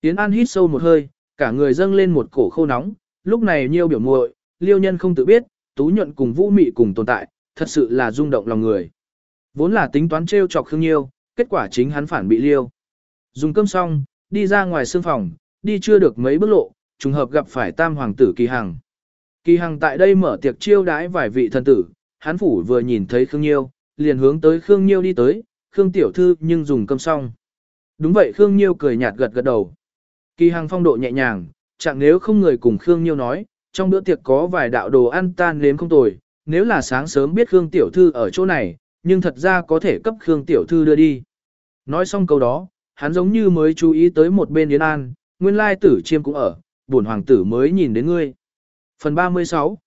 Yến An hít sâu một hơi, cả người dâng lên một cổ khô nóng, lúc này nhiêu biểu muội, liêu nhân không tự biết, tú nhuận cùng vũ mị cùng tồn tại, thật sự là rung động lòng người. Vốn là tính toán trêu chọc Khương Nhiêu, kết quả chính hắn phản bị liêu. Dùng cơm xong, đi ra ngoài sương phòng, đi chưa được mấy bước lộ, trùng hợp gặp phải tam hoàng tử Kỳ Hằng. Kỳ Hằng tại đây mở tiệc chiêu đãi vài vị thần tử, hắn phủ vừa nhìn thấy Khương Nhiêu, liền hướng tới Khương Nhiêu đi tới, Khương tiểu thư nhưng dùng cơm xong. Đúng vậy Khương Nhiêu cười nhạt gật gật đầu. Kỳ Hằng phong độ nhẹ nhàng, chẳng nếu không người cùng Khương Nhiêu nói, trong bữa tiệc có vài đạo đồ ăn tan nếm không tồi, nếu là sáng sớm biết Khương tiểu thư ở chỗ này, nhưng thật ra có thể cấp Khương tiểu thư đưa đi. Nói xong câu đó, hắn giống như mới chú ý tới một bên Yến An, nguyên lai tử chiêm cũng ở, buồn hoàng tử mới nhìn đến ngươi. Phần 36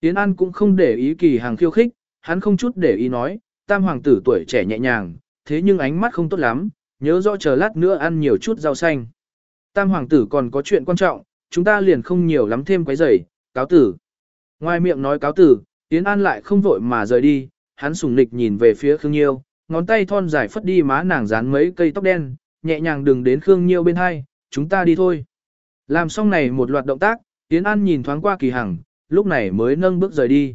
Yến An cũng không để ý kỳ hàng khiêu khích, hắn không chút để ý nói, tam hoàng tử tuổi trẻ nhẹ nhàng, thế nhưng ánh mắt không tốt lắm, nhớ rõ chờ lát nữa ăn nhiều chút rau xanh. Tam hoàng tử còn có chuyện quan trọng, chúng ta liền không nhiều lắm thêm quấy rầy, cáo tử. Ngoài miệng nói cáo tử, Yến An lại không vội mà rời đi, hắn sùng nịch nhìn về phía Khương Nhiêu, ngón tay thon dài phất đi má nàng dán mấy cây tóc đen, nhẹ nhàng đừng đến Khương Nhiêu bên hai, chúng ta đi thôi. Làm xong này một loạt động tác, Yến An nhìn thoáng qua kỳ hằng, lúc này mới nâng bước rời đi.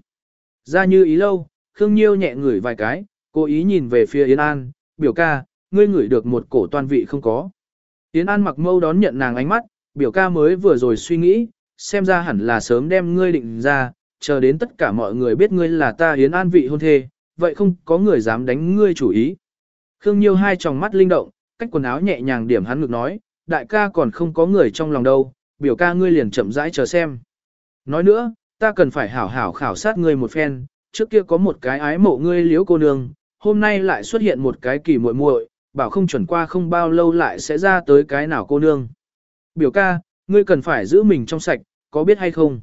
Ra như ý lâu, Khương Nhiêu nhẹ ngửi vài cái, cố ý nhìn về phía Yến An, biểu ca, ngươi ngửi được một cổ toàn vị không có. Yến An mặc mâu đón nhận nàng ánh mắt, biểu ca mới vừa rồi suy nghĩ, xem ra hẳn là sớm đem ngươi định ra, chờ đến tất cả mọi người biết ngươi là ta Yến An vị hôn thê, vậy không có người dám đánh ngươi chủ ý. Khương Nhiêu hai tròng mắt linh động, cách quần áo nhẹ nhàng điểm hắn ngực nói, đại ca còn không có người trong lòng đâu, biểu ca ngươi liền chậm rãi chờ xem. Nói nữa, ta cần phải hảo hảo khảo sát ngươi một phen, trước kia có một cái ái mộ ngươi liếu cô nương, hôm nay lại xuất hiện một cái kỳ muội muội, bảo không chuẩn qua không bao lâu lại sẽ ra tới cái nào cô nương. Biểu ca, ngươi cần phải giữ mình trong sạch, có biết hay không?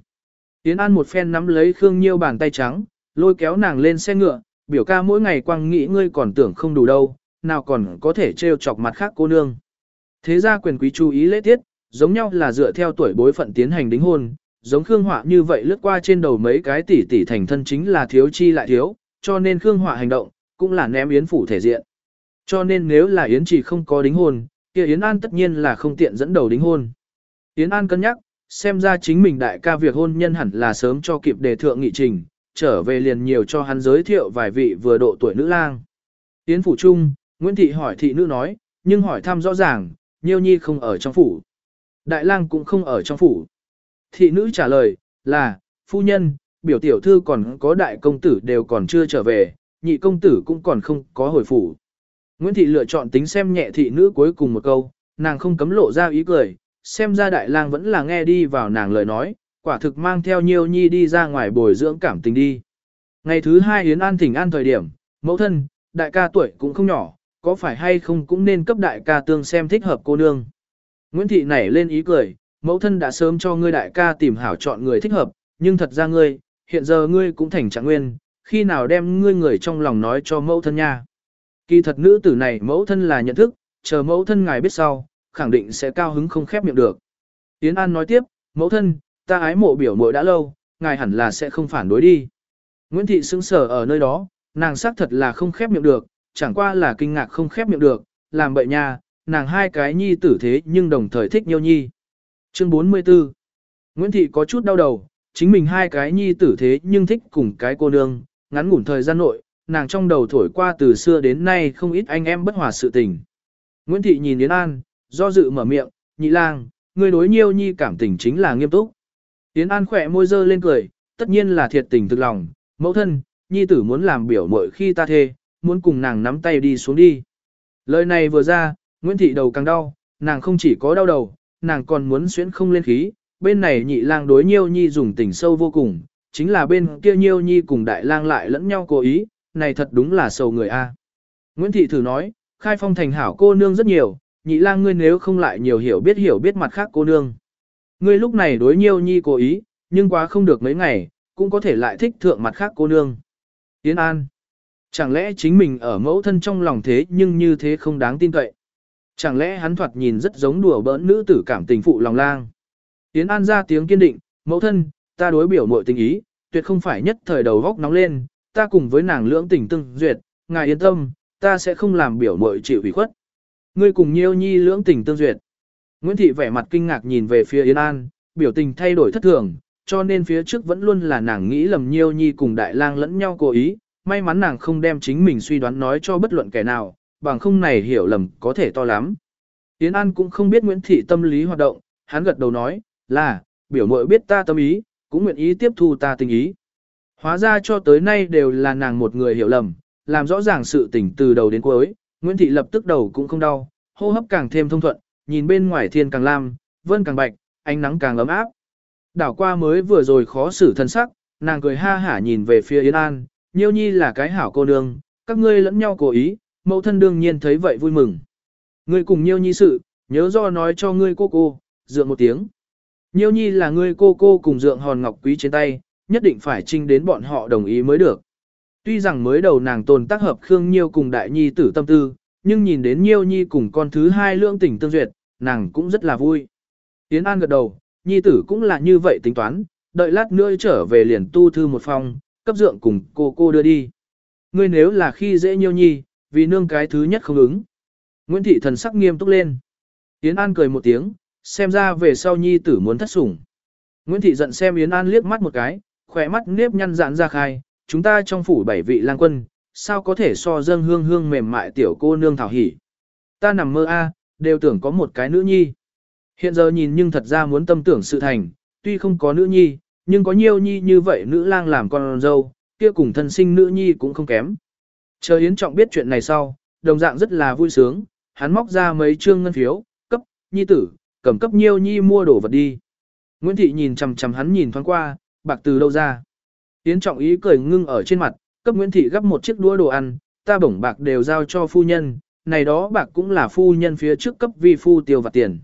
Tiến An một phen nắm lấy Khương Nhiêu bàn tay trắng, lôi kéo nàng lên xe ngựa, biểu ca mỗi ngày quăng nghĩ ngươi còn tưởng không đủ đâu, nào còn có thể trêu chọc mặt khác cô nương. Thế ra quyền quý chú ý lễ tiết, giống nhau là dựa theo tuổi bối phận tiến hành đính hôn, giống Khương Họa như vậy lướt qua trên đầu mấy cái tỷ tỷ thành thân chính là thiếu chi lại thiếu, cho nên Khương Họa hành động, cũng là ném Yến phủ thể diện. Cho nên nếu là Yến chỉ không có đính hôn, kia Yến An tất nhiên là không tiện dẫn đầu đính hôn. Yến An cân nhắc, xem ra chính mình đại ca việc hôn nhân hẳn là sớm cho kịp đề thượng nghị trình, trở về liền nhiều cho hắn giới thiệu vài vị vừa độ tuổi nữ lang. Yến phủ trung, Nguyễn Thị hỏi thị nữ nói, nhưng hỏi thăm rõ ràng, Nhiêu Nhi không ở trong phủ. Đại lang cũng không ở trong phủ. Thị nữ trả lời, là, phu nhân, biểu tiểu thư còn có đại công tử đều còn chưa trở về, nhị công tử cũng còn không có hồi phủ. Nguyễn Thị lựa chọn tính xem nhẹ thị nữ cuối cùng một câu, nàng không cấm lộ ra ý cười, xem ra đại lang vẫn là nghe đi vào nàng lời nói, quả thực mang theo nhiều nhi đi ra ngoài bồi dưỡng cảm tình đi. Ngày thứ hai Yến An thỉnh an thời điểm, mẫu thân, đại ca tuổi cũng không nhỏ, có phải hay không cũng nên cấp đại ca tương xem thích hợp cô nương. Nguyễn Thị nảy lên ý cười, mẫu thân đã sớm cho ngươi đại ca tìm hảo chọn người thích hợp, nhưng thật ra ngươi, hiện giờ ngươi cũng thành trạng nguyên, khi nào đem ngươi người trong lòng nói cho mẫu thân nha. Kỳ thật nữ tử này mẫu thân là nhận thức, chờ mẫu thân ngài biết sau, khẳng định sẽ cao hứng không khép miệng được. Yến An nói tiếp, mẫu thân, ta ái mộ biểu muội đã lâu, ngài hẳn là sẽ không phản đối đi. Nguyễn Thị sững sờ ở nơi đó, nàng xác thật là không khép miệng được, chẳng qua là kinh ngạc không khép miệng được, làm bậy nha, nàng hai cái nhi tử thế nhưng đồng thời thích nhiêu nhi. Chương 44 Nguyễn Thị có chút đau đầu, chính mình hai cái nhi tử thế nhưng thích cùng cái cô nương, ngắn ngủn thời gian nội, nàng trong đầu thổi qua từ xưa đến nay không ít anh em bất hòa sự tình. Nguyễn Thị nhìn Yến An, do dự mở miệng, nhị lang, người đối nhiêu nhi cảm tình chính là nghiêm túc. Yến An khỏe môi dơ lên cười, tất nhiên là thiệt tình thực lòng, mẫu thân, nhi tử muốn làm biểu mội khi ta thê, muốn cùng nàng nắm tay đi xuống đi. Lời này vừa ra, Nguyễn Thị đầu càng đau, nàng không chỉ có đau đầu, nàng còn muốn xuyến không lên khí, bên này nhị lang đối nhiêu nhi dùng tình sâu vô cùng, chính là bên kia nhiêu nhi cùng đại lang lại lẫn nhau cố ý, này thật đúng là sầu người a. Nguyễn Thị thử nói, khai phong thành hảo cô nương rất nhiều, nhị lang ngươi nếu không lại nhiều hiểu biết hiểu biết mặt khác cô nương. Ngươi lúc này đối nhiêu nhi cố ý, nhưng quá không được mấy ngày, cũng có thể lại thích thượng mặt khác cô nương. Tiến An. Chẳng lẽ chính mình ở mẫu thân trong lòng thế nhưng như thế không đáng tin cậy. Chẳng lẽ hắn thoạt nhìn rất giống đùa bỡn nữ tử cảm tình phụ lòng lang. Tiến An ra tiếng kiên định, mẫu thân, ta đối biểu mội tình ý, tuyệt không phải nhất thời đầu góc nóng lên, ta cùng với nàng lưỡng tình tương duyệt, ngài yên tâm, ta sẽ không làm biểu mội chịu ủy khuất. Ngươi cùng nhiêu nhi lưỡng tình tương duyệt. Nguyễn Thị vẻ mặt kinh ngạc nhìn về phía Yến An, biểu tình thay đổi thất thường, cho nên phía trước vẫn luôn là nàng nghĩ lầm nhiêu nhi cùng đại lang lẫn nhau cố ý, may mắn nàng không đem chính mình suy đoán nói cho bất luận kẻ nào, bằng không này hiểu lầm có thể to lắm. Yến An cũng không biết Nguyễn Thị tâm lý hoạt động, hắn gật đầu nói, là, biểu mội biết ta tâm ý, cũng nguyện ý tiếp thu ta tình ý. Hóa ra cho tới nay đều là nàng một người hiểu lầm, làm rõ ràng sự tình từ đầu đến cuối, Nguyễn Thị lập tức đầu cũng không đau, hô hấp càng thêm thông thuận, nhìn bên ngoài thiên càng lam, vân càng bạch, ánh nắng càng ấm áp. Đảo qua mới vừa rồi khó xử thân sắc, nàng cười ha hả nhìn về phía Yến An, Nhiêu Nhi là cái hảo cô nương, các ngươi lẫn nhau cố ý, mẫu thân đương nhiên thấy vậy vui mừng. Ngươi cùng Nhiêu Nhi sự, nhớ do nói cho ngươi cô cô, dựa một tiếng. Nhiêu Nhi là ngươi cô cô cùng dượng hòn ngọc quý trên tay, nhất định phải trinh đến bọn họ đồng ý mới được. Tuy rằng mới đầu nàng tồn tác hợp Khương Nhiêu cùng đại nhi tử tâm tư, nhưng nhìn đến Nhiêu Nhi cùng con thứ hai lương tình tương duyệt, nàng cũng rất là vui. Yến An gật đầu, nhi tử cũng là như vậy tính toán, đợi lát nữa trở về liền tu thư một phòng, cấp dượng cùng cô cô đưa đi. Ngươi nếu là khi dễ nhiêu nhi, vì nương cái thứ nhất không ứng. Nguyễn Thị thần sắc nghiêm túc lên. Yến An cười một tiếng, xem ra về sau nhi tử muốn thất sủng. Nguyễn Thị giận xem Yến An liếc mắt một cái, khỏe mắt nếp nhăn dạn ra khai, chúng ta trong phủ bảy vị lang quân, sao có thể so dâng hương hương mềm mại tiểu cô nương thảo hỉ. Ta nằm mơ a, đều tưởng có một cái nữ nhi. Hiện giờ nhìn nhưng thật ra muốn tâm tưởng sự thành, tuy không có nữ nhi, nhưng có nhiều nhi như vậy nữ lang làm con dâu, kia cùng thân sinh nữ nhi cũng không kém. Chờ Yến Trọng biết chuyện này sau, đồng dạng rất là vui sướng, hắn móc ra mấy trương ngân phiếu, cấp, nhi tử, cầm cấp nhiêu nhi mua đồ vật đi. Nguyễn Thị nhìn chằm chằm hắn nhìn thoáng qua, bạc từ đâu ra. Yến Trọng ý cười ngưng ở trên mặt, cấp Nguyễn Thị gấp một chiếc đũa đồ ăn, ta bổng bạc đều giao cho phu nhân, này đó bạc cũng là phu nhân phía trước cấp vi phu tiêu vặt tiền.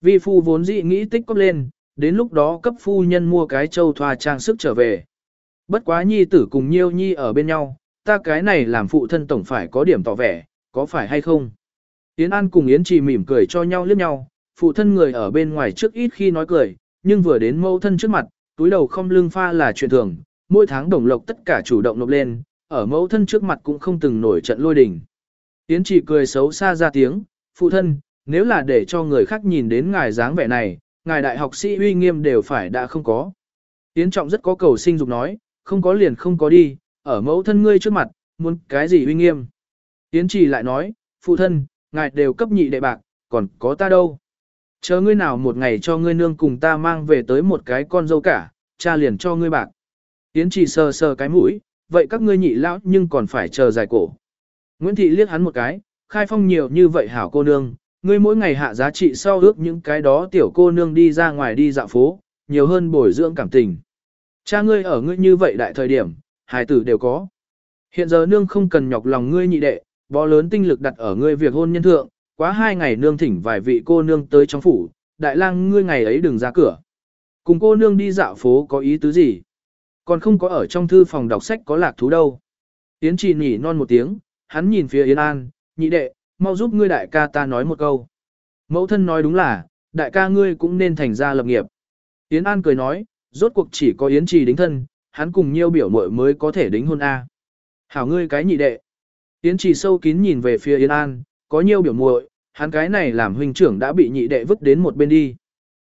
Vi phu vốn dĩ nghĩ tích cóp lên, đến lúc đó cấp phu nhân mua cái châu thoa trang sức trở về. Bất quá nhi tử cùng nhiêu nhi ở bên nhau, ta cái này làm phụ thân tổng phải có điểm tỏ vẻ, có phải hay không? Yến An cùng Yến Trì mỉm cười cho nhau liếc nhau, phụ thân người ở bên ngoài trước ít khi nói cười, nhưng vừa đến mâu thân trước mặt, túi đầu không lưng pha là chuyện thường, mỗi tháng đồng lộc tất cả chủ động nộp lên, ở mẫu thân trước mặt cũng không từng nổi trận lôi đình. Yến Chỉ cười xấu xa ra tiếng, phụ thân, nếu là để cho người khác nhìn đến ngài dáng vẻ này, ngài đại học sĩ uy nghiêm đều phải đã không có. Yến Trọng rất có cầu sinh dục nói, không có liền không có đi, ở mẫu thân ngươi trước mặt, muốn cái gì uy nghiêm. Yến Chỉ lại nói, phụ thân, ngài đều cấp nhị đệ bạc, còn có ta đâu. Chờ ngươi nào một ngày cho ngươi nương cùng ta mang về tới một cái con dâu cả, cha liền cho ngươi bạc. Yến chỉ sờ sờ cái mũi, vậy các ngươi nhị lão nhưng còn phải chờ dài cổ. Nguyễn Thị liếc hắn một cái, khai phong nhiều như vậy hảo cô nương, Ngươi mỗi ngày hạ giá trị sau ước những cái đó tiểu cô nương đi ra ngoài đi dạo phố, nhiều hơn bồi dưỡng cảm tình. Cha ngươi ở ngươi như vậy đại thời điểm, hài tử đều có. Hiện giờ nương không cần nhọc lòng ngươi nhị đệ, bó lớn tinh lực đặt ở ngươi việc hôn nhân thượng, quá hai ngày nương thỉnh vài vị cô nương tới trong phủ, đại lang ngươi ngày ấy đừng ra cửa. Cùng cô nương đi dạo phố có ý tứ gì? Còn không có ở trong thư phòng đọc sách có lạc thú đâu. Yến trì nhỉ non một tiếng, hắn nhìn phía Yến An, nhị đệ, mau giúp ngươi đại ca ta nói một câu. Mẫu thân nói đúng là, đại ca ngươi cũng nên thành ra lập nghiệp. Yến An cười nói, rốt cuộc chỉ có Yến Trì đính thân, hắn cùng nhiêu biểu muội mới có thể đính hôn A. Hảo ngươi cái nhị đệ. Yến Trì sâu kín nhìn về phía Yến An, có nhiêu biểu muội, hắn cái này làm huynh trưởng đã bị nhị đệ vứt đến một bên đi.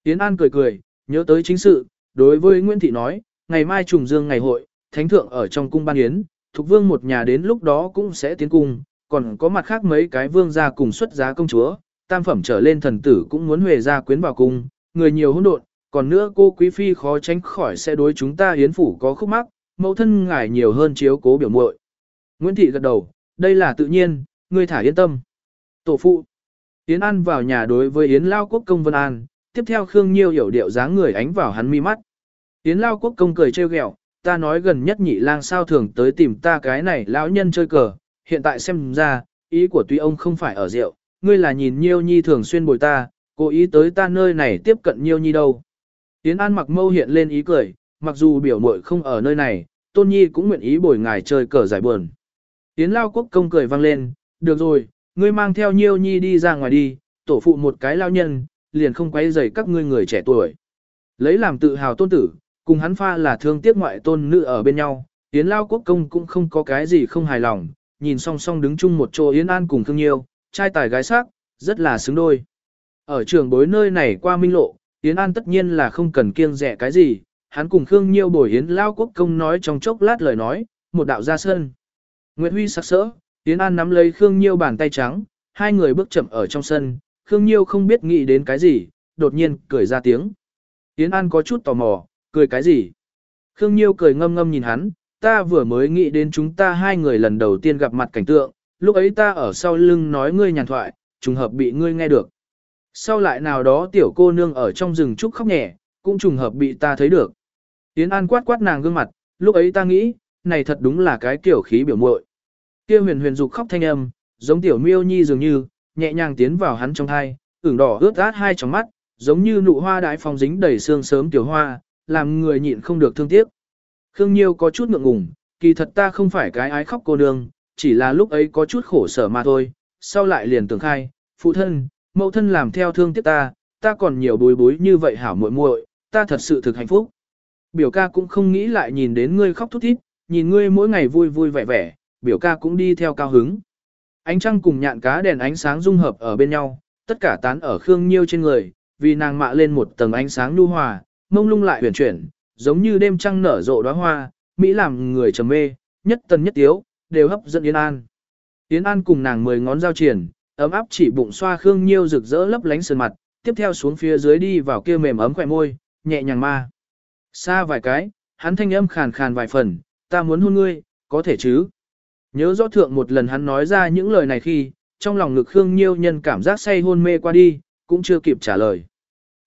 Yến An cười cười, nhớ tới chính sự, đối với Nguyễn Thị nói, ngày mai trùng dương ngày hội, thánh thượng ở trong cung ban yến, thuộc vương một nhà đến lúc đó cũng sẽ tiến cung, còn có mặt khác mấy cái vương gia cùng xuất giá công chúa, tam phẩm trở lên thần tử cũng muốn huề ra quyến vào cung, người nhiều hỗn độn, còn nữa cô quý phi khó tránh khỏi sẽ đối chúng ta hiến phủ có khúc mắc, mẫu thân ngài nhiều hơn chiếu cố biểu muội. Nguyễn Thị gật đầu, đây là tự nhiên, ngươi thả yên tâm. Tổ phụ. Yến An vào nhà đối với Yến Lao Quốc Công Vân An, tiếp theo Khương Nhiêu hiểu điệu dáng người ánh vào hắn mi mắt. Yến Lao Quốc Công cười trêu ghẹo, ta nói gần nhất nhị lang sao thường tới tìm ta cái này lão nhân chơi cờ, hiện tại xem ra, ý của tuy ông không phải ở rượu, ngươi là nhìn Nhiêu Nhi thường xuyên bồi ta, cố ý tới ta nơi này tiếp cận Nhiêu Nhi đâu. Yến An mặc mâu hiện lên ý cười, mặc dù biểu muội không ở nơi này, Tôn Nhi cũng nguyện ý bồi ngài chơi cờ giải buồn. Yến Lao Quốc công cười vang lên, được rồi, ngươi mang theo Nhiêu Nhi đi ra ngoài đi, tổ phụ một cái lao nhân, liền không quấy rầy các ngươi người trẻ tuổi. Lấy làm tự hào tôn tử, cùng hắn pha là thương tiếc ngoại tôn nữ ở bên nhau, Yến Lao Quốc công cũng không có cái gì không hài lòng, nhìn song song đứng chung một chỗ Yến An cùng Thương Nhiêu, trai tài gái sắc, rất là xứng đôi. Ở trường bối nơi này qua minh lộ, Yến An tất nhiên là không cần kiêng rẻ cái gì, hắn cùng Khương Nhiêu bồi Yến Lao Quốc công nói trong chốc lát lời nói, một đạo ra sân. Nguyệt Huy sắc sỡ, Yến An nắm lấy Khương Nhiêu bàn tay trắng, hai người bước chậm ở trong sân, Khương Nhiêu không biết nghĩ đến cái gì, đột nhiên cười ra tiếng. Yến An có chút tò mò, cười cái gì? Khương Nhiêu cười ngâm ngâm nhìn hắn, ta vừa mới nghĩ đến chúng ta hai người lần đầu tiên gặp mặt cảnh tượng, lúc ấy ta ở sau lưng nói ngươi nhàn thoại, trùng hợp bị ngươi nghe được. Sau lại nào đó tiểu cô nương ở trong rừng trúc khóc nhẹ, cũng trùng hợp bị ta thấy được. Yến An quát quát nàng gương mặt, lúc ấy ta nghĩ, này thật đúng là cái kiểu khí biểu muội. Kia huyền huyền dục khóc thanh âm, giống tiểu miêu nhi dường như, nhẹ nhàng tiến vào hắn trong thai, ửng đỏ ướt át hai trong mắt, giống như nụ hoa đại phong dính đầy sương sớm tiểu hoa, làm người nhịn không được thương tiếc. Khương Nhiêu có chút ngượng ngùng, kỳ thật ta không phải cái ái khóc cô nương, chỉ là lúc ấy có chút khổ sở mà thôi, sau lại liền tưởng khai, phụ thân, mẫu thân làm theo thương tiếc ta, ta còn nhiều bối bối như vậy hảo muội muội, ta thật sự thực hạnh phúc. Biểu ca cũng không nghĩ lại nhìn đến ngươi khóc thút thít, nhìn ngươi mỗi ngày vui vui vẻ vẻ, biểu ca cũng đi theo cao hứng. Ánh trăng cùng nhạn cá đèn ánh sáng dung hợp ở bên nhau, tất cả tán ở Khương Nhiêu trên người, vì nàng mạ lên một tầng ánh sáng nhu hòa, mông lung lại huyền chuyển, giống như đêm trăng nở rộ đóa hoa, mỹ làm người trầm mê, nhất tần nhất tiếu, đều hấp dẫn Yến An. Yến An cùng nàng mười ngón giao triển, ấm áp chỉ bụng xoa Khương Nhiêu rực rỡ lấp lánh sườn mặt, tiếp theo xuống phía dưới đi vào kia mềm ấm khỏe môi, nhẹ nhàng ma. Xa vài cái, hắn thanh âm khàn khàn vài phần, ta muốn hôn ngươi, có thể chứ? Nhớ rõ thượng một lần hắn nói ra những lời này khi, trong lòng ngực Khương Nhiêu nhân cảm giác say hôn mê qua đi, cũng chưa kịp trả lời.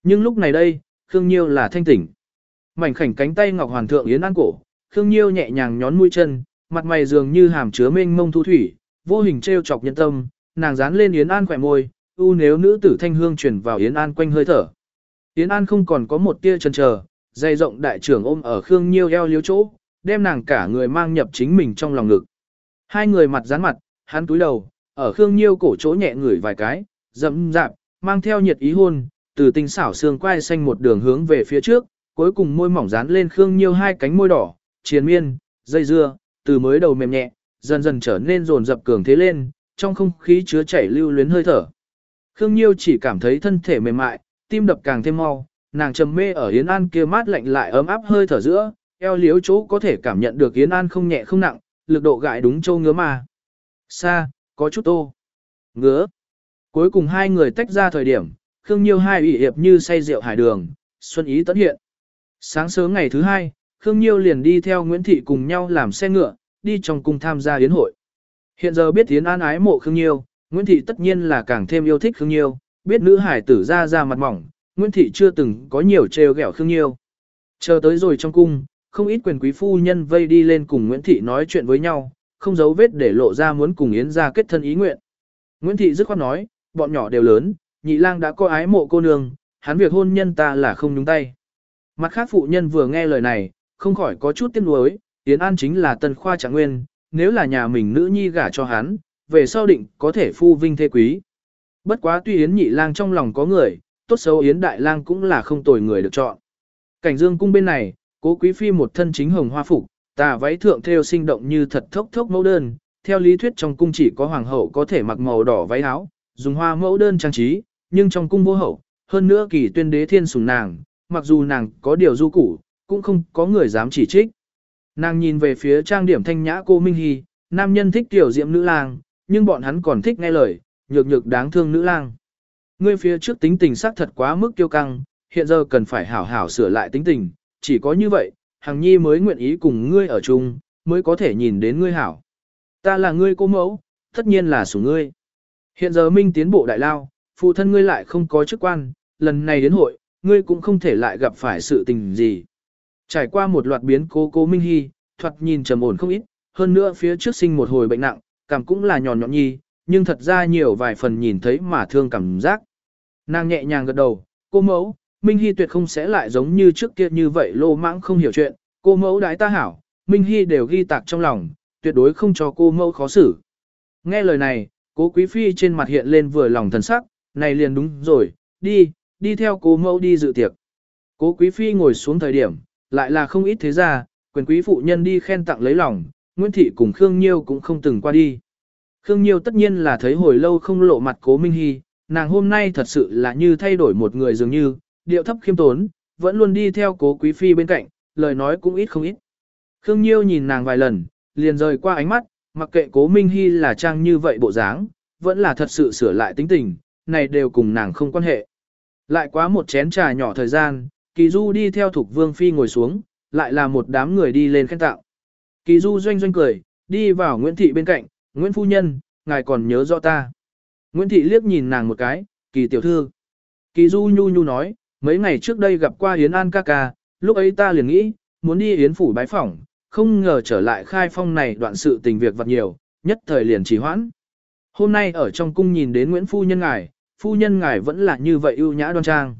Nhưng lúc này đây, Khương Nhiêu là thanh tỉnh. Mảnh khảnh cánh tay ngọc hoàn thượng yến an cổ, Khương Nhiêu nhẹ nhàng nhón mũi chân, mặt mày dường như hàm chứa mênh mông thu thủy, vô hình trêu chọc nhân tâm, nàng dán lên yến an khỏe môi, u nếu nữ tử thanh hương truyền vào yến an quanh hơi thở. Yến an không còn có một tia chần chờ, dây rộng đại trưởng ôm ở Khương Nhiêu eo liếu chỗ, đem nàng cả người mang nhập chính mình trong lòng ngực. Hai người mặt dán mặt, hắn túi đầu, ở Khương Nhiêu cổ chỗ nhẹ ngửi vài cái, dẫm dạp, mang theo nhiệt ý hôn, từ tinh xảo xương quai xanh một đường hướng về phía trước, cuối cùng môi mỏng dán lên Khương Nhiêu hai cánh môi đỏ, triền miên, dây dưa, từ mới đầu mềm nhẹ, dần dần trở nên rồn rập cường thế lên, trong không khí chứa chảy lưu luyến hơi thở. Khương Nhiêu chỉ cảm thấy thân thể mềm mại, tim đập càng thêm mau, nàng trầm mê ở Yến An kia mát lạnh lại ấm áp hơi thở giữa, eo liếu chỗ có thể cảm nhận được Yến An không nhẹ không nặng, lực độ gãi đúng châu ngứa mà. Xa, có chút ô, Ngứa. Cuối cùng hai người tách ra thời điểm, Khương Nhiêu hai ủy hiệp như say rượu hải đường, xuân ý tận hiện. Sáng sớm ngày thứ hai, Khương Nhiêu liền đi theo Nguyễn Thị cùng nhau làm xe ngựa, đi trong cung tham gia yến hội. Hiện giờ biết Yến An ái mộ Khương Nhiêu, Nguyễn Thị tất nhiên là càng thêm yêu thích Khương Nhiêu, biết nữ hải tử ra ra mặt mỏng, Nguyễn Thị chưa từng có nhiều trêu ghẹo Khương Nhiêu. Chờ tới rồi trong cung, không ít quyền quý phu nhân vây đi lên cùng Nguyễn Thị nói chuyện với nhau, không giấu vết để lộ ra muốn cùng Yến ra kết thân ý nguyện. Nguyễn Thị dứt khoát nói, bọn nhỏ đều lớn, nhị lang đã có ái mộ cô nương, hắn việc hôn nhân ta là không nhúng tay. Mặt khác phụ nhân vừa nghe lời này, không khỏi có chút tiếc nuối, Yến An chính là tân khoa trạng nguyên, nếu là nhà mình nữ nhi gả cho hắn, về sau định có thể phu vinh thế quý. Bất quá tuy Yến nhị lang trong lòng có người, tốt xấu Yến đại lang cũng là không tồi người được chọn. Cảnh dương cung bên này, cố quý phi một thân chính hồng hoa phục, tà váy thượng theo sinh động như thật thốc thốc mẫu đơn, theo lý thuyết trong cung chỉ có hoàng hậu có thể mặc màu đỏ váy áo, dùng hoa mẫu đơn trang trí, nhưng trong cung vô hậu, hơn nữa kỳ tuyên đế thiên sủng nàng, mặc dù nàng có điều du củ, cũng không có người dám chỉ trích. Nàng nhìn về phía trang điểm thanh nhã cô Minh Hy, nam nhân thích tiểu diệm nữ lang, nhưng bọn hắn còn thích nghe lời, nhược nhược đáng thương nữ lang. Ngươi phía trước tính tình xác thật quá mức kiêu căng, hiện giờ cần phải hảo hảo sửa lại tính tình, chỉ có như vậy, Hằng Nhi mới nguyện ý cùng ngươi ở chung, mới có thể nhìn đến ngươi hảo. Ta là ngươi cô mẫu, tất nhiên là sủng ngươi. Hiện giờ Minh tiến bộ đại lao, phụ thân ngươi lại không có chức quan, lần này đến hội, ngươi cũng không thể lại gặp phải sự tình gì. Trải qua một loạt biến cố cố Minh Hy, thoạt nhìn trầm ổn không ít, hơn nữa phía trước sinh một hồi bệnh nặng, cảm cũng là nhòn nhọn nhi, nhưng thật ra nhiều vài phần nhìn thấy mà thương cảm giác. Nàng nhẹ nhàng gật đầu, cô mẫu, Minh Hy tuyệt không sẽ lại giống như trước kia như vậy lô mãng không hiểu chuyện, cô mẫu đái ta hảo, Minh Hy đều ghi tạc trong lòng, tuyệt đối không cho cô mẫu khó xử. Nghe lời này, cố quý phi trên mặt hiện lên vừa lòng thần sắc, này liền đúng rồi, đi, đi theo cố mẫu đi dự tiệc. Cố quý phi ngồi xuống thời điểm, lại là không ít thế ra, quyền quý phụ nhân đi khen tặng lấy lòng, Nguyễn Thị cùng Khương Nhiêu cũng không từng qua đi. Khương Nhiêu tất nhiên là thấy hồi lâu không lộ mặt cố Minh Hy, nàng hôm nay thật sự là như thay đổi một người dường như, điệu thấp khiêm tốn, vẫn luôn đi theo cố quý phi bên cạnh, lời nói cũng ít không ít. Khương Nhiêu nhìn nàng vài lần, liền rời qua ánh mắt, mặc kệ cố Minh Hy là trang như vậy bộ dáng, vẫn là thật sự sửa lại tính tình, này đều cùng nàng không quan hệ. Lại quá một chén trà nhỏ thời gian, Kỳ Du đi theo Thục Vương Phi ngồi xuống, lại là một đám người đi lên khen tạo. Kỳ Du doanh doanh cười, đi vào Nguyễn Thị bên cạnh, Nguyễn Phu Nhân, ngài còn nhớ rõ ta. Nguyễn Thị liếc nhìn nàng một cái, Kỳ tiểu thư. Kỳ Du nhu nhu nói, mấy ngày trước đây gặp qua Yến An ca ca, lúc ấy ta liền nghĩ, muốn đi Yến Phủ bái phỏng, không ngờ trở lại khai phong này đoạn sự tình việc vật nhiều, nhất thời liền trì hoãn. Hôm nay ở trong cung nhìn đến Nguyễn Phu Nhân ngài, Phu Nhân ngài vẫn là như vậy ưu nhã đoan trang.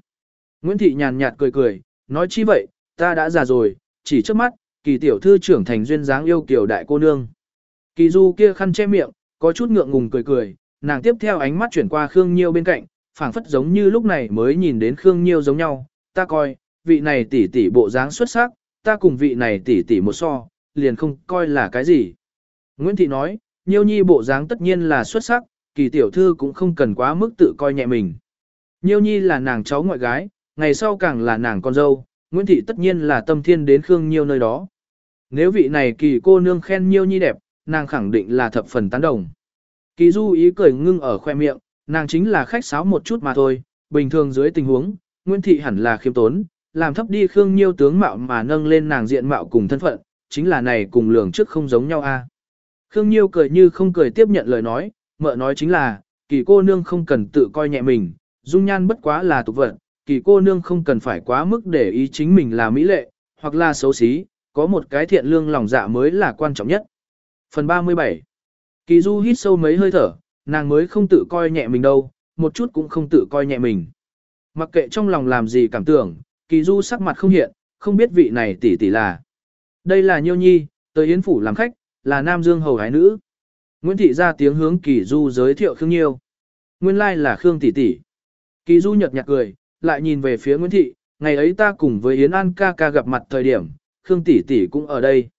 Nguyễn Thị nhàn nhạt cười cười, nói chi vậy, ta đã già rồi, chỉ trước mắt, kỳ tiểu thư trưởng thành duyên dáng yêu kiều đại cô nương. Kỳ du kia khăn che miệng, có chút ngượng ngùng cười cười, nàng tiếp theo ánh mắt chuyển qua Khương Nhiêu bên cạnh, phảng phất giống như lúc này mới nhìn đến Khương Nhiêu giống nhau, ta coi, vị này tỷ tỷ bộ dáng xuất sắc, ta cùng vị này tỷ tỷ một so, liền không coi là cái gì. Nguyễn Thị nói, Nhiêu Nhi bộ dáng tất nhiên là xuất sắc, kỳ tiểu thư cũng không cần quá mức tự coi nhẹ mình. Nhiêu Nhi là nàng cháu ngoại gái, ngày sau càng là nàng con dâu, Nguyễn Thị tất nhiên là tâm thiên đến Khương Nhiêu nơi đó. Nếu vị này kỳ cô nương khen Nhiêu Nhi đẹp, nàng khẳng định là thập phần tán đồng. Kỳ du ý cười ngưng ở khoe miệng, nàng chính là khách sáo một chút mà thôi, bình thường dưới tình huống, Nguyễn Thị hẳn là khiêm tốn, làm thấp đi Khương Nhiêu tướng mạo mà nâng lên nàng diện mạo cùng thân phận, chính là này cùng lường trước không giống nhau a. Khương Nhiêu cười như không cười tiếp nhận lời nói, mợ nói chính là, kỳ cô nương không cần tự coi nhẹ mình, dung nhan bất quá là tục vật, kỳ cô nương không cần phải quá mức để ý chính mình là mỹ lệ, hoặc là xấu xí, có một cái thiện lương lòng dạ mới là quan trọng nhất. Phần 37 Kỳ Du hít sâu mấy hơi thở, nàng mới không tự coi nhẹ mình đâu, một chút cũng không tự coi nhẹ mình. Mặc kệ trong lòng làm gì cảm tưởng, Kỳ Du sắc mặt không hiện, không biết vị này tỷ tỷ là. Đây là Nhiêu Nhi, tới Yến Phủ làm khách, là Nam Dương hầu gái nữ. Nguyễn Thị ra tiếng hướng Kỳ Du giới thiệu Khương Nhiêu. Nguyên lai là Khương tỷ tỷ. Kỳ Du nhật nhạt cười, lại nhìn về phía Nguyễn Thị, ngày ấy ta cùng với Yến An ca ca gặp mặt thời điểm, Khương tỷ tỷ cũng ở đây.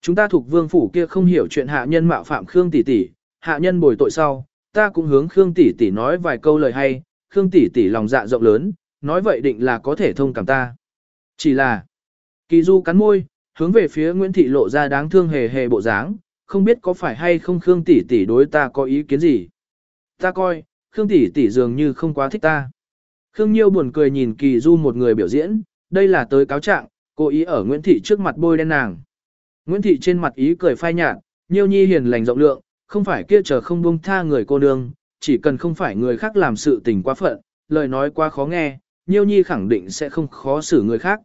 Chúng ta thuộc vương phủ kia không hiểu chuyện hạ nhân mạo phạm Khương tỷ tỷ, hạ nhân bồi tội sau, ta cũng hướng Khương tỷ tỷ nói vài câu lời hay, Khương tỷ tỷ lòng dạ rộng lớn, nói vậy định là có thể thông cảm ta. Chỉ là, Kỳ Du cắn môi, hướng về phía Nguyễn Thị lộ ra đáng thương hề hề bộ dáng, không biết có phải hay không Khương tỷ tỷ đối ta có ý kiến gì. Ta coi, Khương tỷ tỷ dường như không quá thích ta. Khương Nhiêu buồn cười nhìn Kỳ Du một người biểu diễn, đây là tới cáo trạng, cố ý ở Nguyễn Thị trước mặt bôi đen nàng. Nguyễn Thị trên mặt ý cười phai nhạt, Nhiêu Nhi hiền lành rộng lượng, không phải kia chờ không buông tha người cô nương, chỉ cần không phải người khác làm sự tình quá phận, lời nói quá khó nghe, Nhiêu Nhi khẳng định sẽ không khó xử người khác.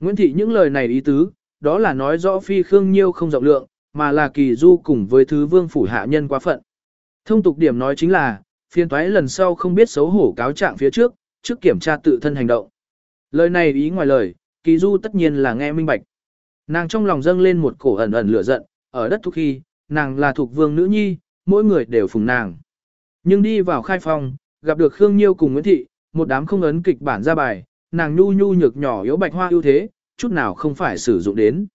Nguyễn Thị những lời này ý tứ, đó là nói rõ phi Khương Nhiêu không rộng lượng, mà là kỳ du cùng với thứ vương phủ hạ nhân quá phận. Thông tục điểm nói chính là, phiên toái lần sau không biết xấu hổ cáo trạng phía trước, trước kiểm tra tự thân hành động. Lời này ý ngoài lời, kỳ du tất nhiên là nghe minh bạch. Nàng trong lòng dâng lên một cổ ẩn ẩn lửa giận, ở đất thúc khi, nàng là thuộc vương nữ nhi, mỗi người đều phùng nàng. Nhưng đi vào khai phòng gặp được Khương Nhiêu cùng Nguyễn Thị, một đám không ấn kịch bản ra bài, nàng nhu nhu nhược nhỏ yếu bạch hoa ưu thế, chút nào không phải sử dụng đến.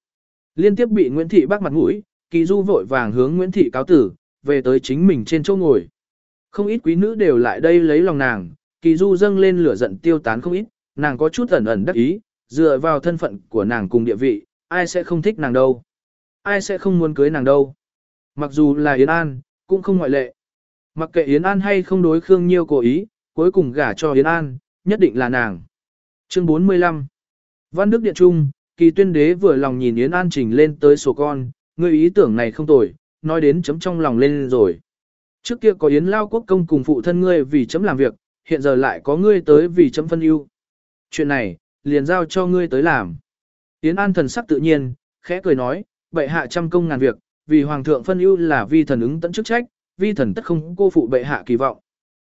Liên tiếp bị Nguyễn Thị bác mặt mũi, Kỳ Du vội vàng hướng Nguyễn Thị cáo tử, về tới chính mình trên chỗ ngồi. Không ít quý nữ đều lại đây lấy lòng nàng, Kỳ Du dâng lên lửa giận tiêu tán không ít, nàng có chút ẩn ẩn đắc ý, dựa vào thân phận của nàng cùng địa vị, ai sẽ không thích nàng đâu. Ai sẽ không muốn cưới nàng đâu. Mặc dù là Yến An, cũng không ngoại lệ. Mặc kệ Yến An hay không đối Khương Nhiêu cố ý, cuối cùng gả cho Yến An, nhất định là nàng. Chương 45 Văn Đức Điện Trung, kỳ tuyên đế vừa lòng nhìn Yến An trình lên tới sổ con, người ý tưởng này không tồi, nói đến chấm trong lòng lên rồi. Trước kia có Yến Lao Quốc công cùng phụ thân ngươi vì chấm làm việc, hiện giờ lại có ngươi tới vì chấm phân ưu. Chuyện này, liền giao cho ngươi tới làm. Yến An thần sắc tự nhiên, khẽ cười nói, bệ hạ trăm công ngàn việc, vì hoàng thượng phân ưu là vi thần ứng tận chức trách, vi thần tất không cô phụ bệ hạ kỳ vọng.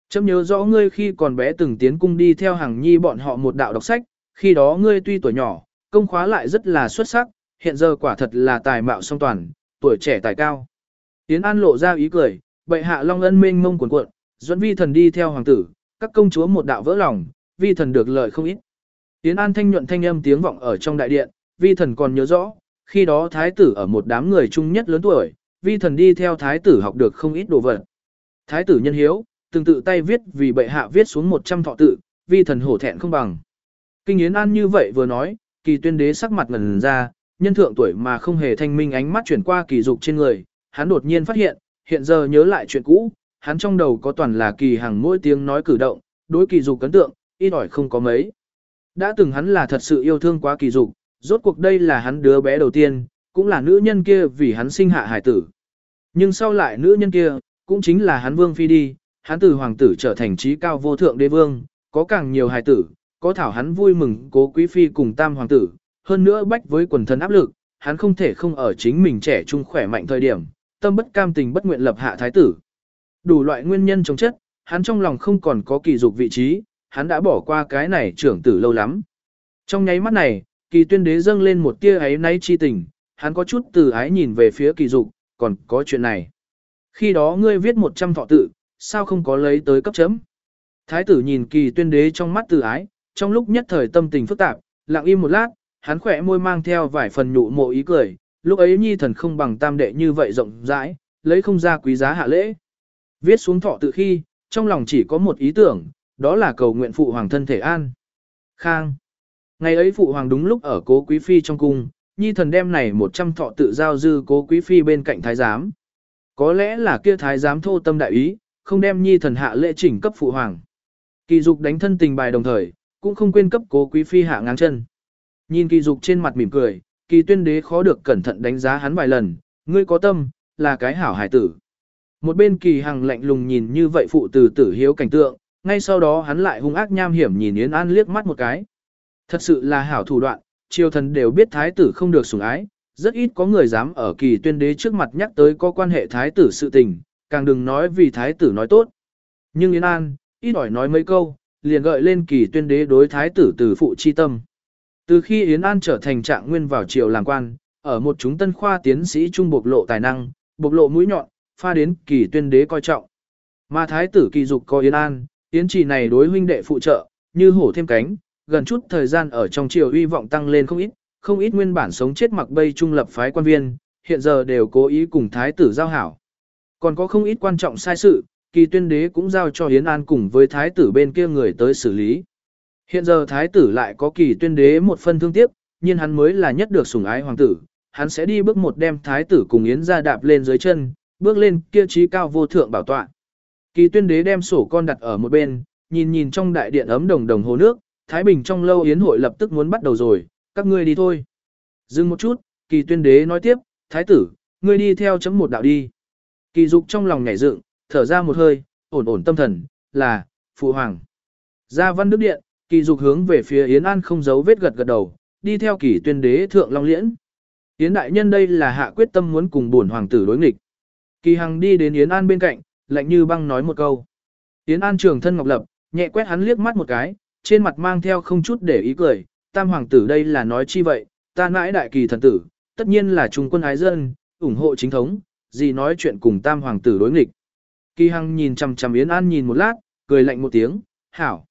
Chấm nhớ rõ ngươi khi còn bé từng tiến cung đi theo hàng nhi bọn họ một đạo đọc sách, khi đó ngươi tuy tuổi nhỏ, công khóa lại rất là xuất sắc, hiện giờ quả thật là tài mạo song toàn, tuổi trẻ tài cao. Tiến An lộ ra ý cười, bệ hạ long ân mênh mông cuồn cuộn, dẫn vi thần đi theo hoàng tử, các công chúa một đạo vỡ lòng, vi thần được lợi không ít. Tiến An thanh nhuận thanh âm tiếng vọng ở trong đại điện, vi thần còn nhớ rõ, khi đó thái tử ở một đám người trung nhất lớn tuổi, vi thần đi theo thái tử học được không ít đồ vật. Thái tử nhân hiếu, từng tự tay viết vì bệ hạ viết xuống 100 thọ tự, vi thần hổ thẹn không bằng. Kinh Yến An như vậy vừa nói, kỳ tuyên đế sắc mặt ngần ra, nhân thượng tuổi mà không hề thanh minh ánh mắt chuyển qua kỳ dục trên người, hắn đột nhiên phát hiện, hiện giờ nhớ lại chuyện cũ, hắn trong đầu có toàn là kỳ hàng mỗi tiếng nói cử động, đối kỳ dục cấn tượng, ít ỏi không có mấy. Đã từng hắn là thật sự yêu thương quá kỳ dục, rốt cuộc đây là hắn đứa bé đầu tiên, cũng là nữ nhân kia vì hắn sinh hạ hải tử. Nhưng sau lại nữ nhân kia, cũng chính là hắn vương phi đi, hắn từ hoàng tử trở thành trí cao vô thượng đế vương, có càng nhiều hải tử, có thảo hắn vui mừng cố quý phi cùng tam hoàng tử, hơn nữa bách với quần thân áp lực, hắn không thể không ở chính mình trẻ trung khỏe mạnh thời điểm, tâm bất cam tình bất nguyện lập hạ thái tử. Đủ loại nguyên nhân chống chất, hắn trong lòng không còn có kỳ dục vị trí, hắn đã bỏ qua cái này trưởng tử lâu lắm. Trong nháy mắt này, kỳ tuyên đế dâng lên một tia ấy nay chi tình, hắn có chút từ ái nhìn về phía kỳ dục, còn có chuyện này. Khi đó ngươi viết 100 thọ tự, sao không có lấy tới cấp chấm? Thái tử nhìn kỳ tuyên đế trong mắt từ ái, trong lúc nhất thời tâm tình phức tạp, lặng im một lát, hắn khỏe môi mang theo vài phần nhụ mộ ý cười, lúc ấy nhi thần không bằng tam đệ như vậy rộng rãi, lấy không ra quý giá hạ lễ. Viết xuống thọ tự khi, trong lòng chỉ có một ý tưởng, đó là cầu nguyện phụ hoàng thân thể an. Khang. Ngày ấy phụ hoàng đúng lúc ở cố quý phi trong cung, nhi thần đem này 100 thọ tự giao dư cố quý phi bên cạnh thái giám. Có lẽ là kia thái giám thô tâm đại ý, không đem nhi thần hạ lễ chỉnh cấp phụ hoàng. Kỳ dục đánh thân tình bài đồng thời, cũng không quên cấp cố quý phi hạ ngang chân. Nhìn kỳ dục trên mặt mỉm cười, kỳ tuyên đế khó được cẩn thận đánh giá hắn vài lần, ngươi có tâm, là cái hảo hải tử. Một bên kỳ hằng lạnh lùng nhìn như vậy phụ tử tử hiếu cảnh tượng, ngay sau đó hắn lại hung ác nham hiểm nhìn Yến An liếc mắt một cái. Thật sự là hảo thủ đoạn, triều thần đều biết thái tử không được sủng ái, rất ít có người dám ở kỳ tuyên đế trước mặt nhắc tới có quan hệ thái tử sự tình, càng đừng nói vì thái tử nói tốt. Nhưng Yến An, ít ỏi nói mấy câu, liền gợi lên kỳ tuyên đế đối thái tử từ phụ chi tâm. Từ khi Yến An trở thành trạng nguyên vào triều làm quan, ở một chúng tân khoa tiến sĩ trung bộc lộ tài năng, bộc lộ mũi nhọn, pha đến kỳ tuyên đế coi trọng. Mà thái tử kỳ dục có Yến An, Yến chỉ này đối huynh đệ phụ trợ, như hổ thêm cánh, gần chút thời gian ở trong triều uy vọng tăng lên không ít, không ít nguyên bản sống chết mặc bay trung lập phái quan viên, hiện giờ đều cố ý cùng thái tử giao hảo. Còn có không ít quan trọng sai sự, kỳ tuyên đế cũng giao cho Yến An cùng với thái tử bên kia người tới xử lý. Hiện giờ thái tử lại có kỳ tuyên đế một phân thương tiếc, nhưng hắn mới là nhất được sủng ái hoàng tử, hắn sẽ đi bước một đem thái tử cùng Yến ra đạp lên dưới chân, bước lên kia trí cao vô thượng bảo tọa. Kỳ tuyên đế đem sổ con đặt ở một bên, nhìn nhìn trong đại điện ấm đồng đồng hồ nước, Thái Bình trong lâu yến hội lập tức muốn bắt đầu rồi, các ngươi đi thôi. Dừng một chút, kỳ tuyên đế nói tiếp, Thái tử, ngươi đi theo chấm một đạo đi. Kỳ dục trong lòng nhảy dựng, thở ra một hơi, ổn ổn tâm thần, là, phụ hoàng. Ra văn đức điện, kỳ dục hướng về phía Yến An không giấu vết gật gật đầu, đi theo kỳ tuyên đế thượng long liễn. Yến đại nhân đây là hạ quyết tâm muốn cùng bổn hoàng tử đối nghịch. Kỳ hằng đi đến Yến An bên cạnh, lạnh như băng nói một câu. Yến An trường thân ngọc lập, nhẹ quét hắn liếc mắt một cái, trên mặt mang theo không chút để ý cười, tam hoàng tử đây là nói chi vậy, ta nãi đại kỳ thần tử, tất nhiên là trung quân ái dân, ủng hộ chính thống, gì nói chuyện cùng tam hoàng tử đối nghịch. Kỳ Hằng nhìn chằm chằm Yến An nhìn một lát, cười lạnh một tiếng, hảo.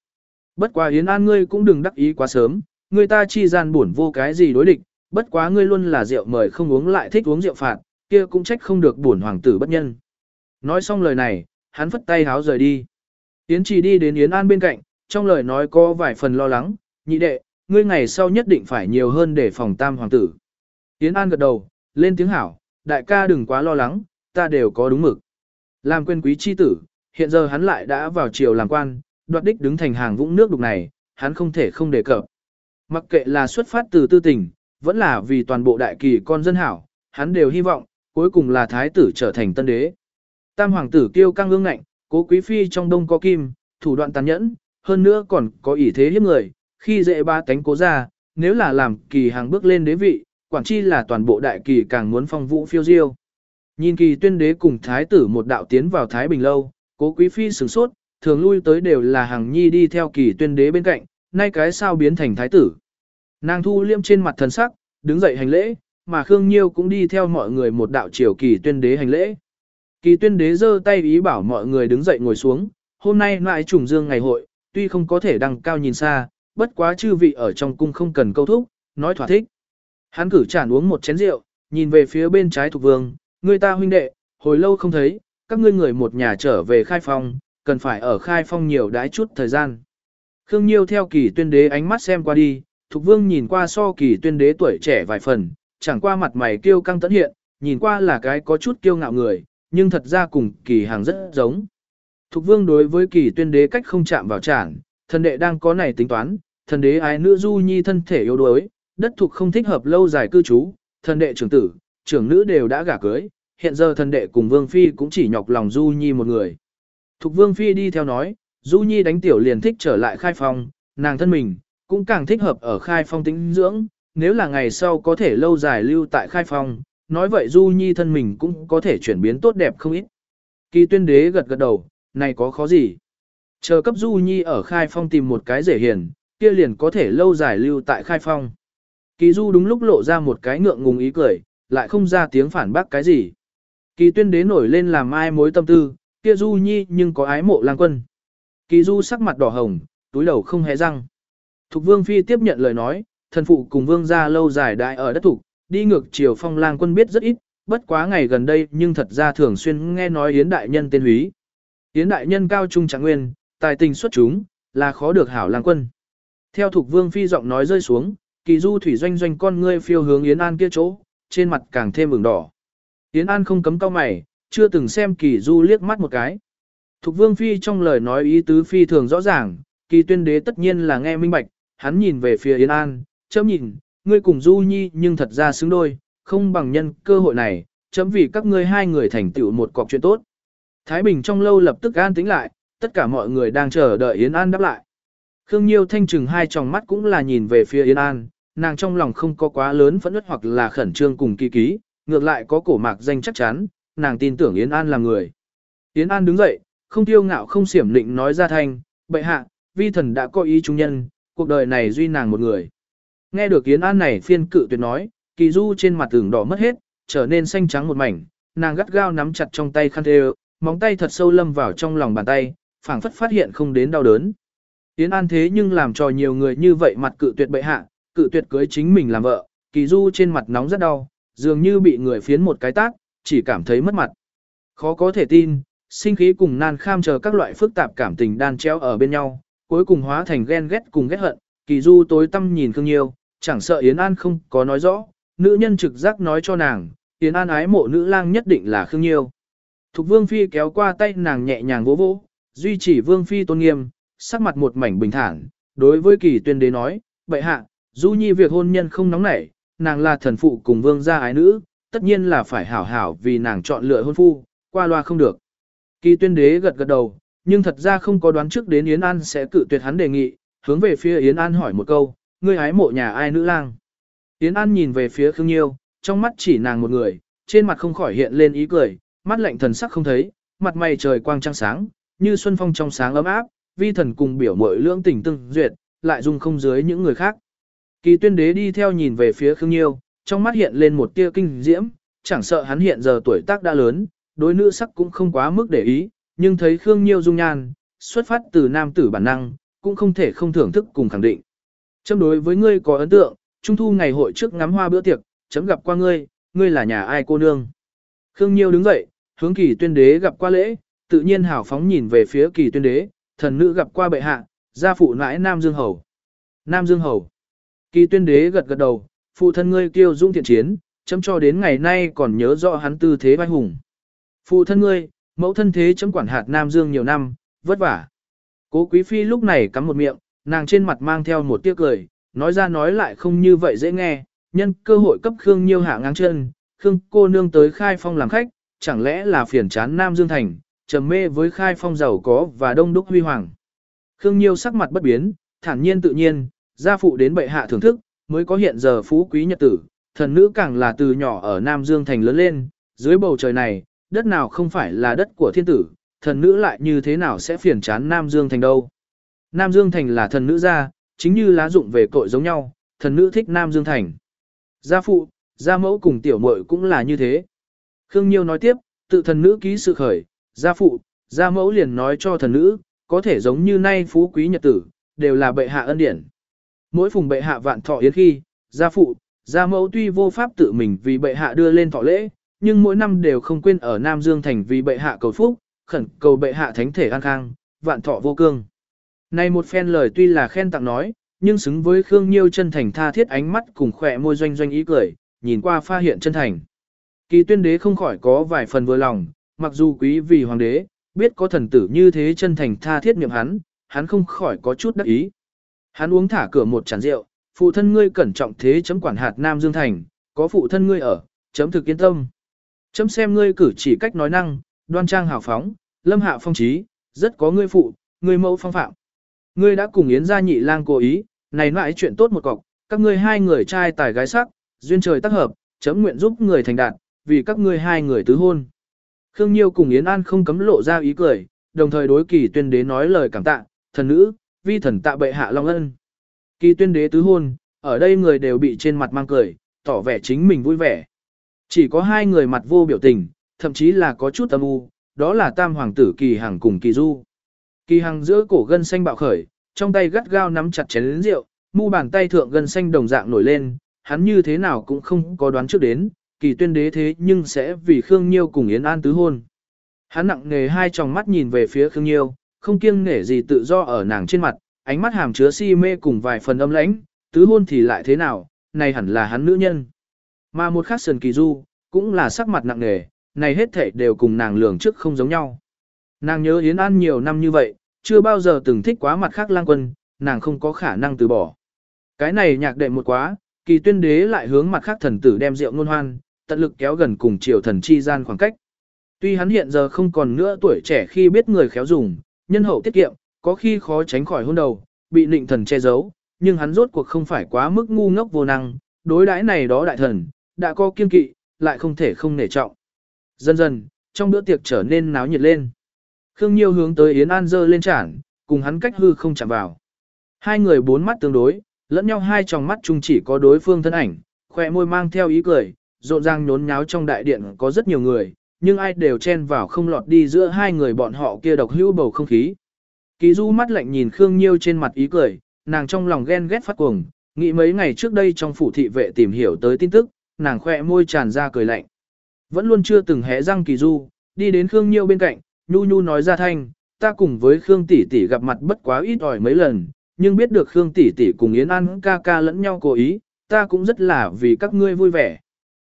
Bất quá Yến An ngươi cũng đừng đắc ý quá sớm, người ta chi gian buồn vô cái gì đối địch, bất quá ngươi luôn là rượu mời không uống lại thích uống rượu phạt, kia cũng trách không được buồn hoàng tử bất nhân. Nói xong lời này, hắn phất tay háo rời đi. Yến trì đi đến Yến An bên cạnh, trong lời nói có vài phần lo lắng, nhị đệ, ngươi ngày sau nhất định phải nhiều hơn để phòng tam hoàng tử. Yến An gật đầu, lên tiếng hảo, đại ca đừng quá lo lắng, ta đều có đúng mực. Làm quên quý chi tử, hiện giờ hắn lại đã vào triều làm quan, đoạt đích đứng thành hàng vũng nước đục này, hắn không thể không đề cập. Mặc kệ là xuất phát từ tư tình, vẫn là vì toàn bộ đại kỳ con dân hảo, hắn đều hy vọng, cuối cùng là thái tử trở thành tân đế. Tam hoàng tử kêu căng ương ngạnh, cố quý phi trong đông có kim, thủ đoạn tàn nhẫn, hơn nữa còn có ý thế hiếp người, khi dễ ba tánh cố ra, nếu là làm kỳ hàng bước lên đế vị, quản chi là toàn bộ đại kỳ càng muốn phong vũ phiêu diêu. Nhìn kỳ tuyên đế cùng thái tử một đạo tiến vào Thái Bình lâu, cố quý phi sửng sốt, thường lui tới đều là hàng nhi đi theo kỳ tuyên đế bên cạnh, nay cái sao biến thành thái tử. Nàng thu liêm trên mặt thần sắc, đứng dậy hành lễ, mà Khương Nhiêu cũng đi theo mọi người một đạo triều kỳ tuyên đế hành lễ. Kỳ tuyên đế giơ tay ý bảo mọi người đứng dậy ngồi xuống, hôm nay lại trùng dương ngày hội, tuy không có thể đăng cao nhìn xa, bất quá chư vị ở trong cung không cần câu thúc, nói thỏa thích. Hắn cử chản uống một chén rượu, nhìn về phía bên trái thuộc vương, người ta huynh đệ, hồi lâu không thấy, các ngươi người một nhà trở về khai phong, cần phải ở khai phong nhiều đái chút thời gian. Khương Nhiêu theo kỳ tuyên đế ánh mắt xem qua đi, Thục Vương nhìn qua so kỳ tuyên đế tuổi trẻ vài phần, chẳng qua mặt mày kiêu căng tấn hiện, nhìn qua là cái có chút kiêu ngạo người, nhưng thật ra cùng kỳ hàng rất giống. Thục Vương đối với kỳ tuyên đế cách không chạm vào trản, thần đệ đang có này tính toán, thần đế ái nữ du nhi thân thể yếu đuối, đất thuộc không thích hợp lâu dài cư trú, thần đệ trưởng tử, trưởng nữ đều đã gả cưới, hiện giờ thần đệ cùng Vương Phi cũng chỉ nhọc lòng du nhi một người. Thục Vương Phi đi theo nói, du nhi đánh tiểu liền thích trở lại khai phong, nàng thân mình, cũng càng thích hợp ở khai phong tĩnh dưỡng, nếu là ngày sau có thể lâu dài lưu tại khai phong, nói vậy du nhi thân mình cũng có thể chuyển biến tốt đẹp không ít. Kỳ tuyên đế gật gật đầu, này có khó gì. Chờ cấp du nhi ở khai phong tìm một cái rể hiền, kia liền có thể lâu dài lưu tại khai phong. Kỳ du đúng lúc lộ ra một cái ngượng ngùng ý cười, lại không ra tiếng phản bác cái gì. Kỳ tuyên đế nổi lên làm ai mối tâm tư, kia du nhi nhưng có ái mộ lang quân. Kỳ du sắc mặt đỏ hồng, túi đầu không hé răng. Thục vương phi tiếp nhận lời nói, thần phụ cùng vương gia lâu dài đại ở đất thục, đi ngược chiều phong lang quân biết rất ít, bất quá ngày gần đây nhưng thật ra thường xuyên nghe nói yến đại nhân tên húy. Yến đại nhân cao trung trạng nguyên, tài tình xuất chúng, là khó được hảo lang quân. Theo thục vương phi giọng nói rơi xuống, kỳ du thủy doanh doanh con ngươi phiêu hướng Yến An kia chỗ, trên mặt càng thêm ửng đỏ. Yến An không cấm cao mày, chưa từng xem kỳ du liếc mắt một cái. Thục vương phi trong lời nói ý tứ phi thường rõ ràng, kỳ tuyên đế tất nhiên là nghe minh bạch, hắn nhìn về phía Yến An, chấm nhìn, ngươi cùng du nhi nhưng thật ra xứng đôi, không bằng nhân cơ hội này, chấm vì các ngươi hai người thành tựu một cọc chuyện tốt. Thái Bình trong lâu lập tức an tĩnh lại, tất cả mọi người đang chờ đợi Yến An đáp lại. Khương Nhiêu thanh trừng hai tròng mắt cũng là nhìn về phía Yến An, nàng trong lòng không có quá lớn phẫn nứt hoặc là khẩn trương cùng kỳ ký, ngược lại có cổ mạc danh chắc chắn, nàng tin tưởng Yến An là người. Yến An đứng dậy, không tiêu ngạo không xiểm định nói ra thanh, bệ hạ, vi thần đã có ý trung nhân, cuộc đời này duy nàng một người. Nghe được Yến An này phiên cự tuyệt nói, kỳ du trên mặt tường đỏ mất hết, trở nên xanh trắng một mảnh, nàng gắt gao nắm chặt trong tay khăn thê móng tay thật sâu lâm vào trong lòng bàn tay, phảng phất phát hiện không đến đau đớn. Yến An thế nhưng làm cho nhiều người như vậy mặt cự tuyệt bệ hạ, cự tuyệt cưới chính mình làm vợ, kỳ du trên mặt nóng rất đau, dường như bị người phiến một cái tác, chỉ cảm thấy mất mặt. Khó có thể tin, sinh khí cùng nan kham chờ các loại phức tạp cảm tình đan treo ở bên nhau, cuối cùng hóa thành ghen ghét cùng ghét hận, kỳ du tối tâm nhìn Khương Nhiêu, chẳng sợ Yến An không có nói rõ, nữ nhân trực giác nói cho nàng, Yến An ái mộ nữ lang nhất định là Khương Nhiêu. Thục Vương Phi kéo qua tay nàng nhẹ nhàng vỗ vỗ, duy trì Vương Phi tôn nghiêm, sắc mặt một mảnh bình thản, đối với kỳ tuyên đế nói, bệ hạ, du nhi việc hôn nhân không nóng nảy, nàng là thần phụ cùng vương gia ái nữ, tất nhiên là phải hảo hảo vì nàng chọn lựa hôn phu, qua loa không được. Kỳ tuyên đế gật gật đầu, nhưng thật ra không có đoán trước đến Yến An sẽ cự tuyệt hắn đề nghị, hướng về phía Yến An hỏi một câu, ngươi ái mộ nhà ai nữ lang. Yến An nhìn về phía Khương Nhiêu, trong mắt chỉ nàng một người, trên mặt không khỏi hiện lên ý cười, mắt lạnh thần sắc không thấy, mặt mày trời quang trăng sáng, như xuân phong trong sáng ấm áp, vi thần cùng biểu mội lưỡng tình tương duyệt, lại dung không dưới những người khác. Kỳ tuyên đế đi theo nhìn về phía Khương Nhiêu, trong mắt hiện lên một tia kinh diễm, chẳng sợ hắn hiện giờ tuổi tác đã lớn, đối nữ sắc cũng không quá mức để ý, nhưng thấy Khương Nhiêu dung nhan, xuất phát từ nam tử bản năng, cũng không thể không thưởng thức cùng khẳng định. Châm đối với ngươi có ấn tượng, trung thu ngày hội trước ngắm hoa bữa tiệc, chấm gặp qua ngươi, ngươi là nhà ai cô nương. Khương Nhiêu đứng dậy, hướng kỳ tuyên đế gặp qua lễ, tự nhiên hào phóng nhìn về phía kỳ tuyên đế, thần nữ gặp qua bệ hạ, gia phụ nãi Nam Dương Hầu. Nam Dương Hầu. Kỳ tuyên đế gật gật đầu, phụ thân ngươi kiêu dung thiện chiến, chấm cho đến ngày nay còn nhớ rõ hắn tư thế vai hùng. Phụ thân ngươi, mẫu thân thế chấm quản hạt Nam Dương nhiều năm, vất vả. Cố quý phi lúc này cắm một miệng, nàng trên mặt mang theo một tiếc cười, nói ra nói lại không như vậy dễ nghe, nhân cơ hội cấp Khương Nhiêu hạ ngang chân, Khương cô nương tới khai phong làm khách, chẳng lẽ là phiền chán Nam Dương Thành, trầm mê với khai phong giàu có và đông đúc huy hoàng. Khương Nhiêu sắc mặt bất biến, thản nhiên tự nhiên, gia phụ đến bệ hạ thưởng thức, mới có hiện giờ phú quý nhật tử, thần nữ càng là từ nhỏ ở Nam Dương Thành lớn lên, dưới bầu trời này, đất nào không phải là đất của thiên tử, thần nữ lại như thế nào sẽ phiền chán Nam Dương Thành đâu. Nam Dương Thành là thần nữ gia, chính như lá dụng về cội giống nhau, thần nữ thích Nam Dương Thành. Gia phụ, gia mẫu cùng tiểu muội cũng là như thế. Khương Nhiêu nói tiếp, tự thần nữ ký sự khởi, gia phụ, gia mẫu liền nói cho thần nữ, có thể giống như nay phú quý nhật tử, đều là bệ hạ ân điển. Mỗi phùng bệ hạ vạn thọ yến khi, gia phụ, gia mẫu tuy vô pháp tự mình vì bệ hạ đưa lên thọ lễ, nhưng mỗi năm đều không quên ở Nam Dương Thành vì bệ hạ cầu phúc, khẩn cầu bệ hạ thánh thể an khang, vạn thọ vô cương. Này một phen lời tuy là khen tặng nói, nhưng xứng với Khương Nhiêu chân thành tha thiết ánh mắt cùng khỏe môi doanh doanh ý cười, nhìn qua pha hiện chân thành. Kỳ tuyên đế không khỏi có vài phần vừa lòng, mặc dù quý vì hoàng đế, biết có thần tử như thế chân thành tha thiết niệm hắn, hắn không khỏi có chút đắc ý. Hắn uống thả cửa một chén rượu, phụ thân ngươi cẩn trọng thế chấm quản hạt Nam Dương Thành, có phụ thân ngươi ở, chấm thực yên tâm. Chấm xem ngươi cử chỉ cách nói năng, đoan trang hào phóng, lâm hạ phong trí, rất có ngươi phụ, ngươi mẫu phong phạm. Ngươi đã cùng Yến gia nhị lang cố ý, này nãi chuyện tốt một cọc, các ngươi hai người trai tài gái sắc, duyên trời tác hợp, chấm nguyện giúp người thành đạt, vì các ngươi hai người tứ hôn. Khương Nhiêu cùng Yến An không cấm lộ ra ý cười, đồng thời đối kỳ tuyên đế nói lời cảm tạ, thần nữ, vi thần tạ bệ hạ long ân. Kỳ tuyên đế tứ hôn, ở đây người đều bị trên mặt mang cười, tỏ vẻ chính mình vui vẻ. Chỉ có hai người mặt vô biểu tình, thậm chí là có chút âm u, đó là tam hoàng tử kỳ hằng cùng kỳ du. Kỳ hằng giữa cổ gân xanh bạo khởi, trong tay gắt gao nắm chặt chén rượu, mu bàn tay thượng gân xanh đồng dạng nổi lên, hắn như thế nào cũng không có đoán trước đến, kỳ tuyên đế thế nhưng sẽ vì Khương Nhiêu cùng Yến An tứ hôn. Hắn nặng nề hai tròng mắt nhìn về phía Khương Nhiêu, không kiêng nể gì tự do ở nàng trên mặt, ánh mắt hàm chứa si mê cùng vài phần âm lãnh, tứ hôn thì lại thế nào, này hẳn là hắn nữ nhân. Mà một khác sườn kỳ du, cũng là sắc mặt nặng nề, này hết thảy đều cùng nàng lường trước không giống nhau. Nàng nhớ Yến An nhiều năm như vậy, chưa bao giờ từng thích quá mặt khác lang quân, nàng không có khả năng từ bỏ. Cái này nhạc đệ một quá, kỳ tuyên đế lại hướng mặt khác thần tử đem rượu ngôn hoan, tận lực kéo gần cùng triều thần chi gian khoảng cách. Tuy hắn hiện giờ không còn nữa tuổi trẻ khi biết người khéo dùng, nhân hậu tiết kiệm, có khi khó tránh khỏi hôn đầu, bị nịnh thần che giấu, nhưng hắn rốt cuộc không phải quá mức ngu ngốc vô năng, đối đãi này đó đại thần, đã có kiên kỵ, lại không thể không nể trọng. Dần dần, trong bữa tiệc trở nên náo nhiệt lên. Khương Nhiêu hướng tới Yến An dơ lên chản, cùng hắn cách hư không chạm vào. Hai người bốn mắt tương đối, lẫn nhau hai tròng mắt chung chỉ có đối phương thân ảnh, khỏe môi mang theo ý cười, rộn ràng nhốn nháo trong đại điện có rất nhiều người, nhưng ai đều chen vào không lọt đi giữa hai người bọn họ kia độc hữu bầu không khí. Kỳ du mắt lạnh nhìn Khương Nhiêu trên mặt ý cười, nàng trong lòng ghen ghét phát cuồng, nghĩ mấy ngày trước đây trong phủ thị vệ tìm hiểu tới tin tức, nàng khỏe môi tràn ra cười lạnh. Vẫn luôn chưa từng hé răng kỳ du, đi đến Khương Nhiêu bên cạnh, nhu nhu nói ra thanh, ta cùng với Khương tỷ tỷ gặp mặt bất quá ít ỏi mấy lần, nhưng biết được Khương tỷ tỷ cùng Yến An ca ca lẫn nhau cố ý, ta cũng rất là vì các ngươi vui vẻ.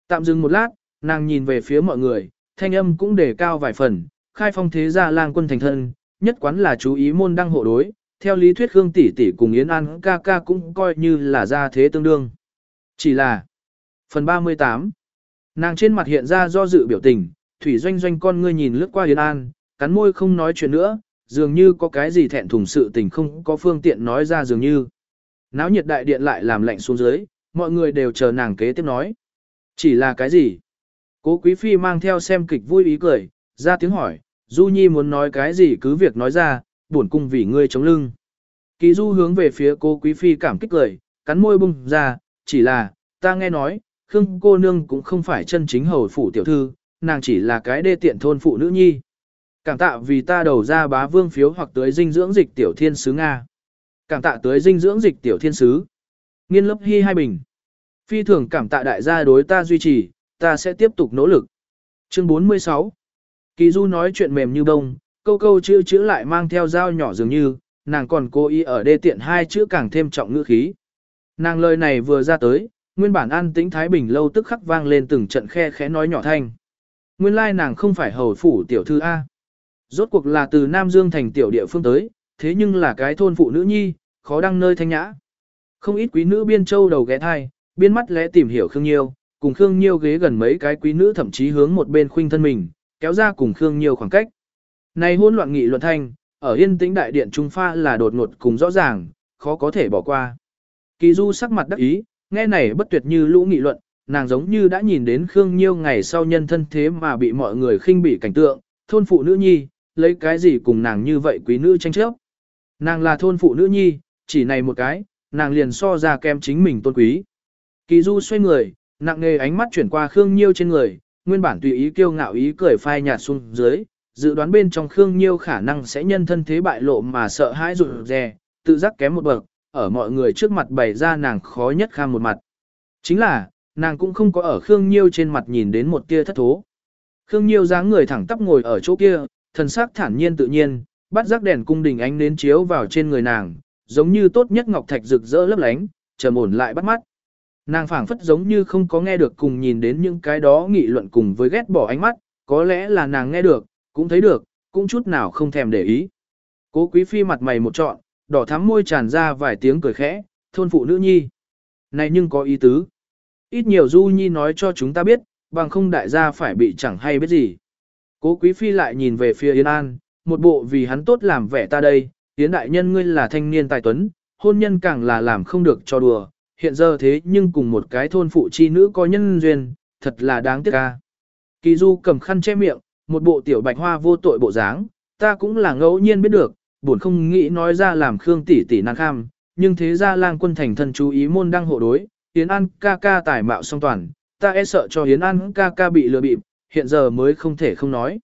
Tạm dừng một lát, nàng nhìn về phía mọi người, thanh âm cũng đề cao vài phần, khai phong thế gia lang quân thành thân, nhất quán là chú ý môn đăng hộ đối, theo lý thuyết Khương tỷ tỷ cùng Yến An ca ca cũng coi như là gia thế tương đương. Chỉ là Phần 38 Nàng trên mặt hiện ra do dự biểu tình, Thủy Doanh Doanh con ngươi nhìn lướt qua Yến An, cắn môi không nói chuyện nữa, dường như có cái gì thẹn thùng sự tình không có phương tiện nói ra dường như. Náo nhiệt đại điện lại làm lạnh xuống dưới, mọi người đều chờ nàng kế tiếp nói. Chỉ là cái gì? Cố Quý Phi mang theo xem kịch vui ý cười, ra tiếng hỏi, Du Nhi muốn nói cái gì cứ việc nói ra, buồn cung vì ngươi chống lưng. Kỳ Du hướng về phía cố Quý Phi cảm kích cười, cắn môi bung ra, chỉ là, ta nghe nói, Khương cô nương cũng không phải chân chính hầu phủ tiểu thư, nàng chỉ là cái đê tiện thôn phụ nữ nhi. Cảm tạ vì ta đầu ra bá vương phiếu hoặc tới dinh dưỡng dịch tiểu thiên sứ Nga. Cảm tạ tới dinh dưỡng dịch tiểu thiên sứ. Nghiên lớp hy hai bình. Phi thường cảm tạ đại gia đối ta duy trì, ta sẽ tiếp tục nỗ lực. Chương 46 Kỳ Du nói chuyện mềm như bông, câu câu chữ chữ lại mang theo dao nhỏ dường như, nàng còn cố ý ở đê tiện hai chữ càng thêm trọng ngữ khí. Nàng lời này vừa ra tới, nguyên bản an tĩnh Thái Bình lâu tức khắc vang lên từng trận khe khẽ nói nhỏ thanh. Nguyên lai nàng không phải hầu phủ tiểu thư A. Rốt cuộc là từ Nam Dương thành tiểu địa phương tới, thế nhưng là cái thôn phụ nữ nhi, khó đăng nơi thanh nhã. Không ít quý nữ biên châu đầu ghé thai, biên mắt lẽ tìm hiểu Khương Nhiêu, cùng Khương Nhiêu ghế gần mấy cái quý nữ thậm chí hướng một bên khuynh thân mình, kéo ra cùng Khương Nhiêu khoảng cách. Này hôn loạn nghị luận thanh, ở yên tĩnh đại điện trung pha là đột ngột cùng rõ ràng, khó có thể bỏ qua. Kỳ Du sắc mặt đắc ý, nghe này bất tuyệt như lũ nghị luận, nàng giống như đã nhìn đến Khương Nhiêu ngày sau nhân thân thế mà bị mọi người khinh bỉ cảnh tượng, thôn phụ nữ nhi, lấy cái gì cùng nàng như vậy quý nữ tranh chấp. Nàng là thôn phụ nữ nhi, chỉ này một cái, nàng liền so ra kem chính mình tôn quý. Kỳ Du xoay người, nặng nề ánh mắt chuyển qua Khương Nhiêu trên người, nguyên bản tùy ý kiêu ngạo ý cười phai nhạt xuống dưới, dự đoán bên trong Khương Nhiêu khả năng sẽ nhân thân thế bại lộ mà sợ hãi rụt rè, tự giác kém một bậc, ở mọi người trước mặt bày ra nàng khó nhất kham một mặt. Chính là, nàng cũng không có ở Khương Nhiêu trên mặt nhìn đến một tia thất thố. Khương Nhiêu dáng người thẳng tắp ngồi ở chỗ kia, thần sắc thản nhiên tự nhiên, bắt giác đèn cung đình ánh đến chiếu vào trên người nàng, giống như tốt nhất ngọc thạch rực rỡ lấp lánh, trầm ổn lại bắt mắt. Nàng phảng phất giống như không có nghe được cùng nhìn đến những cái đó nghị luận cùng với ghét bỏ ánh mắt, có lẽ là nàng nghe được, cũng thấy được, cũng chút nào không thèm để ý. Cố quý phi mặt mày một trọn, đỏ thắm môi tràn ra vài tiếng cười khẽ, thôn phụ nữ nhi. Này nhưng có ý tứ. Ít nhiều du nhi nói cho chúng ta biết, bằng không đại gia phải bị chẳng hay biết gì. Cố quý phi lại nhìn về phía Yến An, một bộ vì hắn tốt làm vẻ ta đây, Yến đại nhân ngươi là thanh niên tài tuấn, hôn nhân càng là làm không được cho đùa, hiện giờ thế nhưng cùng một cái thôn phụ chi nữ có nhân duyên, thật là đáng tiếc ca. Kỳ du cầm khăn che miệng, một bộ tiểu bạch hoa vô tội bộ dáng, ta cũng là ngẫu nhiên biết được, buồn không nghĩ nói ra làm Khương tỷ tỷ nàng kham, nhưng thế ra lang quân thành thân chú ý môn đăng hộ đối, Yến An ca ca tài mạo song toàn, ta e sợ cho Yến An ca ca bị lừa bịp, hiện giờ mới không thể không nói.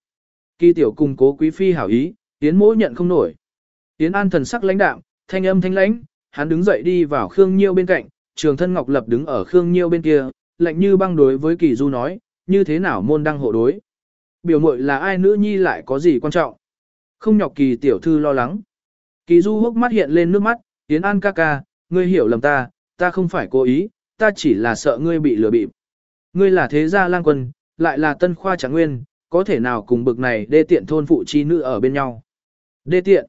Kỳ tiểu cùng cố quý phi hảo ý, Yến mỗ nhận không nổi. Yến An thần sắc lãnh đạm, thanh âm thanh lãnh, hắn đứng dậy đi vào Khương Nhiêu bên cạnh, trường thân Ngọc Lập đứng ở Khương Nhiêu bên kia, lạnh như băng đối với Kỳ Du nói, như thế nào môn đăng hộ đối. Biểu muội là ai nữ nhi lại có gì quan trọng. Không nhọc Kỳ tiểu thư lo lắng. Kỳ Du hốc mắt hiện lên nước mắt, Yến An ca ca, ngươi hiểu lầm ta, ta không phải cố ý, ta chỉ là sợ ngươi bị lừa bịp. Ngươi là thế gia lang quân, lại là tân khoa trạng nguyên, có thể nào cùng bực này đê tiện thôn phụ chi nữ ở bên nhau. Đê tiện.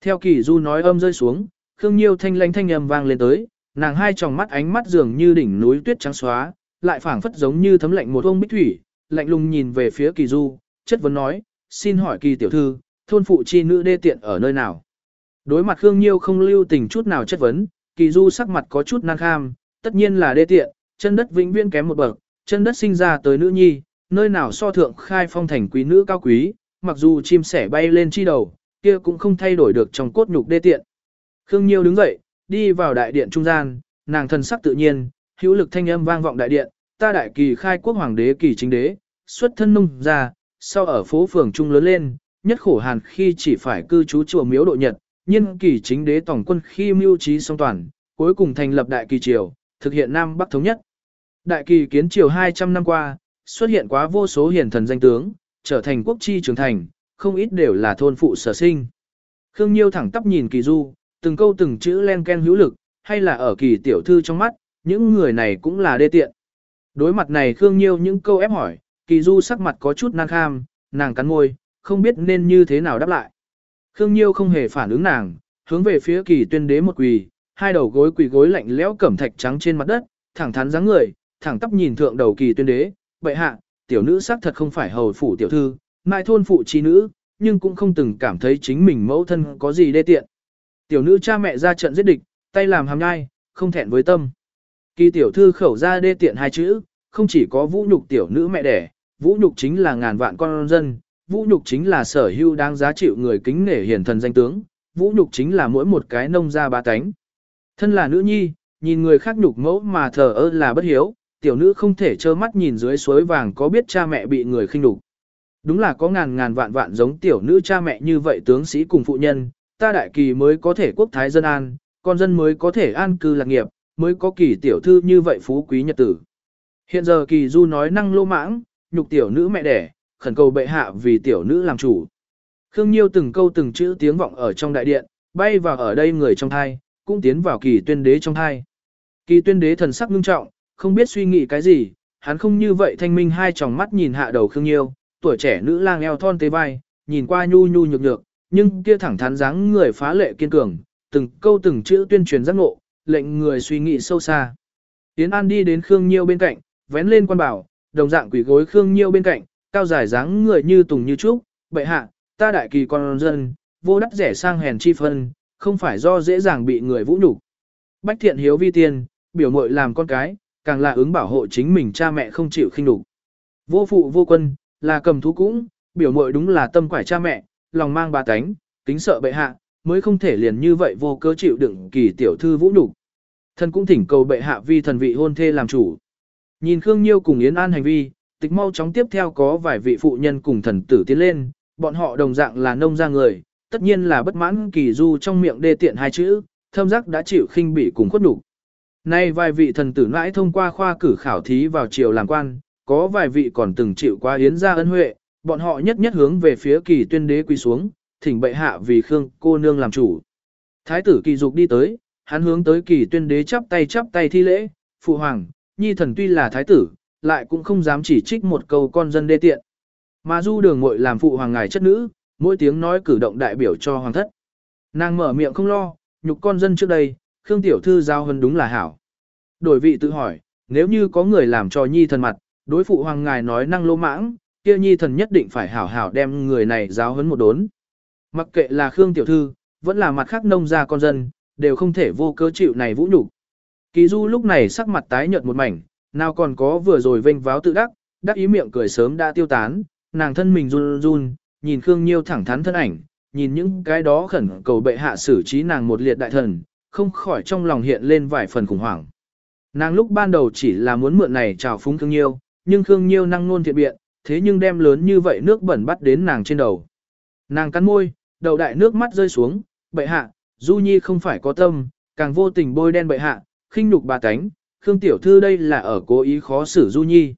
Theo kỳ du nói âm rơi xuống, Khương Nhiêu thanh lanh thanh âm vang lên tới, nàng hai tròng mắt ánh mắt dường như đỉnh núi tuyết trắng xóa, lại phảng phất giống như thấm lạnh một ông bích thủy, lạnh lùng nhìn về phía kỳ du, chất vấn nói, xin hỏi kỳ tiểu thư, thôn phụ chi nữ đê tiện ở nơi nào? Đối mặt Khương Nhiêu không lưu tình chút nào chất vấn, kỳ du sắc mặt có chút năng kham, tất nhiên là đê tiện, chân đất vĩnh viễn kém một bậc, chân đất sinh ra tới nữ nhi, nơi nào so thượng khai phong thành quý nữ cao quý, mặc dù chim sẻ bay lên chi đầu, kia cũng không thay đổi được trong cốt nhục đê tiện. Khương Nhiêu đứng dậy, đi vào đại điện trung gian, nàng thần sắc tự nhiên, hữu lực thanh âm vang vọng đại điện, ta đại kỳ khai quốc hoàng đế kỳ chính đế, xuất thân nông ra, sau ở phố phường trung lớn lên, nhất khổ hàn khi chỉ phải cư trú chùa miếu độ nhật, nhiên kỳ chính đế tổng quân khi mưu trí song toàn, cuối cùng thành lập đại kỳ triều, thực hiện Nam Bắc thống nhất. Đại kỳ kiến triều 200 năm qua, xuất hiện quá vô số hiển thần danh tướng, trở thành quốc chi trưởng thành, không ít đều là thôn phụ sở sinh. Khương Nhiêu thẳng tắp nhìn kỳ du, từng câu từng chữ len ken hữu lực, hay là ở kỳ tiểu thư trong mắt, những người này cũng là đê tiện. Đối mặt này Khương Nhiêu những câu ép hỏi, kỳ du sắc mặt có chút nan kham, nàng cắn môi, không biết nên như thế nào đáp lại. Khương Nhiêu không hề phản ứng nàng, hướng về phía kỳ tuyên đế một quỳ, hai đầu gối quỳ gối lạnh lẽo cẩm thạch trắng trên mặt đất, thẳng thắn dáng người, thẳng tắp nhìn thượng đầu kỳ tuyên đế, bệ hạ, tiểu nữ xác thật không phải hầu phủ tiểu thư, mai thôn phụ chi nữ, nhưng cũng không từng cảm thấy chính mình mẫu thân có gì đê tiện. Tiểu nữ cha mẹ ra trận giết địch, tay làm hàm nhai, không thẹn với tâm. Kỳ tiểu thư khẩu ra đê tiện hai chữ, không chỉ có vũ nhục tiểu nữ mẹ đẻ, vũ nhục chính là ngàn vạn con dân, vũ nhục chính là sở hữu đáng giá chịu người kính nể hiển thần danh tướng, vũ nhục chính là mỗi một cái nông gia ba cánh. Thân là nữ nhi, nhìn người khác nhục mẫu mà thờ ơ là bất hiếu, tiểu nữ không thể trơ mắt nhìn dưới suối vàng có biết cha mẹ bị người khinh nhục. Đúng là có ngàn ngàn vạn vạn giống tiểu nữ cha mẹ như vậy tướng sĩ cùng phụ nhân, ta đại kỳ mới có thể quốc thái dân an, con dân mới có thể an cư lạc nghiệp, mới có kỳ tiểu thư như vậy phú quý nhật tử. Hiện giờ kỳ du nói năng lô mãng, nhục tiểu nữ mẹ đẻ, khẩn cầu bệ hạ vì tiểu nữ làm chủ. Khương Nhiêu từng câu từng chữ tiếng vọng ở trong đại điện, bay vào ở đây người trong thai, cũng tiến vào kỳ tuyên đế trong thai. Kỳ tuyên đế thần sắc ngưng trọng, không biết suy nghĩ cái gì, hắn không như vậy thanh minh hai tròng mắt nhìn hạ đầu Khương Nhiêu, tuổi trẻ nữ lang eo thon tế vai, nhìn qua nhu nhu nhược nhược, nhưng kia thẳng thắn dáng người phá lệ kiên cường, từng câu từng chữ tuyên truyền giác ngộ, lệnh người suy nghĩ sâu xa. Tiến An đi đến Khương Nhiêu bên cạnh, vén lên quan bảo, đồng dạng quỷ gối Khương Nhiêu bên cạnh, cao dài dáng người như tùng như trúc, bệ hạ, ta đại kỳ con dân, vô đắc rẻ sang hèn chi phân, không phải do dễ dàng bị người vũ nhục. Bách thiện hiếu vi tiên, biểu muội làm con cái, càng là ứng bảo hộ chính mình cha mẹ không chịu khinh đủ. Vô phụ vô quân, là cầm thú cũng, biểu muội đúng là tâm quải cha mẹ, lòng mang ba tánh, kính sợ bệ hạ, mới không thể liền như vậy vô cớ chịu đựng kỳ tiểu thư vũ nhục. Thần cũng thỉnh cầu bệ hạ vi thần vị hôn thê làm chủ. Nhìn Khương Nhiêu cùng Yến An hành vi, tịch mau chóng tiếp theo có vài vị phụ nhân cùng thần tử tiến lên, bọn họ đồng dạng là nông gia người, tất nhiên là bất mãn kỳ du trong miệng đê tiện hai chữ, thâm giác đã chịu khinh bị cùng khuất nhục. Nay vài vị thần tử mãi thông qua khoa cử khảo thí vào triều làm quan, có vài vị còn từng chịu qua yến gia ân huệ, bọn họ nhất nhất hướng về phía kỳ tuyên đế quỳ xuống, thỉnh bệ hạ vì Khương cô nương làm chủ. Thái tử kỳ dục đi tới, hắn hướng tới kỳ tuyên đế chắp tay chắp tay thi lễ, phụ hoàng, nhi thần tuy là thái tử, lại cũng không dám chỉ trích một câu con dân đê tiện. Mà du đường muội làm phụ hoàng ngài chất nữ, mỗi tiếng nói cử động đại biểu cho hoàng thất. Nàng mở miệng không lo, nhục con dân trước đây, Khương tiểu thư giao hơn đúng là hảo. Đổi vị tự hỏi, nếu như có người làm cho nhi thần mặt, đối phụ hoàng ngài nói năng lô mãng, kia nhi thần nhất định phải hảo hảo đem người này giáo huấn một đốn. Mặc kệ là Khương tiểu thư, vẫn là mặt khác nông gia con dân, đều không thể vô cớ chịu này vũ nhục. Kỳ Du lúc này sắc mặt tái nhợt một mảnh, nào còn có vừa rồi vênh váo tự đắc, đắc ý miệng cười sớm đã tiêu tán, nàng thân mình run run, nhìn Khương Nhiêu thẳng thắn thân ảnh, nhìn những cái đó khẩn cầu bệ hạ xử trí nàng một liệt đại thần, không khỏi trong lòng hiện lên vài phần khủng hoảng. Nàng lúc ban đầu chỉ là muốn mượn này chào phúng Khương Nhiêu, nhưng Khương Nhiêu năng nôn thiện biện, thế nhưng đem lớn như vậy nước bẩn bắt đến nàng trên đầu. Nàng cắn môi, đầu đại nước mắt rơi xuống, bệ hạ, Du Nhi không phải có tâm, càng vô tình bôi đen bệ hạ, khinh nhục bà tánh, Khương Tiểu Thư đây là ở cố ý khó xử Du Nhi.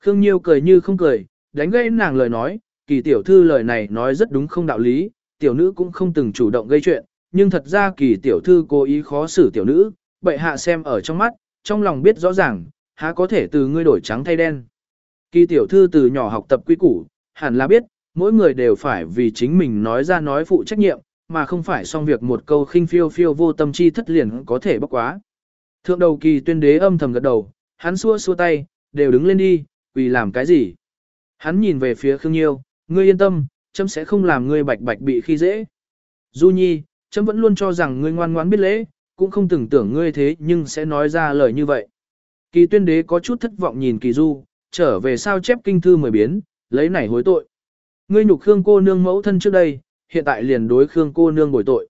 Khương Nhiêu cười như không cười, đánh gây nàng lời nói, kỳ Tiểu Thư lời này nói rất đúng không đạo lý, Tiểu Nữ cũng không từng chủ động gây chuyện, nhưng thật ra kỳ Tiểu Thư cố ý khó xử Tiểu Nữ, bệ hạ xem ở trong mắt, trong lòng biết rõ ràng, há có thể từ ngươi đổi trắng thay đen. Kỳ Tiểu Thư từ nhỏ học tập quy củ, hẳn là biết, mỗi người đều phải vì chính mình nói ra nói phụ trách nhiệm, mà không phải xong việc một câu khinh phiêu phiêu vô tâm chi thất liền có thể bóc quá. Thượng đầu kỳ tuyên đế âm thầm gật đầu, hắn xua xua tay, đều đứng lên đi, vì làm cái gì. Hắn nhìn về phía Khương Nhiêu, ngươi yên tâm, chấm sẽ không làm ngươi bạch bạch bị khi dễ. Du Nhi, chấm vẫn luôn cho rằng ngươi ngoan ngoãn biết lễ, cũng không từng tưởng ngươi thế nhưng sẽ nói ra lời như vậy. Kỳ tuyên đế có chút thất vọng nhìn kỳ du, trở về sao chép kinh thư mười biến, lấy này hối tội. Ngươi nhục Khương cô nương mẫu thân trước đây, hiện tại liền đối Khương cô nương bồi tội.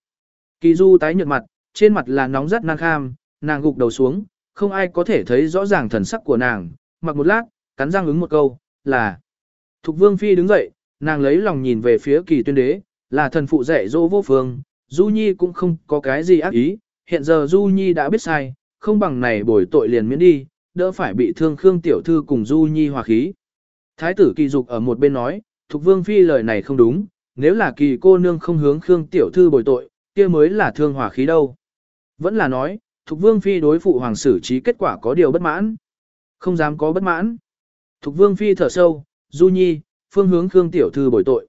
Kỳ du tái nhợt mặt, trên mặt là nóng rất nang kham, nàng gục đầu xuống, không ai có thể thấy rõ ràng thần sắc của nàng, mặc một lát, cắn răng ứng một câu, là. Thục vương phi đứng dậy, nàng lấy lòng nhìn về phía kỳ tuyên đế, là thần phụ dạy dỗ vô phương, Du Nhi cũng không có cái gì ác ý, hiện giờ Du Nhi đã biết sai, không bằng này bồi tội liền miễn đi, đỡ phải bị thương Khương tiểu thư cùng Du Nhi hòa khí. Thái tử kỳ dục ở một bên nói, Thục vương phi lời này không đúng, nếu là kỳ cô nương không hướng Khương tiểu thư bồi tội, kia mới là thương hòa khí đâu. Vẫn là nói, Thục Vương Phi đối phụ hoàng xử trí kết quả có điều bất mãn. Không dám có bất mãn. Thục Vương Phi thở sâu, Du Nhi, phương hướng Khương Tiểu Thư bồi tội.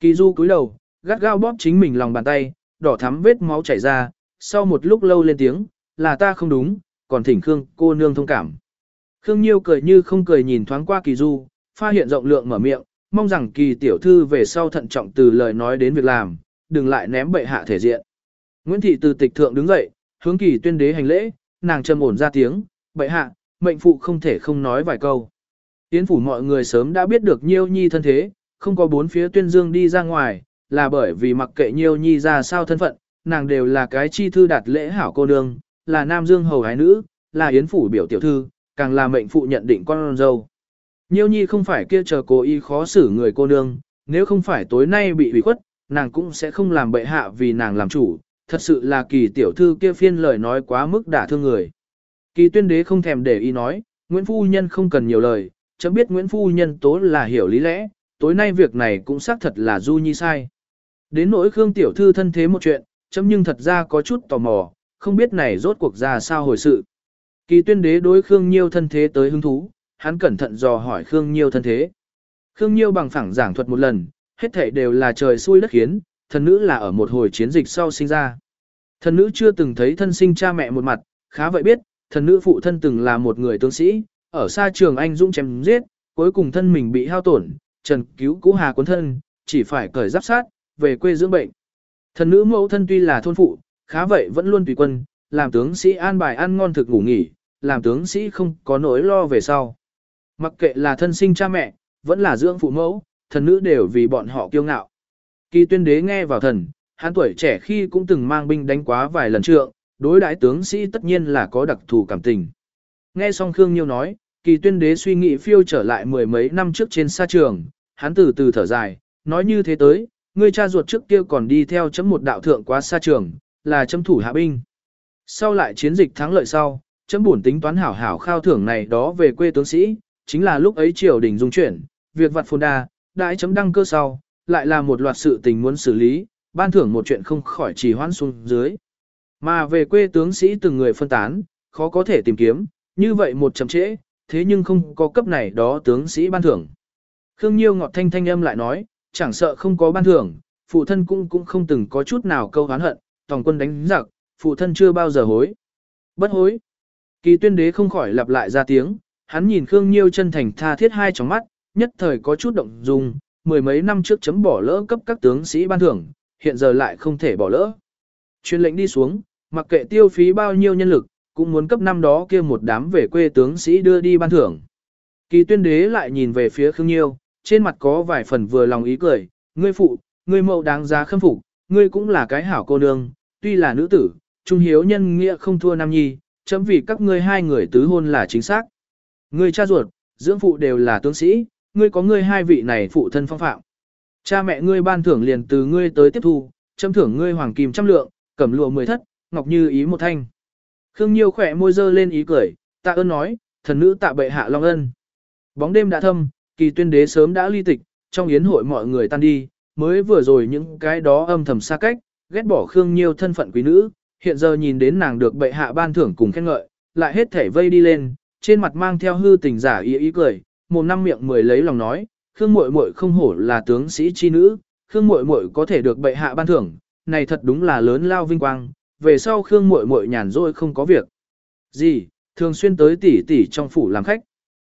Kỳ Du cúi đầu, gắt gao bóp chính mình lòng bàn tay, đỏ thắm vết máu chảy ra, sau một lúc lâu lên tiếng, là ta không đúng, còn thỉnh Khương cô nương thông cảm. Khương Nhiêu cười như không cười nhìn thoáng qua Kỳ Du, pha hiện rộng lượng mở miệng, mong rằng Kỳ Tiểu Thư về sau thận trọng từ lời nói đến việc làm, đừng lại ném bệ hạ thể diện. Nguyễn Thị từ tịch thượng đứng dậy, Hướng kỳ tuyên đế hành lễ, nàng trầm ổn ra tiếng, bệ hạ, mệnh phụ không thể không nói vài câu. tiến phủ mọi người sớm đã biết được nhiêu nhi thân thế, không có bốn phía tuyên dương đi ra ngoài, là bởi vì mặc kệ nhiêu nhi ra sao thân phận, nàng đều là cái chi thư đạt lễ hảo cô nương, là nam dương hầu gái nữ, là yến phủ biểu tiểu thư, càng là mệnh phụ nhận định con dâu. Nhiêu nhi không phải kia chờ cố ý khó xử người cô nương, nếu không phải tối nay bị ủy khuất, nàng cũng sẽ không làm bệ hạ vì nàng làm chủ, thật sự là kỳ tiểu thư kia phiên lời nói quá mức đả thương người. Kỳ tuyên đế không thèm để ý nói, Nguyễn Phu Nhân không cần nhiều lời, chấm biết Nguyễn Phu Nhân tố là hiểu lý lẽ, tối nay việc này cũng xác thật là Du Nhi sai. Đến nỗi Khương Tiểu Thư thân thế một chuyện, chấm nhưng thật ra có chút tò mò, không biết này rốt cuộc ra sao hồi sự. Kỳ tuyên đế đối Khương Nhiêu thân thế tới hứng thú, hắn cẩn thận dò hỏi Khương Nhiêu thân thế. Khương Nhiêu bằng phẳng giảng thuật một lần, hết thảy đều là trời xui đất khiến, thần nữ là ở một hồi chiến dịch sau sinh ra. Thần nữ chưa từng thấy thân sinh cha mẹ một mặt, khá vậy biết, thần nữ phụ thân từng là một người tướng sĩ, ở xa trường anh dũng chém giết, cuối cùng thân mình bị hao tổn, trần cứu cũ hà cuốn thân, chỉ phải cởi giáp sát, về quê dưỡng bệnh. Thần nữ mẫu thân tuy là thôn phụ, khá vậy vẫn luôn tùy quân, làm tướng sĩ an bài ăn ngon thực ngủ nghỉ, làm tướng sĩ không có nỗi lo về sau. Mặc kệ là thân sinh cha mẹ, vẫn là dưỡng phụ mẫu, thần nữ đều vì bọn họ kiêu ngạo. Kỳ tuyên đế nghe vào thần, hắn tuổi trẻ khi cũng từng mang binh đánh quá vài lần trượng, đối đại tướng sĩ tất nhiên là có đặc thù cảm tình. Nghe xong Khương Nhiêu nói, kỳ tuyên đế suy nghĩ phiêu trở lại mười mấy năm trước trên sa trường, hắn từ từ thở dài, nói như thế tới, người cha ruột trước kia còn đi theo chấm một đạo thượng quá sa trường, là chấm thủ hạ binh. Sau lại chiến dịch thắng lợi sau, chấm buồn tính toán hảo hảo khao thưởng này đó về quê tướng sĩ, chính là lúc ấy triều đình dung chuyển, việc vặt phồn đa, đại chấm đăng cơ sau, lại là một loạt sự tình muốn xử lý, ban thưởng một chuyện không khỏi trì hoãn xuống dưới. Mà về quê tướng sĩ từng người phân tán, khó có thể tìm kiếm, như vậy một chấm trễ, thế nhưng không có cấp này đó tướng sĩ ban thưởng. Khương Nhiêu ngọt thanh thanh âm lại nói, chẳng sợ không có ban thưởng, phụ thân cũng cũng không từng có chút nào câu hán hận, tòng quân đánh giặc, phụ thân chưa bao giờ hối. Bất hối. Kỳ tuyên đế không khỏi lặp lại ra tiếng, hắn nhìn Khương Nhiêu chân thành tha thiết hai tròng mắt, nhất thời có chút động dung, mười mấy năm trước chấm bỏ lỡ cấp các tướng sĩ ban thưởng, hiện giờ lại không thể bỏ lỡ. Chuyên lệnh đi xuống, mặc kệ tiêu phí bao nhiêu nhân lực, cũng muốn cấp năm đó kia một đám về quê tướng sĩ đưa đi ban thưởng. Kỳ tuyên đế lại nhìn về phía Khương Nhiêu, trên mặt có vài phần vừa lòng ý cười, ngươi phụ, ngươi mẫu đáng giá khâm phục, ngươi cũng là cái hảo cô nương, tuy là nữ tử, trung hiếu nhân nghĩa không thua nam nhi, chấm vì các ngươi hai người tứ hôn là chính xác. Ngươi cha ruột, dưỡng phụ đều là tướng sĩ, ngươi có ngươi hai vị này phụ thân phong phạm. Cha mẹ ngươi ban thưởng liền từ ngươi tới tiếp thu, chấm thưởng ngươi hoàng kim trăm lượng, cẩm lụa mười thất, ngọc như ý một thanh. Khương Nhiêu khỏe môi dơ lên ý cười, tạ ơn nói, thần nữ tạ bệ hạ long ân. Bóng đêm đã thâm, kỳ tuyên đế sớm đã ly tịch, trong yến hội mọi người tan đi, mới vừa rồi những cái đó âm thầm xa cách, ghét bỏ Khương Nhiêu thân phận quý nữ, hiện giờ nhìn đến nàng được bệ hạ ban thưởng cùng khen ngợi, lại hết thể vây đi lên, trên mặt mang theo hư tình giả ý ý cười, một năm miệng mười lấy lòng nói, Khương muội muội không hổ là tướng sĩ chi nữ, Khương muội muội có thể được bệ hạ ban thưởng, này thật đúng là lớn lao vinh quang, về sau Khương muội muội nhàn rỗi không có việc. Gì, thường xuyên tới tỷ tỷ trong phủ làm khách.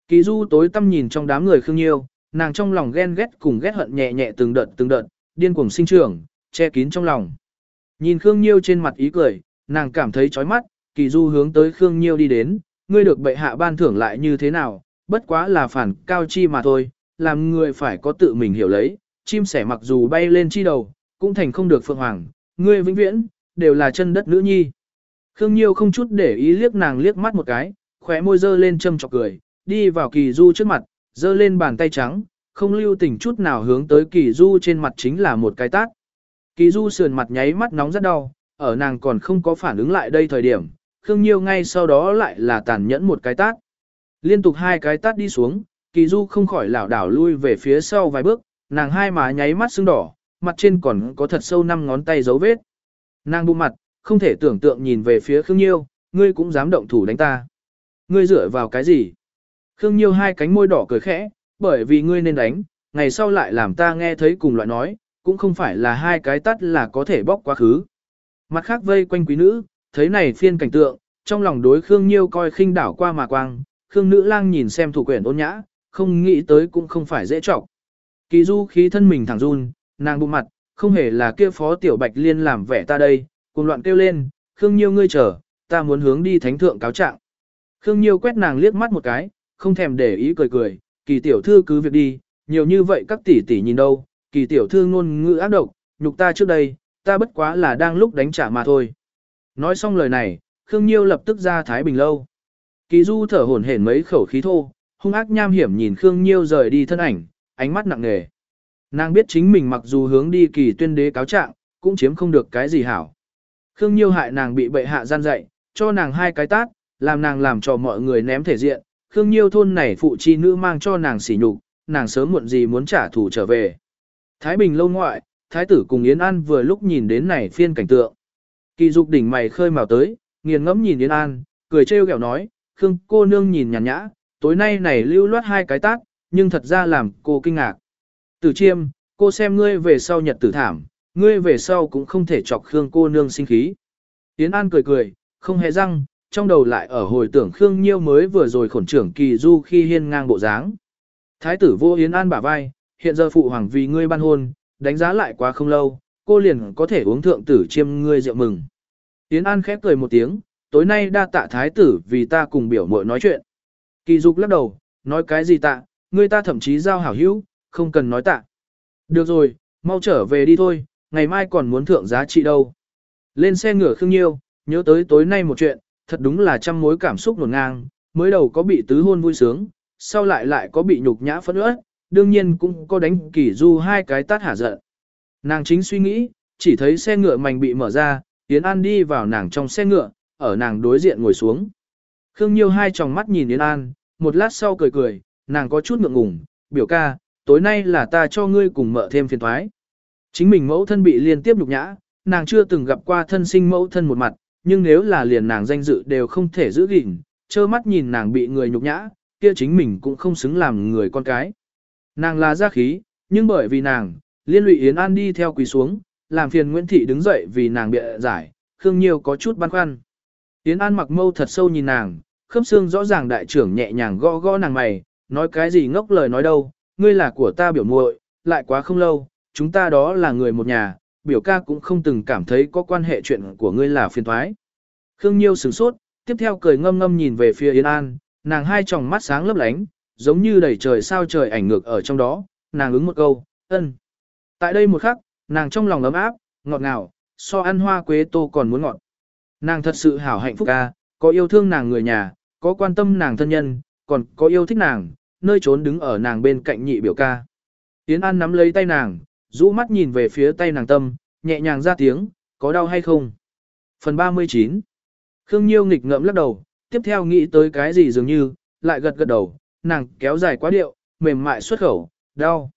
Kỳ Du tối tâm nhìn trong đám người Khương Nhiêu, nàng trong lòng ghen ghét cùng ghét hận nhẹ nhẹ từng đợt từng đợt, điên cuồng sinh trưởng, che kín trong lòng. Nhìn Khương Nhiêu trên mặt ý cười, nàng cảm thấy chói mắt, Kỳ Du hướng tới Khương Nhiêu đi đến, ngươi được bệ hạ ban thưởng lại như thế nào, bất quá là phản cao chi mà thôi, làm người phải có tự mình hiểu lấy, chim sẻ mặc dù bay lên chi đầu, cũng thành không được phượng hoàng, ngươi vĩnh viễn, đều là chân đất nữ nhi. Khương Nhiêu không chút để ý liếc nàng liếc mắt một cái, khóe môi dơ lên châm chọc cười, đi vào kỳ du trước mặt, dơ lên bàn tay trắng, không lưu tình chút nào hướng tới kỳ du trên mặt chính là một cái tát. Kỳ du sườn mặt nháy mắt nóng rất đau, ở nàng còn không có phản ứng lại đây thời điểm, Khương Nhiêu ngay sau đó lại là tàn nhẫn một cái tát. Liên tục hai cái tát đi xuống, kỳ du không khỏi lảo đảo lui về phía sau vài bước, nàng hai má nháy mắt sưng đỏ, mặt trên còn có thật sâu năm ngón tay dấu vết. Nàng bụng mặt, không thể tưởng tượng nhìn về phía Khương Nhiêu, ngươi cũng dám động thủ đánh ta. Ngươi dựa vào cái gì? Khương Nhiêu hai cánh môi đỏ cười khẽ, bởi vì ngươi nên đánh, ngày sau lại làm ta nghe thấy cùng loại nói, cũng không phải là hai cái tắt là có thể bóc quá khứ. Mặt khác vây quanh quý nữ, thấy này phiên cảnh tượng, trong lòng đối Khương Nhiêu coi khinh đảo qua mà quang, Khương nữ lang nhìn xem thủ quyển ôn nhã, không nghĩ tới cũng không phải dễ trọng. Kỳ du khí thân mình thẳng run, nàng bụng mặt, không hề là kia phó tiểu bạch liên làm vẻ ta đây, cùng loạn kêu lên, Khương Nhiêu ngươi chờ, ta muốn hướng đi thánh thượng cáo trạng. Khương Nhiêu quét nàng liếc mắt một cái, không thèm để ý cười cười, kỳ tiểu thư cứ việc đi, nhiều như vậy các tỷ tỷ nhìn đâu, kỳ tiểu thư ngôn ngữ ác độc, nhục ta trước đây, ta bất quá là đang lúc đánh trả mà thôi. Nói xong lời này, Khương Nhiêu lập tức ra Thái Bình lâu. Kỳ Du thở hổn hển mấy khẩu khí thô, hung ác nham hiểm nhìn Khương Nhiêu rời đi thân ảnh, ánh mắt nặng nề. Nàng biết chính mình mặc dù hướng đi kỳ tuyên đế cáo trạng, cũng chiếm không được cái gì hảo. Khương Nhiêu hại nàng bị bệ hạ gian dạy, cho nàng hai cái tát, làm nàng làm cho mọi người ném thể diện, Khương Nhiêu thôn này phụ chi nữ mang cho nàng sỉ nhục, nàng sớm muộn gì muốn trả thù trở về. Thái Bình lâu ngoại, thái tử cùng Yến An vừa lúc nhìn đến này phiên cảnh tượng. Kỳ dục đỉnh mày khơi mào tới, nghiền ngẫm nhìn Yến An, cười trêu ghẹo nói, Khương cô nương nhìn nhàn nhã, tối nay này lưu loát hai cái tác, nhưng thật ra làm cô kinh ngạc. Tử chiêm, cô xem ngươi về sau nhật tử thảm, ngươi về sau cũng không thể chọc Khương cô nương sinh khí. Yến An cười cười, không hề răng, trong đầu lại ở hồi tưởng Khương Nhiêu mới vừa rồi khổn trưởng kỳ du khi hiên ngang bộ dáng. Thái tử vô Yến An bả vai, hiện giờ phụ hoàng vì ngươi ban hôn, đánh giá lại quá không lâu, cô liền có thể uống thượng tử chiêm ngươi rượu mừng. Yến An khép cười một tiếng, tối nay đa tạ thái tử vì ta cùng biểu muội nói chuyện. Kỳ dục lắc đầu, nói cái gì tạ, ngươi ta thậm chí giao hảo hữu, không cần nói tạ. Được rồi, mau trở về đi thôi, ngày mai còn muốn thượng giá trị đâu. Lên xe ngựa Khương Nhiêu, nhớ tới tối nay một chuyện, thật đúng là trăm mối cảm xúc nổn ngang, mới đầu có bị tứ hôn vui sướng, sau lại lại có bị nhục nhã phẫn uất, đương nhiên cũng có đánh kỷ du hai cái tát hả giận. Nàng chính suy nghĩ, chỉ thấy xe ngựa mảnh bị mở ra, Yến An đi vào nàng trong xe ngựa, ở nàng đối diện ngồi xuống. Khương Nhiêu hai tròng mắt nhìn Yến An, một lát sau cười cười, nàng có chút ngượng ngùng, biểu ca, tối nay là ta cho ngươi cùng mợ thêm phiền thoái. Chính mình mẫu thân bị liên tiếp nhục nhã, nàng chưa từng gặp qua thân sinh mẫu thân một mặt, nhưng nếu là liền nàng danh dự đều không thể giữ gìn, trơ mắt nhìn nàng bị người nhục nhã, kia chính mình cũng không xứng làm người con cái. Nàng là gia khí, nhưng bởi vì nàng, liên lụy Yến An đi theo quỳ xuống, làm phiền Nguyễn Thị đứng dậy vì nàng bịa giải, Khương Nhiêu có chút băn khoăn. Yến An mặc mâu thật sâu nhìn nàng, khớp xương rõ ràng đại trưởng nhẹ nhàng gõ gõ nàng mày, nói cái gì ngốc lời nói đâu, ngươi là của ta biểu muội, lại quá không lâu, chúng ta đó là người một nhà, biểu ca cũng không từng cảm thấy có quan hệ chuyện của ngươi là phiền thoái. Khương Nhiêu sửng sốt, tiếp theo cười ngâm ngâm nhìn về phía Yến An, nàng hai tròng mắt sáng lấp lánh, giống như đầy trời sao trời ảnh ngược ở trong đó, nàng ứng một câu, ân. Tại đây một khắc, nàng trong lòng ấm áp, ngọt ngào, so ăn hoa quế tô còn muốn ngọt. Nàng thật sự hảo hạnh phúc ca, có yêu thương nàng người nhà, có quan tâm nàng thân nhân, còn có yêu thích nàng, nơi trốn đứng ở nàng bên cạnh nhị biểu ca. Yến An nắm lấy tay nàng, rũ mắt nhìn về phía tay nàng tâm, nhẹ nhàng ra tiếng, có đau hay không? Phần 39 Khương Nhiêu nghịch ngợm lắc đầu, tiếp theo nghĩ tới cái gì dường như, lại gật gật đầu, nàng kéo dài quá điệu, mềm mại xuất khẩu, đau.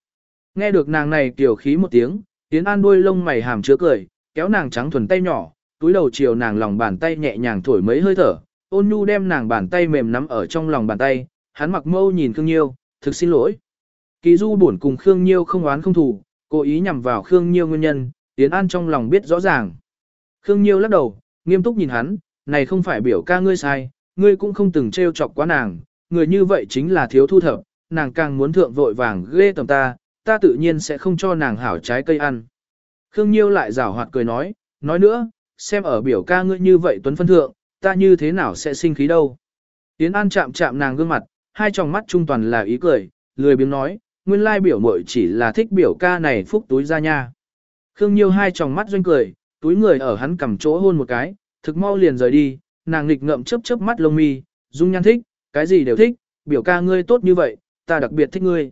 Nghe được nàng này kiểu khí một tiếng, Tiến An đuôi lông mày hàm chứa cười, kéo nàng trắng thuần tay nhỏ, túi đầu chiều nàng lòng bàn tay nhẹ nhàng thổi mấy hơi thở, ôn nhu đem nàng bàn tay mềm nắm ở trong lòng bàn tay, hắn mặc mâu nhìn Khương Nhiêu, thực xin lỗi. Kỳ du buồn cùng Khương Nhiêu không oán không thù, cố ý nhằm vào Khương Nhiêu nguyên nhân, Yến An trong lòng biết rõ ràng. Khương Nhiêu lắc đầu, nghiêm túc nhìn hắn, này không phải biểu ca ngươi sai, ngươi cũng không từng trêu chọc quá nàng, người như vậy chính là thiếu thu thập, nàng càng muốn thượng vội vàng ghê tầm ta, ta tự nhiên sẽ không cho nàng hảo trái cây ăn. Khương Nhiêu lại rảo hoạt cười nói, nói nữa, xem ở biểu ca ngươi như vậy tuấn phân thượng, ta như thế nào sẽ sinh khí đâu. Yến An chạm chạm nàng gương mặt, hai tròng mắt trung toàn là ý cười, lười biếng nói, nguyên lai biểu muội chỉ là thích biểu ca này phúc túi ra nha. Khương Nhiêu hai tròng mắt doanh cười, túi người ở hắn cầm chỗ hôn một cái, thực mau liền rời đi, nàng nghịch ngậm chớp chớp mắt lông mi, dung nhan thích, cái gì đều thích, biểu ca ngươi tốt như vậy, ta đặc biệt thích ngươi.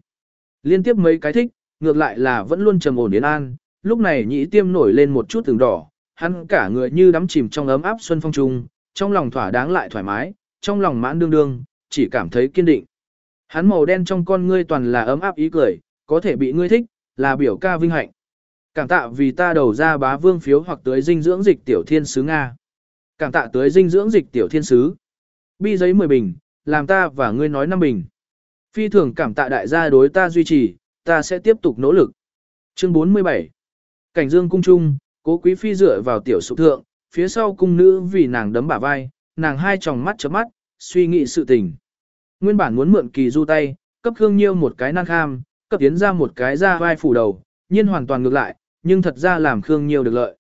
Liên tiếp mấy cái thích, ngược lại là vẫn luôn trầm ổn đến An, lúc này nhĩ tiêm nổi lên một chút từng đỏ, hắn cả người như đắm chìm trong ấm áp xuân phong trung, trong lòng thỏa đáng lại thoải mái, trong lòng mãn đương đương, chỉ cảm thấy kiên định. Hắn màu đen trong con ngươi toàn là ấm áp ý cười, có thể bị ngươi thích, là biểu ca vinh hạnh. Cảm tạ vì ta đầu ra bá vương phiếu hoặc tới dinh dưỡng dịch tiểu thiên sứ Nga. Cảm tạ tới dinh dưỡng dịch tiểu thiên sứ. Bi giấy 10 bình, làm ta và ngươi nói năm bình. Phi thường cảm tạ đại gia đối ta duy trì, ta sẽ tiếp tục nỗ lực. Chương 47 Cảnh dương cung trung, cố quý phi dựa vào tiểu sụ thượng, phía sau cung nữ vì nàng đấm bả vai, nàng hai tròng mắt chớp mắt, suy nghĩ sự tình. Nguyên bản muốn mượn kỳ du tay, cấp Khương Nhiêu một cái năng kham, cấp tiến ra một cái ra vai phủ đầu, nhiên hoàn toàn ngược lại, nhưng thật ra làm Khương Nhiêu được lợi.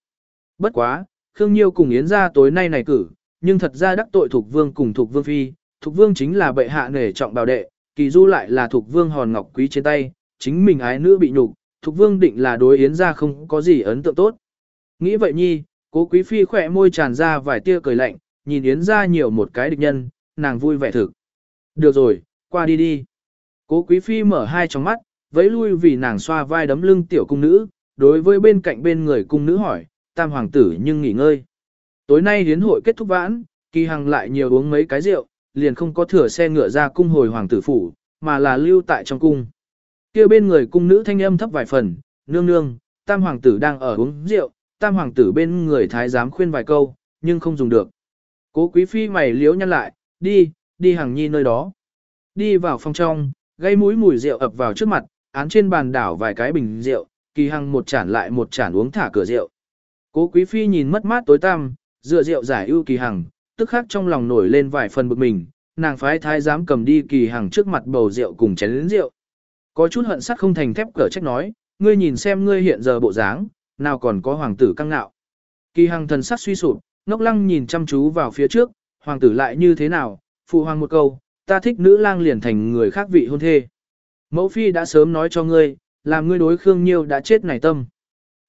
Bất quá, Khương Nhiêu cùng Yến ra tối nay này cử, nhưng thật ra đắc tội Thục Vương cùng Thục Vương Phi, Thục Vương chính là bệ hạ nể trọng bảo đệ, kỳ du lại là Thục Vương hòn ngọc quý trên tay, chính mình ái nữ bị nhục, Thục Vương định là đối Yến ra không có gì ấn tượng tốt. Nghĩ vậy nhi, cố quý Phi khỏe môi tràn ra vài tia cười lạnh, nhìn Yến ra nhiều một cái địch nhân, nàng vui vẻ thực. Được rồi, qua đi đi. Cố quý Phi mở hai tròng mắt, vẫy lui vì nàng xoa vai đấm lưng tiểu cung nữ, đối với bên cạnh bên người cung nữ hỏi, tam hoàng tử nhưng nghỉ ngơi. Tối nay hiến hội kết thúc vãn, kỳ hằng lại nhiều uống mấy cái rượu, liền không có thừa xe ngựa ra cung hồi hoàng tử phủ, mà là lưu tại trong cung. kia bên người cung nữ thanh âm thấp vài phần, nương nương, tam hoàng tử đang ở uống rượu, tam hoàng tử bên người thái giám khuyên vài câu, nhưng không dùng được. Cố quý phi mày liếu nhăn lại, đi, đi hàng nhi nơi đó. Đi vào phòng trong, gây mũi mùi rượu ập vào trước mặt, án trên bàn đảo vài cái bình rượu, kỳ hằng một chản lại một chản uống thả cửa rượu. Cố quý phi nhìn mất mát tối tăm, dựa rượu giải ưu kỳ hằng, tức khắc trong lòng nổi lên vài phần bực mình, nàng phái thái giám cầm đi kỳ hằng trước mặt bầu rượu cùng chén lĩnh rượu. Có chút hận sắt không thành thép cỡ trách nói, ngươi nhìn xem ngươi hiện giờ bộ dáng, nào còn có hoàng tử căng nạo. Kỳ hằng thần sắc suy sụp, ngốc lăng nhìn chăm chú vào phía trước, hoàng tử lại như thế nào, phụ hoàng một câu, ta thích nữ lang liền thành người khác vị hôn thê. Mẫu phi đã sớm nói cho ngươi, làm ngươi đối Khương Nhiêu đã chết này tâm.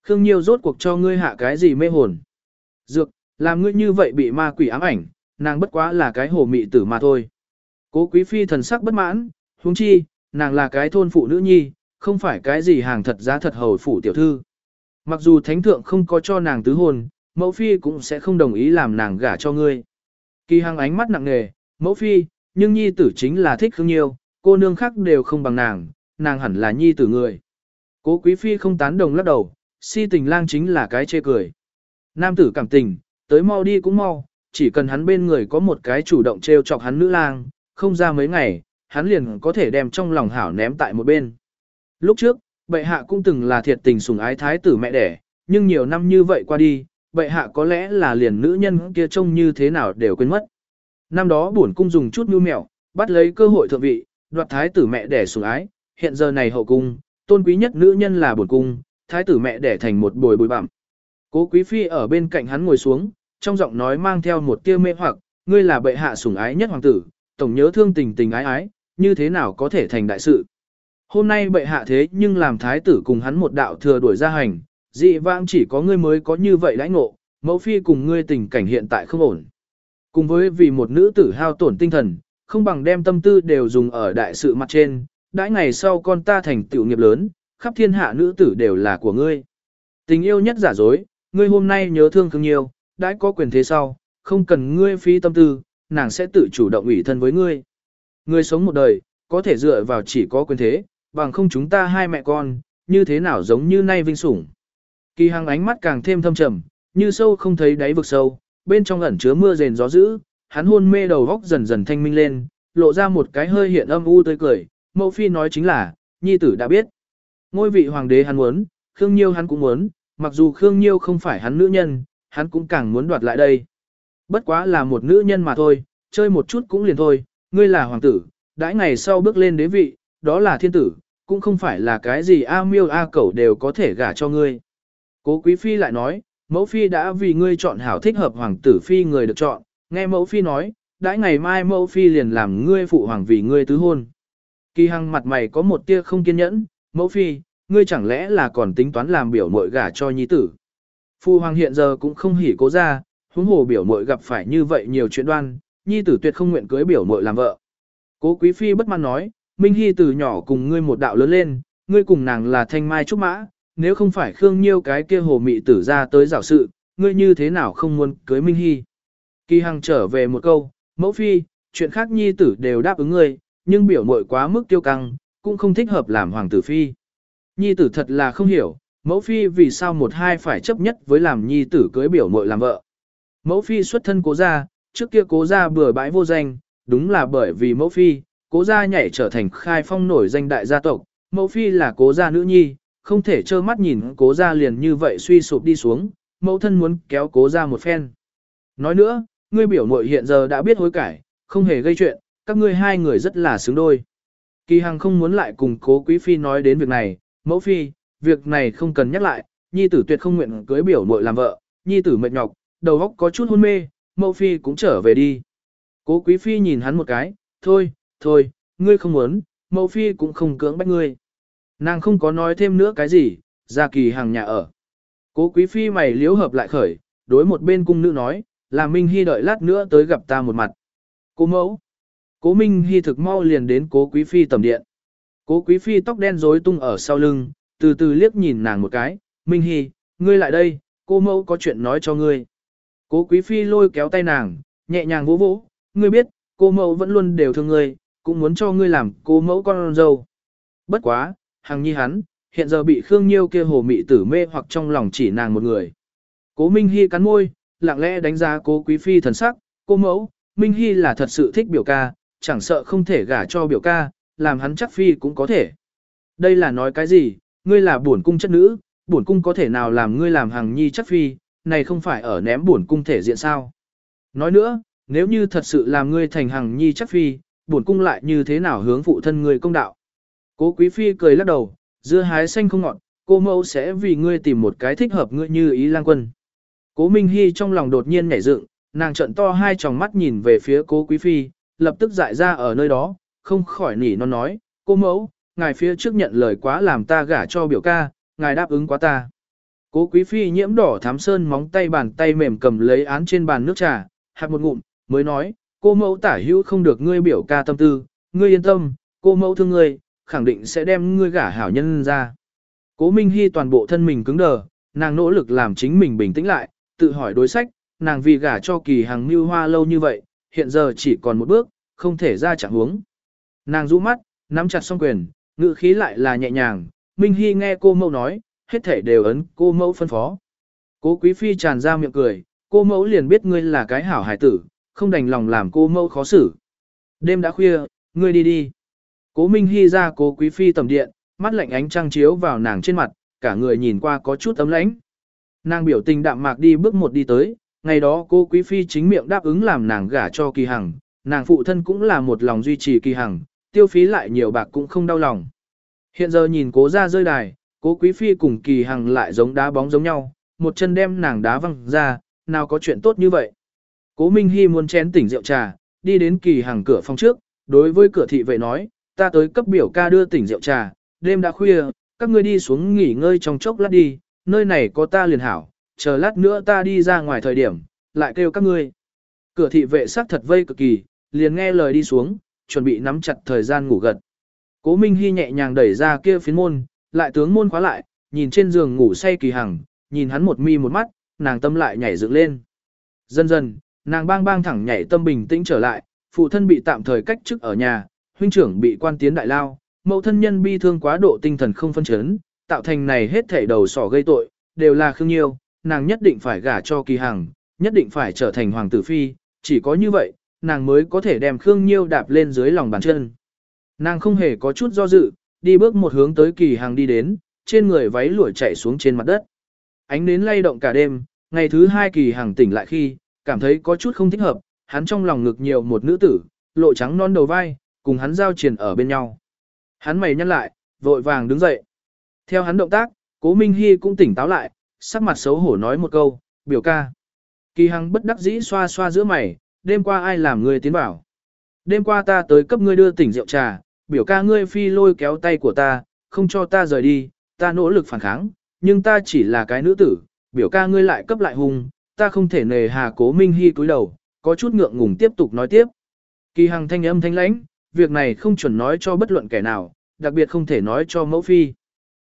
Khương Nhiêu rốt cuộc cho ngươi hạ cái gì mê hồn. Dược, làm ngươi như vậy bị ma quỷ ám ảnh, nàng bất quá là cái hồ mị tử mà thôi. Cố quý phi thần sắc bất mãn, huống chi, nàng là cái thôn phụ nữ nhi, không phải cái gì hàng thật giá thật hầu phủ tiểu thư. Mặc dù thánh thượng không có cho nàng tứ hồn, mẫu phi cũng sẽ không đồng ý làm nàng gả cho ngươi. Kỳ hằng ánh mắt nặng nề, mẫu phi, nhưng nhi tử chính là thích Khương Nhiêu, cô nương khác đều không bằng nàng, nàng hẳn là nhi tử người. Cố quý phi không tán đồng lắc đầu, si tình lang chính là cái chê cười. Nam tử cảm tình, tới mau đi cũng mau, chỉ cần hắn bên người có một cái chủ động trêu chọc hắn nữ lang, không ra mấy ngày, hắn liền có thể đem trong lòng hảo ném tại một bên. Lúc trước, bệ hạ cũng từng là thiệt tình sủng ái thái tử mẹ đẻ, nhưng nhiều năm như vậy qua đi, bệ hạ có lẽ là liền nữ nhân kia trông như thế nào đều quên mất. Năm đó bổn cung dùng chút mưu mẹo, bắt lấy cơ hội thượng vị, đoạt thái tử mẹ đẻ sủng ái, hiện giờ này hậu cung, tôn quý nhất nữ nhân là bổn cung, thái tử mẹ đẻ thành một bồi bồi bặm. Cố quý phi ở bên cạnh hắn ngồi xuống, trong giọng nói mang theo một tia mê hoặc, ngươi là bệ hạ sủng ái nhất hoàng tử, tổng nhớ thương tình tình ái ái, như thế nào có thể thành đại sự. Hôm nay bệ hạ thế nhưng làm thái tử cùng hắn một đạo thừa đuổi ra hành, dị vãng chỉ có ngươi mới có như vậy lãnh ngộ, mẫu phi cùng ngươi tình cảnh hiện tại không ổn. Cùng với vì một nữ tử hao tổn tinh thần, không bằng đem tâm tư đều dùng ở đại sự mặt trên, đãi ngày sau con ta thành tiểu nghiệp lớn, khắp thiên hạ nữ tử đều là của ngươi. Tình yêu nhất giả dối, ngươi hôm nay nhớ thương thương nhiều, đãi có quyền thế sau, không cần ngươi phí tâm tư, nàng sẽ tự chủ động ủy thân với ngươi. Ngươi sống một đời, có thể dựa vào chỉ có quyền thế, bằng không chúng ta hai mẹ con, như thế nào giống như nay vinh sủng. Kỳ hằng ánh mắt càng thêm thâm trầm, như sâu không thấy đáy vực sâu, bên trong ẩn chứa mưa rền gió dữ, hắn hôn mê đầu góc dần dần thanh minh lên, lộ ra một cái hơi hiện âm u tươi cười, mẫu phi nói chính là, nhi tử đã biết. Ngôi vị hoàng đế hắn muốn, Khương Nhiêu hắn cũng muốn, mặc dù Khương Nhiêu không phải hắn nữ nhân, hắn cũng càng muốn đoạt lại đây. Bất quá là một nữ nhân mà thôi, chơi một chút cũng liền thôi, ngươi là hoàng tử, đãi ngày sau bước lên đế vị, đó là thiên tử, cũng không phải là cái gì A miêu A cẩu đều có thể gả cho ngươi. Cố quý phi lại nói, mẫu phi đã vì ngươi chọn hảo thích hợp hoàng tử phi người được chọn, nghe mẫu phi nói, đãi ngày mai mẫu phi liền làm ngươi phụ hoàng vì ngươi tứ hôn. Kỳ hằng mặt mày có một tia không kiên nhẫn, mẫu phi, ngươi chẳng lẽ là còn tính toán làm biểu mội gả cho nhi tử. Phụ hoàng hiện giờ cũng không hỉ cố ra, huống hồ biểu mội gặp phải như vậy nhiều chuyện đoan, nhi tử tuyệt không nguyện cưới biểu mội làm vợ. Cố quý phi bất mãn nói, Minh Hy từ nhỏ cùng ngươi một đạo lớn lên, ngươi cùng nàng là thanh mai trúc mã, nếu không phải Khương Nhiêu cái kia hồ mị tử ra tới giảo sự, ngươi như thế nào không muốn cưới Minh Hy. Kỳ Hằng trở về một câu, mẫu phi, chuyện khác nhi tử đều đáp ứng ngươi, nhưng biểu mội quá mức tiêu căng, cũng không thích hợp làm hoàng tử phi. Nhi tử thật là không hiểu, mẫu phi vì sao một hai phải chấp nhất với làm nhi tử cưới biểu mội làm vợ. Mẫu phi xuất thân cố gia, trước kia cố gia bừa bãi vô danh, đúng là bởi vì mẫu phi, cố gia nhảy trở thành khai phong nổi danh đại gia tộc, mẫu phi là cố gia nữ nhi, không thể trơ mắt nhìn cố gia liền như vậy suy sụp đi xuống, mẫu thân muốn kéo cố gia một phen. Nói nữa, ngươi biểu muội hiện giờ đã biết hối cải, không hề gây chuyện, các ngươi hai người rất là xứng đôi. Kỳ Hằng không muốn lại cùng cố quý phi nói đến việc này, mẫu phi, việc này không cần nhắc lại, nhi tử tuyệt không nguyện cưới biểu muội làm vợ, nhi tử mệt nhọc, đầu óc có chút hôn mê, mẫu phi cũng trở về đi. Cố quý phi nhìn hắn một cái, thôi, thôi, ngươi không muốn, mẫu phi cũng không cưỡng bách ngươi. Nàng không có nói thêm nữa cái gì, ra kỳ hàng nhà ở. Cố quý phi mày liếu hợp lại khởi, đối một bên cung nữ nói, là Minh Hy đợi lát nữa tới gặp ta một mặt. Cố mẫu. Cố Minh Hy thực mau liền đến cố quý phi tầm điện. Cố quý phi tóc đen rối tung ở sau lưng, từ từ liếc nhìn nàng một cái, Minh Hy, ngươi lại đây, cô mẫu có chuyện nói cho ngươi. Cố quý phi lôi kéo tay nàng, nhẹ nhàng vỗ vỗ, ngươi biết, cô mẫu vẫn luôn đều thương ngươi, cũng muốn cho ngươi làm cô mẫu con dâu. Bất quá, hàng nhi hắn, hiện giờ bị Khương Nhiêu kia hồ mị tử mê hoặc trong lòng chỉ nàng một người. Cố Minh Hy cắn môi, lặng lẽ đánh giá cố quý phi thần sắc, cô mẫu, Minh Hy là thật sự thích biểu ca, chẳng sợ không thể gả cho biểu ca, làm hắn chắc phi cũng có thể. Đây là nói cái gì, ngươi là bổn cung chất nữ, bổn cung có thể nào làm ngươi làm hàng nhi chắc phi, này không phải ở ném bổn cung thể diện sao. Nói nữa, nếu như thật sự làm ngươi thành hàng nhi chắc phi, bổn cung lại như thế nào hướng phụ thân ngươi công đạo. Cố quý phi cười lắc đầu, dưa hái xanh không ngọt, cô mẫu sẽ vì ngươi tìm một cái thích hợp ngươi như ý lang quân. Cố Minh Hy trong lòng đột nhiên nhảy dựng, nàng trợn to hai tròng mắt nhìn về phía cố quý phi, lập tức dại ra ở nơi đó, không khỏi nỉ non nói, cô mẫu, ngài phía trước nhận lời quá làm ta gả cho biểu ca, ngài đáp ứng quá ta. Cố quý phi nhiễm đỏ thám sơn móng tay bàn tay mềm cầm lấy án trên bàn nước trà, hạt một ngụm, mới nói, cô mẫu tả hữu không được ngươi biểu ca tâm tư, ngươi yên tâm, cô mẫu thương ngươi, khẳng định sẽ đem ngươi gả hảo nhân ra. Cố Minh Hy toàn bộ thân mình cứng đờ, nàng nỗ lực làm chính mình bình tĩnh lại, tự hỏi đối sách, nàng vì gả cho kỳ hàng mưu hoa lâu như vậy, hiện giờ chỉ còn một bước, không thể ra chẳng hướng. Nàng rũ mắt, nắm chặt song quyền, ngữ khí lại là nhẹ nhàng, Minh Hy nghe cô mẫu nói, hết thể đều ấn cô mẫu phân phó. Cố quý phi tràn ra miệng cười, cô mẫu liền biết ngươi là cái hảo hải tử, không đành lòng làm cô mẫu khó xử. Đêm đã khuya, ngươi đi đi. Cố Minh Hy ra cố quý phi tầm điện, mắt lạnh ánh trăng chiếu vào nàng trên mặt, cả người nhìn qua có chút ấm lãnh. Nàng biểu tình đạm mạc đi bước một đi tới, ngày đó cô quý phi chính miệng đáp ứng làm nàng gả cho kỳ hằng, nàng phụ thân cũng là một lòng duy trì kỳ hằng, tiêu phí lại nhiều bạc cũng không đau lòng. Hiện giờ nhìn cố ra rơi đài, cố quý phi cùng kỳ hằng lại giống đá bóng giống nhau, một chân đem nàng đá văng ra, nào có chuyện tốt như vậy. Cố Minh Hy muốn chén tỉnh rượu trà, đi đến kỳ hằng cửa phòng trước, đối với cửa thị vệ nói, ta tới cấp biểu ca đưa tỉnh rượu trà, đêm đã khuya, các ngươi đi xuống nghỉ ngơi trong chốc lát đi, nơi này có ta liền hảo, chờ lát nữa ta đi ra ngoài thời điểm, lại kêu các ngươi. Cửa thị vệ sát thật vây cực kỳ, liền nghe lời đi xuống, chuẩn bị nắm chặt thời gian ngủ gật. Cố Minh Hy nhẹ nhàng đẩy ra kia phiến môn, lại tướng môn khóa lại, nhìn trên giường ngủ say kỳ hằng, nhìn hắn một mi một mắt, nàng tâm lại nhảy dựng lên. Dần dần, nàng bang bang thẳng nhảy tâm bình tĩnh trở lại, phụ thân bị tạm thời cách chức ở nhà, huynh trưởng bị quan tiến đại lao, mẫu thân nhân bi thương quá độ tinh thần không phân chấn, tạo thành này hết thảy đầu sỏ gây tội, đều là khương nhiêu, nàng nhất định phải gả cho kỳ hằng, nhất định phải trở thành hoàng tử phi, chỉ có như vậy, nàng mới có thể đem khương nhiêu đạp lên dưới lòng bàn chân. Nàng không hề có chút do dự, đi bước một hướng tới kỳ hằng đi đến, trên người váy lụa chạy xuống trên mặt đất. Ánh nến lay động cả đêm, ngày thứ hai kỳ hằng tỉnh lại khi, cảm thấy có chút không thích hợp, hắn trong lòng ngực nhiều một nữ tử, lộ trắng non đầu vai, cùng hắn giao triển ở bên nhau. Hắn mày nhăn lại, vội vàng đứng dậy. Theo hắn động tác, cố Minh Hy cũng tỉnh táo lại, sắc mặt xấu hổ nói một câu, biểu ca. Kỳ hằng bất đắc dĩ xoa xoa giữa mày, đêm qua ai làm ngươi tiến bảo. Đêm qua ta tới cấp ngươi đưa tỉnh rượu trà, biểu ca ngươi phi lôi kéo tay của ta, không cho ta rời đi, ta nỗ lực phản kháng, nhưng ta chỉ là cái nữ tử, biểu ca ngươi lại cấp lại hung, ta không thể nề hà cố Minh Hy cúi đầu, có chút ngượng ngùng tiếp tục nói tiếp. Kỳ hằng thanh âm thanh lãnh, việc này không chuẩn nói cho bất luận kẻ nào, đặc biệt không thể nói cho mẫu phi.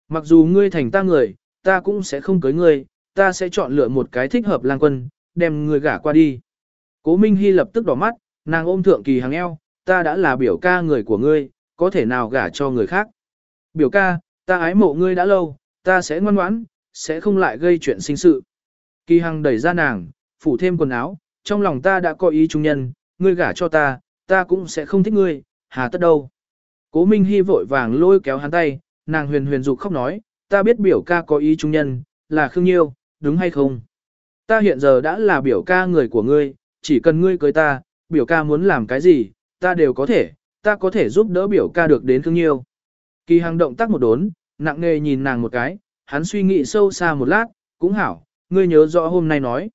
Mặc dù ngươi thành ta người, ta cũng sẽ không cưới ngươi, ta sẽ chọn lựa một cái thích hợp lang quân, đem ngươi gả qua đi. Cố Minh Hy lập tức đỏ mắt, nàng ôm thượng kỳ hàng eo, ta đã là biểu ca người của ngươi, có thể nào gả cho người khác. Biểu ca, ta ái mộ ngươi đã lâu, ta sẽ ngoan ngoãn, sẽ không lại gây chuyện sinh sự. Kỳ hằng đẩy ra nàng, phủ thêm quần áo, trong lòng ta đã có ý trung nhân, ngươi gả cho ta, ta cũng sẽ không thích ngươi, hà tất đâu. Cố Minh Hy vội vàng lôi kéo hắn tay, nàng huyền huyền dục khóc nói, ta biết biểu ca có ý trung nhân, là Khương Nhiêu, đúng hay không? Ta hiện giờ đã là biểu ca người của ngươi, chỉ cần ngươi cưới ta, biểu ca muốn làm cái gì, ta đều có thể, ta có thể giúp đỡ biểu ca được đến Khương Nhiêu. Kỳ hàng động tác một đốn, nặng nề nhìn nàng một cái, hắn suy nghĩ sâu xa một lát, cũng hảo, ngươi nhớ rõ hôm nay nói.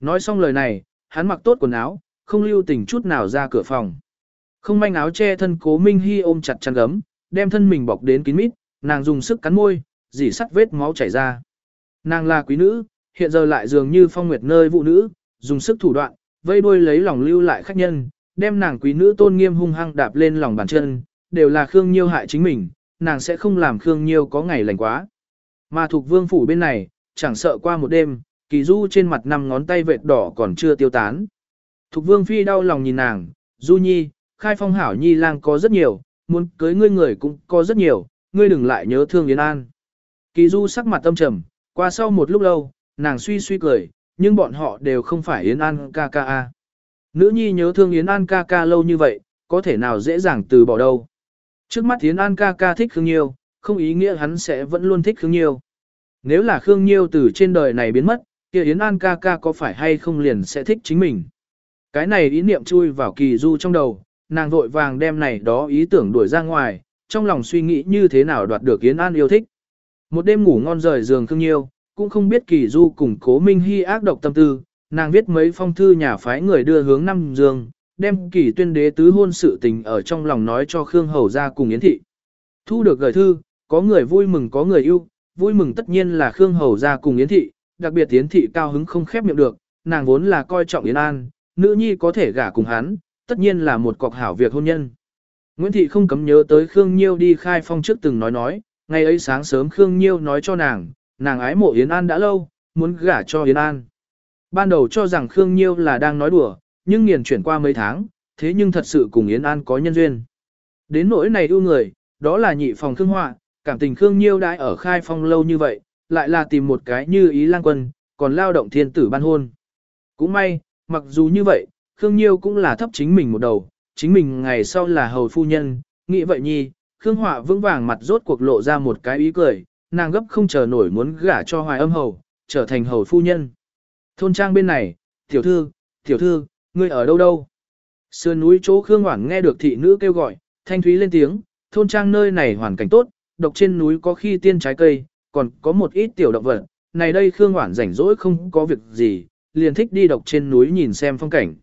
Nói xong lời này, hắn mặc tốt quần áo, không lưu tình chút nào ra cửa phòng. Không manh áo che thân cố Minh Hy ôm chặt chăn gấm, đem thân mình bọc đến kín mít, nàng dùng sức cắn môi, dỉ sắt vết máu chảy ra. Nàng là quý nữ, hiện giờ lại dường như phong nguyệt nơi vụ nữ, dùng sức thủ đoạn, vây đuôi lấy lòng lưu lại khách nhân, đem nàng quý nữ tôn nghiêm hung hăng đạp lên lòng bàn chân, đều là Khương Nhiêu hại chính mình, nàng sẽ không làm Khương Nhiêu có ngày lành quá. Mà thuộc vương phủ bên này, chẳng sợ qua một đêm, kỳ du trên mặt năm ngón tay vệt đỏ còn chưa tiêu tán. Thục vương phi đau lòng nhìn nàng, du nhi, khai phong hảo nhi lang có rất nhiều, muốn cưới ngươi người cũng có rất nhiều, ngươi đừng lại nhớ thương Yến An. Kỳ du sắc mặt tâm trầm, qua sau một lúc lâu, nàng suy suy cười, nhưng bọn họ đều không phải Yến An ca ca a. Nữ nhi nhớ thương Yến An ca ca lâu như vậy, có thể nào dễ dàng từ bỏ đâu. Trước mắt Yến An ca ca thích Khương Nhiêu, không ý nghĩa hắn sẽ vẫn luôn thích Khương Nhiêu. Nếu là Khương Nhiêu từ trên đời này biến mất, kia Yến An ca ca có phải hay không liền sẽ thích chính mình. Cái này ý niệm chui vào kỳ du trong đầu, nàng vội vàng đem này đó ý tưởng đuổi ra ngoài, trong lòng suy nghĩ như thế nào đoạt được Yến An yêu thích. Một đêm ngủ ngon rời giường Khương Nhiêu, cũng không biết kỳ du cùng cố minh hy ác độc tâm tư, nàng viết mấy phong thư nhà phái người đưa hướng năm giường, đem kỳ tuyên đế tứ hôn sự tình ở trong lòng nói cho Khương Hầu ra cùng Yến Thị. Thu được gửi thư, có người vui mừng có người yêu, vui mừng tất nhiên là Khương Hầu ra cùng Yến Thị, đặc biệt Yến Thị cao hứng không khép miệng được, nàng vốn là coi trọng Yến An, nữ nhi có thể gả cùng hắn, tất nhiên là một cọc hảo việc hôn nhân. Nguyễn Thị không cấm nhớ tới Khương Nhiêu đi khai phong trước từng nói nói, ngày ấy sáng sớm Khương Nhiêu nói cho nàng, nàng ái mộ Yến An đã lâu, muốn gả cho Yến An. Ban đầu cho rằng Khương Nhiêu là đang nói đùa, nhưng nghiền chuyển qua mấy tháng, thế nhưng thật sự cùng Yến An có nhân duyên. Đến nỗi này ưu người, đó là nhị phòng Khương Họa, cảm tình Khương Nhiêu đã ở khai phong lâu như vậy, lại là tìm một cái như ý lang quân, còn lao động thiên tử ban hôn. Cũng may, mặc dù như vậy, Khương Nhiêu cũng là thấp chính mình một đầu, chính mình ngày sau là hầu phu nhân, nghĩ vậy nhi, Khương Họa vững vàng mặt rốt cuộc lộ ra một cái ý cười, nàng gấp không chờ nổi muốn gả cho hoài âm hầu, trở thành hầu phu nhân. Thôn trang bên này, tiểu thư, tiểu thư, ngươi ở đâu đâu? Sườn núi chỗ Khương Hoảng nghe được thị nữ kêu gọi, thanh thúy lên tiếng, thôn trang nơi này hoàn cảnh tốt, độc trên núi có khi tiên trái cây, còn có một ít tiểu động vật, này đây Khương Hoảng rảnh rỗi không có việc gì, liền thích đi độc trên núi nhìn xem phong cảnh.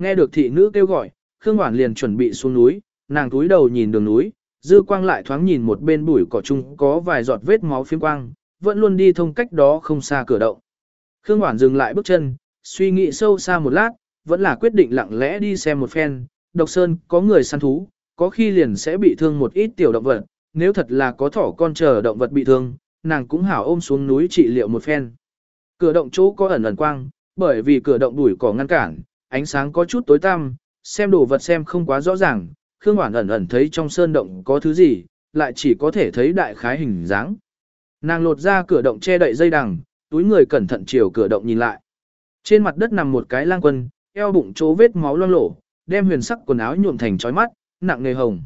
Nghe được thị nữ kêu gọi, Khương Hoản liền chuẩn bị xuống núi, nàng túi đầu nhìn đường núi, dư quang lại thoáng nhìn một bên bụi cỏ chung có vài giọt vết máu phiếm quang, vẫn luôn đi thông cách đó không xa cửa động. Khương Hoản dừng lại bước chân, suy nghĩ sâu xa một lát, vẫn là quyết định lặng lẽ đi xem một phen, độc sơn có người săn thú, có khi liền sẽ bị thương một ít tiểu động vật, nếu thật là có thỏ con chờ động vật bị thương, nàng cũng hảo ôm xuống núi trị liệu một phen. Cửa động chỗ có ẩn ẩn quang, bởi vì cửa động đuổi cỏ ngăn cản, ánh sáng có chút tối tăm, xem đồ vật xem không quá rõ ràng, Khương Hoản ẩn ẩn thấy trong sơn động có thứ gì, lại chỉ có thể thấy đại khái hình dáng. Nàng lột ra cửa động che đậy dây đằng, túi người cẩn thận chiều cửa động nhìn lại. Trên mặt đất nằm một cái lang quân, eo bụng chỗ vết máu loang lổ, đem huyền sắc quần áo nhuộm thành chói mắt, nặng nề hồng.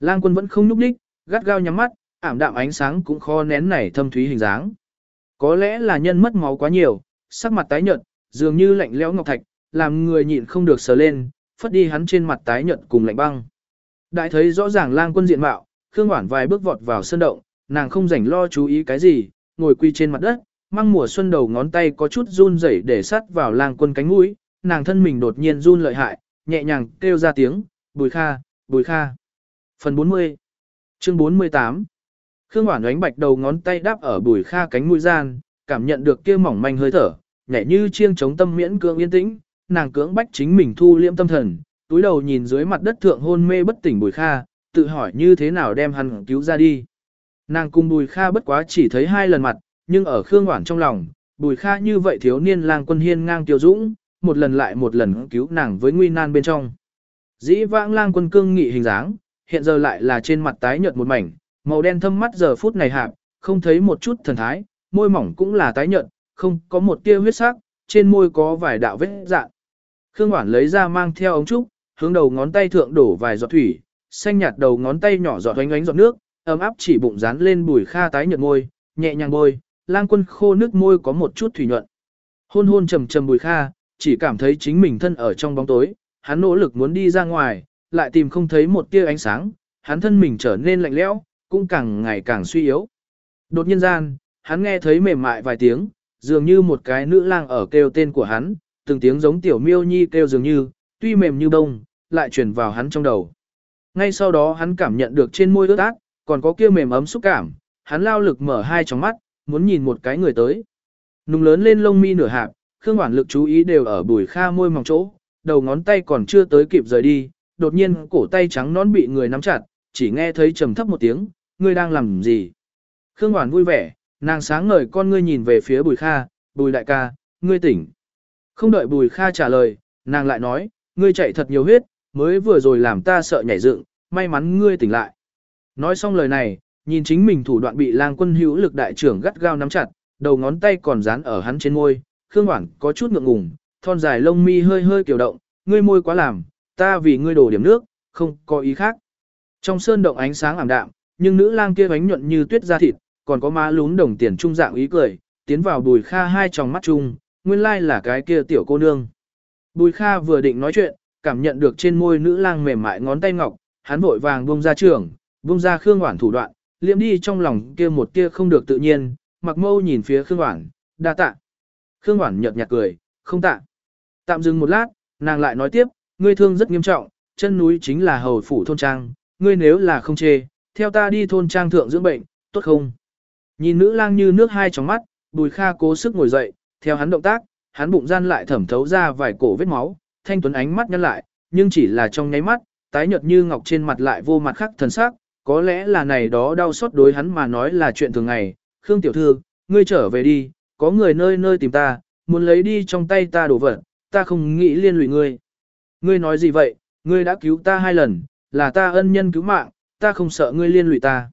Lang quân vẫn không nhúc đích, gắt gao nhắm mắt, ảm đạm ánh sáng cũng khó nén nảy thâm thúy hình dáng. Có lẽ là nhân mất máu quá nhiều, sắc mặt tái nhợt, dường như lạnh lẽo ngọc thạch, làm người nhịn không được sờ lên, phất đi hắn trên mặt tái nhợt cùng lạnh băng. Đại thấy rõ ràng lang quân diện mạo, Khương Hoản vài bước vọt vào sân động, nàng không rảnh lo chú ý cái gì, ngồi quy trên mặt đất, mang mùa xuân đầu ngón tay có chút run rẩy để sát vào lang quân cánh mũi, nàng thân mình đột nhiên run lợi hại, nhẹ nhàng kêu ra tiếng, bùi kha, bùi kha. Phần 40 Chương 48 Khương Hoản ánh bạch đầu ngón tay đáp ở bùi kha cánh mũi gian, cảm nhận được kia mỏng manh hơi thở, nhẹ như chiêng chống tâm miễn cương yên tĩnh, nàng cưỡng bách chính mình thu liễm tâm thần, túi đầu nhìn dưới mặt đất thượng hôn mê bất tỉnh bùi kha, tự hỏi như thế nào đem hắn cứu ra đi. Nàng cùng bùi kha bất quá chỉ thấy hai lần mặt, nhưng ở Khương Hoản trong lòng, bùi kha như vậy thiếu niên lang quân hiên ngang tiêu dũng, một lần lại một lần cứu nàng với nguy nan bên trong. Dĩ vãng lang quân cương nghị hình dáng, hiện giờ lại là trên mặt tái nhợt một mảnh, màu đen thâm mắt giờ phút này hạp, không thấy một chút thần thái, môi mỏng cũng là tái nhợt, không có một tia huyết sắc, trên môi có vài đạo vết dạng. Khương Hoản lấy ra mang theo ống trúc, hướng đầu ngón tay thượng đổ vài giọt thủy, xanh nhạt đầu ngón tay nhỏ giọt oánh oánh giọt nước, ấm áp chỉ bụng dán lên bùi kha tái nhợt môi, nhẹ nhàng bôi, lang quân khô nước môi có một chút thủy nhuận. Hôn hôn trầm trầm bùi kha, chỉ cảm thấy chính mình thân ở trong bóng tối, hắn nỗ lực muốn đi ra ngoài, lại tìm không thấy một tia ánh sáng, hắn thân mình trở nên lạnh lẽo, cũng càng ngày càng suy yếu. Đột nhiên gian, hắn nghe thấy mềm mại vài tiếng, dường như một cái nữ lang ở kêu tên của hắn, từng tiếng giống tiểu miêu nhi kêu dường như, tuy mềm như bông, lại truyền vào hắn trong đầu. Ngay sau đó hắn cảm nhận được trên môi ướt át, còn có kia mềm ấm xúc cảm, hắn lao lực mở hai tròng mắt, muốn nhìn một cái người tới. Nùng lớn lên lông mi nửa hạp, Khương Hoản lực chú ý đều ở bùi kha môi mỏng chỗ, đầu ngón tay còn chưa tới kịp rời đi, đột nhiên cổ tay trắng nón bị người nắm chặt, chỉ nghe thấy trầm thấp một tiếng, ngươi đang làm gì? Khương Hoản vui vẻ, nàng sáng ngời con ngươi nhìn về phía bùi kha, bùi đại ca, ngươi tỉnh. Không đợi bùi kha trả lời, nàng lại nói, ngươi chạy thật nhiều huyết, mới vừa rồi làm ta sợ nhảy dựng, may mắn ngươi tỉnh lại. Nói xong lời này, nhìn chính mình thủ đoạn bị lang quân hữu lực đại trưởng gắt gao nắm chặt, đầu ngón tay còn dán ở hắn trên môi, Khương Hoảng có chút ngượng ngùng, thon dài lông mi hơi hơi kiểu động, ngươi môi quá làm, ta vì ngươi đổ điểm nước, không có ý khác. Trong sơn động ánh sáng ảm đạm, nhưng nữ lang kia bánh nhuận như tuyết da thịt, còn có má lún đồng tiền trung dạng ý cười, tiến vào bùi kha hai tròng mắt chung, nguyên lai là cái kia tiểu cô nương. Bùi kha vừa định nói chuyện, cảm nhận được trên môi nữ lang mềm mại ngón tay ngọc, hắn vội vàng buông ra trường, buông ra Khương Hoản thủ đoạn, liệm đi trong lòng kia một kia không được tự nhiên, mặc mâu nhìn phía Khương Hoản, đa tạ. Khương Hoản nhợt nhạt cười, không tạ. Tạm dừng một lát, nàng lại nói tiếp, ngươi thương rất nghiêm trọng, chân núi chính là hầu phủ thôn trang, ngươi nếu là không chê, theo ta đi thôn trang thượng dưỡng bệnh, tốt không? Nhìn nữ lang như nước hai trong mắt, bùi kha cố sức ngồi dậy, theo hắn động tác, hắn bụng gian lại thẩm thấu ra vài cổ vết máu, thanh tuấn ánh mắt nhăn lại, nhưng chỉ là trong nháy mắt, tái nhợt như ngọc trên mặt lại vô mặt khác thần sắc, có lẽ là này đó đau xót đối hắn mà nói là chuyện thường ngày. Khương tiểu thư, ngươi trở về đi, có người nơi nơi tìm ta, muốn lấy đi trong tay ta đồ vật, ta không nghĩ liên lụy ngươi. Ngươi nói gì vậy, ngươi đã cứu ta hai lần, là ta ân nhân cứu mạng, ta không sợ ngươi liên lụy ta.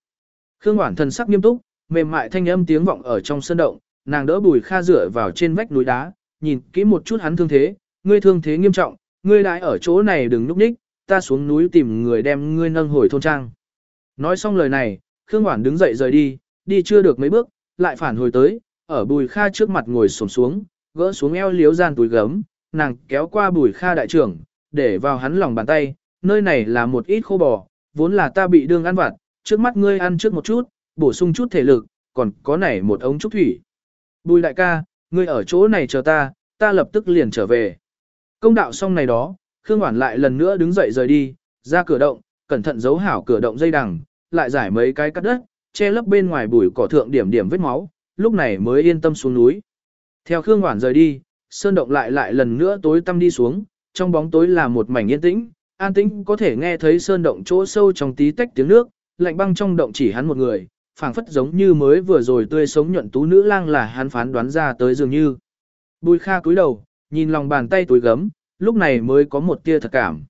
Khương Hoản thần sắc nghiêm túc, mềm mại thanh âm tiếng vọng ở trong sân động, nàng đỡ Bùi Kha dựa vào trên vách núi đá, nhìn kỹ một chút hắn thương thế, ngươi thương thế nghiêm trọng, ngươi lại ở chỗ này đừng núp ních, ta xuống núi tìm người đem ngươi nâng hồi thôn trang. Nói xong lời này, Khương Hoản đứng dậy rời đi, đi chưa được mấy bước, lại phản hồi tới, ở Bùi Kha trước mặt ngồi xổm xuống, gỡ xuống eo liếu gian túi gấm, nàng kéo qua Bùi Kha đại trưởng, để vào hắn lòng bàn tay, nơi này là một ít khô bò, vốn là ta bị đương ăn vặt, trước mắt ngươi ăn trước một chút, bổ sung chút thể lực, còn có này một ống trúc thủy. Bùi đại ca, ngươi ở chỗ này chờ ta, ta lập tức liền trở về. Công đạo xong này đó, Khương Hoản lại lần nữa đứng dậy rời đi, ra cửa động, cẩn thận giấu hảo cửa động dây đằng, lại giải mấy cái cắt đất, che lấp bên ngoài bụi cỏ thượng điểm điểm vết máu, lúc này mới yên tâm xuống núi. Theo Khương Hoản rời đi, sơn động lại lại lần nữa tối tăm đi xuống, trong bóng tối là một mảnh yên tĩnh, an tĩnh có thể nghe thấy sơn động chỗ sâu trong tí tách tiếng nước, lạnh băng trong động chỉ hắn một người, phảng phất giống như mới vừa rồi tươi sống nhuận tú nữ lang là hắn phán đoán ra tới dường như. Bùi Kha cúi đầu, nhìn lòng bàn tay túi gấm, lúc này mới có một tia thật cảm.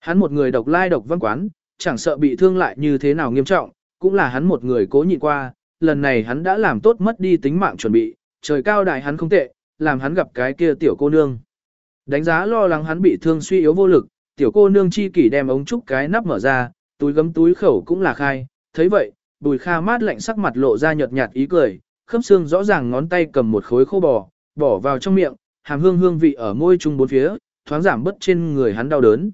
Hắn một người độc lai độc văn quán, chẳng sợ bị thương lại như thế nào nghiêm trọng, cũng là hắn một người cố nhịn qua, lần này hắn đã làm tốt mất đi tính mạng chuẩn bị, trời cao đại hắn không tệ, làm hắn gặp cái kia tiểu cô nương. Đánh giá lo lắng hắn bị thương suy yếu vô lực, tiểu cô nương chi kỷ đem ống trúc cái nắp mở ra, túi gấm túi khẩu cũng là khai, thấy vậy, bùi kha mát lạnh sắc mặt lộ ra nhợt nhạt ý cười, khớp xương rõ ràng ngón tay cầm một khối khô bò, bỏ vào trong miệng, hàm hương hương vị ở môi trung bốn phía, thoáng giảm bớt trên người hắn đau đớn.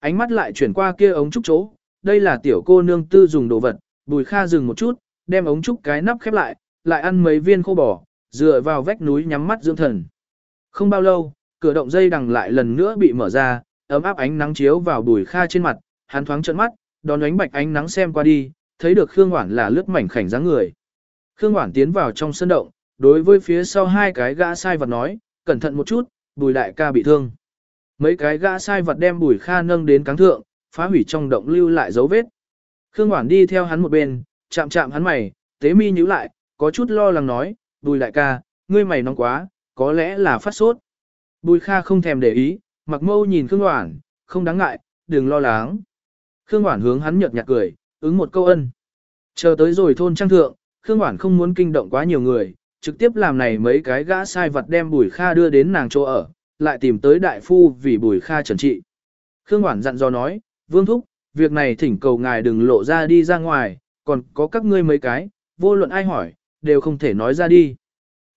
Ánh mắt lại chuyển qua kia ống trúc chỗ, đây là tiểu cô nương tư dùng đồ vật, bùi kha dừng một chút, đem ống trúc cái nắp khép lại, lại ăn mấy viên khô bò, dựa vào vách núi nhắm mắt dưỡng thần. Không bao lâu, cửa động dây đằng lại lần nữa bị mở ra, ấm áp ánh nắng chiếu vào bùi kha trên mặt, hắn thoáng trợn mắt, đón ánh bạch ánh nắng xem qua đi, thấy được Khương Hoản là lướt mảnh khảnh dáng người. Khương Hoản tiến vào trong sân động, đối với phía sau hai cái gã sai vật nói, cẩn thận một chút, bùi đại ca bị thương. Mấy cái gã sai vật đem bùi kha nâng đến cáng thượng, phá hủy trong động lưu lại dấu vết. Khương Hoản đi theo hắn một bên, chạm chạm hắn mày, tế mi nhíu lại, có chút lo lắng nói, bùi đại ca, ngươi mày nóng quá, có lẽ là phát sốt. Bùi kha không thèm để ý, mặc mâu nhìn Khương Hoản, không đáng ngại, đừng lo lắng. Khương Hoản hướng hắn nhợt nhạt cười, ứng một câu ân. Chờ tới rồi thôn trang thượng, Khương Hoản không muốn kinh động quá nhiều người, trực tiếp làm này mấy cái gã sai vật đem Bùi Kha đưa đến nàng chỗ ở, lại tìm tới đại phu vì Bùi Kha trần trị. Khương Hoản dặn dò nói, Vương Thúc, việc này thỉnh cầu ngài đừng lộ ra đi ra ngoài, còn có các ngươi mấy cái, vô luận ai hỏi, đều không thể nói ra đi.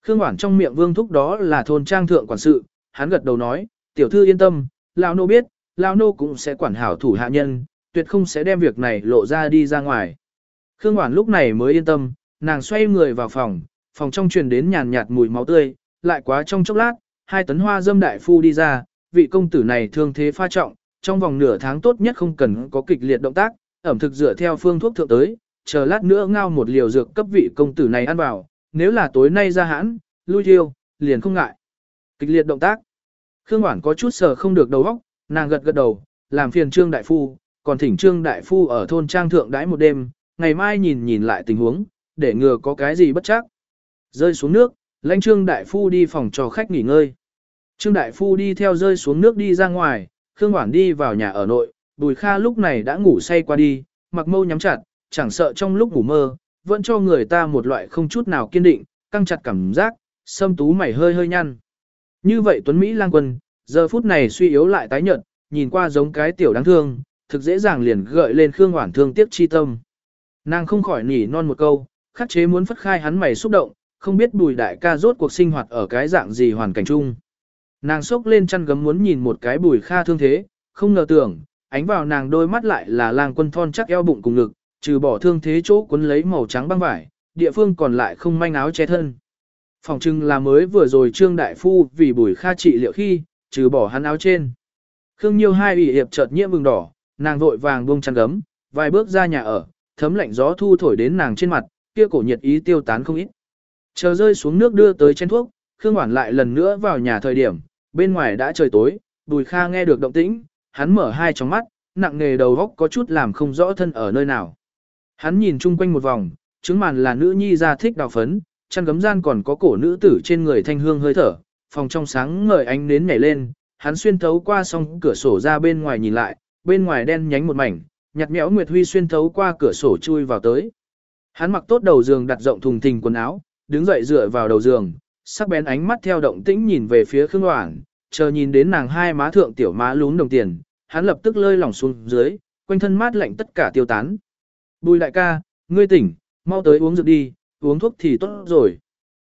Khương Hoản trong miệng Vương Thúc đó là thôn trang thượng quản sự, hắn gật đầu nói, tiểu thư yên tâm, Lão Nô biết, Lão Nô cũng sẽ quản hảo thủ hạ nhân, tuyệt không sẽ đem việc này lộ ra đi ra ngoài. Khương Hoản lúc này mới yên tâm, nàng xoay người vào phòng, phòng trong truyền đến nhàn nhạt mùi máu tươi, lại quá trong chốc lát, hai tấn hoa dâm đại phu đi ra, vị công tử này thương thế pha trọng, trong vòng nửa tháng tốt nhất không cần có kịch liệt động tác, ẩm thực dựa theo phương thuốc thượng tới, chờ lát nữa ngao một liều dược cấp vị công tử này ăn vào, nếu là tối nay ra hãn, lui thiêu, liền không ngại. Kịch liệt động tác. Khương Hoản có chút sờ không được đầu óc, nàng gật gật đầu, làm phiền Trương đại phu, còn thỉnh Trương đại phu ở thôn trang thượng đãi một đêm, ngày mai nhìn nhìn lại tình huống, để ngừa có cái gì bất chắc. Rơi xuống nước, lãnh Trương đại phu đi phòng cho khách nghỉ ngơi. Trương đại phu đi theo rơi xuống nước đi ra ngoài, Khương Hoản đi vào nhà ở nội, Bùi Kha lúc này đã ngủ say qua đi, mặc mâu nhắm chặt, chẳng sợ trong lúc ngủ mơ, vẫn cho người ta một loại không chút nào kiên định, căng chặt cảm giác, sâm tú mày hơi hơi nhăn. Như vậy Tuấn Mỹ lang quân, giờ phút này suy yếu lại tái nhợt, nhìn qua giống cái tiểu đáng thương, thực dễ dàng liền gợi lên Khương Hoản thương tiếc chi tâm. Nàng không khỏi nỉ non một câu, khắc chế muốn phất khai hắn mày xúc động, không biết bùi đại ca rốt cuộc sinh hoạt ở cái dạng gì hoàn cảnh chung. Nàng sốc lên chăn gấm muốn nhìn một cái bùi kha thương thế, không ngờ tưởng, ánh vào nàng đôi mắt lại là lang quân thon chắc eo bụng cùng ngực, trừ bỏ thương thế chỗ cuốn lấy màu trắng băng vải, địa phương còn lại không manh áo che thân. Phòng trưng là mới vừa rồi Trương Đại Phu vì bùi kha trị liệu khi, trừ bỏ hắn áo trên. Khương Nhiêu hai ủy hiệp chợt nhiễm vừng đỏ, nàng vội vàng buông chăn gấm, vài bước ra nhà ở, thấm lạnh gió thu thổi đến nàng trên mặt, kia cổ nhiệt ý tiêu tán không ít. Chờ rơi xuống nước đưa tới chén thuốc, Khương Hoản lại lần nữa vào nhà thời điểm, bên ngoài đã trời tối, Bùi Kha nghe được động tĩnh, hắn mở hai tròng mắt, nặng nề đầu góc có chút làm không rõ thân ở nơi nào. Hắn nhìn chung quanh một vòng, chứng màn là nữ nhi ra thích đào phấn, chăn gấm gian còn có cổ nữ tử trên người thanh hương hơi thở, phòng trong sáng ngời ánh nến nhảy lên, hắn xuyên thấu qua song cửa sổ ra bên ngoài nhìn lại, bên ngoài đen nhánh một mảnh, nhặt nhẽo Nguyệt Huy xuyên thấu qua cửa sổ chui vào tới. Hắn mặc tốt đầu giường đặt rộng thùng thình quần áo, đứng dậy dựa vào đầu giường, sắc bén ánh mắt theo động tĩnh nhìn về phía Khương Hoảng, chờ nhìn đến nàng hai má thượng tiểu má lún đồng tiền, hắn lập tức lơi lỏng xuống dưới, quanh thân mát lạnh tất cả tiêu tán. Bùi đại ca, ngươi tỉnh, mau tới uống dược đi, uống thuốc thì tốt rồi.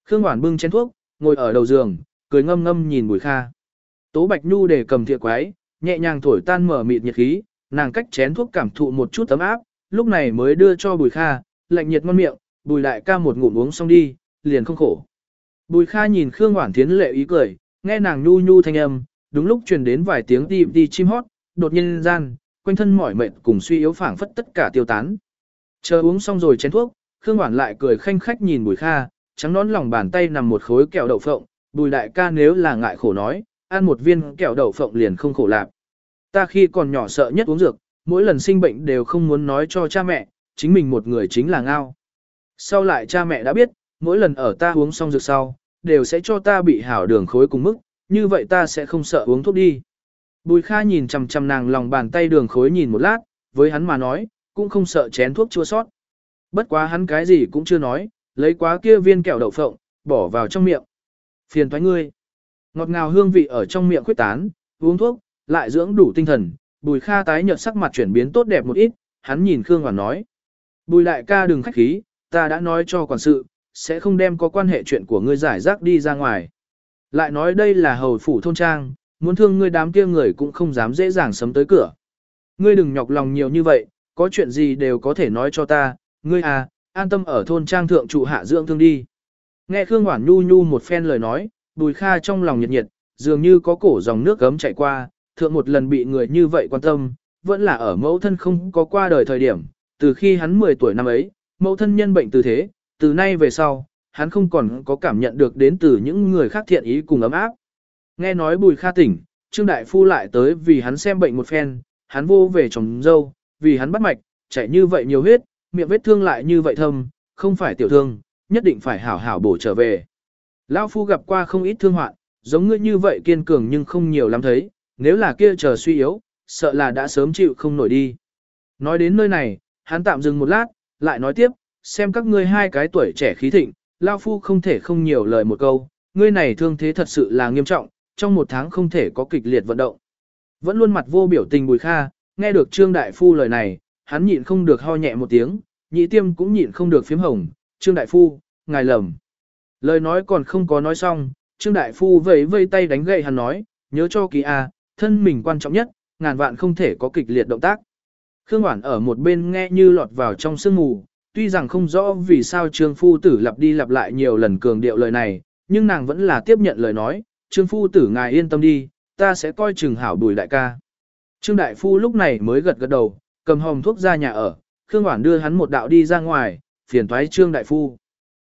Khương Hoảng bưng chén thuốc, ngồi ở đầu giường, cười ngâm ngâm nhìn Bùi Kha. Tố Bạch Nhu để cầm thìa quái, nhẹ nhàng thổi tan mở mịt nhiệt khí, nàng cách chén thuốc cảm thụ một chút tấm áp, lúc này mới đưa cho Bùi Kha, lạnh nhiệt ngon miệng, Bùi đại ca một ngụm uống xong đi, liền không khổ. Bùi Kha nhìn Khương Hoản Thiến lệ ý cười, nghe nàng nhu nhu thanh âm, đúng lúc truyền đến vài tiếng đi đi chim hót, đột nhiên gian, quanh thân mỏi mệt cùng suy yếu phảng phất tất cả tiêu tán. Chờ uống xong rồi chén thuốc, Khương Hoản lại cười khanh khách nhìn Bùi Kha, trắng nón lòng bàn tay nằm một khối kẹo đậu phộng, Bùi đại ca nếu là ngại khổ nói, ăn một viên kẹo đậu phộng liền không khổ lạc. Ta khi còn nhỏ sợ nhất uống dược, mỗi lần sinh bệnh đều không muốn nói cho cha mẹ, chính mình một người chính là ngao. Sau lại cha mẹ đã biết, mỗi lần ở ta uống xong dược sau, đều sẽ cho ta bị hảo đường khối cùng mức, như vậy ta sẽ không sợ uống thuốc đi. Bùi Kha nhìn chằm chằm nàng lòng bàn tay đường khối nhìn một lát, với hắn mà nói, cũng không sợ chén thuốc chua sót. Bất quá hắn cái gì cũng chưa nói, lấy quá kia viên kẹo đậu phộng, bỏ vào trong miệng. Phiền thoái ngươi. Ngọt ngào hương vị ở trong miệng khuyết tán, uống thuốc, lại dưỡng đủ tinh thần, bùi kha tái nhợt sắc mặt chuyển biến tốt đẹp một ít, hắn nhìn Khương Hoàn nói. Bùi đại ca đừng khách khí, ta đã nói cho quản sự, sẽ không đem có quan hệ chuyện của ngươi giải rác đi ra ngoài. Lại nói đây là hầu phủ thôn trang, muốn thương ngươi đám kia người cũng không dám dễ dàng sấm tới cửa. Ngươi đừng nhọc lòng nhiều như vậy, có chuyện gì đều có thể nói cho ta, ngươi à, an tâm ở thôn trang thượng trụ hạ dưỡng thương đi. Nghe Khương Hoản Nhu Nhu một phen lời nói, Bùi Kha trong lòng nhiệt nhiệt, dường như có cổ dòng nước gấm chảy qua, thượng một lần bị người như vậy quan tâm, vẫn là ở mẫu thân không có qua đời thời điểm, từ khi hắn 10 tuổi năm ấy, mẫu thân nhân bệnh từ thế, từ nay về sau, hắn không còn có cảm nhận được đến từ những người khác thiện ý cùng ấm áp. Nghe nói Bùi Kha tỉnh, Trương Đại Phu lại tới vì hắn xem bệnh một phen, hắn vô về chồng dâu, vì hắn bắt mạch, chảy như vậy nhiều huyết, miệng vết thương lại như vậy thâm, không phải tiểu thương, nhất định phải hảo hảo bổ trở về. Lão Phu gặp qua không ít thương hoạn, giống ngươi như vậy kiên cường nhưng không nhiều lắm thấy, nếu là kia chờ suy yếu, sợ là đã sớm chịu không nổi đi. Nói đến nơi này, hắn tạm dừng một lát, lại nói tiếp, xem các ngươi hai cái tuổi trẻ khí thịnh, Lao Phu không thể không nhiều lời một câu, ngươi này thương thế thật sự là nghiêm trọng, trong một tháng không thể có kịch liệt vận động. Vẫn luôn mặt vô biểu tình Bùi Kha, nghe được Trương Đại Phu lời này, hắn nhịn không được ho nhẹ một tiếng, nhị tiêm cũng nhịn không được phím hồng, Trương Đại Phu, ngài lầm. Lời nói còn không có nói xong, Trương Đại Phu vẫy vây tay đánh gậy hắn nói, nhớ cho kỳ A, thân mình quan trọng nhất, ngàn vạn không thể có kịch liệt động tác. Khương Hoản ở một bên nghe như lọt vào trong sương mù, tuy rằng không rõ vì sao Trương Phu Tử lặp đi lặp lại nhiều lần cường điệu lời này, nhưng nàng vẫn là tiếp nhận lời nói, Trương Phu Tử ngài yên tâm đi, ta sẽ coi chừng hảo bùi đại ca. Trương Đại Phu lúc này mới gật gật đầu, cầm hồng thuốc ra nhà ở, Khương Hoản đưa hắn một đạo đi ra ngoài, phiền thoái Trương Đại Phu.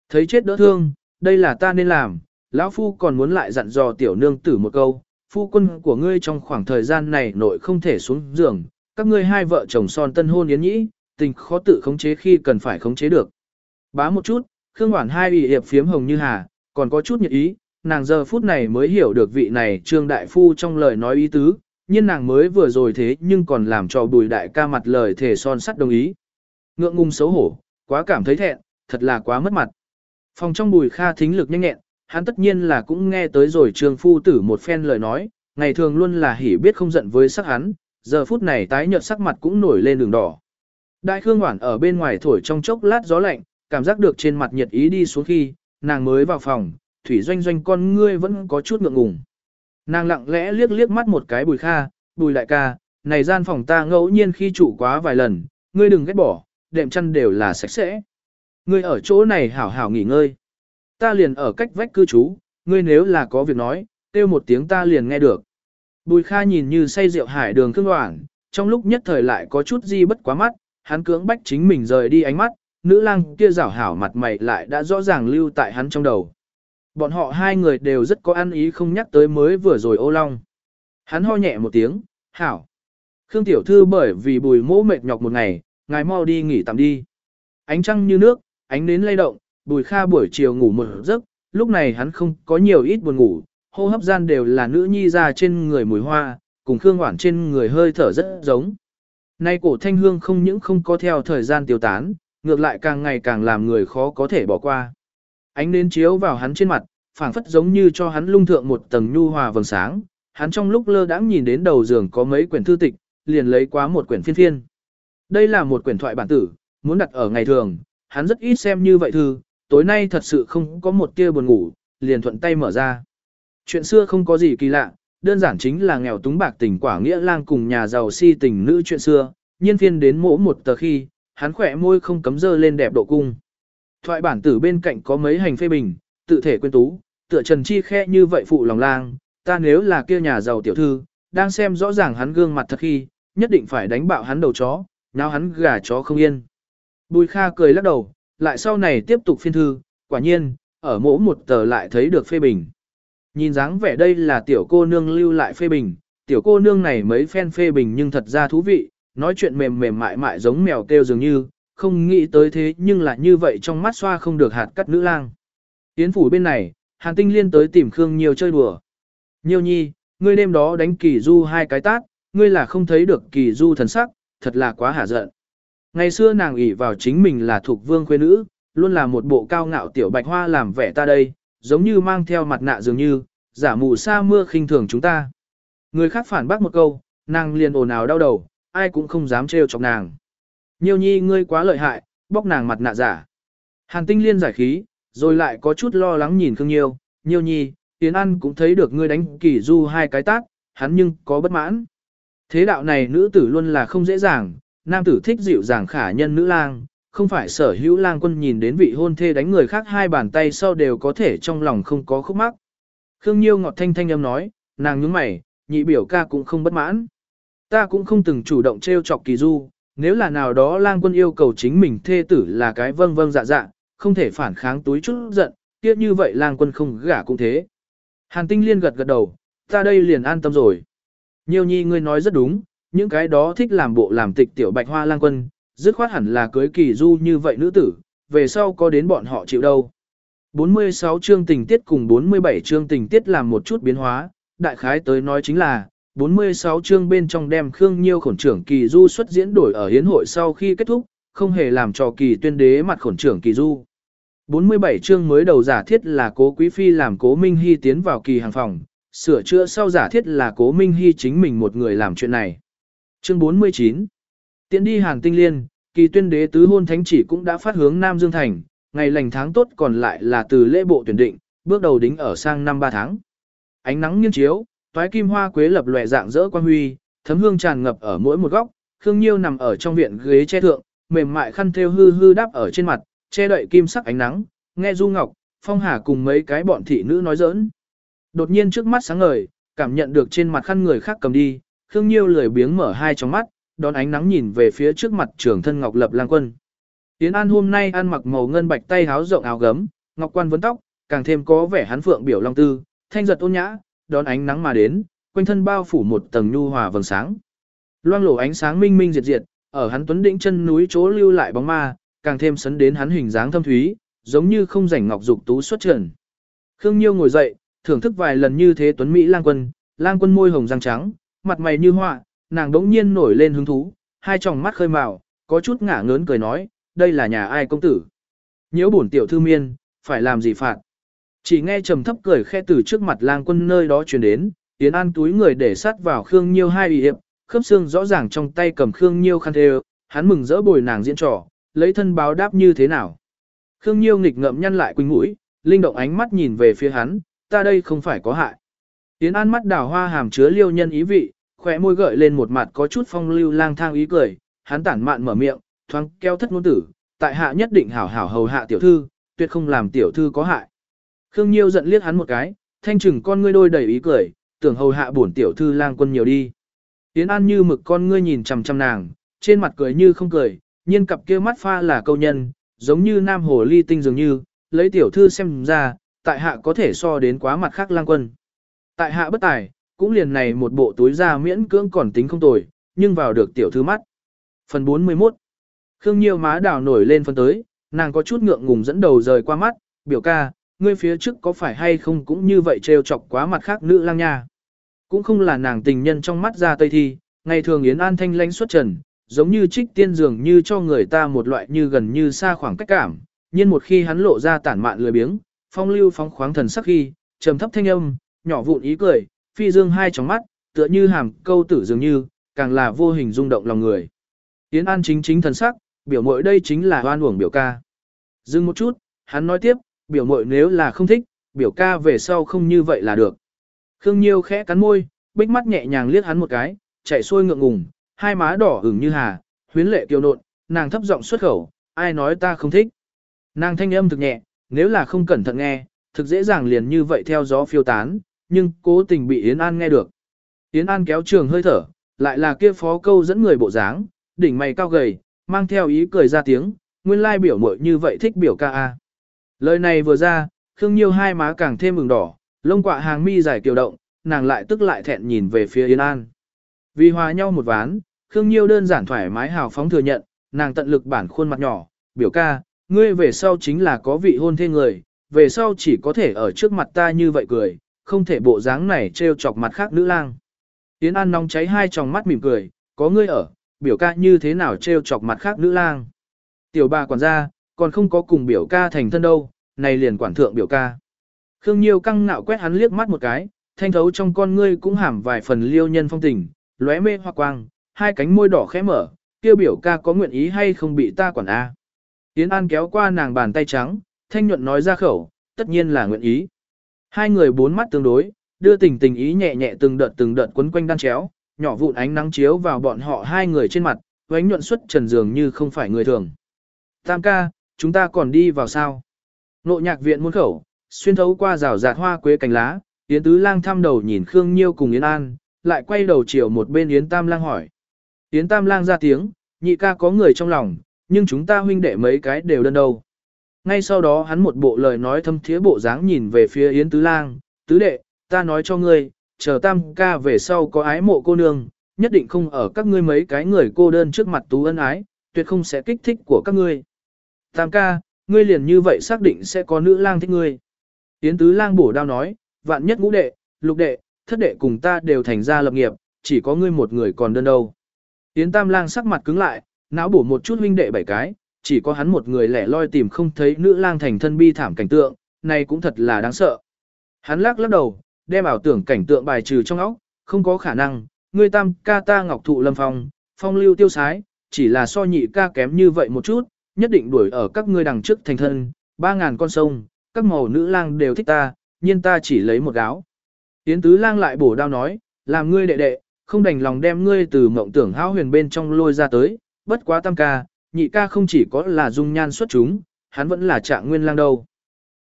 Thấy chết đỡ thương, đây là ta nên làm, lão Phu còn muốn lại dặn dò tiểu nương tử một câu, phu quân của ngươi trong khoảng thời gian này nội không thể xuống giường, các ngươi hai vợ chồng son tân hôn yến nhĩ, tình khó tự khống chế khi cần phải khống chế được. Bá một chút, Khương Hoản hai ủy hiệp phiếm hồng như hà, còn có chút nhiệt ý, nàng giờ phút này mới hiểu được vị này trương đại phu trong lời nói ý tứ, nhưng nàng mới vừa rồi thế nhưng còn làm cho bùi đại ca mặt lời thể son sắt đồng ý. Ngượng ngùng xấu hổ, quá cảm thấy thẹn, thật là quá mất mặt. Phòng trong bùi kha thính lực nhanh nhẹn, hắn tất nhiên là cũng nghe tới rồi trương phu tử một phen lời nói, ngày thường luôn là hỉ biết không giận với sắc hắn, giờ phút này tái nhợt sắc mặt cũng nổi lên đường đỏ. Đại Khương Hoản ở bên ngoài thổi trong chốc lát gió lạnh, cảm giác được trên mặt nhiệt ý đi xuống khi, nàng mới vào phòng, thủy doanh doanh con ngươi vẫn có chút ngượng ngùng. Nàng lặng lẽ liếc liếc mắt một cái bùi kha, bùi lại ca, này gian phòng ta ngẫu nhiên khi trụ quá vài lần, ngươi đừng ghét bỏ, đệm chăn đều là sạch sẽ. Ngươi ở chỗ này hảo hảo nghỉ ngơi. Ta liền ở cách vách cư trú, ngươi nếu là có việc nói, kêu một tiếng ta liền nghe được. Bùi Kha nhìn như say rượu hải đường khương hoảng, trong lúc nhất thời lại có chút gì bất quá mắt, hắn cưỡng bách chính mình rời đi ánh mắt, nữ lang kia rảo hảo mặt mày lại đã rõ ràng lưu tại hắn trong đầu. Bọn họ hai người đều rất có ăn ý không nhắc tới mới vừa rồi ô long. Hắn ho nhẹ một tiếng, hảo. Khương tiểu thư bởi vì bùi mỗ mệt nhọc một ngày, ngài mau đi nghỉ tạm đi. Ánh trăng như nước, ánh nến lay động, bùi kha buổi chiều ngủ một giấc, lúc này hắn không có nhiều ít buồn ngủ, hô hấp gian đều là nữ nhi ra trên người mùi hoa, cùng Khương Hoản trên người hơi thở rất giống. Nay cổ thanh hương không những không có theo thời gian tiêu tán, ngược lại càng ngày càng làm người khó có thể bỏ qua. Ánh nến chiếu vào hắn trên mặt, phảng phất giống như cho hắn lung thượng một tầng nhu hòa vầng sáng, hắn trong lúc lơ đãng nhìn đến đầu giường có mấy quyển thư tịch, liền lấy quá một quyển phiên phiên. Đây là một quyển thoại bản tử, muốn đặt ở ngày thường, hắn rất ít xem như vậy thư, tối nay thật sự không có một tia buồn ngủ, liền thuận tay mở ra. Chuyện xưa không có gì kỳ lạ, đơn giản chính là nghèo túng bạc tình quả nghĩa lang cùng nhà giàu si tình nữ chuyện xưa, nhiên phiên đến mỗ một tờ khi, hắn khỏe môi không cấm dơ lên đẹp độ cung. Thoại bản tử bên cạnh có mấy hành phê bình, tự thể quên tú, tựa trần chi khe như vậy phụ lòng lang, ta nếu là kia nhà giàu tiểu thư, đang xem rõ ràng hắn gương mặt thật khi, nhất định phải đánh bạo hắn đầu chó, nào hắn gà chó không yên. Bùi Kha cười lắc đầu, lại sau này tiếp tục phiên thư, quả nhiên, ở mỗi một tờ lại thấy được phê bình. Nhìn dáng vẻ đây là tiểu cô nương lưu lại phê bình, tiểu cô nương này mấy phen phê bình nhưng thật ra thú vị, nói chuyện mềm mềm mại mại giống mèo kêu dường như, không nghĩ tới thế nhưng là như vậy trong mắt xoa không được hạt cắt nữ lang. Tiến phủ bên này, Hàn Tinh Liên tới tìm Khương Nhiều chơi đùa. Nhiêu nhi, ngươi đêm đó đánh kỳ du hai cái tát, ngươi là không thấy được kỳ du thần sắc, thật là quá hả giận. Ngày xưa nàng ỷ vào chính mình là thuộc vương khuê nữ, luôn là một bộ cao ngạo tiểu bạch hoa làm vẻ ta đây, giống như mang theo mặt nạ dường như, giả mù sa mưa khinh thường chúng ta. Người khác phản bác một câu, nàng liền ồn ào đau đầu, ai cũng không dám trêu chọc nàng. Nhiêu nhi ngươi quá lợi hại, bóc nàng mặt nạ giả. Hàn tinh liên giải khí, rồi lại có chút lo lắng nhìn Khương Nhiêu, Nhiêu nhi, Tiến An cũng thấy được ngươi đánh kỳ du hai cái tác, hắn nhưng có bất mãn. Thế đạo này nữ tử luôn là không dễ dàng, nam tử thích dịu dàng khả nhân nữ lang, không phải sở hữu lang quân nhìn đến vị hôn thê đánh người khác hai bàn tay sau đều có thể trong lòng không có khúc mắc. Khương Nhiêu ngọt thanh thanh âm nói, nàng nhướng mày, nhị biểu ca cũng không bất mãn. Ta cũng không từng chủ động trêu chọc kỳ du, nếu là nào đó lang quân yêu cầu chính mình thê tử là cái vâng vâng dạ dạ, không thể phản kháng túi chút giận, tiếc như vậy lang quân không gả cũng thế. Hàn tinh liên gật gật đầu, ta đây liền an tâm rồi. Nhiêu nhi ngươi nói rất đúng, những cái đó thích làm bộ làm tịch tiểu bạch hoa lang quân, dứt khoát hẳn là cưới kỳ du như vậy nữ tử, về sau có đến bọn họ chịu đâu. 46 chương tình tiết cùng 47 chương tình tiết làm một chút biến hóa, đại khái tới nói chính là, 46 chương bên trong đem Khương Nhiêu khổn trưởng kỳ du xuất diễn đổi ở hiến hội sau khi kết thúc, không hề làm cho kỳ tuyên đế mặt khổn trưởng kỳ du. 47 chương mới đầu giả thiết là cố quý phi làm cố Minh Hy tiến vào kỳ hàng phòng, sửa chữa sau giả thiết là cố Minh Hy chính mình một người làm chuyện này. Chương 49 tiến đi hàng tinh liên, kỳ tuyên đế tứ hôn thánh chỉ cũng đã phát hướng Nam Dương Thành, ngày lành tháng tốt còn lại là từ lễ bộ tuyển định, bước đầu đính ở sang năm 3 tháng. Ánh nắng nghiêng chiếu, toái kim hoa quế lập lòe dạng dỡ quan huy, thấm hương tràn ngập ở mỗi một góc, Khương Nhiêu nằm ở trong viện ghế che thượng, mềm mại khăn thêu hư hư đáp ở trên mặt, che đậy kim sắc ánh nắng, nghe Du Ngọc, Phong Hà cùng mấy cái bọn thị nữ nói giỡn. Đột nhiên trước mắt sáng ngời, cảm nhận được trên mặt khăn người khác cầm đi, Khương Nhiêu lười biếng mở hai tròng mắt, đón ánh nắng nhìn về phía trước mặt trưởng thân Ngọc Lập Lang Quân. Tiến An hôm nay ăn mặc màu ngân bạch tay háo rộng áo gấm, ngọc quan vấn tóc, càng thêm có vẻ hắn phượng biểu long tư, thanh giật ôn nhã, đón ánh nắng mà đến, quanh thân bao phủ một tầng nhu hòa vầng sáng. Loang lổ ánh sáng minh minh diệt diệt, ở hắn tuấn đỉnh chân núi chỗ lưu lại bóng ma, càng thêm sấn đến hắn hình dáng thâm thúy, giống như không rảnh ngọc dục tú xuất trần. Khương Nhiêu ngồi dậy, thưởng thức vài lần như thế tuấn mỹ lang quân, lang quân môi hồng răng trắng, mặt mày như họa, nàng đống nhiên nổi lên hứng thú, hai tròng mắt khơi mào, có chút ngả ngớn cười nói, đây là nhà ai công tử. Nhiễu bổn tiểu thư miên, phải làm gì phạt. Chỉ nghe trầm thấp cười khe từ trước mặt lang quân nơi đó truyền đến, Yến An túi người để sát vào Khương Nhiêu hai ủy hiệp, khớp xương rõ ràng trong tay cầm Khương Nhiêu khăn thề, hắn mừng rỡ bồi nàng diễn trò, lấy thân báo đáp như thế nào. Khương Nhiêu nghịch ngậm nhăn lại quỳnh mũi, linh động ánh mắt nhìn về phía hắn, ta đây không phải có hại. Yến An mắt đảo hoa hàm chứa liêu nhân ý vị, khỏe môi gợi lên một mặt có chút phong lưu lang thang ý cười, hắn tản mạn mở miệng, thoáng keo thất ngôn tử, tại hạ nhất định hảo hảo hầu hạ tiểu thư, tuyệt không làm tiểu thư có hại. Khương Nhiêu giận liếc hắn một cái, thanh trừng con ngươi đôi đầy ý cười, tưởng hầu hạ bổn tiểu thư lang quân nhiều đi. Yến An như mực con ngươi nhìn chằm chằm nàng, trên mặt cười như không cười, nhiên cặp kia mắt pha là câu nhân, giống như nam hồ ly tinh dường như, lấy tiểu thư xem ra, tại hạ có thể so đến quá mặt khác lang quân. Tại hạ bất tài, cũng liền này một bộ túi da miễn cưỡng còn tính không tồi, nhưng vào được tiểu thư mắt. Phần 41 Khương Nhiêu má đào nổi lên phân tới, nàng có chút ngượng ngùng dẫn đầu rời qua mắt, biểu ca, ngươi phía trước có phải hay không cũng như vậy trêu chọc quá mặt khác nữ lang nha. Cũng không là nàng tình nhân trong mắt ra tây thi, ngày thường Yến An thanh lãnh xuất trần, giống như trích tiên dường như cho người ta một loại như gần như xa khoảng cách cảm, nhưng một khi hắn lộ ra tản mạn lười biếng, phong lưu phóng khoáng thần sắc khi, trầm thấp thanh âm, nhỏ vụn ý cười, phi dương hai tròng mắt, tựa như hàm câu tử dường như, càng là vô hình rung động lòng người. Yến An chính chính thần sắc, biểu mội đây chính là oan uổng biểu ca. Dừng một chút, hắn nói tiếp, biểu mội nếu là không thích, biểu ca về sau không như vậy là được. Khương Nhiêu khẽ cắn môi, bích mắt nhẹ nhàng liếc hắn một cái, chạy xuôi ngượng ngùng, hai má đỏ ửng như hà, huyến lệ kiều nộn, nàng thấp giọng xuất khẩu, ai nói ta không thích. Nàng thanh âm thực nhẹ, nếu là không cẩn thận nghe, thực dễ dàng liền như vậy theo gió phiêu tán, nhưng cố tình bị Yến An nghe được. Yến An kéo trường hơi thở, lại là kia phó câu dẫn người bộ dáng, đỉnh mày cao gầy, mang theo ý cười ra tiếng, nguyên lai biểu muội như vậy thích biểu ca a. Lời này vừa ra, Khương Nhiêu hai má càng thêm mừng đỏ, lông quạ hàng mi dài kiều động, nàng lại tức lại thẹn nhìn về phía Yến An. Vì hòa nhau một ván, Khương Nhiêu đơn giản thoải mái hào phóng thừa nhận, nàng tận lực bản khuôn mặt nhỏ, biểu ca, ngươi về sau chính là có vị hôn thê người, về sau chỉ có thể ở trước mặt ta như vậy cười, không thể bộ dáng này trêu chọc mặt khác nữ lang. Yến An nóng cháy hai tròng mắt mỉm cười, có ngươi ở, biểu ca như thế nào trêu chọc mặt khác nữ lang. Tiểu bà quản gia, còn không có cùng biểu ca thành thân đâu, này liền quản thượng biểu ca. Khương Nhiêu căng nạo quét hắn liếc mắt một cái, thanh thấu trong con ngươi cũng hàm vài phần liêu nhân phong tình, lóe mê hoa quang, hai cánh môi đỏ khẽ mở, kêu biểu ca có nguyện ý hay không bị ta quản a. Yến An kéo qua nàng bàn tay trắng, thanh nhuận nói ra khẩu, tất nhiên là nguyện ý. Hai người bốn mắt tương đối, đưa tình tình ý nhẹ nhẹ từng đợt từng đợt quấn quanh đan chéo, nhỏ vụn ánh nắng chiếu vào bọn họ hai người trên mặt, ánh nhuận xuất trần dường như không phải người thường. Tam ca, chúng ta còn đi vào sao? Nộ nhạc viện muôn khẩu, xuyên thấu qua rào rạt hoa quế cành lá, Yến Tứ Lang thăm đầu nhìn Khương Nhiêu cùng Yến An, lại quay đầu chiều một bên Yến Tam Lang hỏi. Yến Tam Lang ra tiếng, nhị ca có người trong lòng, nhưng chúng ta huynh đệ mấy cái đều đơn đâu. Ngay sau đó hắn một bộ lời nói thâm thiế bộ dáng nhìn về phía Yến Tứ Lang, tứ đệ, ta nói cho ngươi, chờ tam ca về sau có ái mộ cô nương, nhất định không ở các ngươi mấy cái người cô đơn trước mặt tú ân ái, tuyệt không sẽ kích thích của các ngươi. Tam ca, ngươi liền như vậy xác định sẽ có nữ lang thích ngươi. Yến Tứ Lang bổ đao nói, vạn nhất ngũ đệ, lục đệ, thất đệ cùng ta đều thành ra lập nghiệp, chỉ có ngươi một người còn đơn đâu. Yến Tam Lang sắc mặt cứng lại, não bổ một chút huynh đệ bảy cái, chỉ có hắn một người lẻ loi tìm không thấy nữ lang thành thân bi thảm cảnh tượng, này cũng thật là đáng sợ. Hắn lắc lắc đầu, đem ảo tưởng cảnh tượng bài trừ trong óc, không có khả năng, ngươi tam ca ta ngọc thụ lâm phong, phong lưu tiêu sái, chỉ là so nhị ca kém như vậy một chút, nhất định đuổi ở các ngươi đằng trước thành thân, ba ngàn con sông, các màu nữ lang đều thích ta, nhưng ta chỉ lấy một gáo. Yến tứ lang lại bổ đao nói, làm ngươi đệ đệ, không đành lòng đem ngươi từ mộng tưởng hao huyền bên trong lôi ra tới, bất quá tam ca, nhị ca không chỉ có là dung nhan xuất chúng, hắn vẫn là trạng nguyên lang đâu.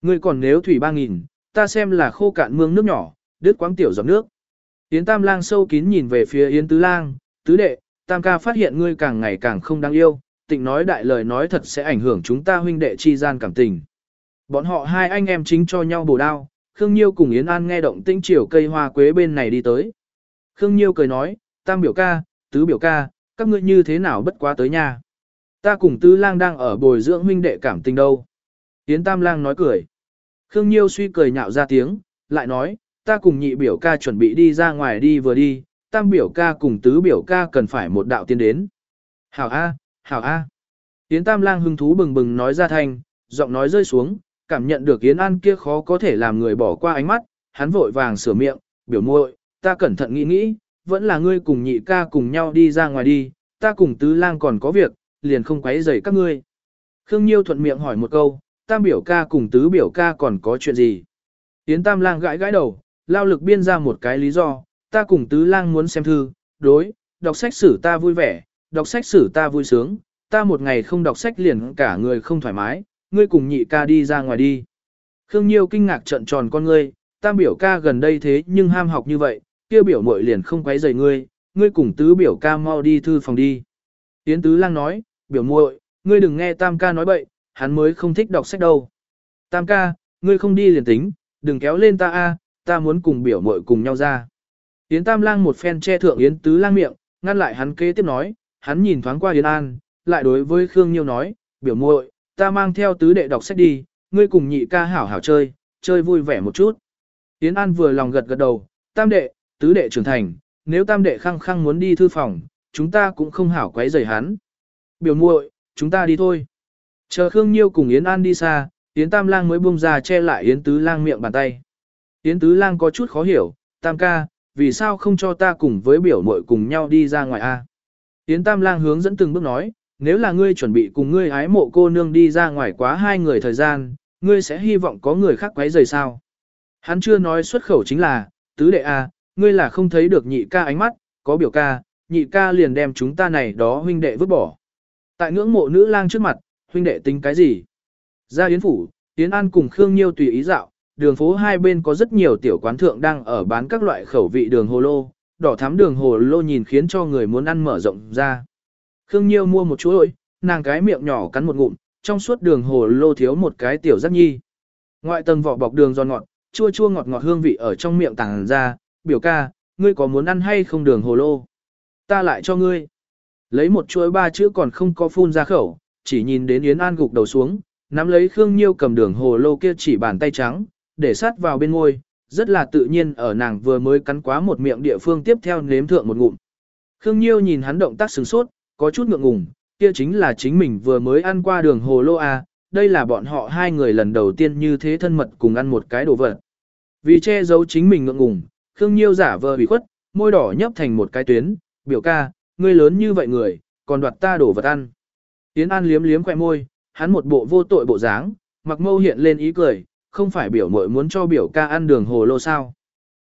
Ngươi còn nếu thủy ba nghìn, ta xem là khô cạn mương nước nhỏ, đứt quáng tiểu giọt nước. Yến tam lang sâu kín nhìn về phía Yến tứ lang, tứ đệ, tam ca phát hiện ngươi càng ngày càng không đáng yêu, tịnh nói đại lời nói thật sẽ ảnh hưởng chúng ta huynh đệ chi gian cảm tình. Bọn họ hai anh em chính cho nhau bổ đao, Khương Nhiêu cùng Yến An nghe động tĩnh chiều cây hoa quế bên này đi tới. Khương Nhiêu cười nói, tam biểu ca, tứ biểu ca, các ngươi như thế nào bất quá tới nhà. Ta cùng tứ lang đang ở bồi dưỡng huynh đệ cảm tình đâu. Yến tam lang nói cười. Khương Nhiêu suy cười nhạo ra tiếng, lại nói, ta cùng nhị biểu ca chuẩn bị đi ra ngoài đi vừa đi, tam biểu ca cùng tứ biểu ca cần phải một đạo tiên đến. Hảo A, hảo A. Yến tam lang hưng thú bừng bừng nói ra thanh, giọng nói rơi xuống, cảm nhận được Yến An kia khó có thể làm người bỏ qua ánh mắt, hắn vội vàng sửa miệng, biểu muội, ta cẩn thận nghĩ nghĩ, vẫn là ngươi cùng nhị ca cùng nhau đi ra ngoài đi, ta cùng tứ lang còn có việc, liền không quấy rầy các ngươi. Khương Nhiêu thuận miệng hỏi một câu, tam biểu ca cùng tứ biểu ca còn có chuyện gì? Yến tam lang gãi gãi đầu, lao lực biên ra một cái lý do, ta cùng tứ lang muốn xem thư, đối, đọc sách sử ta vui vẻ, đọc sách sử ta vui sướng, ta một ngày không đọc sách liền cả người không thoải mái, ngươi cùng nhị ca đi ra ngoài đi. Khương Nhiêu kinh ngạc trận tròn con ngươi, tam biểu ca gần đây thế nhưng ham học như vậy, kia biểu muội liền không quấy rầy ngươi, ngươi cùng tứ biểu ca mau đi thư phòng đi. Yến tứ lang nói, biểu muội, ngươi đừng nghe tam ca nói bậy, hắn mới không thích đọc sách đâu. Tam ca, ngươi không đi liền tính, đừng kéo lên ta a, ta muốn cùng biểu muội cùng nhau ra. Yến tam lang một phen che thượng Yến tứ lang miệng, ngăn lại hắn kế tiếp nói, hắn nhìn thoáng qua Yến An, lại đối với Khương Nhiêu nói, biểu muội, ta mang theo tứ đệ đọc sách đi, ngươi cùng nhị ca hảo hảo chơi, chơi vui vẻ một chút. Yến An vừa lòng gật gật đầu, tam đệ, tứ đệ trưởng thành, nếu tam đệ khăng khăng muốn đi thư phòng, chúng ta cũng không hảo quấy rầy hắn. Biểu muội, chúng ta đi thôi. Chờ Khương Nhiêu cùng Yến An đi xa, Yến Tam Lang mới buông ra che lại Yến Tứ Lang miệng bàn tay. Yến Tứ Lang có chút khó hiểu, Tam ca, vì sao không cho ta cùng với biểu muội cùng nhau đi ra ngoài a? Yến Tam Lang hướng dẫn từng bước nói, nếu là ngươi chuẩn bị cùng ngươi ái mộ cô nương đi ra ngoài quá hai người thời gian, ngươi sẽ hy vọng có người khác quấy rầy sao? Hắn chưa nói xuất khẩu chính là, tứ đệ a, ngươi là không thấy được nhị ca ánh mắt, có biểu ca, nhị ca liền đem chúng ta này đó huynh đệ vứt bỏ. Tại ngưỡng mộ nữ lang trước mặt, huynh đệ tính cái gì? Ra yến phủ, Yến An cùng Khương Nhiêu tùy ý dạo, đường phố hai bên có rất nhiều tiểu quán thượng đang ở bán các loại khẩu vị đường hồ lô, đỏ thắm đường hồ lô nhìn khiến cho người muốn ăn mở rộng ra. Khương Nhiêu mua một chuỗi, nàng cái miệng nhỏ cắn một ngụm, trong suốt đường hồ lô thiếu một cái tiểu giác nhi. Ngoại tầng vỏ bọc đường giòn ngọt, chua chua ngọt ngọt hương vị ở trong miệng tàng ra, biểu ca, ngươi có muốn ăn hay không đường hồ lô? Ta lại cho ngươi. Lấy một chuỗi ba chữ còn không có phun ra khẩu, chỉ nhìn đến Yến An gục đầu xuống, nắm lấy Khương Nhiêu cầm đường hồ lô kia chỉ bàn tay trắng, để sát vào bên ngôi, rất là tự nhiên ở nàng vừa mới cắn quá một miệng địa phương tiếp theo nếm thượng một ngụm. Khương Nhiêu nhìn hắn động tác sừng sốt, có chút ngượng ngùng, kia chính là chính mình vừa mới ăn qua đường hồ lô à, đây là bọn họ hai người lần đầu tiên như thế thân mật cùng ăn một cái đồ vật. Vì che giấu chính mình ngượng ngùng, Khương Nhiêu giả vờ bị khuất, môi đỏ nhấp thành một cái tuyến, biểu ca, ngươi lớn như vậy người, còn đoạt ta đổ vật ăn. Yến An liếm liếm khoe môi, hắn một bộ vô tội bộ dáng, mặc mâu hiện lên ý cười, không phải biểu mội muốn cho biểu ca ăn đường hồ lô sao.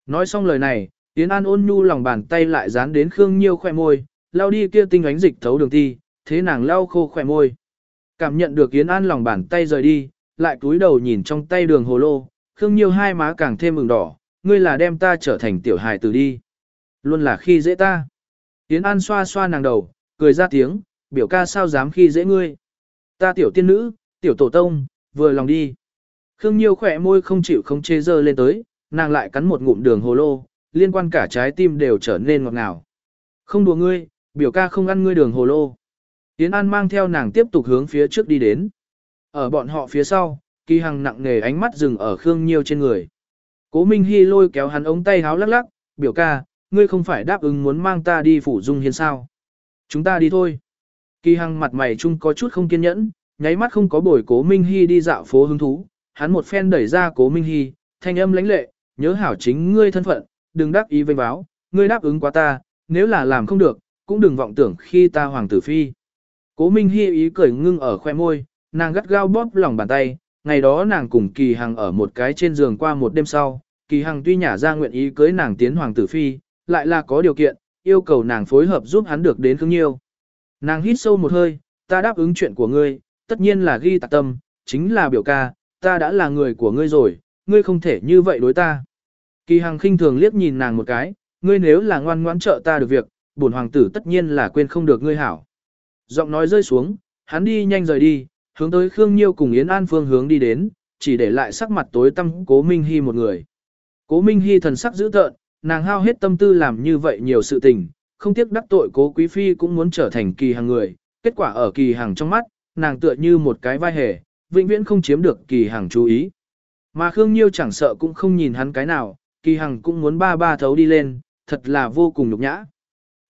Nói xong lời này, Yến An ôn nhu lòng bàn tay lại dán đến Khương Nhiêu khoe môi, lau đi kia tinh ánh dịch thấu đường ti, thế nàng lau khô khoe môi. Cảm nhận được Yến An lòng bàn tay rời đi, lại cúi đầu nhìn trong tay đường hồ lô, Khương Nhiêu hai má càng thêm mừng đỏ, ngươi là đem ta trở thành tiểu hài tử đi. Luôn là khi dễ ta. Yến An xoa xoa nàng đầu, cười ra tiếng, biểu ca sao dám khi dễ ngươi. Ta tiểu tiên nữ, tiểu tổ tông, vừa lòng đi. Khương Nhiêu khỏe môi không chịu không chê dơ lên tới, nàng lại cắn một ngụm đường hồ lô, liên quan cả trái tim đều trở nên ngọt ngào. Không đùa ngươi, biểu ca không ăn ngươi đường hồ lô. Yến An mang theo nàng tiếp tục hướng phía trước đi đến. Ở bọn họ phía sau, kỳ hằng nặng nề ánh mắt dừng ở Khương Nhiêu trên người. Cố Minh Hy lôi kéo hắn ống tay háo lắc lắc, biểu ca, ngươi không phải đáp ứng muốn mang ta đi phủ dung hiên sao. Chúng ta đi thôi. Kỳ hằng mặt mày chung có chút không kiên nhẫn, nháy mắt không có bồi cố Minh Hy đi dạo phố hứng thú. Hắn một phen đẩy ra cố Minh Hy, thanh âm lãnh lệ, nhớ hảo chính ngươi thân phận, đừng đáp ý vênh báo, ngươi đáp ứng quá ta, nếu là làm không được, cũng đừng vọng tưởng khi ta hoàng tử phi. Cố Minh Hi ý cười ngưng ở khoe môi, nàng gắt gao bóp lòng bàn tay, ngày đó nàng cùng Kỳ Hằng ở một cái trên giường qua một đêm sau, Kỳ Hằng tuy nhả ra nguyện ý cưới nàng tiến hoàng tử phi, lại là có điều kiện, yêu cầu nàng phối hợp giúp hắn được đến Khương Nhiêu. Nàng hít sâu một hơi, ta đáp ứng chuyện của ngươi, tất nhiên là ghi tạc tâm, chính là biểu ca, ta đã là người của ngươi rồi, ngươi không thể như vậy đối ta. Kỳ Hằng khinh thường liếc nhìn nàng một cái, ngươi nếu là ngoan ngoãn trợ ta được việc, bổn hoàng tử tất nhiên là quên không được ngươi hảo. Giọng nói rơi xuống, hắn đi nhanh rời đi, hướng tới Khương Nhiêu cùng Yến An phương hướng đi đến, chỉ để lại sắc mặt tối tăm Cố Minh Hy một người. Cố Minh Hy thần sắc dữ tợn, nàng hao hết tâm tư làm như vậy nhiều sự tình, không tiếc đắc tội Cố Quý Phi cũng muốn trở thành kỳ hàng người, kết quả ở kỳ hàng trong mắt, nàng tựa như một cái vai hề, vĩnh viễn không chiếm được kỳ hàng chú ý. Mà Khương Nhiêu chẳng sợ cũng không nhìn hắn cái nào, kỳ hằng cũng muốn ba ba thấu đi lên, thật là vô cùng nhục nhã.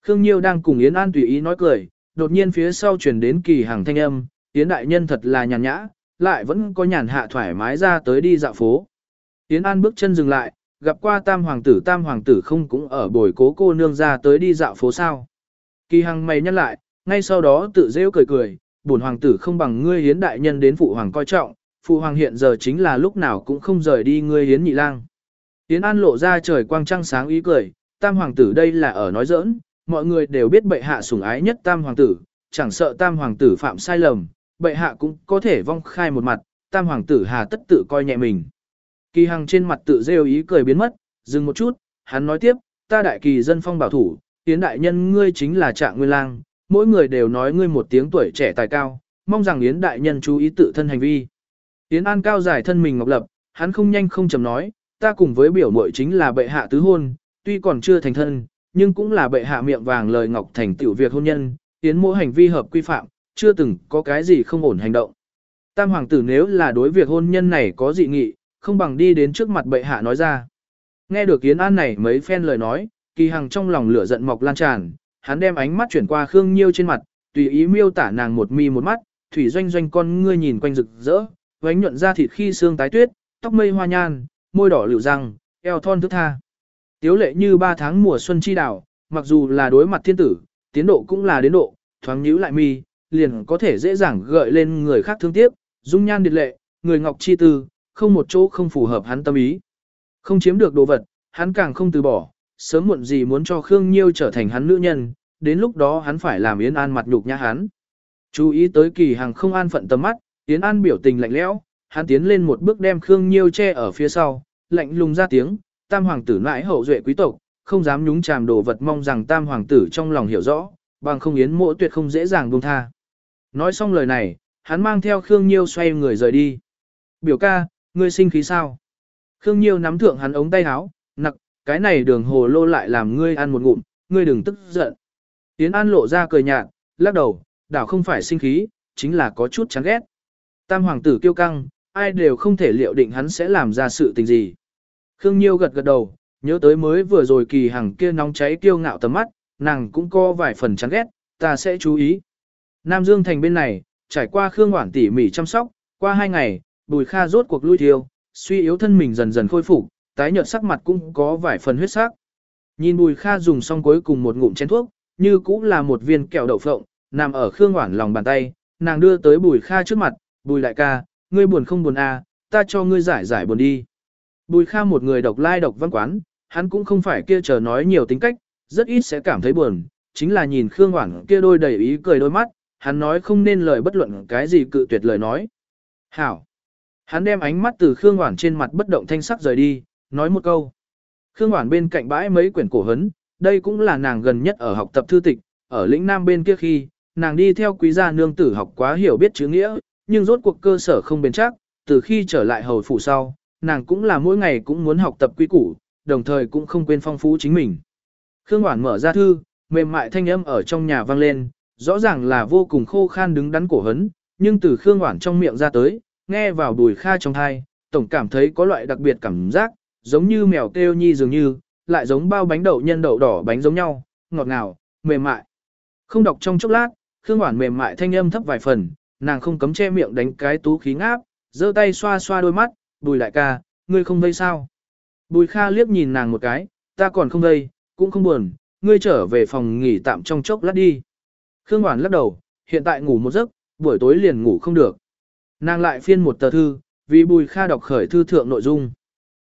Khương Nhiêu đang cùng Yến An tùy ý nói cười, đột nhiên phía sau truyền đến kỳ hằng thanh âm, Yến đại nhân thật là nhàn nhã, lại vẫn có nhàn hạ thoải mái ra tới đi dạo phố. Yến An bước chân dừng lại, gặp qua tam hoàng tử tam hoàng tử không cũng ở bồi cố cô nương ra tới đi dạo phố sao. Kỳ hằng mày nhăn lại, ngay sau đó tự rêu cười cười, bổn hoàng tử không bằng ngươi hiến đại nhân đến phụ hoàng coi trọng, phụ hoàng hiện giờ chính là lúc nào cũng không rời đi ngươi hiến nhị lang. hiến An lộ ra trời quang trăng sáng ý cười, tam hoàng tử đây là ở nói giỡn, mọi người đều biết bệ hạ sủng ái nhất tam hoàng tử, chẳng sợ tam hoàng tử phạm sai lầm, bệ hạ cũng có thể vong khai một mặt, tam hoàng tử hà tất tự coi nhẹ mình. Kỳ hằng trên mặt tự rêu ý cười biến mất, dừng một chút, hắn nói tiếp, ta đại kỳ dân phong bảo thủ, tiến đại nhân ngươi chính là trạng nguyên lang, mỗi người đều nói ngươi một tiếng tuổi trẻ tài cao, mong rằng yến đại nhân chú ý tự thân hành vi. Yến an cao giải thân mình ngọc lập, hắn không nhanh không chậm nói, ta cùng với biểu muội chính là bệ hạ tứ hôn, tuy còn chưa thành thân, nhưng cũng là bệ hạ miệng vàng lời ngọc thành tiểu việc hôn nhân, yến mỗi hành vi hợp quy phạm, chưa từng có cái gì không ổn hành động. Tam hoàng tử nếu là đối việc hôn nhân này có dị nghị, không bằng đi đến trước mặt bệ hạ nói ra. Nghe được Yến An này mấy phen lời nói, kỳ hằng trong lòng lửa giận mọc lan tràn, hắn đem ánh mắt chuyển qua Khương Nhiêu trên mặt, tùy ý miêu tả nàng một mi một mắt, thủy doanh doanh con ngươi nhìn quanh rực rỡ, vánh nhuận da thịt khi xương tái tuyết, tóc mây hoa nhan, môi đỏ liều răng, eo thon thức tha. Tiếu lệ như ba tháng mùa xuân chi đảo, mặc dù là đối mặt thiên tử, tiến độ cũng là đến độ, thoáng nhíu lại mi, liền có thể dễ dàng gợi lên người khác thương tiếc, dung nhan điệt lệ, người ngọc chi tư, không một chỗ không phù hợp hắn tâm ý. Không chiếm được đồ vật, hắn càng không từ bỏ, sớm muộn gì muốn cho Khương Nhiêu trở thành hắn nữ nhân, đến lúc đó hắn phải làm Yến An mặt nhục nhã hắn. Chú ý tới kỳ hàng không an phận tầm mắt, Yến An biểu tình lạnh lẽo, hắn tiến lên một bước đem Khương Nhiêu che ở phía sau, lạnh lùng ra tiếng, tam hoàng tử nãi hậu duệ quý tộc, không dám nhúng chàm đồ vật mong rằng tam hoàng tử trong lòng hiểu rõ, bằng không Yến mộ tuyệt không dễ dàng buông tha. Nói xong lời này, hắn mang theo Khương Nhiêu xoay người rời đi. Biểu ca, ngươi sinh khí sao? Khương Nhiêu nắm thượng hắn ống tay áo, nặc, cái này đường hồ lô lại làm ngươi ăn một ngụm, ngươi đừng tức giận. Yến An lộ ra cười nhạt, lắc đầu, đảo không phải sinh khí, chính là có chút chán ghét. Tam hoàng tử kiêu căng, ai đều không thể liệu định hắn sẽ làm ra sự tình gì. Khương Nhiêu gật gật đầu, nhớ tới mới vừa rồi kỳ hằng kia nóng cháy kiêu ngạo tầm mắt, nàng cũng có vài phần chán ghét, ta sẽ chú ý. Nam Dương Thành bên này, trải qua Khương Hoảng tỉ mỉ chăm sóc, qua hai ngày, Bùi Kha rốt cuộc lui thiêu, suy yếu thân mình dần dần khôi phục, tái nhợt sắc mặt cũng có vài phần huyết sắc. Nhìn Bùi Kha dùng xong cuối cùng một ngụm chén thuốc, như cũng là một viên kẹo đậu phộng, nằm ở Khương Hoảng lòng bàn tay, nàng đưa tới Bùi Kha trước mặt, Bùi đại ca, ngươi buồn không buồn à, ta cho ngươi giải giải buồn đi. Bùi Kha một người độc lai độc văn quán, hắn cũng không phải kia chờ nói nhiều tính cách, rất ít sẽ cảm thấy buồn, chính là nhìn Khương Hoảng kia đôi đầy ý cười đôi mắt, hắn nói không nên lời bất luận cái gì cự tuyệt lời nói. Hảo! Hắn đem ánh mắt từ Khương Hoản trên mặt bất động thanh sắc rời đi, nói một câu. Khương Hoản bên cạnh bãi mấy quyển cổ hấn, đây cũng là nàng gần nhất ở học tập thư tịch, ở lĩnh Nam bên kia khi, nàng đi theo quý gia nương tử học quá hiểu biết chữ nghĩa, nhưng rốt cuộc cơ sở không bền chắc, từ khi trở lại hầu phủ sau, nàng cũng là mỗi ngày cũng muốn học tập quy củ, đồng thời cũng không quên phong phú chính mình. Khương Hoản mở ra thư, mềm mại thanh âm ở trong nhà vang lên, rõ ràng là vô cùng khô khan đứng đắn cổ hấn, nhưng từ Khương Hoản trong miệng ra tới, nghe vào đùi kha trong thai, tổng cảm thấy có loại đặc biệt cảm giác, giống như mèo kêu nhi dường như, lại giống bao bánh đậu nhân đậu đỏ bánh giống nhau, ngọt ngào, mềm mại. Không đọc trong chốc lát, Khương Hoản mềm mại thanh âm thấp vài phần, nàng không cấm che miệng đánh cái tú khí ngáp, giơ tay xoa xoa đôi mắt, bùi lại ca, ngươi không vây sao. Bùi Kha liếc nhìn nàng một cái, ta còn không vây, cũng không buồn, ngươi trở về phòng nghỉ tạm trong chốc lát đi. Khương Hoản lắc đầu, hiện tại ngủ một giấc, buổi tối liền ngủ không được. Nàng lại phiên một tờ thư, vì Bùi Kha đọc khởi thư thượng nội dung.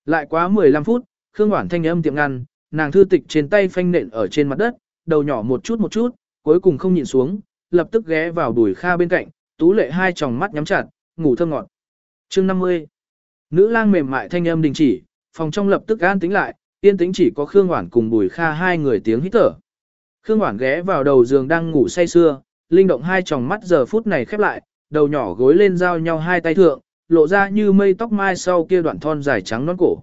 Lại quá 15 phút, Khương Hoản thanh âm tiệm ngăn, nàng thư tịch trên tay phanh nện ở trên mặt đất, đầu nhỏ một chút một chút, cuối cùng không nhịn xuống, lập tức ghé vào Bùi Kha bên cạnh, tú lệ hai tròng mắt nhắm chặt, ngủ thơm ngọt. Chương 50 Nữ lang mềm mại thanh âm đình chỉ, phòng trong lập tức an tĩnh lại, yên tĩnh chỉ có Khương Hoản cùng Bùi Kha hai người tiếng hít thở. Khương Hoản ghé vào đầu giường đang ngủ say sưa, linh động hai tròng mắt giờ phút này khép lại, đầu nhỏ gối lên giao nhau hai tay thượng, lộ ra như mây tóc mai sau kia đoạn thon dài trắng nón cổ.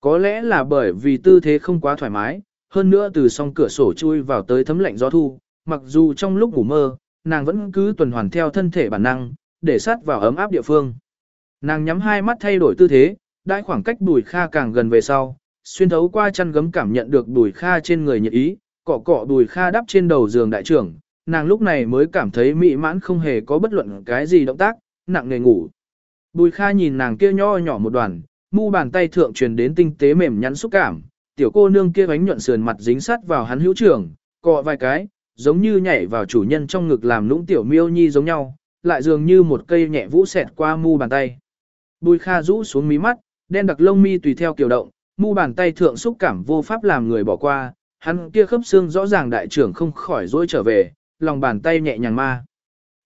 Có lẽ là bởi vì tư thế không quá thoải mái, hơn nữa từ song cửa sổ chui vào tới thấm lạnh gió thu, mặc dù trong lúc ngủ mơ, nàng vẫn cứ tuần hoàn theo thân thể bản năng, để sát vào ấm áp địa phương. Nàng nhắm hai mắt thay đổi tư thế, đại khoảng cách đùi Kha càng gần về sau, xuyên thấu qua chăn gấm cảm nhận được đùi Kha trên người nhiệt ý, cọ cọ đùi Kha đắp trên đầu giường đại trưởng, nàng lúc này mới cảm thấy mỹ mãn không hề có bất luận cái gì động tác, nặng nề ngủ. Bùi Kha nhìn nàng kia nho nhỏ một đoàn, mu bàn tay thượng truyền đến tinh tế mềm nhắn xúc cảm, tiểu cô nương kia bánh nhuận sườn mặt dính sát vào hắn hữu trưởng, cọ vài cái, giống như nhảy vào chủ nhân trong ngực làm nũng tiểu miêu nhi giống nhau, lại dường như một cây nhẹ vũ xẹt qua mu bàn tay. Bùi Kha rũ xuống mí mắt, đen đặc lông mi tùy theo kiểu động, mu bàn tay thượng xúc cảm vô pháp làm người bỏ qua, hắn kia khớp xương rõ ràng đại trưởng không khỏi dối trở về, lòng bàn tay nhẹ nhàng ma.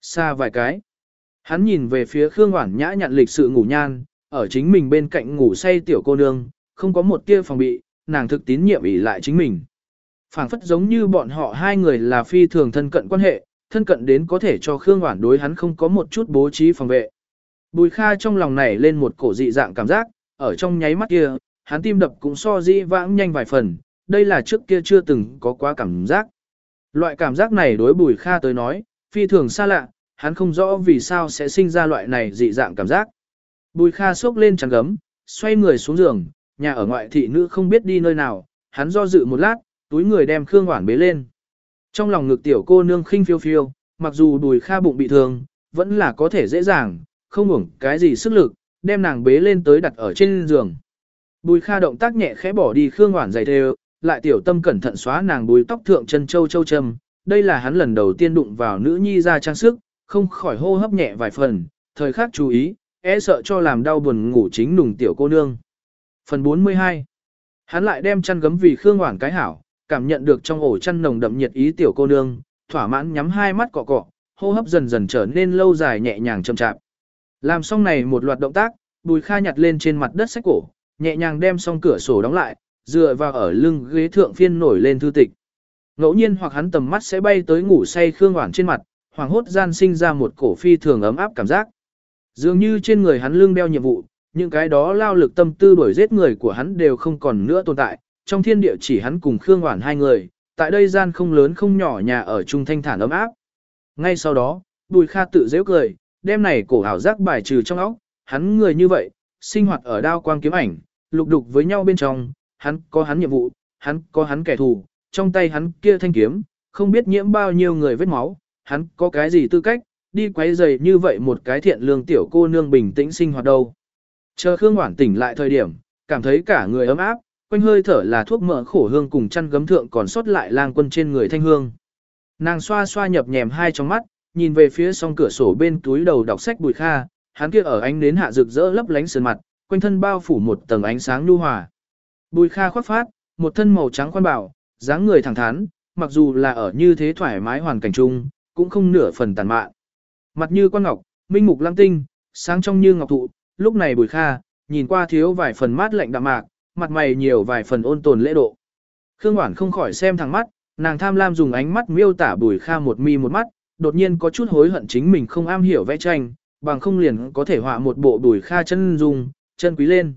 Xa vài cái. Hắn nhìn về phía Khương Hoản nhã nhận lịch sự ngủ nhan, ở chính mình bên cạnh ngủ say tiểu cô nương, không có một tia phòng bị, nàng thực tín nhiệm ỷ lại chính mình. phảng phất giống như bọn họ hai người là phi thường thân cận quan hệ, thân cận đến có thể cho Khương Hoản đối hắn không có một chút bố trí phòng vệ. Bùi Kha trong lòng này lên một cổ dị dạng cảm giác, ở trong nháy mắt kia, hắn tim đập cũng so di vãng nhanh vài phần, đây là trước kia chưa từng có quá cảm giác. Loại cảm giác này đối Bùi Kha tới nói, phi thường xa lạ, hắn không rõ vì sao sẽ sinh ra loại này dị dạng cảm giác. Bùi Kha sốc lên chăn gấm, xoay người xuống giường, nhà ở ngoại thị nữ không biết đi nơi nào, hắn do dự một lát, túi người đem Khương Hoản bế lên. Trong lòng ngực tiểu cô nương khinh phiêu phiêu, mặc dù đùi kha bụng bị thương, vẫn là có thể dễ dàng, không ngủng cái gì sức lực, đem nàng bế lên tới đặt ở trên giường. Bùi kha động tác nhẹ khẽ bỏ đi khương hoản giày thề, lại tiểu tâm cẩn thận xóa nàng bùi tóc thượng chân châu châu châm. Đây là hắn lần đầu tiên đụng vào nữ nhi ra trang sức, không khỏi hô hấp nhẹ vài phần, thời khắc chú ý, e sợ cho làm đau buồn ngủ chính nùng tiểu cô nương. Phần 42 Hắn lại đem chăn gấm vì khương hoảng cái hảo, cảm nhận được trong ổ chăn nồng đậm nhiệt ý tiểu cô nương, thỏa mãn nhắm hai mắt cọ cọ, hô hấp dần dần trở nên lâu dài nhẹ nhàng chậm chạp. Làm xong này một loạt động tác, Bùi Kha nhặt lên trên mặt đất sách cổ, nhẹ nhàng đem xong cửa sổ đóng lại, dựa vào ở lưng ghế thượng phiên nổi lên thư tịch. Ngẫu nhiên hoặc hắn tầm mắt sẽ bay tới ngủ say Khương hoảng trên mặt, hoàng hốt gian sinh ra một cổ phi thường ấm áp cảm giác. Dường như trên người hắn lưng đeo nhiệm vụ, những cái đó lao lực tâm tư đuổi giết người của hắn đều không còn nữa tồn tại, trong thiên địa chỉ hắn cùng Khương hoảng hai người, tại đây gian không lớn không nhỏ nhà ở trung thanh thản ấm áp. Ngay sau đó, Bùi Kha tự dễ cười, đêm này cổ ảo giác bài trừ trong óc, hắn người như vậy, sinh hoạt ở đao quang kiếm ảnh, lục đục với nhau bên trong, hắn có hắn nhiệm vụ, hắn có hắn kẻ thù, trong tay hắn kia thanh kiếm, không biết nhiễm bao nhiêu người vết máu, hắn có cái gì tư cách, đi quấy rầy như vậy một cái thiện lương tiểu cô nương bình tĩnh sinh hoạt đâu. Chờ Khương Hoản tỉnh lại thời điểm, cảm thấy cả người ấm áp, quanh hơi thở là thuốc mỡ khổ hương cùng chăn gấm thượng còn sót lại lang quân trên người thanh hương. Nàng xoa xoa nhập nhèm hai trong mắt, nhìn về phía song cửa sổ bên túi đầu đọc sách bùi kha, hắn kia ở ánh nến hạ rực rỡ lấp lánh sườn mặt, quanh thân bao phủ một tầng ánh sáng nhu hòa. Bùi kha khoác phát, một thân màu trắng khoan bảo, dáng người thẳng thắn, mặc dù là ở như thế thoải mái hoàn cảnh chung, cũng không nửa phần tàn mạn. Mặt như quan ngọc, minh mục lăng tinh, sáng trong như ngọc thụ, lúc này bùi kha, nhìn qua thiếu vài phần mát lạnh đạm mạc, mặt mày nhiều vài phần ôn tồn lễ độ. Khương Hoản không khỏi xem thẳng mắt, nàng tham lam dùng ánh mắt miêu tả bùi kha một mi một mắt, đột nhiên có chút hối hận chính mình không am hiểu vẽ tranh, bằng không liền có thể họa một bộ bùi kha chân dung, chân quý lên.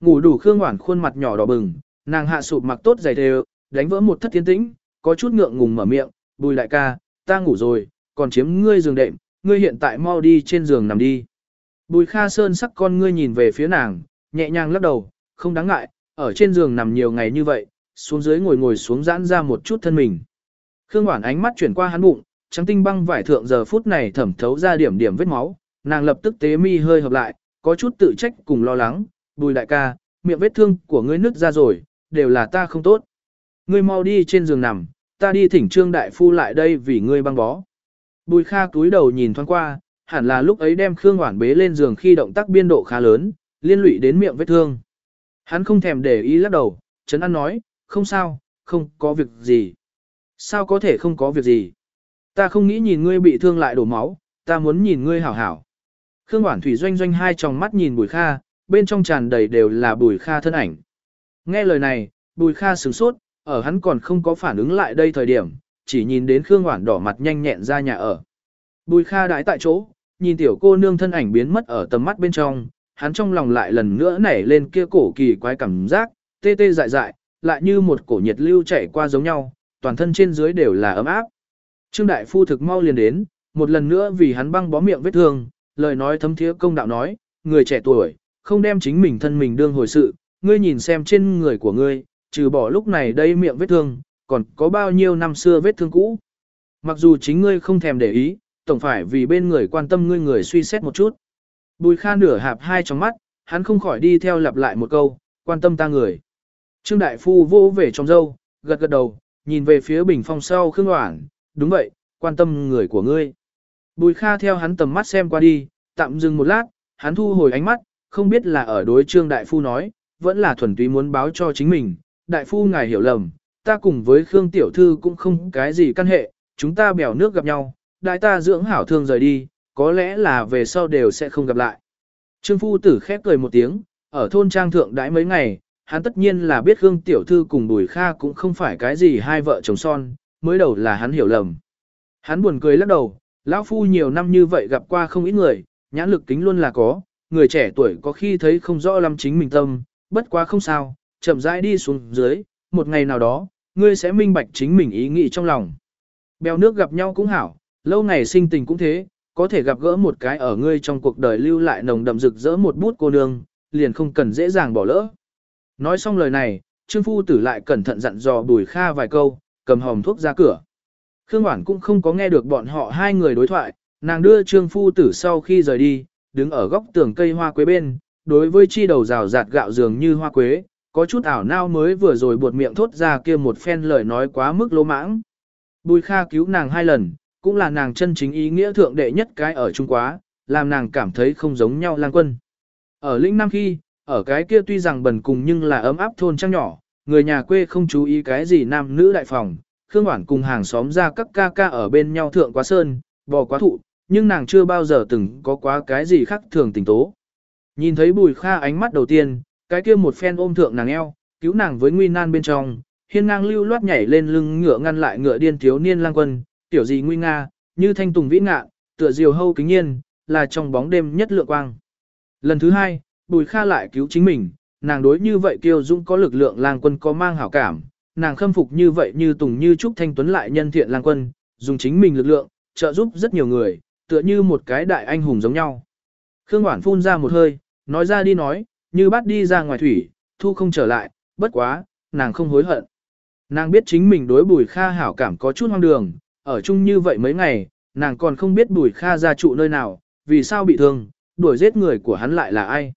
Ngủ đủ Khương Hoản khuôn mặt nhỏ đỏ bừng, nàng hạ sụp mặc tốt giày đều, đánh vỡ một thất tiến tĩnh, có chút ngượng ngùng mở miệng, bùi đại ca, ta ngủ rồi, còn chiếm ngươi giường đệm, ngươi hiện tại mau đi trên giường nằm đi. Bùi Kha Sơn sắc con ngươi nhìn về phía nàng, nhẹ nhàng lắc đầu, không đáng ngại, ở trên giường nằm nhiều ngày như vậy, xuống dưới ngồi ngồi xuống giãn ra một chút thân mình. Khương Hoản ánh mắt chuyển qua hắn bụng, trắng tinh băng vải thượng giờ phút này thẩm thấu ra điểm điểm vết máu, nàng lập tức tế mi hơi hợp lại, có chút tự trách cùng lo lắng, bùi đại ca, miệng vết thương của ngươi nứt ra rồi, đều là ta không tốt. Ngươi mau đi trên giường nằm, ta đi thỉnh trương đại phu lại đây vì ngươi băng bó. Bùi Kha túi đầu nhìn thoáng qua, hẳn là lúc ấy đem Khương Hoản bế lên giường khi động tác biên độ khá lớn, liên lụy đến miệng vết thương. Hắn không thèm để ý lắc đầu, Trấn An nói, không sao, không có việc gì. Sao có thể không có việc gì? Ta không nghĩ nhìn ngươi bị thương lại đổ máu, ta muốn nhìn ngươi hảo hảo. Khương Hoản Thủy doanh doanh hai tròng mắt nhìn Bùi Kha, bên trong tràn đầy đều là Bùi Kha thân ảnh. Nghe lời này, Bùi Kha sửng sốt, ở hắn còn không có phản ứng lại đây thời điểm, chỉ nhìn đến Khương Hoản đỏ mặt nhanh nhẹn ra nhà ở. Bùi Kha đãi tại chỗ, nhìn tiểu cô nương thân ảnh biến mất ở tầm mắt bên trong, hắn trong lòng lại lần nữa nảy lên kia cổ kỳ quái cảm giác, tê tê dại dại, lại như một cổ nhiệt lưu chảy qua giống nhau, toàn thân trên dưới đều là ấm áp. Trương Đại Phu thực mau liền đến, một lần nữa vì hắn băng bó miệng vết thương, lời nói thấm thiế công đạo nói, người trẻ tuổi, không đem chính mình thân mình đương hồi sự, ngươi nhìn xem trên người của ngươi, trừ bỏ lúc này đây miệng vết thương, còn có bao nhiêu năm xưa vết thương cũ. Mặc dù chính ngươi không thèm để ý, tổng phải vì bên người quan tâm ngươi người suy xét một chút. Bùi Kha nửa hạp hai trong mắt, hắn không khỏi đi theo lặp lại một câu, quan tâm ta người. Trương Đại Phu vô về trong dâu, gật gật đầu, nhìn về phía bình phong sau Khương Hoảng, đúng vậy, quan tâm người của ngươi. Bùi Kha theo hắn tầm mắt xem qua đi, tạm dừng một lát, hắn thu hồi ánh mắt, không biết là ở đối Trương Đại Phu nói, vẫn là thuần túy muốn báo cho chính mình. Đại Phu ngài hiểu lầm, ta cùng với Khương Tiểu Thư cũng không cái gì căn hệ, chúng ta bèo nước gặp nhau, đại ta dưỡng hảo thương rời đi, có lẽ là về sau đều sẽ không gặp lại. Trương Phu tử khép cười một tiếng, ở thôn trang thượng đãi mấy ngày, hắn tất nhiên là biết Khương Tiểu Thư cùng Bùi Kha cũng không phải cái gì hai vợ chồng son, mới đầu là hắn hiểu lầm. Hắn buồn cười lắc đầu, lão Phu nhiều năm như vậy gặp qua không ít người, nhãn lực kính luôn là có, người trẻ tuổi có khi thấy không rõ lắm chính mình tâm, bất quá không sao, chậm rãi đi xuống dưới, một ngày nào đó, ngươi sẽ minh bạch chính mình ý nghĩ trong lòng. Bèo nước gặp nhau cũng hảo, lâu ngày sinh tình cũng thế, có thể gặp gỡ một cái ở ngươi trong cuộc đời lưu lại nồng đậm rực rỡ một bút cô nương, liền không cần dễ dàng bỏ lỡ. Nói xong lời này, Trương Phu Tử lại cẩn thận dặn dò Bùi Kha vài câu, cầm hòm thuốc ra cửa. Khương Hoản cũng không có nghe được bọn họ hai người đối thoại, nàng đưa trương phu tử sau khi rời đi, đứng ở góc tường cây hoa quế bên, đối với chi đầu rào rạt gạo dường như hoa quế, có chút ảo nao mới vừa rồi buột miệng thốt ra kia một phen lời nói quá mức lỗ mãng. Bùi Kha cứu nàng hai lần, cũng là nàng chân chính ý nghĩa thượng đệ nhất cái ở Trung Quá, làm nàng cảm thấy không giống nhau lang quân. Ở lĩnh Nam khi, ở cái kia tuy rằng bần cùng nhưng là ấm áp thôn trang nhỏ, người nhà quê không chú ý cái gì nam nữ đại phòng, Khương Hoản cùng hàng xóm ra các ca ca ở bên nhau thượng quá sơn, bò quá thụ, nhưng nàng chưa bao giờ từng có quá cái gì khác thường tình tố. Nhìn thấy bùi kha ánh mắt đầu tiên, cái kia một phen ôm thượng nàng eo, cứu nàng với nguy nan bên trong, hiên ngang lưu loát nhảy lên lưng ngựa ngăn lại ngựa điên thiếu niên lang quân, tiểu gì nguy nga, như thanh tùng vĩ ngạ, tựa diều hâu kính nhiên, là trong bóng đêm nhất lượng quang. Lần thứ hai, bùi kha lại cứu chính mình, nàng đối như vậy kiêu dũng có lực lượng lang quân có mang hảo cảm, nàng khâm phục như vậy như tùng như trúc thanh tuấn lại nhân thiện lang quân, dùng chính mình lực lượng, trợ giúp rất nhiều người, tựa như một cái đại anh hùng giống nhau. Khương Hoản phun ra một hơi, nói ra đi nói, như bắt đi ra ngoài thủy, thu không trở lại, bất quá, nàng không hối hận. Nàng biết chính mình đối bùi kha hảo cảm có chút hoang đường, ở chung như vậy mấy ngày, nàng còn không biết bùi kha ra trụ nơi nào, vì sao bị thương, đuổi giết người của hắn lại là ai.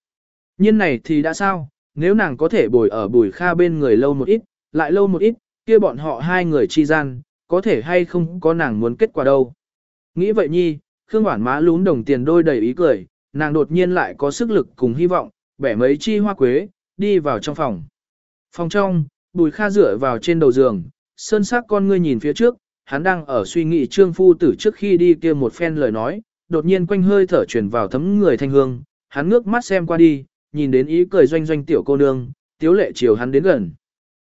Nhiên này thì đã sao, nếu nàng có thể bồi ở bùi kha bên người lâu một ít, lại lâu một ít, kia bọn họ hai người chi gian, có thể hay không có nàng muốn kết quả đâu. Nghĩ vậy nhi, Khương Hoản má lún đồng tiền đôi đầy ý cười, nàng đột nhiên lại có sức lực cùng hy vọng, bẻ mấy chi hoa quế, đi vào trong phòng. Phòng trong, Bùi Kha dựa vào trên đầu giường, sơn sắc con ngươi nhìn phía trước, hắn đang ở suy nghĩ trương phu tử trước khi đi kia một phen lời nói, đột nhiên quanh hơi thở truyền vào thấm người thanh hương, hắn ngước mắt xem qua đi, nhìn đến ý cười doanh doanh tiểu cô nương, tiếu lệ chiều hắn đến gần.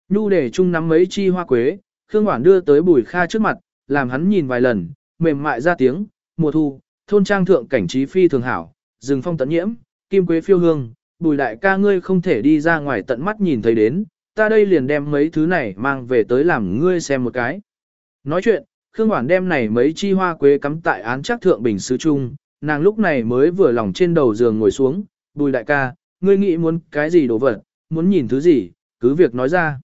Nhu để chung nắm mấy chi hoa quế, Khương Hoản đưa tới Bùi Kha trước mặt, làm hắn nhìn vài lần, mềm mại ra tiếng, mùa thu, thôn trang thượng cảnh trí phi thường hảo, rừng phong tận nhiễm, kim quế phiêu hương, bùi đại ca ngươi không thể đi ra ngoài tận mắt nhìn thấy đến, ta đây liền đem mấy thứ này mang về tới làm ngươi xem một cái. Nói chuyện, Khương Hoản đem này mấy chi hoa quế cắm tại án chắc thượng bình sứ trung, nàng lúc này mới vừa lòng trên đầu giường ngồi xuống, bùi đại ca, ngươi nghĩ muốn cái gì đồ vật, muốn nhìn thứ gì, cứ việc nói ra.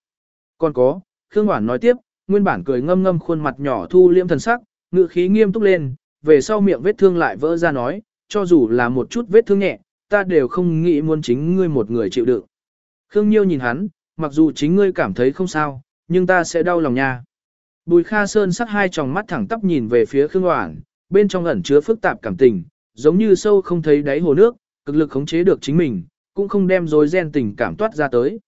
Còn có, Khương Hoản nói tiếp, nguyên bản cười ngâm ngâm khuôn mặt nhỏ thu liêm thần sắc, ngựa khí nghiêm túc lên, về sau miệng vết thương lại vỡ ra nói, cho dù là một chút vết thương nhẹ, ta đều không nghĩ muốn chính ngươi một người chịu đựng. Khương Nhiêu nhìn hắn, mặc dù chính ngươi cảm thấy không sao, nhưng ta sẽ đau lòng nha. Bùi Kha Sơn sắc hai tròng mắt thẳng tắp nhìn về phía Khương Hoảng, bên trong ẩn chứa phức tạp cảm tình, giống như sâu không thấy đáy hồ nước, cực lực khống chế được chính mình, cũng không đem dối ren tình cảm toát ra tới.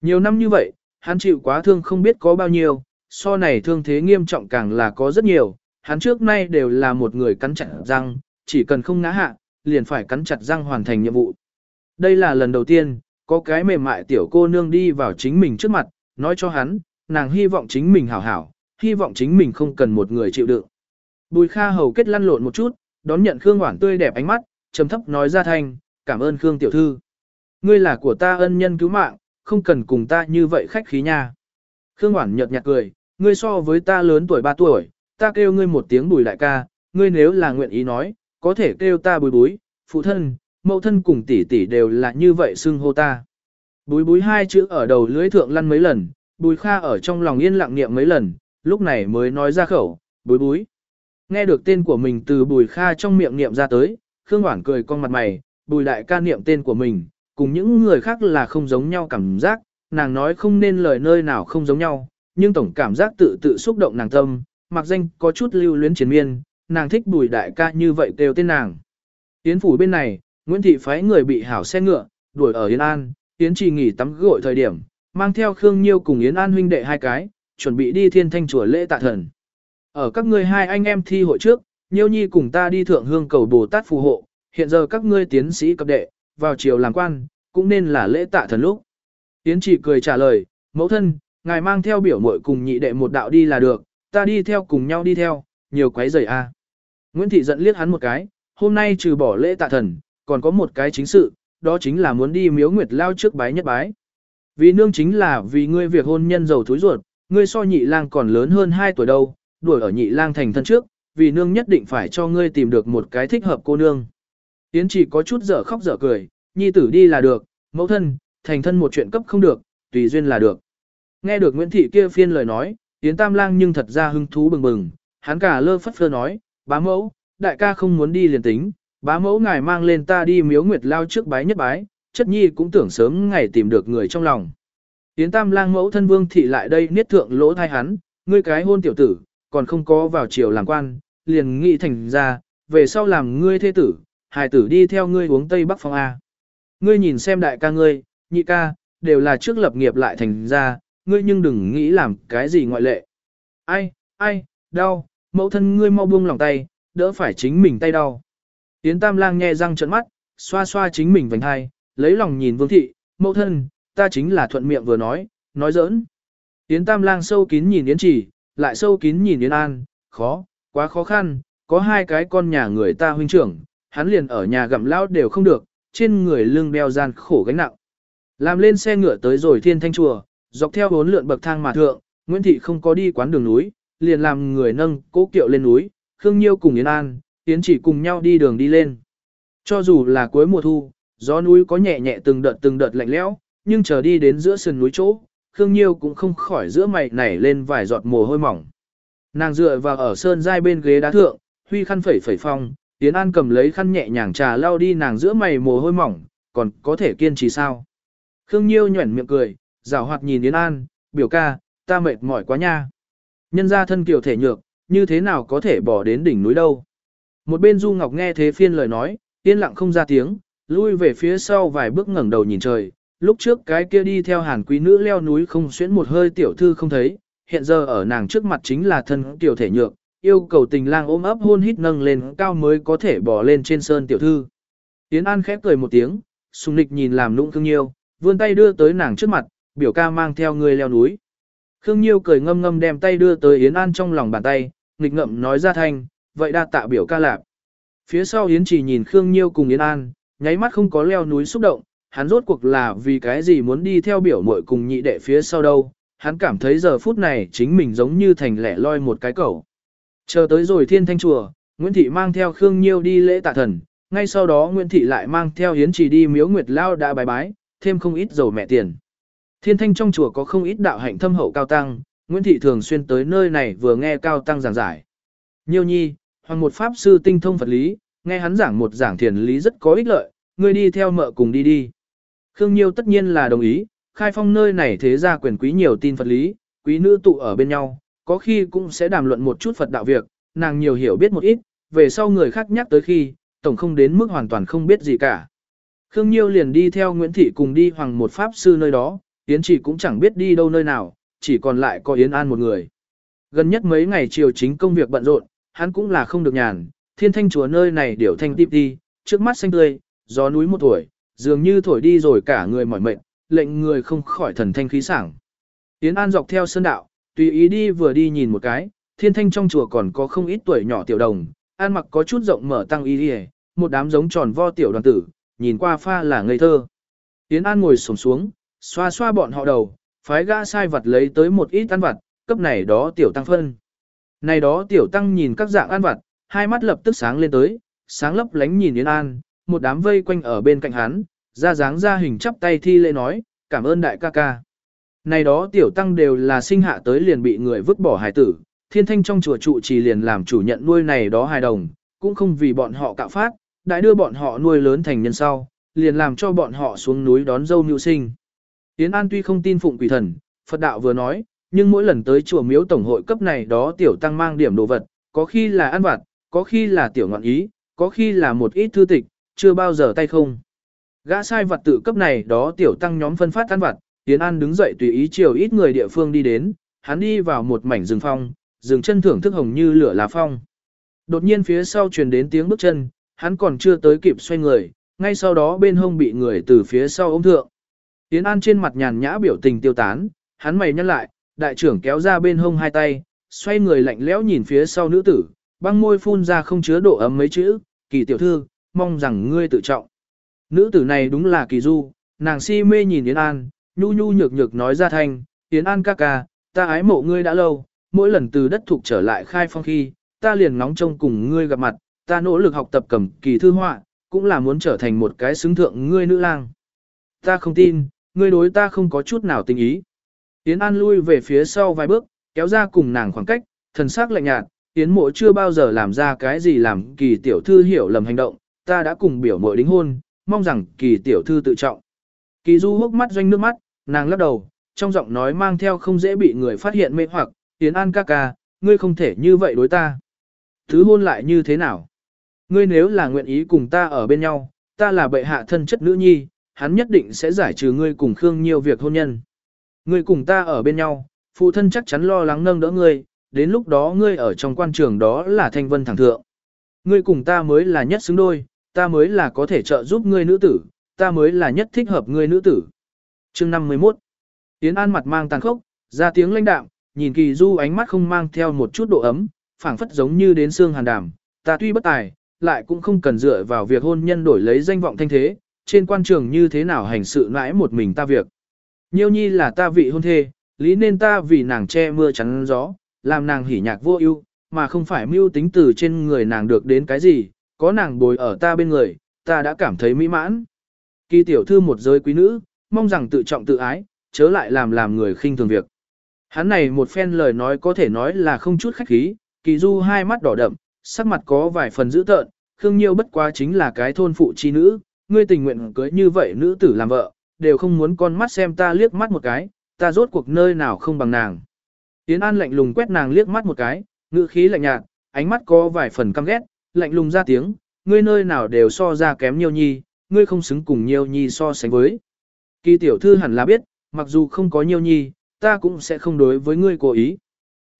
Nhiều năm như vậy, hắn chịu quá thương không biết có bao nhiêu, so này thương thế nghiêm trọng càng là có rất nhiều, hắn trước nay đều là một người cắn chặt răng, chỉ cần không ngã hạ, liền phải cắn chặt răng hoàn thành nhiệm vụ. Đây là lần đầu tiên, có cái mềm mại tiểu cô nương đi vào chính mình trước mặt, nói cho hắn, nàng hy vọng chính mình hảo hảo, hy vọng chính mình không cần một người chịu đựng. Bùi Kha hầu kết lăn lộn một chút, đón nhận Khương Hoảng tươi đẹp ánh mắt, trầm thấp nói ra thanh, cảm ơn Khương tiểu thư. Ngươi là của ta ân nhân cứu mạng, không cần cùng ta như vậy khách khí nha. Khương Hoảng nhợt nhạt cười, ngươi so với ta lớn tuổi 3 tuổi, ta kêu ngươi một tiếng bùi đại ca, ngươi nếu là nguyện ý nói, có thể kêu ta bùi búi, phụ thân, mẫu thân cùng tỷ tỷ đều là như vậy xưng hô ta. Bùi búi hai chữ ở đầu lưới thượng lăn mấy lần, bùi kha ở trong lòng yên lặng niệm mấy lần, lúc này mới nói ra khẩu, Bùi búi. Nghe được tên của mình từ bùi kha trong miệng niệm ra tới, Khương Hoảng cười con mặt mày, bùi đại ca niệm tên của mình, cùng những người khác là không giống nhau cảm giác, nàng nói không nên lời nơi nào không giống nhau, nhưng tổng cảm giác tự tự xúc động nàng tâm, mặc danh có chút lưu luyến chiến miên, nàng thích bùi đại ca như vậy kêu tên nàng. Yến phủ bên này, Nguyễn Thị phái người bị hảo xe ngựa, đuổi ở Yến An, Yến chỉ nghỉ tắm gội thời điểm, mang theo Khương Nhiêu cùng Yến An huynh đệ hai cái, chuẩn bị đi thiên thanh chùa lễ tạ thần. Ở các ngươi hai anh em thi hội trước, Nhiêu Nhi cùng ta đi thượng hương cầu Bồ Tát phù hộ, hiện giờ các ngươi tiến sĩ cấp đệ, vào chiều làm quan, cũng nên là lễ tạ thần lúc. Yến chỉ cười trả lời, mẫu thân, ngài mang theo biểu muội cùng nhị đệ một đạo đi là được, ta đi theo cùng nhau đi theo, nhiều quấy rầy a. Nguyễn Thị giận liếc hắn một cái, hôm nay trừ bỏ lễ tạ thần, còn có một cái chính sự, đó chính là muốn đi miếu nguyệt lao trước bái nhất bái. Vì nương chính là vì ngươi việc hôn nhân giàu thúi ruột, ngươi so nhị lang còn lớn hơn 2 tuổi đâu, đuổi ở nhị lang thành thân trước, vì nương nhất định phải cho ngươi tìm được một cái thích hợp cô nương. Yến chỉ có chút dở khóc dở cười, nhi tử đi là được, mẫu thân, thành thân một chuyện cấp không được, tùy duyên là được. Nghe được Nguyễn Thị kia phiên lời nói, Yến Tam Lang nhưng thật ra hứng thú bừng bừng, hắn cả lơ phất phơ nói, bá mẫu, đại ca không muốn đi liền tính, bá mẫu ngài mang lên ta đi miếu nguyệt lao trước bái nhất bái, chất nhi cũng tưởng sớm ngày tìm được người trong lòng. Yến tam lang mẫu thân vương thị lại đây niết thượng lỗ thai hắn, ngươi cái hôn tiểu tử, còn không có vào triều làm quan, liền nghị thành ra, về sau làm ngươi thế tử, hài tử đi theo ngươi uống Tây Bắc Phong A. Ngươi nhìn xem đại ca ngươi, nhị ca, đều là trước lập nghiệp lại thành ra, ngươi nhưng đừng nghĩ làm cái gì ngoại lệ. Ai, ai, đau, mẫu thân ngươi mau buông lòng tay, đỡ phải chính mình tay đau. Yến Tam Lang nghe răng trợn mắt, xoa xoa chính mình vành hai, lấy lòng nhìn Vương Thị, mẫu thân, ta chính là thuận miệng vừa nói, nói giỡn. Yến Tam Lang sâu kín nhìn Yến Chỉ, lại sâu kín nhìn Yến An, khó, quá khó khăn, có hai cái con nhà người ta huynh trưởng, hắn liền ở nhà gặm lao đều không được, trên người lưng đeo gian khổ gánh nặng. Làm lên xe ngựa tới rồi thiên thanh chùa, dọc theo bốn lượn bậc thang mà thượng, Nguyễn Thị không có đi quán đường núi, liền làm người nâng cố kiệu lên núi, Khương Nhiêu cùng Yến An, Yến chỉ cùng nhau đi đường đi lên. Cho dù là cuối mùa thu, gió núi có nhẹ nhẹ từng đợt từng đợt lạnh lẽo, nhưng chờ đi đến giữa sườn núi chỗ, Khương Nhiêu cũng không khỏi giữa mày nảy lên vài giọt mồ hôi mỏng. Nàng dựa vào ở sơn giai bên ghế đá thượng, huy khăn phẩy phẩy phong, Yến An cầm lấy khăn nhẹ nhàng trà lau đi nàng giữa mày mồ hôi mỏng, còn có thể kiên trì sao? Khương Nhiêu nhuẩn miệng cười, rảo hoạt nhìn Yến An, biểu ca, ta mệt mỏi quá nha. Nhân ra thân kiều thể nhược, như thế nào có thể bỏ đến đỉnh núi đâu. Một bên Du Ngọc nghe thế phiên lời nói, yên lặng không ra tiếng, lui về phía sau vài bước ngẩng đầu nhìn trời. Lúc trước cái kia đi theo hàn quý nữ leo núi không xuyến một hơi tiểu thư không thấy, hiện giờ ở nàng trước mặt chính là thân tiểu thể nhược, yêu cầu tình lang ôm ấp hôn hít nâng lên cao mới có thể bỏ lên trên sơn tiểu thư. Yến An khép cười một tiếng, sùng nịch nhìn làm nũng thương nhiêu, vươn tay đưa tới nàng trước mặt, biểu ca mang theo ngươi leo núi. Khương Nhiêu cười ngâm ngâm đem tay đưa tới Yến An trong lòng bàn tay, nghịch ngậm nói ra thanh, vậy đa tạ biểu ca lạp. Phía sau Yến chỉ nhìn Khương Nhiêu cùng Yến An, nháy mắt không có leo núi xúc động, hắn rốt cuộc là vì cái gì muốn đi theo biểu muội cùng nhị đệ phía sau đâu, hắn cảm thấy giờ phút này chính mình giống như thành lẻ loi một cái cẩu. Chờ tới rồi thiên thanh chùa, Nguyễn Thị mang theo Khương Nhiêu đi lễ tạ thần, ngay sau đó Nguyễn Thị lại mang theo Yến chỉ đi miếu Nguyệt Lao đã bài bái, thêm không ít dầu mẹ tiền. Thiên thanh trong chùa có không ít đạo hạnh thâm hậu cao tăng, Nguyễn Thị thường xuyên tới nơi này vừa nghe cao tăng giảng giải. Nhiêu nhi, hoàng một pháp sư tinh thông Phật lý, nghe hắn giảng một giảng thiền lý rất có ích lợi, ngươi đi theo mợ cùng đi đi. Khương Nhiêu tất nhiên là đồng ý, khai phong nơi này thế ra quyền quý nhiều tin Phật lý, quý nữ tụ ở bên nhau, có khi cũng sẽ đàm luận một chút Phật đạo việc, nàng nhiều hiểu biết một ít, về sau người khác nhắc tới khi, tổng không đến mức hoàn toàn không biết gì cả. Khương Nhiêu liền đi theo Nguyễn Thị cùng đi hoàng một pháp sư nơi đó, Yến chỉ cũng chẳng biết đi đâu nơi nào, chỉ còn lại có Yến An một người. Gần nhất mấy ngày chiều chính công việc bận rộn, hắn cũng là không được nhàn, thiên thanh chùa nơi này điểu thanh tiếp đi, trước mắt xanh tươi, gió núi một tuổi, dường như thổi đi rồi cả người mỏi mệt, lệnh người không khỏi thần thanh khí sảng. Yến An dọc theo sơn đạo, tùy ý đi vừa đi nhìn một cái, thiên thanh trong chùa còn có không ít tuổi nhỏ tiểu đồng, an mặc có chút rộng mở tăng y đi một đám giống tròn vo tiểu đoàn tử, nhìn qua pha là ngây thơ. Yến An ngồi sổng xuống, xoa xoa bọn họ đầu, phái gã sai vật lấy tới một ít ăn vặt, cấp này đó tiểu tăng phân. Này đó tiểu tăng nhìn các dạng ăn vặt, hai mắt lập tức sáng lên tới, sáng lấp lánh nhìn Yến An, một đám vây quanh ở bên cạnh hắn, ra dáng ra hình chắp tay thi lễ nói, cảm ơn đại ca ca. Này đó tiểu tăng đều là sinh hạ tới liền bị người vứt bỏ hài tử, thiên thanh trong chùa trụ chỉ liền làm chủ nhận nuôi này đó hài đồng, cũng không vì bọn họ cạo phát, đại đưa bọn họ nuôi lớn thành nhân sau, liền làm cho bọn họ xuống núi đón dâu nưu sinh. Yến An tuy không tin phụng quỷ thần, Phật đạo vừa nói, nhưng mỗi lần tới chùa miếu tổng hội cấp này đó tiểu tăng mang điểm đồ vật, có khi là ăn vặt, có khi là tiểu ngọn ý, có khi là một ít thư tịch, chưa bao giờ tay không. Gã sai vật tự cấp này đó tiểu tăng nhóm phân phát ăn vặt, Yến An đứng dậy tùy ý chiều ít người địa phương đi đến, hắn đi vào một mảnh rừng phong, rừng chân thưởng thức hồng như lửa lá phong. Đột nhiên phía sau truyền đến tiếng bước chân, hắn còn chưa tới kịp xoay người, ngay sau đó bên hông bị người từ phía sau ôm thượng. Yến An trên mặt nhàn nhã biểu tình tiêu tán, hắn mày nhăn lại, đại trưởng kéo ra bên hông hai tay, xoay người lạnh lẽo nhìn phía sau nữ tử, băng môi phun ra không chứa độ ấm mấy chữ, kỳ tiểu thư, mong rằng ngươi tự trọng. Nữ tử này đúng là kỳ du, nàng si mê nhìn Yến An, nhu nhu nhược nhược nói ra thanh, Yến An ca ca, ta ái mộ ngươi đã lâu, mỗi lần từ đất thuộc trở lại khai phong khi, ta liền nóng trông cùng ngươi gặp mặt, ta nỗ lực học tập cầm kỳ thư họa, cũng là muốn trở thành một cái xứng thượng ngươi nữ lang. Ta không tin, ngươi đối ta không có chút nào tình ý. Yến An lui về phía sau vài bước, kéo ra cùng nàng khoảng cách, thần sắc lạnh nhạt, Yến mộ chưa bao giờ làm ra cái gì làm kỳ tiểu thư hiểu lầm hành động, ta đã cùng biểu mội đính hôn, mong rằng kỳ tiểu thư tự trọng. Kỳ du hốc mắt doanh nước mắt, nàng lắc đầu, trong giọng nói mang theo không dễ bị người phát hiện mê hoặc, Yến An ca ca, ngươi không thể như vậy đối ta. Thứ hôn lại như thế nào? Ngươi nếu là nguyện ý cùng ta ở bên nhau, ta là bệ hạ thân chất nữ nhi, hắn nhất định sẽ giải trừ ngươi cùng Khương nhiều việc hôn nhân. Ngươi cùng ta ở bên nhau, phụ thân chắc chắn lo lắng nâng đỡ ngươi, đến lúc đó ngươi ở trong quan trường đó là thanh vân thẳng thượng. Ngươi cùng ta mới là nhất xứng đôi, ta mới là có thể trợ giúp ngươi nữ tử, ta mới là nhất thích hợp ngươi nữ tử. Chương 51 Tiến An mặt mang tàn khốc, ra tiếng lãnh đạm, nhìn Kỳ Du ánh mắt không mang theo một chút độ ấm, phảng phất giống như đến xương hàn đàm, ta tuy bất tài, lại cũng không cần dựa vào việc hôn nhân đổi lấy danh vọng thanh thế, trên quan trường như thế nào hành sự nãi một mình ta việc. Nhiêu nhi là ta vị hôn thê, lý nên ta vì nàng che mưa chắn gió, làm nàng hỉ nhạc vô ưu, mà không phải mưu tính từ trên người nàng được đến cái gì, có nàng bồi ở ta bên người, ta đã cảm thấy mỹ mãn. Kỳ tiểu thư một giới quý nữ, mong rằng tự trọng tự ái, chớ lại làm làm người khinh thường việc. Hắn này một phen lời nói có thể nói là không chút khách khí, kỳ du hai mắt đỏ đậm, sắc mặt có vài phần dữ tợn, Khương Nhiêu bất quá chính là cái thôn phụ chi nữ, ngươi tình nguyện cưới như vậy nữ tử làm vợ, đều không muốn con mắt xem ta liếc mắt một cái, ta rốt cuộc nơi nào không bằng nàng. Yến An lạnh lùng quét nàng liếc mắt một cái, ngữ khí lạnh nhạt, ánh mắt có vài phần căm ghét, lạnh lùng ra tiếng, ngươi nơi nào đều so ra kém Nhiêu Nhi, ngươi không xứng cùng Nhiêu Nhi so sánh với. Kỳ tiểu thư hẳn là biết, mặc dù không có Nhiêu Nhi, ta cũng sẽ không đối với ngươi cố ý.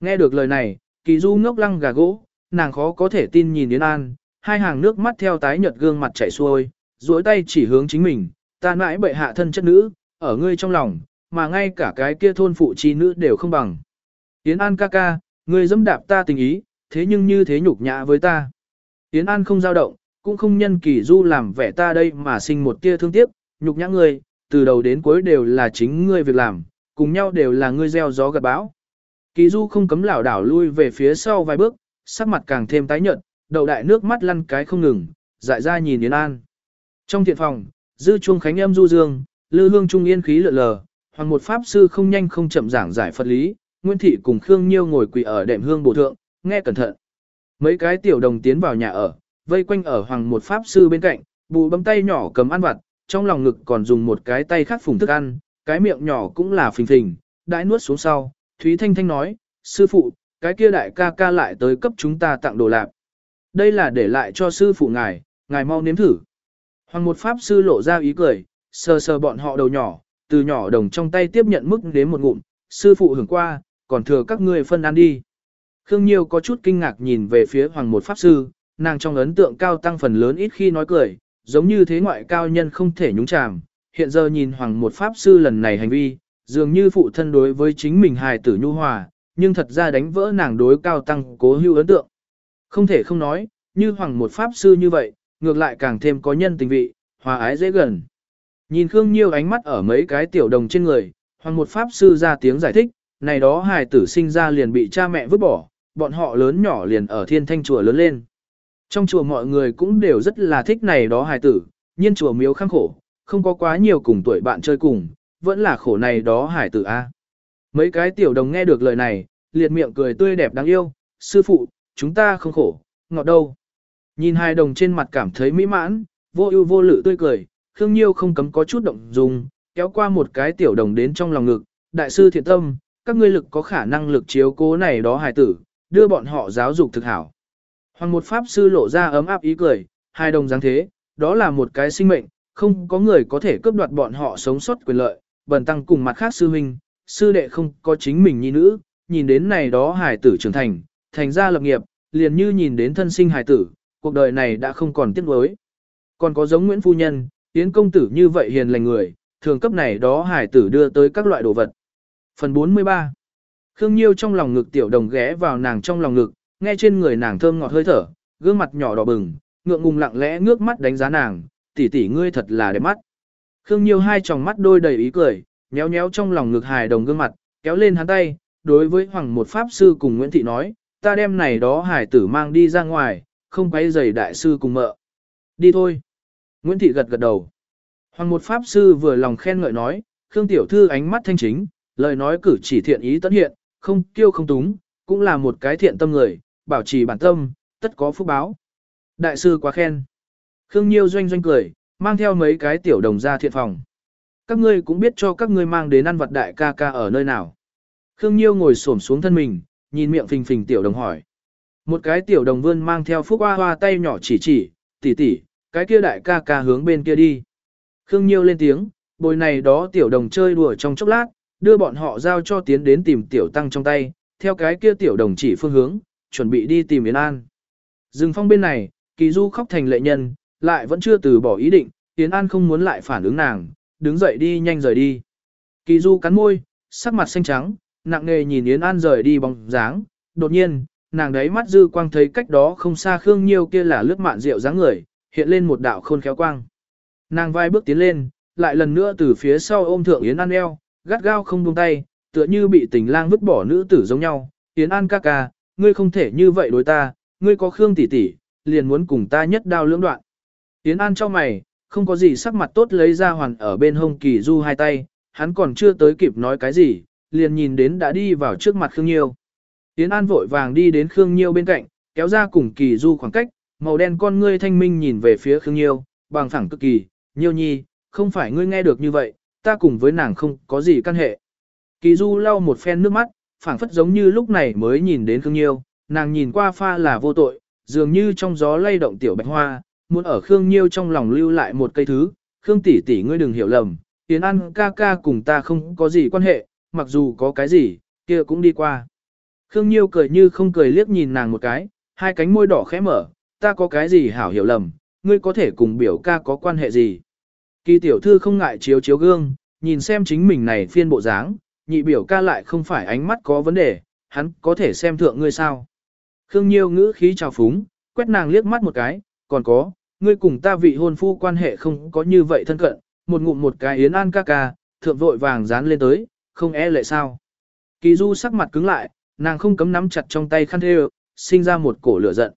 Nghe được lời này, kỳ du ngốc lăng gà gỗ, nàng khó có thể tin nhìn Yến An, hai hàng nước mắt theo tái nhợt gương mặt chảy xuôi, duỗi tay chỉ hướng chính mình, ta mãi bệ hạ thân chất nữ, ở ngươi trong lòng, mà ngay cả cái kia thôn phụ chi nữ đều không bằng. Yến An ca ca, ngươi dẫm đạp ta tình ý, thế nhưng như thế nhục nhã với ta. Yến An không dao động, cũng không nhân kỳ du làm vẻ ta đây mà sinh một tia thương tiếc, nhục nhã ngươi, từ đầu đến cuối đều là chính ngươi việc làm, cùng nhau đều là ngươi gieo gió gặt bão. Kỳ du không cấm lảo đảo lui về phía sau vài bước, sắc mặt càng thêm tái nhợt, đầu đại nước mắt lăn cái không ngừng, dại ra nhìn Yến An. Trong thiện phòng, dư chuông khánh âm du dương, lư hương trung yên khí lượn lờ, hoàng một pháp sư không nhanh không chậm giảng giải Phật lý, Nguyên thị cùng Khương Nhiêu ngồi quỳ ở đệm hương bổ thượng, nghe cẩn thận. Mấy cái tiểu đồng tiến vào nhà ở, vây quanh ở hoàng một pháp sư bên cạnh, bù bấm tay nhỏ cầm ăn vặt, trong lòng ngực còn dùng một cái tay khác phùng thức ăn, cái miệng nhỏ cũng là phình phình, đãi nuốt xuống sau, Thúy Thanh Thanh nói, sư phụ, cái kia đại ca ca lại tới cấp chúng ta tặng đồ lạp. Đây là để lại cho sư phụ ngài, ngài mau nếm thử. Hoàng một pháp sư lộ ra ý cười, sờ sờ bọn họ đầu nhỏ, từ nhỏ đồng trong tay tiếp nhận mức đến một ngụm, sư phụ hưởng qua, còn thừa các ngươi phân ăn đi. Khương Nhiêu có chút kinh ngạc nhìn về phía hoàng một pháp sư, nàng trong ấn tượng cao tăng phần lớn ít khi nói cười, giống như thế ngoại cao nhân không thể nhúng chàm. Hiện giờ nhìn hoàng một pháp sư lần này hành vi, dường như phụ thân đối với chính mình hài tử nhu hòa, nhưng thật ra đánh vỡ nàng đối cao tăng cố hữu ấn tượng. Không thể không nói, như hoàng một pháp sư như vậy, ngược lại càng thêm có nhân tình vị, hòa ái dễ gần. Nhìn Khương Nhiêu ánh mắt ở mấy cái tiểu đồng trên người, hoàng một pháp sư ra tiếng giải thích, này đó hài tử sinh ra liền bị cha mẹ vứt bỏ, bọn họ lớn nhỏ liền ở thiên thanh chùa lớn lên. Trong chùa mọi người cũng đều rất là thích này đó hài tử, nhiên chùa miếu khăng khổ, không có quá nhiều cùng tuổi bạn chơi cùng, vẫn là khổ này đó hài tử a. Mấy cái tiểu đồng nghe được lời này, liệt miệng cười tươi đẹp đáng yêu, sư phụ, chúng ta không khổ, ngọt đâu. Nhìn hai đồng trên mặt cảm thấy mỹ mãn, vô ưu vô lự tươi cười, Khương Nhiêu không cấm có chút động dung, kéo qua một cái tiểu đồng đến trong lòng ngực, đại sư thiện tâm, các ngươi lực có khả năng lực chiếu cố này đó hài tử, đưa bọn họ giáo dục thực hảo. Hoàng một pháp sư lộ ra ấm áp ý cười, hai đồng dáng thế, đó là một cái sinh mệnh, không có người có thể cướp đoạt bọn họ sống sót quyền lợi, bần tăng cùng mặt khác sư huynh, sư đệ không có chính mình nhi nữ, nhìn đến này đó hài tử trưởng thành, thành ra lập nghiệp, liền như nhìn đến thân sinh hài tử, cuộc đời này đã không còn tiếc nuối. Còn có giống Nguyễn Phu Nhân, Yến Công Tử như vậy hiền lành người, thường cấp này đó hải tử đưa tới các loại đồ vật. Phần 43 Khương Nhiêu trong lòng ngực tiểu đồng ghé vào nàng trong lòng ngực, nghe trên người nàng thơm ngọt hơi thở, gương mặt nhỏ đỏ bừng, ngượng ngùng lặng lẽ ngước mắt đánh giá nàng, tỷ tỷ ngươi thật là đẹp mắt. Khương Nhiêu hai tròng mắt đôi đầy ý cười, nhéo nhéo trong lòng ngực hài đồng gương mặt, kéo lên hắn tay, đối với Hoàng một pháp sư cùng Nguyễn Thị nói, ta đem này đó hải tử mang đi ra ngoài, không quấy giày đại sư cùng mợ. Đi thôi. Nguyễn Thị gật gật đầu. Hoàng một pháp sư vừa lòng khen ngợi nói, Khương tiểu thư ánh mắt thanh chính, lời nói cử chỉ thiện ý tận hiện, không kiêu không túng, cũng là một cái thiện tâm người, bảo trì bản tâm, tất có phúc báo. Đại sư quá khen. Khương Nhiêu doanh doanh cười, mang theo mấy cái tiểu đồng ra thiện phòng. Các ngươi cũng biết cho các ngươi mang đến ăn vật đại ca ca ở nơi nào. Khương Nhiêu ngồi xổm xuống thân mình, nhìn miệng phình phình tiểu đồng hỏi. Một cái tiểu đồng vươn mang theo phúc hoa hoa tay nhỏ chỉ chỉ, tỉ tỉ, cái kia đại ca ca hướng bên kia đi. Khương Nhiêu lên tiếng, bồi này đó tiểu đồng chơi đùa trong chốc lát, đưa bọn họ giao cho tiến đến tìm tiểu tăng trong tay, theo cái kia tiểu đồng chỉ phương hướng, chuẩn bị đi tìm Yến An. Dừng phong bên này, Kỳ Du khóc thành lệ nhân, lại vẫn chưa từ bỏ ý định, Yến An không muốn lại phản ứng nàng, đứng dậy đi nhanh rời đi. Kỳ Du cắn môi, sắc mặt xanh trắng, nặng nề nhìn Yến An rời đi bóng dáng, đột nhiên, nàng đấy mắt dư quang thấy cách đó không xa Khương Nhiêu kia là lướt mạn rượu dáng người, hiện lên một đạo khôn khéo quang. Nàng vai bước tiến lên, lại lần nữa từ phía sau ôm thượng Yến An eo, gắt gao không buông tay, tựa như bị tình lang vứt bỏ nữ tử giống nhau. Yến An ca ca, ngươi không thể như vậy đối ta, ngươi có Khương tỷ tỷ, liền muốn cùng ta nhất đao lưỡng đoạn. Yến An cho mày, không có gì sắc mặt tốt lấy ra hoàn ở bên hông kỳ du hai tay, hắn còn chưa tới kịp nói cái gì, liền nhìn đến đã đi vào trước mặt Khương Nhiêu. Yến An vội vàng đi đến Khương Nhiêu bên cạnh, kéo ra cùng kỳ du khoảng cách, màu đen con ngươi thanh minh nhìn về phía Khương Nhiêu, bằng phẳng cực kỳ, Nhiêu nhi, không phải ngươi nghe được như vậy, ta cùng với nàng không có gì căn hệ. Kỳ du lau một phen nước mắt, phảng phất giống như lúc này mới nhìn đến Khương Nhiêu, nàng nhìn qua pha là vô tội, dường như trong gió lay động tiểu bạch hoa, muốn ở Khương Nhiêu trong lòng lưu lại một cây thứ, Khương tỷ tỷ ngươi đừng hiểu lầm, Yến An ca ca cùng ta không có gì quan hệ, mặc dù có cái gì, kia cũng đi qua. Khương Nhiêu cười như không cười liếc nhìn nàng một cái, hai cánh môi đỏ khẽ mở, ta có cái gì hảo hiểu lầm, ngươi có thể cùng biểu ca có quan hệ gì. Kỳ tiểu thư không ngại chiếu chiếu gương, nhìn xem chính mình này phiên bộ dáng, nhị biểu ca lại không phải ánh mắt có vấn đề, hắn có thể xem thượng ngươi sao. Khương Nhiêu ngữ khí trào phúng, quét nàng liếc mắt một cái, còn có, ngươi cùng ta vị hôn phu quan hệ không có như vậy thân cận, một ngụm một cái yến an ca ca, thượng vội vàng dán lên tới, không e lệ sao. Kỳ du sắc mặt cứng lại, nàng không cấm nắm chặt trong tay khăn thê sinh ra một cổ lửa giận.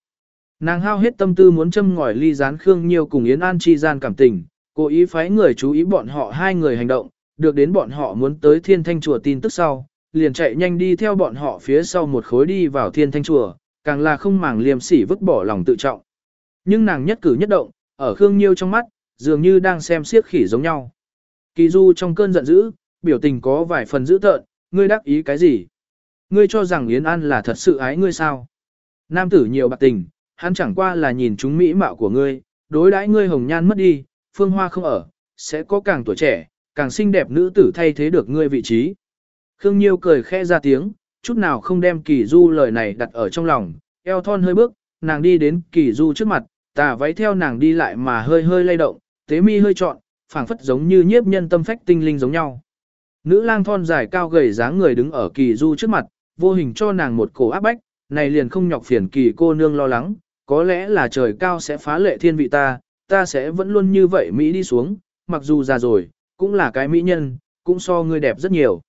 Nàng hao hết tâm tư muốn châm ngòi ly gián Khương Nhiêu cùng Yến An chi gian cảm tình, cố ý phái người chú ý bọn họ hai người hành động, được đến bọn họ muốn tới thiên thanh chùa tin tức sau, liền chạy nhanh đi theo bọn họ phía sau một khối đi vào thiên thanh chùa, càng là không màng liềm sỉ vứt bỏ lòng tự trọng. Nhưng nàng nhất cử nhất động, ở Khương Nhiêu trong mắt, dường như đang xem siếc khỉ giống nhau. Kỳ Du trong cơn giận dữ, biểu tình có vài phần dữ tợn, ngươi đắc ý cái gì? Ngươi cho rằng Yến An là thật sự ái ngươi sao? Nam tử nhiều bạc tình, hắn chẳng qua là nhìn chúng mỹ mạo của ngươi, đối đãi ngươi hồng nhan mất đi, phương hoa không ở, sẽ có càng tuổi trẻ, càng xinh đẹp nữ tử thay thế được ngươi vị trí. Khương Nhiêu cười khẽ ra tiếng, chút nào không đem Kỳ Du lời này đặt ở trong lòng, eo thon hơi bước, nàng đi đến Kỳ Du trước mặt, tà váy theo nàng đi lại mà hơi hơi lay động, tế mi hơi trọn, phảng phất giống như nhiếp nhân tâm phách tinh linh giống nhau. Nữ lang thon dài cao gầy dáng người đứng ở Kỳ Du trước mặt, vô hình cho nàng một cổ áp bách, này liền không nhọc phiền Kỳ cô nương lo lắng, có lẽ là trời cao sẽ phá lệ thiên vị ta, ta sẽ vẫn luôn như vậy Mỹ đi xuống, mặc dù già rồi, cũng là cái mỹ nhân, cũng so ngươi đẹp rất nhiều.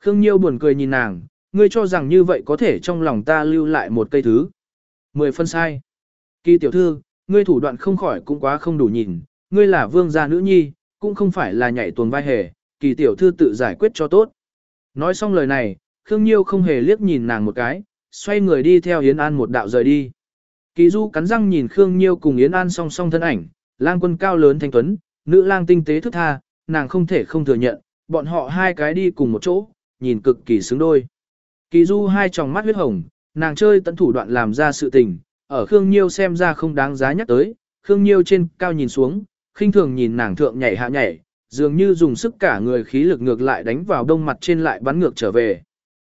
Khương Nhiêu buồn cười nhìn nàng, ngươi cho rằng như vậy có thể trong lòng ta lưu lại một cây thứ. Mười phân sai. Kỳ tiểu thư, ngươi thủ đoạn không khỏi cũng quá không đủ nhìn, ngươi là vương gia nữ nhi, cũng không phải là nhảy tuồng vai hề, kỳ tiểu thư tự giải quyết cho tốt. Nói xong lời này, Khương Nhiêu không hề liếc nhìn nàng một cái, xoay người đi theo Yến An một đạo rời đi. Kỳ Du cắn răng nhìn Khương Nhiêu cùng Yến An song song thân ảnh, lang quân cao lớn thanh tuấn, nữ lang tinh tế thức tha, nàng không thể không thừa nhận, bọn họ hai cái đi cùng một chỗ, nhìn cực kỳ xứng đôi. Kỳ Du hai tròng mắt huyết hồng, nàng chơi tận thủ đoạn làm ra sự tình, ở Khương Nhiêu xem ra không đáng giá nhắc tới, Khương Nhiêu trên cao nhìn xuống, khinh thường nhìn nàng thượng nhảy hạ nhảy, dường như dùng sức cả người khí lực ngược lại đánh vào đông mặt trên lại bắn ngược trở về.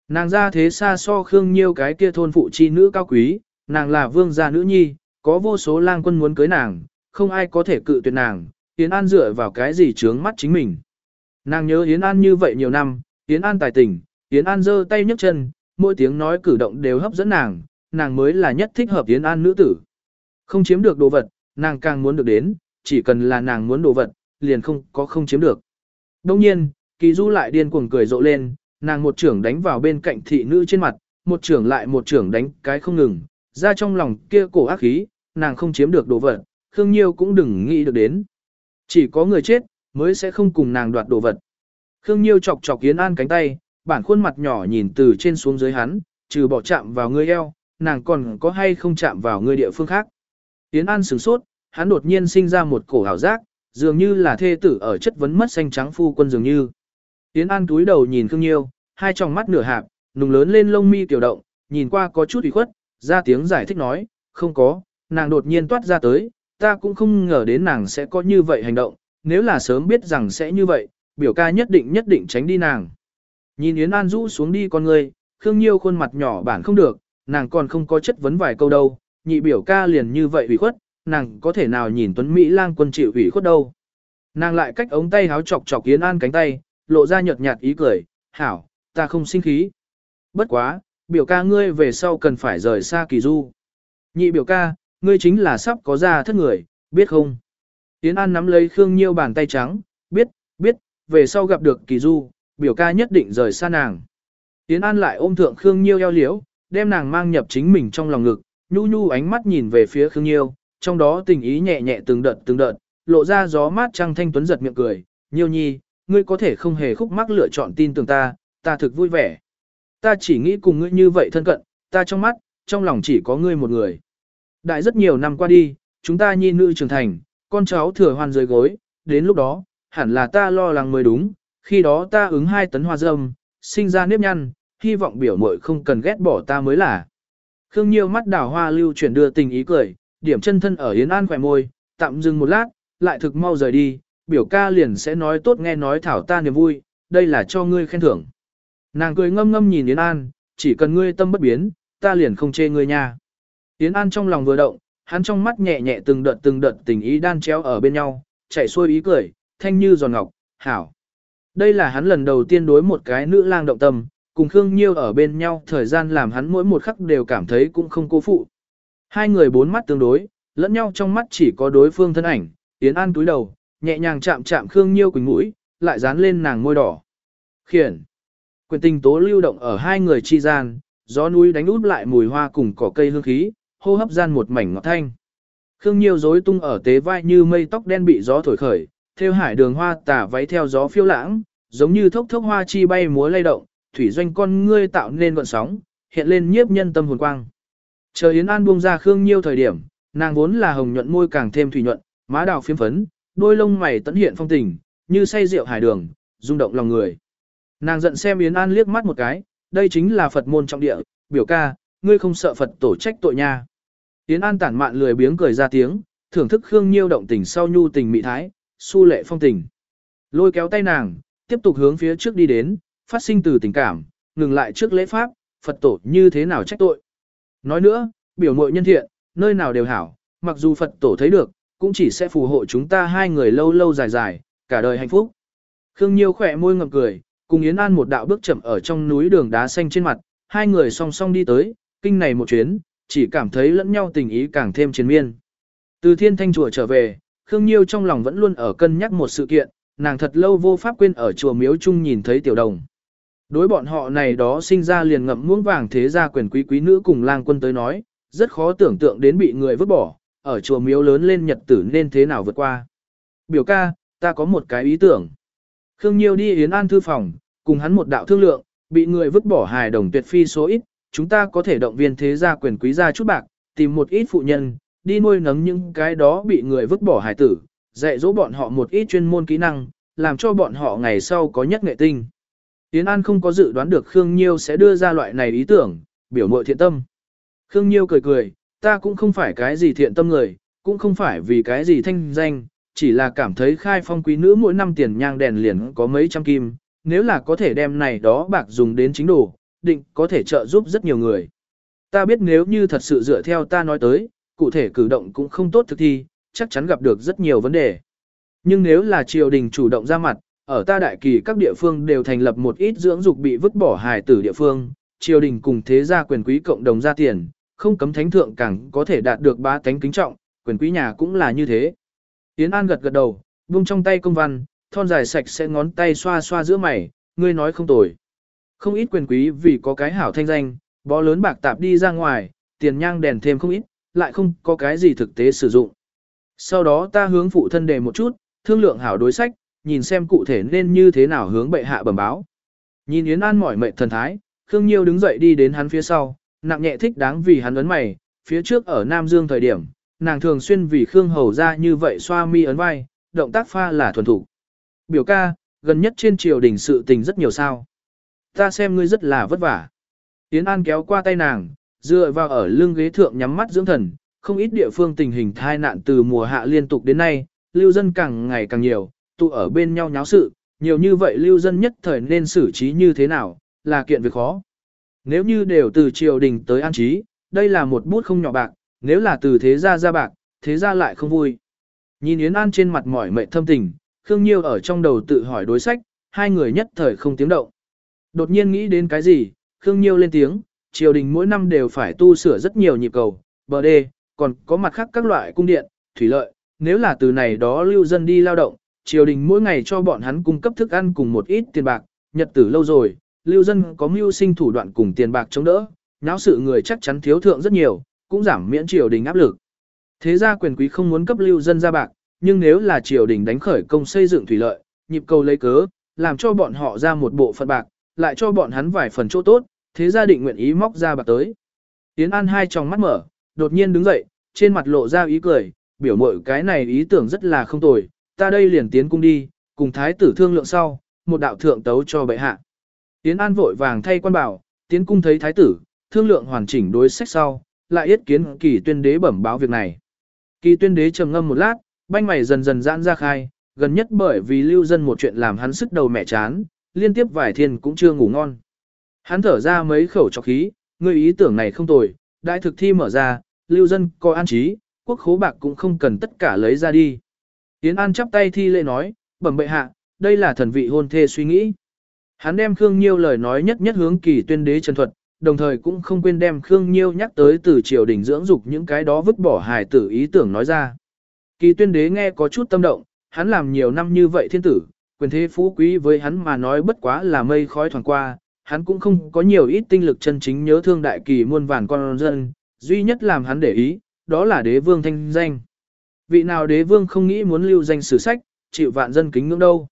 Nàng ra thế xa so Khương Nhiêu cái kia thôn phụ chi nữ cao quý, nàng là vương gia nữ nhi, có vô số lang quân muốn cưới nàng, không ai có thể cự tuyệt nàng, Yến An dựa vào cái gì trướng mắt chính mình. Nàng nhớ Yến An như vậy nhiều năm, Yến An tài tình, Yến An giơ tay nhấc chân, mỗi tiếng nói cử động đều hấp dẫn nàng, nàng mới là nhất thích hợp Yến An nữ tử. Không chiếm được đồ vật, nàng càng muốn được đến, chỉ cần là nàng muốn đồ vật, liền không có không chiếm được. Đông nhiên, kỳ du lại điên cuồng cười rộ lên, nàng một trưởng đánh vào bên cạnh thị nữ trên mặt, một trưởng lại một trưởng đánh cái không ngừng, ra trong lòng kia cổ ác khí, nàng không chiếm được đồ vật, Khương Nhiêu cũng đừng nghĩ được đến. Chỉ có người chết, mới sẽ không cùng nàng đoạt đồ vật. Khương Nhiêu chọc chọc Yến An cánh tay, bản khuôn mặt nhỏ nhìn từ trên xuống dưới hắn, trừ bỏ chạm vào người eo, nàng còn có hay không chạm vào người địa phương khác. Yến An sửng sốt, hắn đột nhiên sinh ra một cổ hảo giác, dường như là thê tử ở chất vấn mất xanh trắng phu quân dường như. Yến An túi đầu nhìn Khương Nhiêu, hai tròng mắt nửa hạp, nùng lớn lên lông mi tiểu động, nhìn qua có chút ủy khuất, ra tiếng giải thích nói, không có, nàng đột nhiên toát ra tới, ta cũng không ngờ đến nàng sẽ có như vậy hành động, nếu là sớm biết rằng sẽ như vậy, biểu ca nhất định nhất định tránh đi nàng. Nhìn Yến An rũ xuống đi con người, Khương Nhiêu khuôn mặt nhỏ bản không được, nàng còn không có chất vấn vài câu đâu, nhị biểu ca liền như vậy ủy khuất, nàng có thể nào nhìn Tuấn Mỹ lang quân chịu ủy khuất đâu. Nàng lại cách ống tay háo chọc chọc Yến An cánh tay, lộ ra nhợt nhạt ý cười, hảo, ta không sinh khí. Bất quá, biểu ca ngươi về sau cần phải rời xa kỳ du. Nhị biểu ca, ngươi chính là sắp có ra thất người, biết không? Yến An nắm lấy Khương Nhiêu bàn tay trắng, biết, biết, về sau gặp được kỳ du, biểu ca nhất định rời xa nàng. Yến An lại ôm thượng Khương Nhiêu eo liếu, đem nàng mang nhập chính mình trong lòng ngực, nhu nhu ánh mắt nhìn về phía Khương Nhiêu, trong đó tình ý nhẹ nhẹ từng đợt từng đợt, lộ ra gió mát trăng thanh tuấn giật miệng cười, Nhiêu nhi, ngươi có thể không hề khúc mắc lựa chọn tin tưởng ta, ta thực vui vẻ. Ta chỉ nghĩ cùng ngươi như vậy thân cận, ta trong mắt, trong lòng chỉ có ngươi một người. Đại rất nhiều năm qua đi, chúng ta nhi nữ trưởng thành, con cháu thừa hoàn dưới gối, đến lúc đó, hẳn là ta lo lắng mới đúng, khi đó ta ứng hai tấn hoa dâm, sinh ra nếp nhăn, hy vọng biểu muội không cần ghét bỏ ta mới là. Khương Nhiêu mắt đảo hoa lưu chuyển đưa tình ý cười, điểm chân thân ở Yến An khỏe môi, tạm dừng một lát, lại thực mau rời đi, biểu ca liền sẽ nói tốt nghe nói thảo ta niềm vui, đây là cho ngươi khen thưởng. Nàng cười ngâm ngâm nhìn Yến An, chỉ cần ngươi tâm bất biến, ta liền không chê ngươi nha. Yến An trong lòng vừa động, hắn trong mắt nhẹ nhẹ từng đợt từng đợt tình ý đan chéo ở bên nhau, chạy xuôi ý cười, thanh như giòn ngọc, hảo. Đây là hắn lần đầu tiên đối một cái nữ lang động tâm, cùng Khương Nhiêu ở bên nhau thời gian làm hắn mỗi một khắc đều cảm thấy cũng không cố phụ. Hai người bốn mắt tương đối, lẫn nhau trong mắt chỉ có đối phương thân ảnh, Yến An túi đầu, nhẹ nhàng chạm chạm Khương Nhiêu quỳnh mũi, lại dán lên nàng môi đỏ. Khiển. Quyền tình tố lưu động ở hai người chi gian, gió núi đánh út lại mùi hoa cùng cỏ cây hương khí, hô hấp gian một mảnh ngọt thanh. Khương Nhiêu rối tung ở tế vai như mây tóc đen bị gió thổi khởi, theo hải đường hoa tả váy theo gió phiêu lãng, giống như thốc thốc hoa chi bay múa lay động, thủy doanh con ngươi tạo nên gọn sóng, hiện lên nhiếp nhân tâm hồn quang. Chờ Yến An buông ra Khương Nhiêu thời điểm, nàng vốn là hồng nhuận môi càng thêm thủy nhuận, má đào phiếm phấn, đôi lông mày tận hiện phong tình, như say rượu hải đường, rung động lòng người. Nàng giận xem Yến An liếc mắt một cái, đây chính là Phật môn trọng địa, biểu ca, ngươi không sợ Phật tổ trách tội nha. Yến An tản mạn lười biếng cười ra tiếng, thưởng thức Khương Nhiêu động tình sau nhu tình mị thái, su lệ phong tình. Lôi kéo tay nàng, tiếp tục hướng phía trước đi đến, phát sinh từ tình cảm, ngừng lại trước lễ pháp, Phật tổ như thế nào trách tội. Nói nữa, biểu mội nhân thiện, nơi nào đều hảo, mặc dù Phật tổ thấy được, cũng chỉ sẽ phù hộ chúng ta hai người lâu lâu dài dài, cả đời hạnh phúc. Khương Nhiêu khỏe môi ngậm cười, cùng Yến An một đạo bước chậm ở trong núi đường đá xanh trên mặt, hai người song song đi tới, kinh này một chuyến, chỉ cảm thấy lẫn nhau tình ý càng thêm chiến miên. Từ thiên thanh chùa trở về, Khương Nhiêu trong lòng vẫn luôn ở cân nhắc một sự kiện, nàng thật lâu vô pháp quên ở chùa miếu chung nhìn thấy tiểu đồng. Đối bọn họ này đó sinh ra liền ngậm muỗng vàng thế gia quyền quý quý nữ cùng lang quân tới nói, rất khó tưởng tượng đến bị người vứt bỏ, ở chùa miếu lớn lên nhật tử nên thế nào vượt qua. Biểu ca, ta có một cái ý tưởng. Khương Nhiêu đi Yến An thư phòng, cùng hắn một đạo thương lượng, bị người vứt bỏ hài đồng tuyệt phi số ít, chúng ta có thể động viên thế gia quyền quý gia chút bạc, tìm một ít phụ nhân, đi nuôi nấng những cái đó bị người vứt bỏ hài tử, dạy dỗ bọn họ một ít chuyên môn kỹ năng, làm cho bọn họ ngày sau có nhất nghệ tinh. Yến An không có dự đoán được Khương Nhiêu sẽ đưa ra loại này ý tưởng, biểu mội thiện tâm. Khương Nhiêu cười cười, ta cũng không phải cái gì thiện tâm người, cũng không phải vì cái gì thanh danh, chỉ là cảm thấy khai phong quý nữ mỗi năm tiền nhang đèn liền có mấy trăm kim, nếu là có thể đem này đó bạc dùng đến chính đủ, định có thể trợ giúp rất nhiều người. Ta biết nếu như thật sự dựa theo ta nói tới, cụ thể cử động cũng không tốt thực thi, chắc chắn gặp được rất nhiều vấn đề. Nhưng nếu là triều đình chủ động ra mặt, ở ta đại kỳ các địa phương đều thành lập một ít dưỡng dục bị vứt bỏ hài tử địa phương, triều đình cùng thế gia quyền quý cộng đồng ra tiền, không cấm thánh thượng càng có thể đạt được ba tánh kính trọng, quyền quý nhà cũng là như thế. Yến An gật gật đầu, buông trong tay công văn, thon dài sạch sẽ ngón tay xoa xoa giữa mày, ngươi nói không tồi. Không ít quyền quý vì có cái hảo thanh danh, bó lớn bạc tạp đi ra ngoài, tiền nhang đèn thêm không ít, lại không có cái gì thực tế sử dụng. Sau đó ta hướng phụ thân đề một chút, thương lượng hảo đối sách, nhìn xem cụ thể nên như thế nào hướng bệ hạ bẩm báo. Nhìn Yến An mỏi mệt thần thái, Khương Nhiêu đứng dậy đi đến hắn phía sau, nặng nhẹ thích đáng vì hắn ấn mày, phía trước ở Nam Dương thời điểm, nàng thường xuyên vì Khương Hầu ra như vậy xoa mi ấn vai, động tác pha là thuần thủ. Biểu ca, gần nhất trên triều đình sự tình rất nhiều sao. Ta xem ngươi rất là vất vả. Yến An kéo qua tay nàng, dựa vào ở lưng ghế thượng nhắm mắt dưỡng thần, không ít địa phương tình hình thai nạn từ mùa hạ liên tục đến nay, lưu dân càng ngày càng nhiều, tụ ở bên nhau nháo sự, nhiều như vậy lưu dân nhất thời nên xử trí như thế nào, là kiện việc khó. Nếu như đều từ triều đình tới an trí, đây là một bút không nhỏ bạc, nếu là từ thế gia ra bạc, thế gia lại không vui. Nhìn Yến An trên mặt mỏi mệt thâm tình, Khương Nhiêu ở trong đầu tự hỏi đối sách, hai người nhất thời không tiếng động. Đột nhiên nghĩ đến cái gì, Khương Nhiêu lên tiếng, triều đình mỗi năm đều phải tu sửa rất nhiều nhịp cầu, bờ đê, còn có mặt khác các loại cung điện, thủy lợi, nếu là từ này đó lưu dân đi lao động, triều đình mỗi ngày cho bọn hắn cung cấp thức ăn cùng một ít tiền bạc, nhật tử lâu rồi, lưu dân có mưu sinh thủ đoạn cùng tiền bạc chống đỡ, nháo sự người chắc chắn thiếu thượng rất nhiều, cũng giảm miễn triều đình áp lực. Thế ra quyền quý không muốn cấp lưu dân ra bạc, nhưng nếu là triều đình đánh khởi công xây dựng thủy lợi, nhịp cầu lấy cớ, làm cho bọn họ ra một bộ phận bạc, lại cho bọn hắn vài phần chỗ tốt, thế gia định nguyện ý móc ra bạc tới. Tiến An hai tròng mắt mở, đột nhiên đứng dậy, trên mặt lộ ra ý cười, biểu mội cái này ý tưởng rất là không tồi, ta đây liền tiến cung đi, cùng thái tử thương lượng sau, một đạo thượng tấu cho bệ hạ. Tiến An vội vàng thay quan bảo, tiến cung thấy thái tử, thương lượng hoàn chỉnh đối sách sau, lại yết kiến kỳ tuyên đế bẩm báo việc này. Kỳ tuyên đế trầm ngâm một lát, banh mày dần dần giãn ra khai, gần nhất bởi vì lưu dân một chuyện làm hắn sức đầu mẹ chán, liên tiếp vài thiên cũng chưa ngủ ngon. Hắn thở ra mấy khẩu trọc khí, người ý tưởng này không tồi, đại thực thi mở ra, lưu dân coi an trí, quốc khố bạc cũng không cần tất cả lấy ra đi. Yến An chắp tay thi lễ nói, bẩm bệ hạ, đây là thần vị hôn thê suy nghĩ. Hắn đem Khương Nhiêu lời nói nhất nhất hướng kỳ tuyên đế trần thuật, đồng thời cũng không quên đem Khương Nhiêu nhắc tới từ triều đình dưỡng dục những cái đó vứt bỏ hài tử ý tưởng nói ra. Kỳ tuyên đế nghe có chút tâm động, hắn làm nhiều năm như vậy thiên tử, quyền thế phú quý với hắn mà nói bất quá là mây khói thoảng qua, hắn cũng không có nhiều ít tinh lực chân chính nhớ thương đại kỳ muôn vàn con dân, duy nhất làm hắn để ý, đó là đế vương thanh danh. Vị nào đế vương không nghĩ muốn lưu danh sử sách, chịu vạn dân kính ngưỡng đâu.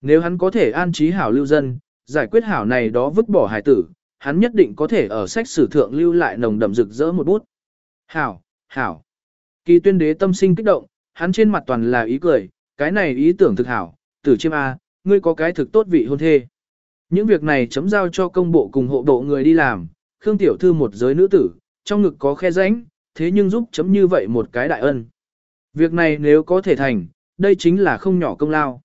Nếu hắn có thể an trí hảo lưu dân, giải quyết hảo này đó vứt bỏ hải tử, hắn nhất định có thể ở sách sử thượng lưu lại nồng đậm rực rỡ một bút. Hảo, hảo. Kỳ tuyên đế tâm sinh kích động, hắn trên mặt toàn là ý cười, cái này ý tưởng thực hảo, tử chiêm A, ngươi có cái thực tốt vị hôn thê. Những việc này chấm giao cho công bộ cùng hộ bộ người đi làm, Khương Tiểu Thư một giới nữ tử, trong ngực có khe rãnh, thế nhưng giúp chấm như vậy một cái đại ân. Việc này nếu có thể thành, đây chính là không nhỏ công lao.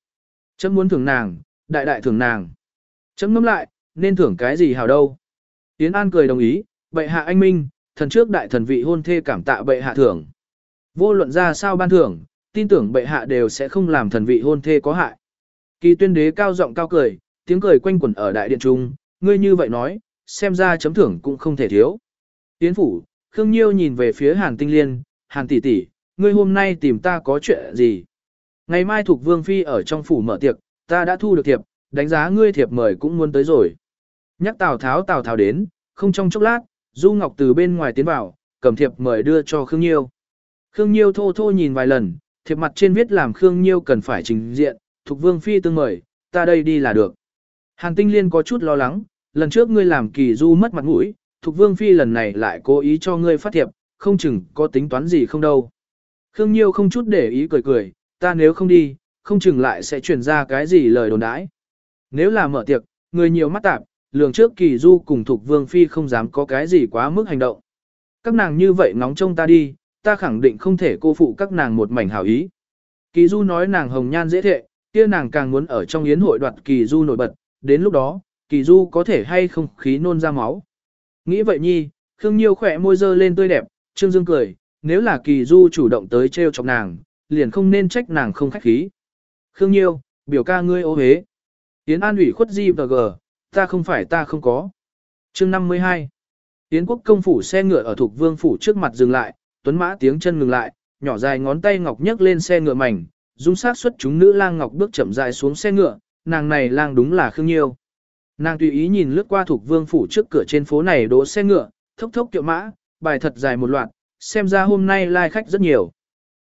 Chấm muốn thưởng nàng, đại đại thưởng nàng. Chấm ngẫm lại, nên thưởng cái gì hảo đâu. Tiến An cười đồng ý, bệ hạ anh minh, thần trước đại thần vị hôn thê cảm tạ bệ hạ thưởng. Vô luận ra sao ban thưởng, tin tưởng bệ hạ đều sẽ không làm thần vị hôn thê có hại. Kỳ tuyên đế cao giọng cao cười, tiếng cười quanh quẩn ở đại điện trung, ngươi như vậy nói, xem ra chấm thưởng cũng không thể thiếu. Tiến phủ, Khương Nhiêu nhìn về phía Hàn Tinh Liên, Hàn tỷ tỷ, ngươi hôm nay tìm ta có chuyện gì? Ngày mai thuộc Vương Phi ở trong phủ mở tiệc, ta đã thu được thiệp, đánh giá ngươi thiệp mời cũng muốn tới rồi. Nhắc Tào Tháo Tào Tháo đến, không trong chốc lát, Du Ngọc từ bên ngoài tiến vào, cầm thiệp mời đưa cho Khương Nhiêu. Khương Nhiêu thô thô nhìn vài lần, thiệp mặt trên viết làm Khương Nhiêu cần phải trình diện, thuộc Vương Phi tương mời, ta đây đi là được. Hàn Tinh Liên có chút lo lắng, lần trước ngươi làm kỳ du mất mặt mũi, thuộc Vương Phi lần này lại cố ý cho ngươi phát thiệp, không chừng có tính toán gì không đâu. Khương Nhiêu không chút để ý cười cười, ta nếu không đi, không chừng lại sẽ truyền ra cái gì lời đồn đãi. Nếu là mở tiệc, người nhiều mắt tạp, lường trước kỳ du cùng thuộc Vương Phi không dám có cái gì quá mức hành động. Các nàng như vậy ngóng trông ta đi, ta khẳng định không thể cô phụ các nàng một mảnh hảo ý. Kỳ du nói nàng hồng nhan dễ thệ, kia nàng càng muốn ở trong yến hội đoạt kỳ du nổi bật, đến lúc đó, kỳ du có thể hay không khí nôn ra máu. Nghĩ vậy nhi, Khương Nhiêu khỏe môi dơ lên tươi đẹp, Trương Dương cười, nếu là kỳ du chủ động tới trêu chọc nàng, liền không nên trách nàng không khách khí. Khương Nhiêu, biểu ca ngươi ô hế. Yến An ủy khuất di và gờ, ta không phải ta không có. chương 52. Yến quốc công phủ xe ngựa ở thuộc vương phủ trước mặt dừng lại, tuấn mã tiếng chân ngừng lại, nhỏ dài ngón tay ngọc nhấc lên xe ngựa mảnh, dung sát xuất chúng nữ lang ngọc bước chậm dài xuống xe ngựa, nàng này lang đúng là Khương Nhiêu. Nàng tùy ý nhìn lướt qua thuộc vương phủ trước cửa trên phố này đỗ xe ngựa, thốc thốc kiệu mã, bài thật dài một loạt, xem ra hôm nay lai khách rất nhiều.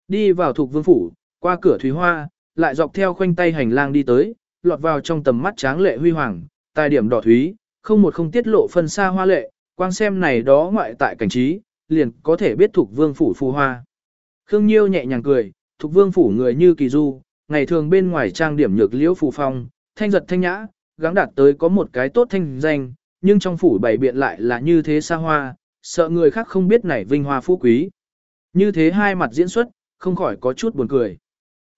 Đi vào thuộc vương phủ, qua cửa thủy hoa, lại dọc theo khoanh tay hành lang đi tới, lọt vào trong tầm mắt tráng lệ huy hoàng, tài điểm đỏ thúy, không một không tiết lộ phân xa hoa lệ, Quang xem này đó ngoại tại cảnh trí, liền có thể biết thuộc vương phủ phù hoa. Khương Nhiêu nhẹ nhàng cười, thuộc vương phủ người như kỳ du, ngày thường bên ngoài trang điểm nhược liễu phù phong, thanh giật thanh nhã, gắng đạt tới có một cái tốt thanh danh, nhưng trong phủ bày biện lại là như thế xa hoa, sợ người khác không biết này vinh hoa phú quý. Như thế hai mặt diễn xuất, không khỏi có chút buồn cười.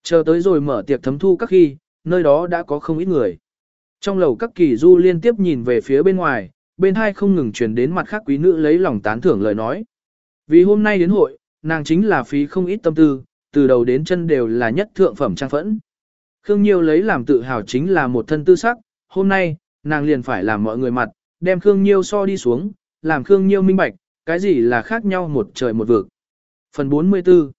Chờ tới rồi mở tiệc thấm thu các khi, nơi đó đã có không ít người. Trong lầu các kỳ du liên tiếp nhìn về phía bên ngoài, bên hai không ngừng truyền đến mặt khác quý nữ lấy lòng tán thưởng lời nói. Vì hôm nay đến hội, nàng chính là phí không ít tâm tư, từ đầu đến chân đều là nhất thượng phẩm trang phẫn. Khương Nhiêu lấy làm tự hào chính là một thân tư sắc, hôm nay, nàng liền phải làm mọi người mặt, đem Khương Nhiêu so đi xuống, làm Khương Nhiêu minh bạch, cái gì là khác nhau một trời một vực. Phần 44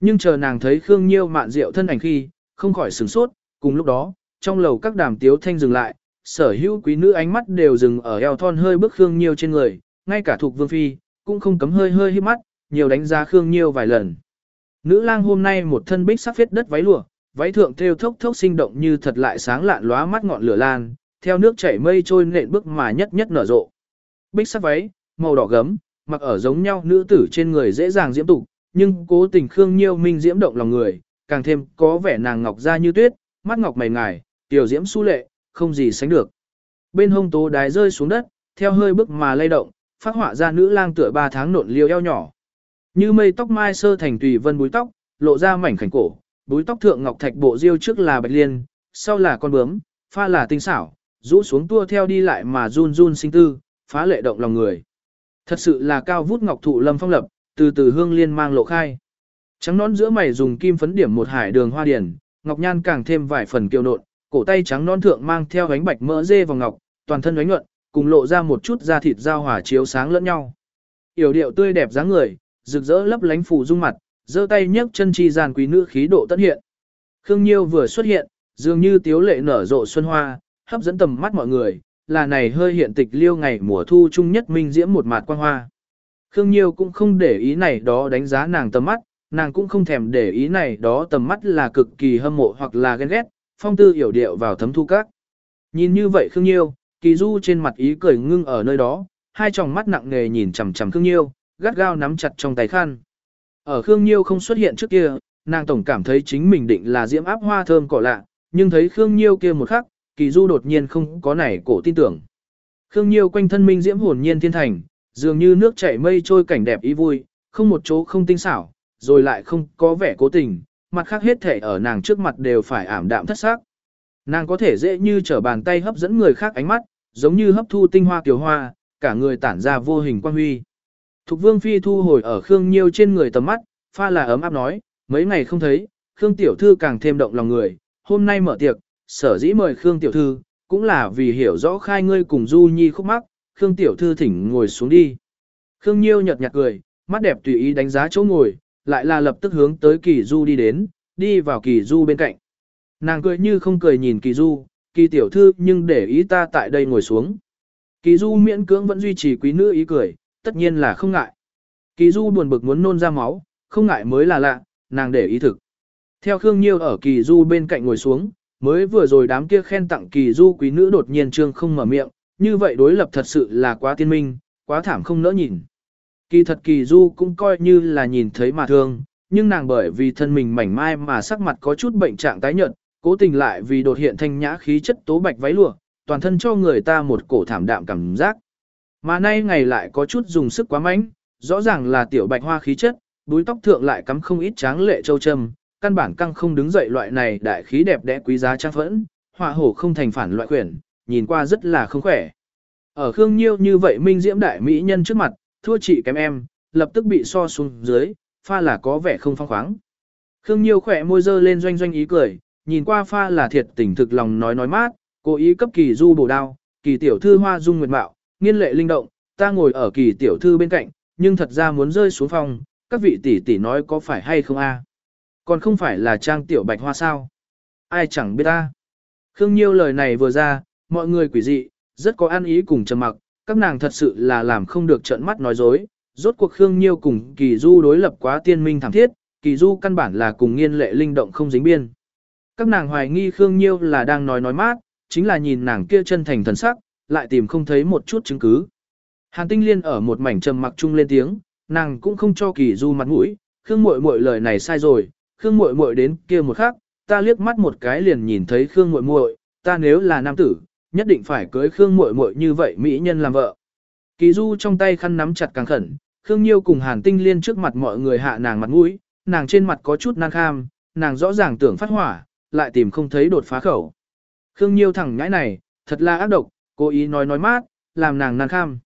nhưng chờ nàng thấy Khương Nhiêu mạn rượu thân ảnh khi, không khỏi sửng sốt, cùng lúc đó, trong lầu các đàm tiếu thanh dừng lại, sở hữu quý nữ ánh mắt đều dừng ở eo thon hơi bước Khương Nhiêu trên người, ngay cả thuộc vương phi, cũng không cấm hơi hơi hít mắt, nhiều đánh giá Khương Nhiêu vài lần. Nữ lang hôm nay một thân bích sắc phết đất váy lụa, váy thượng thêu thốc thốc sinh động như thật lại sáng lạn lóa mắt ngọn lửa lan, theo nước chảy mây trôi nện bước mà nhất nhất nở rộ. Bích sắc váy, màu đỏ gấm, mặc ở giống nhau nữ tử trên người dễ dàng diễm tục, nhưng cố tình Khương Nhiêu Minh diễm động lòng người, càng thêm có vẻ nàng ngọc da như tuyết, mắt ngọc mày ngài, tiểu diễm su lệ, không gì sánh được. Bên hông tố đái rơi xuống đất, theo hơi bước mà lay động, phát họa ra nữ lang tựa ba tháng nộn liêu eo nhỏ. Như mây tóc mai sơ thành tùy vân búi tóc, lộ ra mảnh khảnh cổ, búi tóc thượng ngọc thạch bộ diêu trước là bạch liên, sau là con bướm, pha là tinh xảo, rũ xuống tua theo đi lại mà run run sinh tư, phá lệ động lòng người. Thật sự là cao vút ngọc thụ lâm phong lập, từ từ hương liên mang lộ khai. Trắng nón giữa mày dùng kim phấn điểm một hải đường hoa điển, ngọc nhan càng thêm vài phần kiều nộn, cổ tay trắng non thượng mang theo gánh bạch mỡ dê vào ngọc, toàn thân ánh nhuận, cùng lộ ra một chút da thịt giao hòa chiếu sáng lẫn nhau. Yểu điệu tươi đẹp dáng người, rực rỡ lấp lánh phủ dung mặt, giơ tay nhấc chân chi gian quý nữ khí độ tất hiện. Khương Nhiêu vừa xuất hiện, dường như tiếu lệ nở rộ xuân hoa, hấp dẫn tầm mắt mọi người, là này hơi hiện tịch liêu ngày mùa thu chung nhất minh diễm một mạt quang hoa. Khương Nhiêu cũng không để ý này đó đánh giá nàng tầm mắt, nàng cũng không thèm để ý này đó tầm mắt là cực kỳ hâm mộ hoặc là ghen ghét, phong tư hiểu điệu vào thấm thu các. Nhìn như vậy Khương Nhiêu, kỳ du trên mặt ý cười ngưng ở nơi đó, hai tròng mắt nặng nề nhìn chằm chằm Khương Nhiêu, gắt gao nắm chặt trong tay khăn. Ở Khương Nhiêu không xuất hiện trước kia, nàng tổng cảm thấy chính mình định là diễm áp hoa thơm cỏ lạ, nhưng thấy Khương Nhiêu kia một khắc, kỳ du đột nhiên không có nảy cổ tin tưởng. Khương Nhiêu quanh thân minh diễm hồn nhiên thiên thành, dường như nước chảy mây trôi cảnh đẹp ý vui, không một chỗ không tinh xảo, rồi lại không có vẻ cố tình, mặt khác hết thể ở nàng trước mặt đều phải ảm đạm thất sắc Nàng có thể dễ như trở bàn tay hấp dẫn người khác ánh mắt, giống như hấp thu tinh hoa kiều hoa, cả người tản ra vô hình quan huy. Thục vương phi thu hồi ở Khương Nhiêu trên người tầm mắt, pha là ấm áp nói, mấy ngày không thấy, Khương tiểu thư càng thêm động lòng người, hôm nay mở tiệc, sở dĩ mời Khương tiểu thư, cũng là vì hiểu rõ khai ngươi cùng Du Nhi khúc mắc, Khương tiểu thư thỉnh ngồi xuống đi. Khương Nhiêu nhợt nhạt cười, mắt đẹp tùy ý đánh giá chỗ ngồi, lại là lập tức hướng tới Kỳ Du đi đến, đi vào Kỳ Du bên cạnh. Nàng cười như không cười nhìn Kỳ Du, Kỳ tiểu thư nhưng để ý ta tại đây ngồi xuống. Kỳ Du miễn cưỡng vẫn duy trì quý nữ ý cười, tất nhiên là không ngại. Kỳ Du buồn bực muốn nôn ra máu, không ngại mới là lạ, nàng để ý thực. Theo Khương Nhiêu ở Kỳ Du bên cạnh ngồi xuống, mới vừa rồi đám kia khen tặng Kỳ Du quý nữ đột nhiên trương không mở miệng, như vậy đối lập thật sự là quá tiên minh, quá thảm không nỡ nhìn. Kỳ thật Kỳ Du cũng coi như là nhìn thấy mà thương, nhưng nàng bởi vì thân mình mảnh mai mà sắc mặt có chút bệnh trạng tái nhợt, cố tình lại vì đột hiện thanh nhã khí chất tố bạch váy lụa, toàn thân cho người ta một cổ thảm đạm cảm giác. Mà nay ngày lại có chút dùng sức quá mạnh, rõ ràng là tiểu bạch hoa khí chất, đuôi tóc thượng lại cắm không ít tráng lệ châu châm, căn bản căng không đứng dậy loại này đại khí đẹp đẽ quý giá trang phẫn, họa hổ không thành phản loại quyển, nhìn qua rất là không khỏe. Ở Khương Nhiêu như vậy minh diễm đại mỹ nhân trước mặt, thua chị kém em, lập tức bị so xuống dưới, pha là có vẻ không phong khoáng. Khương Nhiêu khỏe môi dơ lên doanh doanh ý cười, nhìn qua pha là thiệt tình thực lòng nói nói mát, cố ý cấp kỳ du bổ đao, kỳ tiểu thư hoa dung nguyệt mạo, nghiên lệ linh động, ta ngồi ở kỳ tiểu thư bên cạnh, nhưng thật ra muốn rơi xuống phòng, các vị tỷ tỷ nói có phải hay không a? Còn không phải là trang tiểu bạch hoa sao? Ai chẳng biết ta. Khương Nhiêu lời này vừa ra, mọi người quỷ dị, rất có ăn ý cùng trầm mặc, các nàng thật sự là làm không được trợn mắt nói dối. Rốt cuộc Khương Nhiêu cùng Kỳ Du đối lập quá tiên minh thẳng thiết, Kỳ Du căn bản là cùng nghiên lệ linh động không dính biên. Các nàng hoài nghi Khương Nhiêu là đang nói nói mát, chính là nhìn nàng kia chân thành thần sắc, lại tìm không thấy một chút chứng cứ. Hàn Tinh Liên ở một mảnh trầm mặc chung lên tiếng, nàng cũng không cho Kỳ Du mặt mũi, Khương Muội Muội lời này sai rồi, Khương Muội Muội đến kia một khắc, ta liếc mắt một cái liền nhìn thấy Khương Muội Muội, ta nếu là nam tử, nhất định phải cưới Khương Muội Muội như vậy mỹ nhân làm vợ. Kỳ Du trong tay khăn nắm chặt càng khẩn, Khương Nhiêu cùng Hàn Tinh Liên trước mặt mọi người hạ nàng mặt mũi, nàng trên mặt có chút nan kham, nàng rõ ràng tưởng phát hỏa, lại tìm không thấy đột phá khẩu. Khương Nhiêu thẳng nhãi này, thật là ác độc, cố ý nói nói mát, làm nàng nan kham.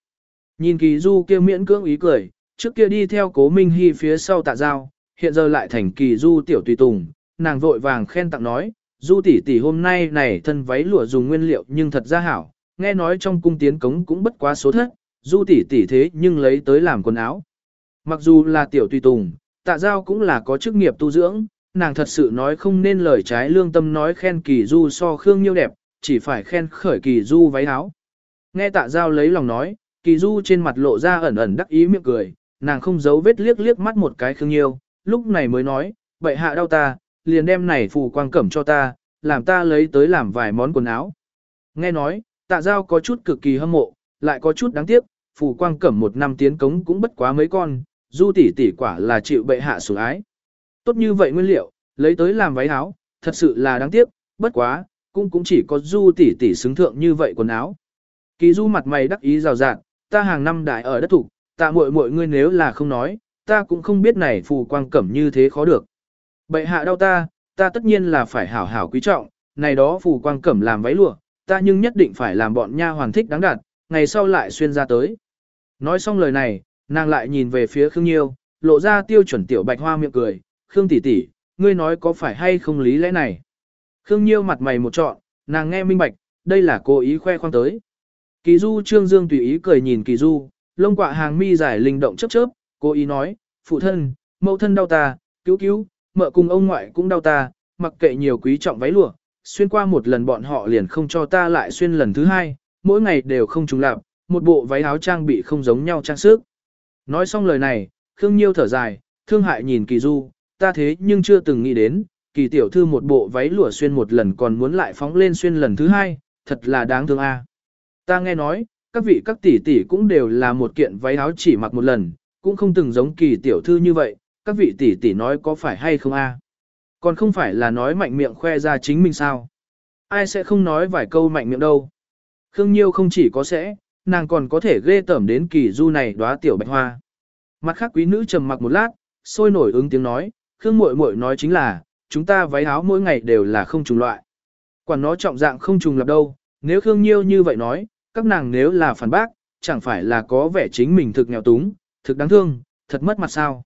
Nhìn Kỳ Du kia miễn cưỡng ý cười, trước kia đi theo Cố Minh Hy phía sau tạ giao, hiện giờ lại thành Kỳ Du tiểu tùy tùng, nàng vội vàng khen tặng nói, Du tỷ tỷ hôm nay này thân váy lụa dùng nguyên liệu nhưng thật ra hảo, nghe nói trong cung tiến cống cũng bất quá số thất, Du tỷ tỷ thế nhưng lấy tới làm quần áo. Mặc dù là tiểu tùy tùng, tạ giao cũng là có chức nghiệp tu dưỡng, nàng thật sự nói không nên lời trái lương tâm nói khen kỳ du so khương nhiêu đẹp, chỉ phải khen khởi kỳ du váy áo. Nghe tạ giao lấy lòng nói, kỳ du trên mặt lộ ra ẩn ẩn đắc ý miệng cười, nàng không giấu vết liếc liếc mắt một cái khương nhiêu, lúc này mới nói, bậy hạ đau ta, liền đem này phù quang cẩm cho ta, làm ta lấy tới làm vài món quần áo. Nghe nói, tạ giao có chút cực kỳ hâm mộ, lại có chút đáng tiếc, phù quang cẩm một năm tiến cống cũng bất quá mấy con, du tỷ tỷ quả là chịu bệ hạ sủng ái. Tốt như vậy nguyên liệu, lấy tới làm váy áo, thật sự là đáng tiếc, bất quá, cũng cũng chỉ có du tỷ tỷ xứng thượng như vậy quần áo. Kỳ du mặt mày đắc ý rào rạt, ta hàng năm đại ở đất thủ, tạ muội muội ngươi nếu là không nói, ta cũng không biết này phù quang cẩm như thế khó được. Bệ hạ đau ta, ta tất nhiên là phải hảo hảo quý trọng, này đó phù quang cẩm làm váy lụa, ta nhưng nhất định phải làm bọn nha hoàn thích đáng đạt, ngày sau lại xuyên ra tới. Nói xong lời này, nàng lại nhìn về phía Khương Nhiêu, lộ ra tiêu chuẩn tiểu bạch hoa miệng cười, Khương tỷ tỷ, ngươi nói có phải hay không lý lẽ này? Khương Nhiêu mặt mày một trọn, nàng nghe minh bạch, đây là cố ý khoe khoang tới. Kỳ Du Trương Dương tùy ý cười nhìn Kỳ Du, lông quạ hàng mi dài linh động chớp chớp, cố ý nói, phụ thân, mẫu thân đau ta, cứu cứu, mợ cùng ông ngoại cũng đau ta, mặc kệ nhiều quý trọng váy lụa, xuyên qua một lần bọn họ liền không cho ta lại xuyên lần thứ hai, mỗi ngày đều không trùng lặp, một bộ váy áo trang bị không giống nhau trang sức. Nói xong lời này, Khương Nhiêu thở dài, thương hại nhìn Kỳ Du, ta thế nhưng chưa từng nghĩ đến, Kỳ tiểu thư một bộ váy lụa xuyên một lần còn muốn lại phóng lên xuyên lần thứ hai, thật là đáng thương a. À. Ta nghe nói, các vị các tỷ tỷ cũng đều là một kiện váy áo chỉ mặc một lần, cũng không từng giống Kỳ tiểu thư như vậy, các vị tỷ tỷ nói có phải hay không a? Còn không phải là nói mạnh miệng khoe ra chính mình sao? Ai sẽ không nói vài câu mạnh miệng đâu? Khương Nhiêu không chỉ có sẽ, nàng còn có thể ghê tởm đến kỳ du này đóa tiểu bạch hoa. Mặt khác quý nữ trầm mặc một lát, sôi nổi ứng tiếng nói, Khương muội muội nói chính là, chúng ta váy áo mỗi ngày đều là không trùng loại. Quản nó trọng dạng không trùng lập đâu, nếu Khương Nhiêu như vậy nói, các nàng nếu là phản bác, chẳng phải là có vẻ chính mình thực nghèo túng, thực đáng thương, thật mất mặt sao.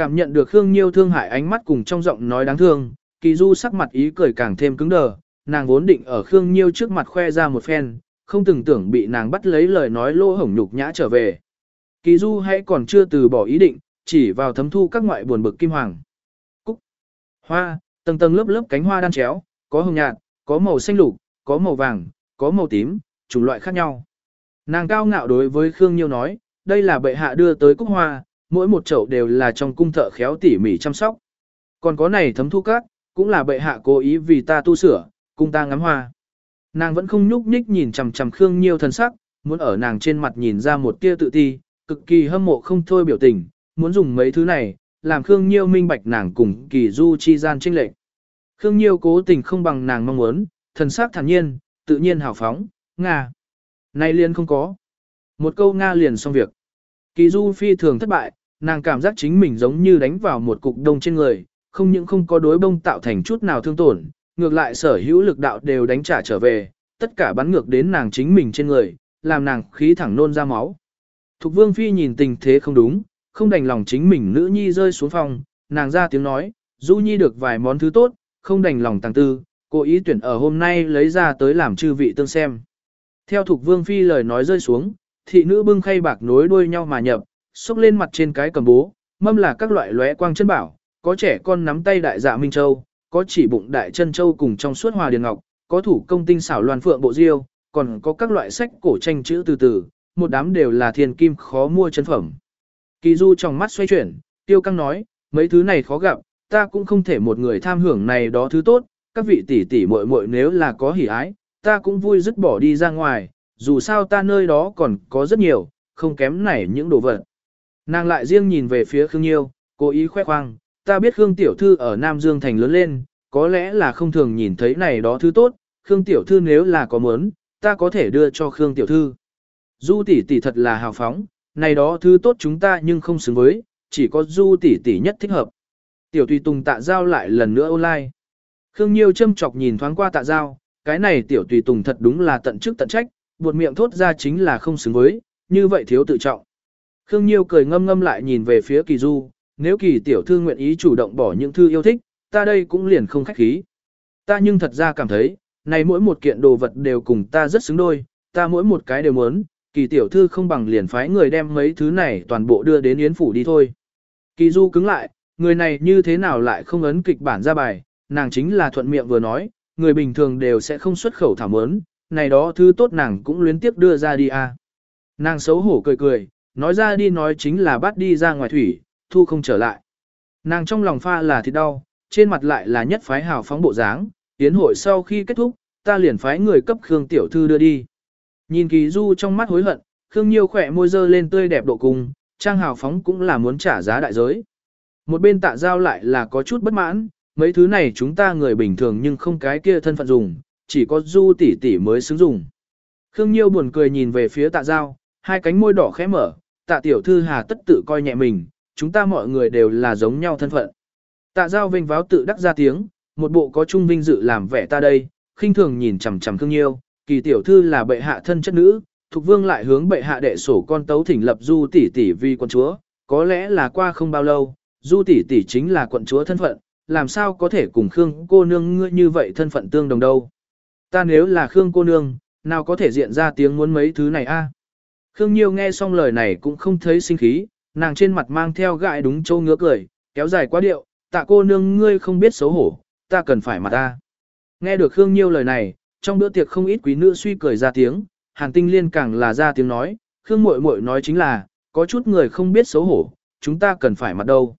Cảm nhận được Khương Nhiêu thương hại ánh mắt cùng trong giọng nói đáng thương, Kỳ Du sắc mặt ý cười càng thêm cứng đờ, nàng vốn định ở Khương Nhiêu trước mặt khoe ra một phen, không từng tưởng bị nàng bắt lấy lời nói lô hổng nhục nhã trở về. Kỳ Du hãy còn chưa từ bỏ ý định, chỉ vào thấm thu các ngoại buồn bực kim hoàng. Cúc, hoa, tầng tầng lớp lớp cánh hoa đan chéo, có hồng nhạt, có màu xanh lục, có màu vàng, có màu tím, chủng loại khác nhau. Nàng cao ngạo đối với Khương Nhiêu nói, đây là bệ hạ đưa tới cúc hoa, mỗi một chậu đều là trong cung thợ khéo tỉ mỉ chăm sóc. Còn có này thấm thu cát cũng là bệ hạ cố ý vì ta tu sửa, cung ta ngắm hoa. Nàng vẫn không nhúc nhích nhìn chằm chằm Khương Nhiêu thân sắc, muốn ở nàng trên mặt nhìn ra một tia tự ti, cực kỳ hâm mộ không thôi biểu tình, muốn dùng mấy thứ này, làm Khương Nhiêu minh bạch nàng cùng kỳ du chi gian trinh lệnh. Khương Nhiêu cố tình không bằng nàng mong muốn, thần sắc thản nhiên, tự nhiên hào phóng, Nga. Này liền không có. Một câu Nga liền xong việc. Kỳ du phi thường thất bại, nàng cảm giác chính mình giống như đánh vào một cục đông trên người, không những không có đối bông tạo thành chút nào thương tổn, ngược lại sở hữu lực đạo đều đánh trả trở về, tất cả bắn ngược đến nàng chính mình trên người, làm nàng khí thẳng nôn ra máu. Thục vương phi nhìn tình thế không đúng, không đành lòng chính mình nữ nhi rơi xuống phòng, nàng ra tiếng nói, du nhi được vài món thứ tốt, không đành lòng tăng tư, cố ý tuyển ở hôm nay lấy ra tới làm chư vị tương xem. Theo thục vương phi lời nói rơi xuống, thị nữ bưng khay bạc nối đuôi nhau mà nhập, xúc lên mặt trên cái cầm bố, mâm là các loại lóe quang chân bảo, có trẻ con nắm tay đại dạ Minh Châu, có chỉ bụng đại chân châu cùng trong suốt hòa điền ngọc, có thủ công tinh xảo loan phượng bộ diêu, còn có các loại sách cổ tranh chữ từ từ, một đám đều là thiên kim khó mua chân phẩm. Kỳ Du trong mắt xoay chuyển, tiêu căng nói, mấy thứ này khó gặp, ta cũng không thể một người tham hưởng này đó thứ tốt, các vị tỷ tỷ muội muội nếu là có hỉ ái, ta cũng vui dứt bỏ đi ra ngoài, dù sao ta nơi đó còn có rất nhiều, không kém này những đồ vật. Nàng lại riêng nhìn về phía Khương Nhiêu, cố ý khoe khoang, ta biết Khương Tiểu Thư ở Nam Dương Thành lớn lên, có lẽ là không thường nhìn thấy này đó thứ tốt, Khương Tiểu Thư nếu là có muốn, ta có thể đưa cho Khương Tiểu Thư. Du tỷ tỷ thật là hào phóng, này đó thứ tốt chúng ta nhưng không xứng với, chỉ có Du tỷ tỷ nhất thích hợp. Tiểu Tùy Tùng tạ giao lại lần nữa online. Khương Nhiêu châm chọc nhìn thoáng qua tạ giao, cái này Tiểu Tùy Tùng thật đúng là tận chức tận trách, buột miệng thốt ra chính là không xứng với, như vậy thiếu tự trọng. Khương Nhiêu cười ngâm ngâm lại nhìn về phía Kỳ Du, nếu Kỳ Tiểu Thư nguyện ý chủ động bỏ những thư yêu thích, ta đây cũng liền không khách khí. Ta nhưng thật ra cảm thấy, này mỗi một kiện đồ vật đều cùng ta rất xứng đôi, ta mỗi một cái đều muốn, Kỳ Tiểu Thư không bằng liền phái người đem mấy thứ này toàn bộ đưa đến Yến Phủ đi thôi. Kỳ Du cứng lại, người này như thế nào lại không ấn kịch bản ra bài, nàng chính là thuận miệng vừa nói, người bình thường đều sẽ không xuất khẩu thảo mớn, này đó thứ tốt nàng cũng luyến tiếp đưa ra đi à. Nàng xấu hổ cười cười, nói ra đi nói chính là bắt đi ra ngoài thủy, thu không trở lại. Nàng trong lòng pha là thịt đau, trên mặt lại là nhất phái hào phóng bộ dáng, tiến hội sau khi kết thúc, ta liền phái người cấp Khương Tiểu Thư đưa đi. Nhìn kỳ du trong mắt hối hận, Khương Nhiêu khỏe môi dơ lên tươi đẹp độ cùng, trang hào phóng cũng là muốn trả giá đại giới. Một bên tạ giao lại là có chút bất mãn, mấy thứ này chúng ta người bình thường nhưng không cái kia thân phận dùng, chỉ có du tỷ tỷ mới xứng dùng. Khương Nhiêu buồn cười nhìn về phía tạ giao, hai cánh môi đỏ khẽ mở, tạ tiểu thư hà tất tự coi nhẹ mình, chúng ta mọi người đều là giống nhau thân phận. Tạ giao vinh váo tự đắc ra tiếng, một bộ có trung vinh dự làm vẻ ta đây, khinh thường nhìn chằm chằm Khương Nhiêu, kỳ tiểu thư là bệ hạ thân chất nữ, Thục Vương lại hướng bệ hạ đệ sổ con tấu thỉnh lập Du tỷ tỷ vì quân chúa, có lẽ là qua không bao lâu, Du tỷ tỷ chính là quận chúa thân phận, làm sao có thể cùng Khương cô nương ngươi như vậy thân phận tương đồng đâu. Ta nếu là Khương cô nương, nào có thể diện ra tiếng muốn mấy thứ này a? Khương Nhiêu nghe xong lời này cũng không thấy sinh khí, nàng trên mặt mang theo gại đúng châu ngứa cười, kéo dài quá điệu, tạ cô nương ngươi không biết xấu hổ, ta cần phải mặt ta. Nghe được Khương Nhiêu lời này, trong bữa tiệc không ít quý nữ suy cười ra tiếng, Hàn Tinh Liên càng là ra tiếng nói, Khương Muội Muội nói chính là, có chút người không biết xấu hổ, chúng ta cần phải mặt đâu.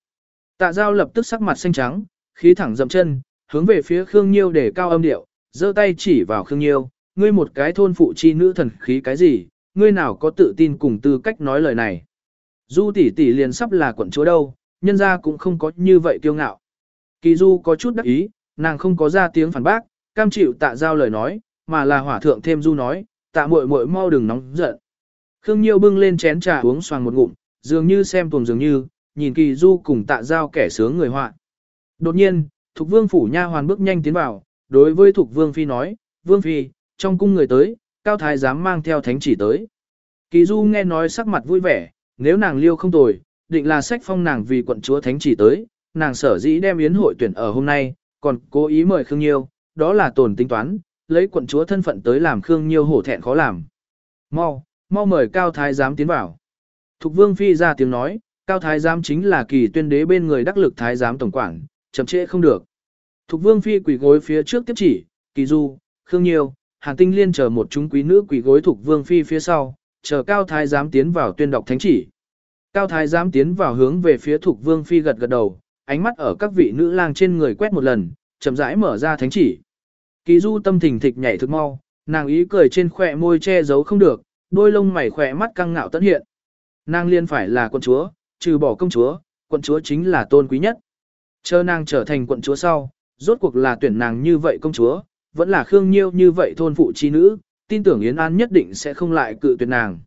Tạ Giao lập tức sắc mặt xanh trắng, khí thẳng dậm chân, hướng về phía Khương Nhiêu để cao âm điệu, giơ tay chỉ vào Khương Nhiêu, ngươi một cái thôn phụ chi nữ thần khí cái gì, ngươi nào có tự tin cùng tư cách nói lời này. Du tỷ tỷ liền sắp là quận chúa đâu, nhân ra cũng không có như vậy kiêu ngạo. Kỳ Du có chút đắc ý, nàng không có ra tiếng phản bác, cam chịu tạ giao lời nói, mà là hỏa thượng thêm Du nói, tạ muội muội mau đừng nóng giận. Khương Nhiêu bưng lên chén trà uống xoàng một ngụm, dường như xem tuồng dường như, nhìn Kỳ Du cùng tạ giao kẻ sướng người họa. Đột nhiên, Thục Vương phủ nha hoàn bước nhanh tiến vào, đối với Thục Vương phi nói, "Vương phi, trong cung người tới, cao thái giám mang theo thánh chỉ tới." Kỳ Du nghe nói sắc mặt vui vẻ, nếu nàng liêu không tồi, định là sách phong nàng vì quận chúa thánh chỉ tới, nàng sở dĩ đem yến hội tuyển ở hôm nay, còn cố ý mời Khương Nhiêu, đó là tổn tính toán, lấy quận chúa thân phận tới làm Khương Nhiêu hổ thẹn khó làm. Mau, mau mời Cao Thái giám tiến vào. Thục Vương Phi ra tiếng nói, Cao Thái giám chính là kỳ tuyên đế bên người đắc lực Thái giám tổng quản, chậm trễ không được. Thục Vương Phi quỳ gối phía trước tiếp chỉ, kỳ du, Khương Nhiêu, Hàn Tinh Liên chờ một chúng quý nữ quỳ gối thuộc Vương Phi phía sau, chờ Cao Thái giám tiến vào tuyên đọc thánh chỉ. Cao Thái giám tiến vào hướng về phía thuộc Vương Phi gật gật đầu, ánh mắt ở các vị nữ lang trên người quét một lần, chậm rãi mở ra thánh chỉ. Kỳ du tâm thình thịch nhảy thực mau, nàng ý cười trên khỏe môi che giấu không được, đôi lông mày khỏe mắt căng ngạo tận hiện. Nàng liên phải là quân chúa, trừ bỏ công chúa, quận chúa chính là tôn quý nhất. Chờ nàng trở thành quận chúa sau, rốt cuộc là tuyển nàng như vậy công chúa, vẫn là Khương Nhiêu như vậy thôn phụ chi nữ, tin tưởng Yến An nhất định sẽ không lại cự tuyệt nàng.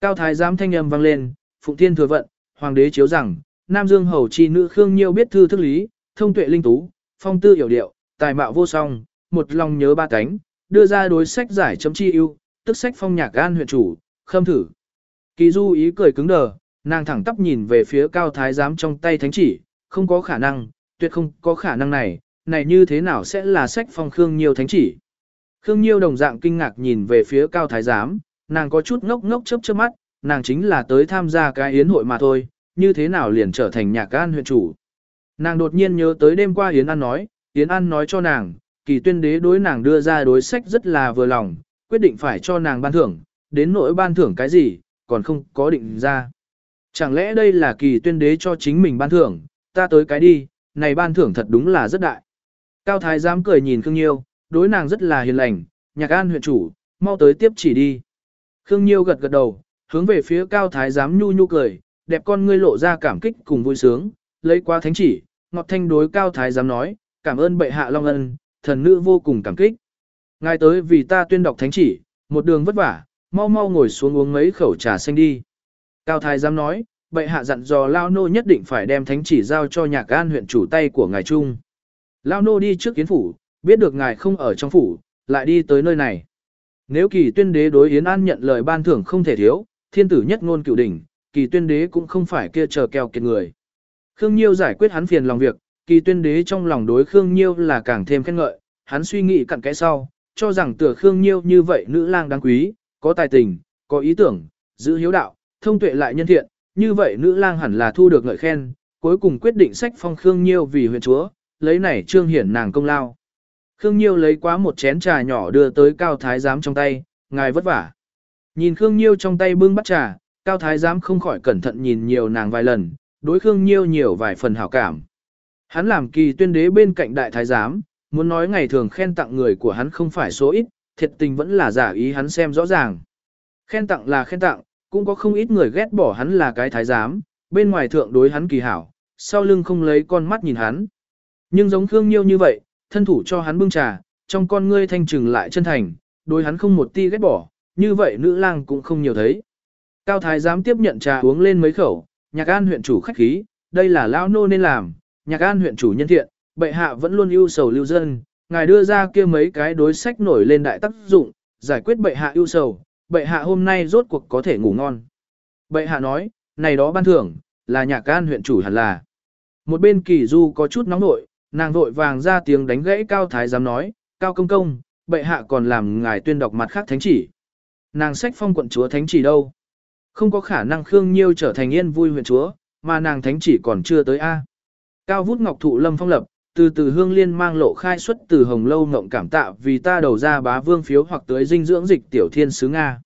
Cao Thái giám thanh âm vang lên, Phụng Thiên thừa vận, Hoàng đế chiếu rằng, Nam Dương hầu chi nữ Khương Nhiêu biết thư thức lý, thông tuệ linh tú, phong tư hiểu điệu, tài mạo vô song, một lòng nhớ ba cánh, đưa ra đối sách giải chấm chi ưu, tức sách phong nhạc gan huyện chủ, khâm thử. Kỳ du ý cười cứng đờ, nàng thẳng tắp nhìn về phía cao thái giám trong tay thánh chỉ, không có khả năng, tuyệt không có khả năng này, này như thế nào sẽ là sách phong Khương Nhiêu thánh chỉ. Khương Nhiêu đồng dạng kinh ngạc nhìn về phía cao thái giám, nàng có chút ngốc ngốc chớp chớp mắt, nàng chính là tới tham gia cái yến hội mà thôi, như thế nào liền trở thành nhạc an huyện chủ. Nàng đột nhiên nhớ tới đêm qua Yến An nói, Yến An nói cho nàng, kỳ tuyên đế đối nàng đưa ra đối sách rất là vừa lòng, quyết định phải cho nàng ban thưởng, đến nỗi ban thưởng cái gì, còn không có định ra. Chẳng lẽ đây là kỳ tuyên đế cho chính mình ban thưởng, ta tới cái đi, này ban thưởng thật đúng là rất đại. Cao Thái dám cười nhìn Khương Nhiêu, đối nàng rất là hiền lành, nhạc an huyện chủ, mau tới tiếp chỉ đi. Khương Nhiêu gật gật đầu, hướng về phía cao thái giám nhu nhu cười, đẹp con ngươi lộ ra cảm kích cùng vui sướng, lấy qua thánh chỉ, ngọt thanh đối cao thái giám nói, cảm ơn bệ hạ long ân, thần nữ vô cùng cảm kích. Ngài tới vì ta tuyên đọc thánh chỉ, một đường vất vả, mau mau ngồi xuống uống mấy khẩu trà xanh đi. Cao thái giám nói, bệ hạ dặn dò Lao Nô nhất định phải đem thánh chỉ giao cho nhạc an huyện chủ tay của ngài Trung. Lao Nô đi trước kiến phủ, biết được ngài không ở trong phủ, lại đi tới nơi này. Nếu kỳ tuyên đế đối Yến An nhận lời ban thưởng không thể thiếu, thiên tử nhất ngôn cựu đỉnh, kỳ tuyên đế cũng không phải kia chờ keo kiệt người. Khương Nhiêu giải quyết hắn phiền lòng việc, kỳ tuyên đế trong lòng đối Khương Nhiêu là càng thêm khen ngợi, hắn suy nghĩ cặn kẽ sau, cho rằng tựa Khương Nhiêu như vậy nữ lang đáng quý, có tài tình, có ý tưởng, giữ hiếu đạo, thông tuệ lại nhân thiện, như vậy nữ lang hẳn là thu được ngợi khen, cuối cùng quyết định sách phong Khương Nhiêu vì huyện chúa, lấy này trương hiển nàng công lao. Khương Nhiêu lấy quá một chén trà nhỏ đưa tới Cao Thái Giám trong tay, ngài vất vả. Nhìn Khương Nhiêu trong tay bưng bắt trà, Cao Thái Giám không khỏi cẩn thận nhìn nhiều nàng vài lần, đối Khương Nhiêu nhiều vài phần hảo cảm. Hắn làm kỳ tuyên đế bên cạnh đại thái giám, muốn nói ngày thường khen tặng người của hắn không phải số ít, thiệt tình vẫn là giả ý hắn xem rõ ràng. Khen tặng là khen tặng, cũng có không ít người ghét bỏ hắn là cái thái giám, bên ngoài thượng đối hắn kỳ hảo, sau lưng không lấy con mắt nhìn hắn. Nhưng giống Khương Nhiêu như vậy, thân thủ cho hắn bưng trà, trong con ngươi thanh trừng lại chân thành, đối hắn không một ti ghét bỏ, như vậy nữ lang cũng không nhiều thấy. Cao thái Dám tiếp nhận trà uống lên mấy khẩu, nhạc an huyện chủ khách khí, đây là lao nô nên làm, nhạc an huyện chủ nhân thiện, bệ hạ vẫn luôn ưu sầu lưu dân, ngài đưa ra kia mấy cái đối sách nổi lên đại tác dụng, giải quyết bệ hạ ưu sầu, bệ hạ hôm nay rốt cuộc có thể ngủ ngon. Bệ hạ nói, này đó ban thưởng, là nhạc an huyện chủ hẳn là. Một bên kỳ du có chút nóng nội, nàng vội vàng ra tiếng đánh gãy cao thái giám nói, cao công công, bệ hạ còn làm ngài tuyên đọc mặt khác thánh chỉ. Nàng sách phong quận chúa thánh chỉ đâu? Không có khả năng Khương Nhiêu trở thành yên vui huyện chúa, mà nàng thánh chỉ còn chưa tới A. Cao vút ngọc thụ lâm phong lập, từ từ hương liên mang lộ khai xuất từ hồng lâu ngộng cảm tạ vì ta đầu ra bá vương phiếu hoặc tới dinh dưỡng dịch tiểu thiên sứ Nga.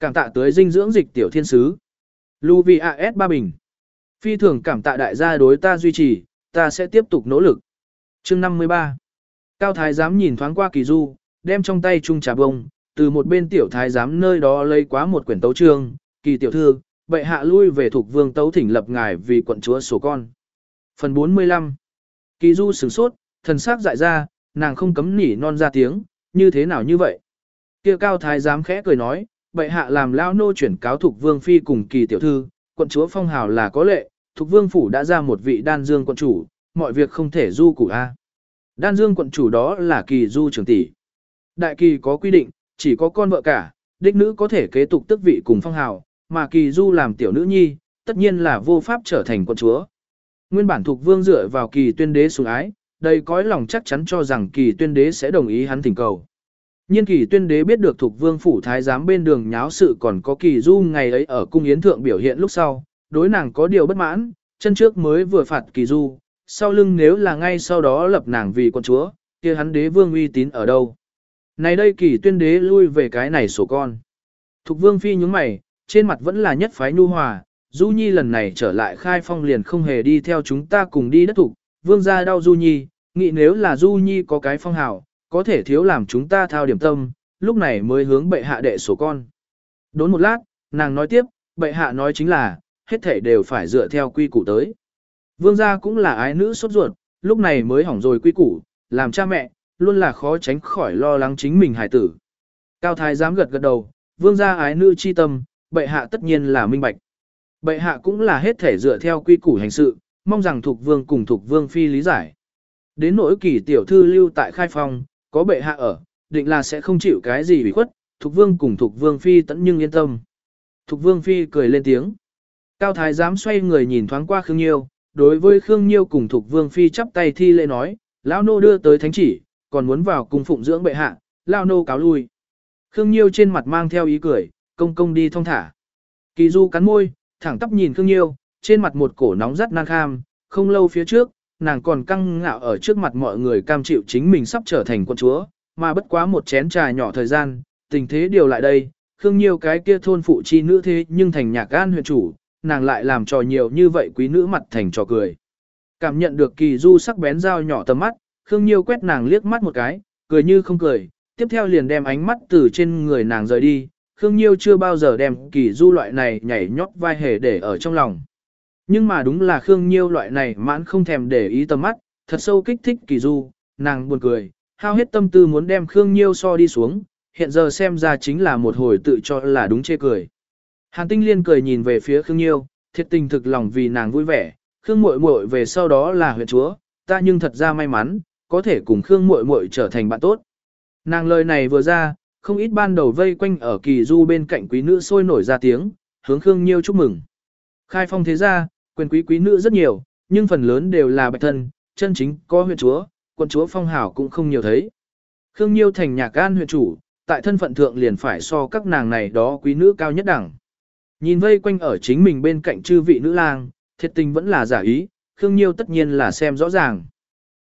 Cảm tạ tới dinh dưỡng dịch tiểu thiên sứ. Luvi s Ba Bình. Phi thường cảm tạ đại gia đối ta duy trì, ta sẽ tiếp tục nỗ lực chương 53. Cao thái giám nhìn thoáng qua kỳ du, đem trong tay chung trà bông, từ một bên tiểu thái giám nơi đó lấy quá một quyển tấu trương, kỳ tiểu thư, bệ hạ lui về thuộc vương tấu thỉnh lập ngài vì quận chúa sổ con. Phần 45 Kỳ du sửng sốt, thần sắc dại ra, nàng không cấm nỉ non ra tiếng, như thế nào như vậy? Kia cao thái giám khẽ cười nói, bệ hạ làm lao nô chuyển cáo thuộc vương phi cùng kỳ tiểu thư, quận chúa phong hào là có lệ, thuộc vương phủ đã ra một vị đan dương quận chủ, mọi việc không thể du củ A. Đan dương quận chủ đó là kỳ du trưởng tỷ. Đại kỳ có quy định, chỉ có con vợ cả, đích nữ có thể kế tục tước vị cùng phong hào, mà kỳ du làm tiểu nữ nhi, tất nhiên là vô pháp trở thành quận chúa. Nguyên bản thuộc vương dựa vào kỳ tuyên đế sủng ái, đầy cõi lòng chắc chắn cho rằng kỳ tuyên đế sẽ đồng ý hắn thỉnh cầu. Nhiên kỳ tuyên đế biết được thuộc vương phủ thái giám bên đường nháo sự còn có kỳ du ngày ấy ở cung yến thượng biểu hiện lúc sau, đối nàng có điều bất mãn, chân trước mới vừa phạt kỳ du, sau lưng nếu là ngay sau đó lập nàng vì con chúa, kia hắn đế vương uy tín ở đâu. Này đây kỳ tuyên đế lui về cái này sổ con. Thục vương phi nhúng mày, trên mặt vẫn là nhất phái nhu hòa, Du Nhi lần này trở lại khai phong liền không hề đi theo chúng ta cùng đi đất thục, vương gia đau Du Nhi, nghĩ nếu là Du Nhi có cái phong hào, có thể thiếu làm chúng ta thao điểm tâm, lúc này mới hướng bệ hạ đệ sổ con. Đốn một lát, nàng nói tiếp, bệ hạ nói chính là, hết thể đều phải dựa theo quy củ tới. Vương gia cũng là ái nữ sốt ruột, lúc này mới hỏng rồi quy củ, làm cha mẹ, luôn là khó tránh khỏi lo lắng chính mình hài tử. Cao thái dám gật gật đầu, vương gia ái nữ chi tâm, bệ hạ tất nhiên là minh bạch. Bệ hạ cũng là hết thể dựa theo quy củ hành sự, mong rằng thuộc vương cùng thuộc vương phi lý giải. Đến nỗi kỳ tiểu thư lưu tại khai phòng, có bệ hạ ở, định là sẽ không chịu cái gì bị khuất, thuộc vương cùng thuộc vương phi tẫn nhưng yên tâm. Thuộc vương phi cười lên tiếng. Cao thái giám xoay người nhìn thoáng qua Khương Nhiêu, đối với Khương Nhiêu cùng thuộc vương phi chắp tay thi lễ nói, lão nô đưa tới thánh chỉ, còn muốn vào cung phụng dưỡng bệ hạ, lão nô cáo lui. Khương Nhiêu trên mặt mang theo ý cười, công công đi thong thả. Kỳ du cắn môi, thẳng tắp nhìn Khương Nhiêu, trên mặt một cổ nóng rất nan kham, không lâu phía trước, nàng còn căng ngạo ở trước mặt mọi người cam chịu chính mình sắp trở thành quân chúa, mà bất quá một chén trà nhỏ thời gian, tình thế điều lại đây, Khương Nhiêu cái kia thôn phụ chi nữ thế nhưng thành nhạc gan huyện chủ, nàng lại làm trò nhiều như vậy quý nữ mặt thành trò cười. Cảm nhận được kỳ du sắc bén dao nhỏ tầm mắt, Khương Nhiêu quét nàng liếc mắt một cái, cười như không cười, tiếp theo liền đem ánh mắt từ trên người nàng rời đi, Khương Nhiêu chưa bao giờ đem kỳ du loại này nhảy nhót vai hề để ở trong lòng. Nhưng mà đúng là Khương Nhiêu loại này mãn không thèm để ý tầm mắt, thật sâu kích thích kỳ du, nàng buồn cười, hao hết tâm tư muốn đem Khương Nhiêu so đi xuống, hiện giờ xem ra chính là một hồi tự cho là đúng chê cười. Hàn Tinh Liên cười nhìn về phía Khương Nhiêu, thiệt tình thực lòng vì nàng vui vẻ, Khương muội muội về sau đó là huyện chúa, ta nhưng thật ra may mắn, có thể cùng Khương muội muội trở thành bạn tốt. Nàng lời này vừa ra, không ít ban đầu vây quanh ở kỳ du bên cạnh quý nữ sôi nổi ra tiếng, hướng Khương Nhiêu chúc mừng. Khai phong thế gia, quyền quý quý nữ rất nhiều, nhưng phần lớn đều là bạch thân, chân chính có huyện chúa, quân chúa phong hảo cũng không nhiều thấy. Khương Nhiêu thành nhà can huyện chủ, tại thân phận thượng liền phải so các nàng này đó quý nữ cao nhất đẳng. Nhìn vây quanh ở chính mình bên cạnh chư vị nữ lang, thiệt tình vẫn là giả ý, Khương Nhiêu tất nhiên là xem rõ ràng.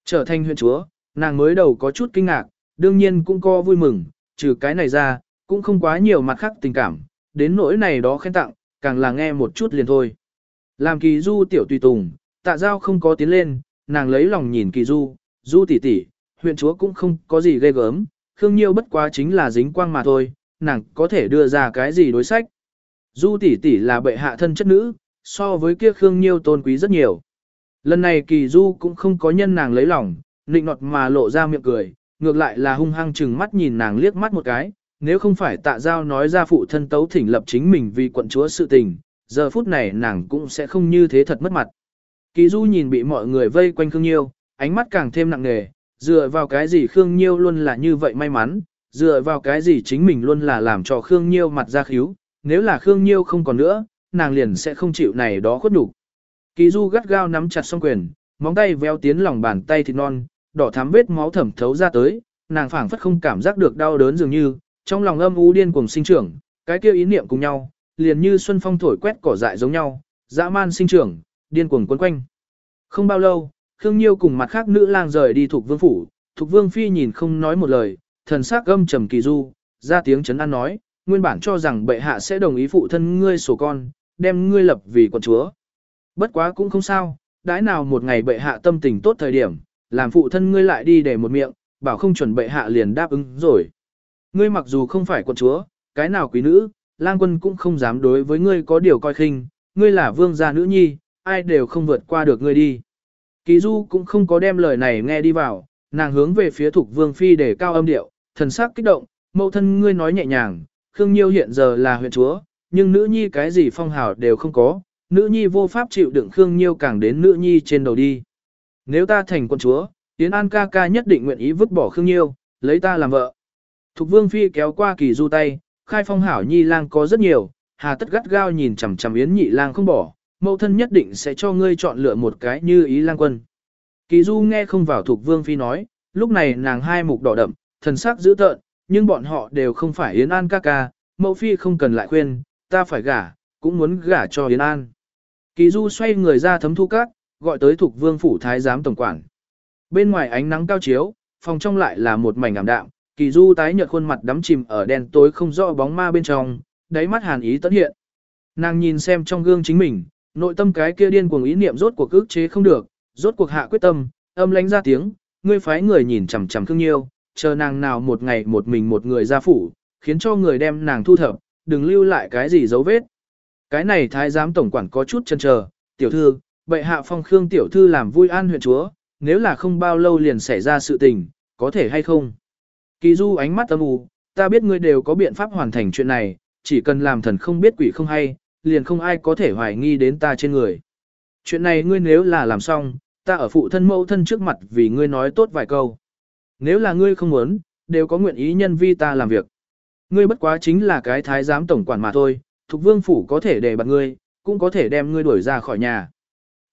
Trở thành huyện chúa, nàng mới đầu có chút kinh ngạc, đương nhiên cũng có vui mừng, trừ cái này ra, cũng không quá nhiều mặt khác tình cảm, đến nỗi này đó khen tặng, càng là nghe một chút liền thôi. Làm kỳ du tiểu tùy tùng, tạ giao không có tiến lên, nàng lấy lòng nhìn kỳ du, du tỷ tỷ, huyện chúa cũng không có gì ghê gớm, Khương Nhiêu bất quá chính là dính quang mà thôi, nàng có thể đưa ra cái gì đối sách. Du tỷ tỷ là bệ hạ thân chất nữ, so với kia Khương Nhiêu tôn quý rất nhiều. Lần này kỳ du cũng không có nhân nàng lấy lòng, nịnh nọt mà lộ ra miệng cười, ngược lại là hung hăng chừng mắt nhìn nàng liếc mắt một cái, nếu không phải tạ giao nói ra phụ thân tấu thỉnh lập chính mình vì quận chúa sự tình, giờ phút này nàng cũng sẽ không như thế thật mất mặt. Kỳ du nhìn bị mọi người vây quanh Khương Nhiêu, ánh mắt càng thêm nặng nề, dựa vào cái gì Khương Nhiêu luôn là như vậy may mắn, dựa vào cái gì chính mình luôn là làm cho Khương Nhiêu mặt ra khíu, nếu là Khương Nhiêu không còn nữa, nàng liền sẽ không chịu này đó khuất nhục. Kỳ Du gắt gao nắm chặt song quyền, móng tay véo tiến lòng bàn tay thịt non, đỏ thắm vết máu thẩm thấu ra tới, nàng phảng phất không cảm giác được đau đớn dường như, trong lòng âm u điên cuồng sinh trưởng, cái kia ý niệm cùng nhau, liền như xuân phong thổi quét cỏ dại giống nhau, dã man sinh trưởng, điên cuồng quấn quanh. Không bao lâu, Khương Nhiêu cùng mặt khác nữ lang rời đi thuộc vương phủ, thuộc vương phi nhìn không nói một lời, thần sắc gâm trầm kỳ du, ra tiếng chấn an nói, nguyên bản cho rằng bệ hạ sẽ đồng ý phụ thân ngươi sổ con, đem ngươi lập vì quận chúa. Bất quá cũng không sao, đãi nào một ngày bệ hạ tâm tình tốt thời điểm, làm phụ thân ngươi lại đi để một miệng, bảo không chuẩn bệ hạ liền đáp ứng rồi. Ngươi mặc dù không phải quận chúa, cái nào quý nữ, lang quân cũng không dám đối với ngươi có điều coi khinh, ngươi là vương gia nữ nhi, ai đều không vượt qua được ngươi đi. Kỳ du cũng không có đem lời này nghe đi vào, nàng hướng về phía thục vương phi để cao âm điệu, thần sắc kích động, mẫu thân ngươi nói nhẹ nhàng, Khương Nhiêu hiện giờ là huyện chúa, nhưng nữ nhi cái gì phong hào đều không có, nữ nhi vô pháp chịu đựng Khương Nhiêu càng đến nữ nhi trên đầu đi. Nếu ta thành quân chúa, Yến An ca ca nhất định nguyện ý vứt bỏ Khương Nhiêu, lấy ta làm vợ. Thục Vương Phi kéo qua kỳ du tay, khai phong hảo nhi lang có rất nhiều, hà tất gắt gao nhìn chằm chằm Yến nhị lang không bỏ, mẫu thân nhất định sẽ cho ngươi chọn lựa một cái như ý lang quân. Kỳ du nghe không vào Thục Vương Phi nói, lúc này nàng hai mục đỏ đậm, thần sắc dữ tợn, nhưng bọn họ đều không phải Yến An ca ca, mẫu phi không cần lại khuyên, ta phải gả, cũng muốn gả cho Yến An. Kỳ Du xoay người ra thấm thu cát, gọi tới thuộc vương phủ thái giám tổng quản. Bên ngoài ánh nắng cao chiếu, phòng trong lại là một mảnh ảm đạm, Kỳ Du tái nhợt khuôn mặt đắm chìm ở đèn tối không rõ bóng ma bên trong, đáy mắt hàn ý tất hiện. Nàng nhìn xem trong gương chính mình, nội tâm cái kia điên cuồng ý niệm rốt cuộc ức chế không được, rốt cuộc hạ quyết tâm, âm lánh ra tiếng, ngươi phái người nhìn chằm chằm Khương Nhiêu, chờ nàng nào một ngày một mình một người ra phủ, khiến cho người đem nàng thu thập, đừng lưu lại cái gì dấu vết. Cái này thái giám tổng quản có chút chân chờ, tiểu thư, bệ hạ phong khương tiểu thư làm vui an huyện chúa, nếu là không bao lâu liền xảy ra sự tình, có thể hay không? Kỳ du ánh mắt âm u, ta biết ngươi đều có biện pháp hoàn thành chuyện này, chỉ cần làm thần không biết quỷ không hay, liền không ai có thể hoài nghi đến ta trên người. Chuyện này ngươi nếu là làm xong, ta ở phụ thân mẫu thân trước mặt vì ngươi nói tốt vài câu. Nếu là ngươi không muốn, đều có nguyện ý nhân vi ta làm việc. Ngươi bất quá chính là cái thái giám tổng quản mà thôi, thuộc vương phủ có thể để bạt ngươi, cũng có thể đem ngươi đuổi ra khỏi nhà.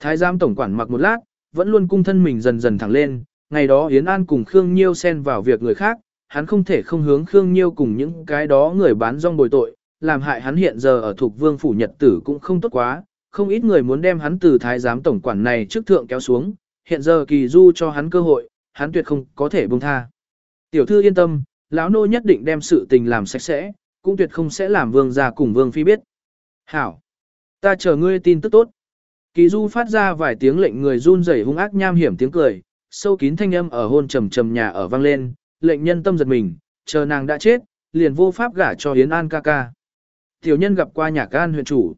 Thái giám tổng quản mặc một lát, vẫn luôn cung thân mình dần dần thẳng lên, ngày đó Yến An cùng Khương Nhiêu xen vào việc người khác, hắn không thể không hướng Khương Nhiêu cùng những cái đó người bán rong bồi tội, làm hại hắn hiện giờ ở thuộc vương phủ nhật tử cũng không tốt quá, không ít người muốn đem hắn từ thái giám tổng quản này trước thượng kéo xuống, hiện giờ kỳ du cho hắn cơ hội, hắn tuyệt không có thể buông tha. Tiểu thư yên tâm, lão nô nhất định đem sự tình làm sạch sẽ, cũng tuyệt không sẽ làm vương gia cùng vương phi biết. Hảo! Ta chờ ngươi tin tức tốt. Kỳ du phát ra vài tiếng lệnh người run rẩy hung ác nham hiểm tiếng cười, sâu kín thanh âm ở hôn trầm trầm nhà ở vang lên, lệnh nhân tâm giật mình, chờ nàng đã chết, liền vô pháp gả cho Yến An ca ca. Tiểu nhân gặp qua nhà can huyện chủ.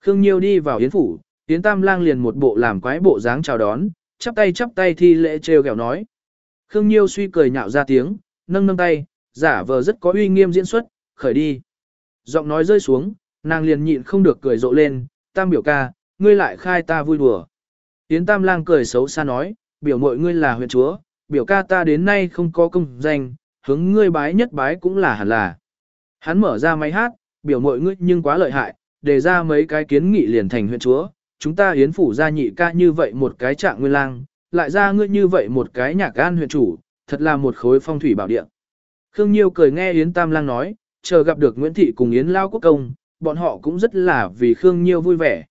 Khương Nhiêu đi vào Yến phủ, Yến Tam Lang liền một bộ làm quái bộ dáng chào đón, chắp tay chắp tay thi lễ trêu ghẹo nói. Khương Nhiêu suy cười nhạo ra tiếng, nâng nâng tay, giả vờ rất có uy nghiêm diễn xuất, khởi đi. Giọng nói rơi xuống, nàng liền nhịn không được cười rộ lên, Tam biểu ca, ngươi lại khai ta vui đùa. Yến Tam Lang cười xấu xa nói, biểu mội ngươi là huyện chúa, biểu ca ta đến nay không có công danh, hướng ngươi bái nhất bái cũng là hẳn là. Hắn mở ra máy hát, biểu mội ngươi nhưng quá lợi hại, đề ra mấy cái kiến nghị liền thành huyện chúa, chúng ta hiến phủ ra nhị ca như vậy một cái trạng nguyên lang, lại ra ngươi như vậy một cái nhạc gan huyện chủ, thật là một khối phong thủy bảo địa. Khương Nhiêu cười nghe Yến Tam Lang nói, chờ gặp được Nguyễn Thị cùng Yến Lao Quốc Công, bọn họ cũng rất là vì Khương Nhiêu vui vẻ.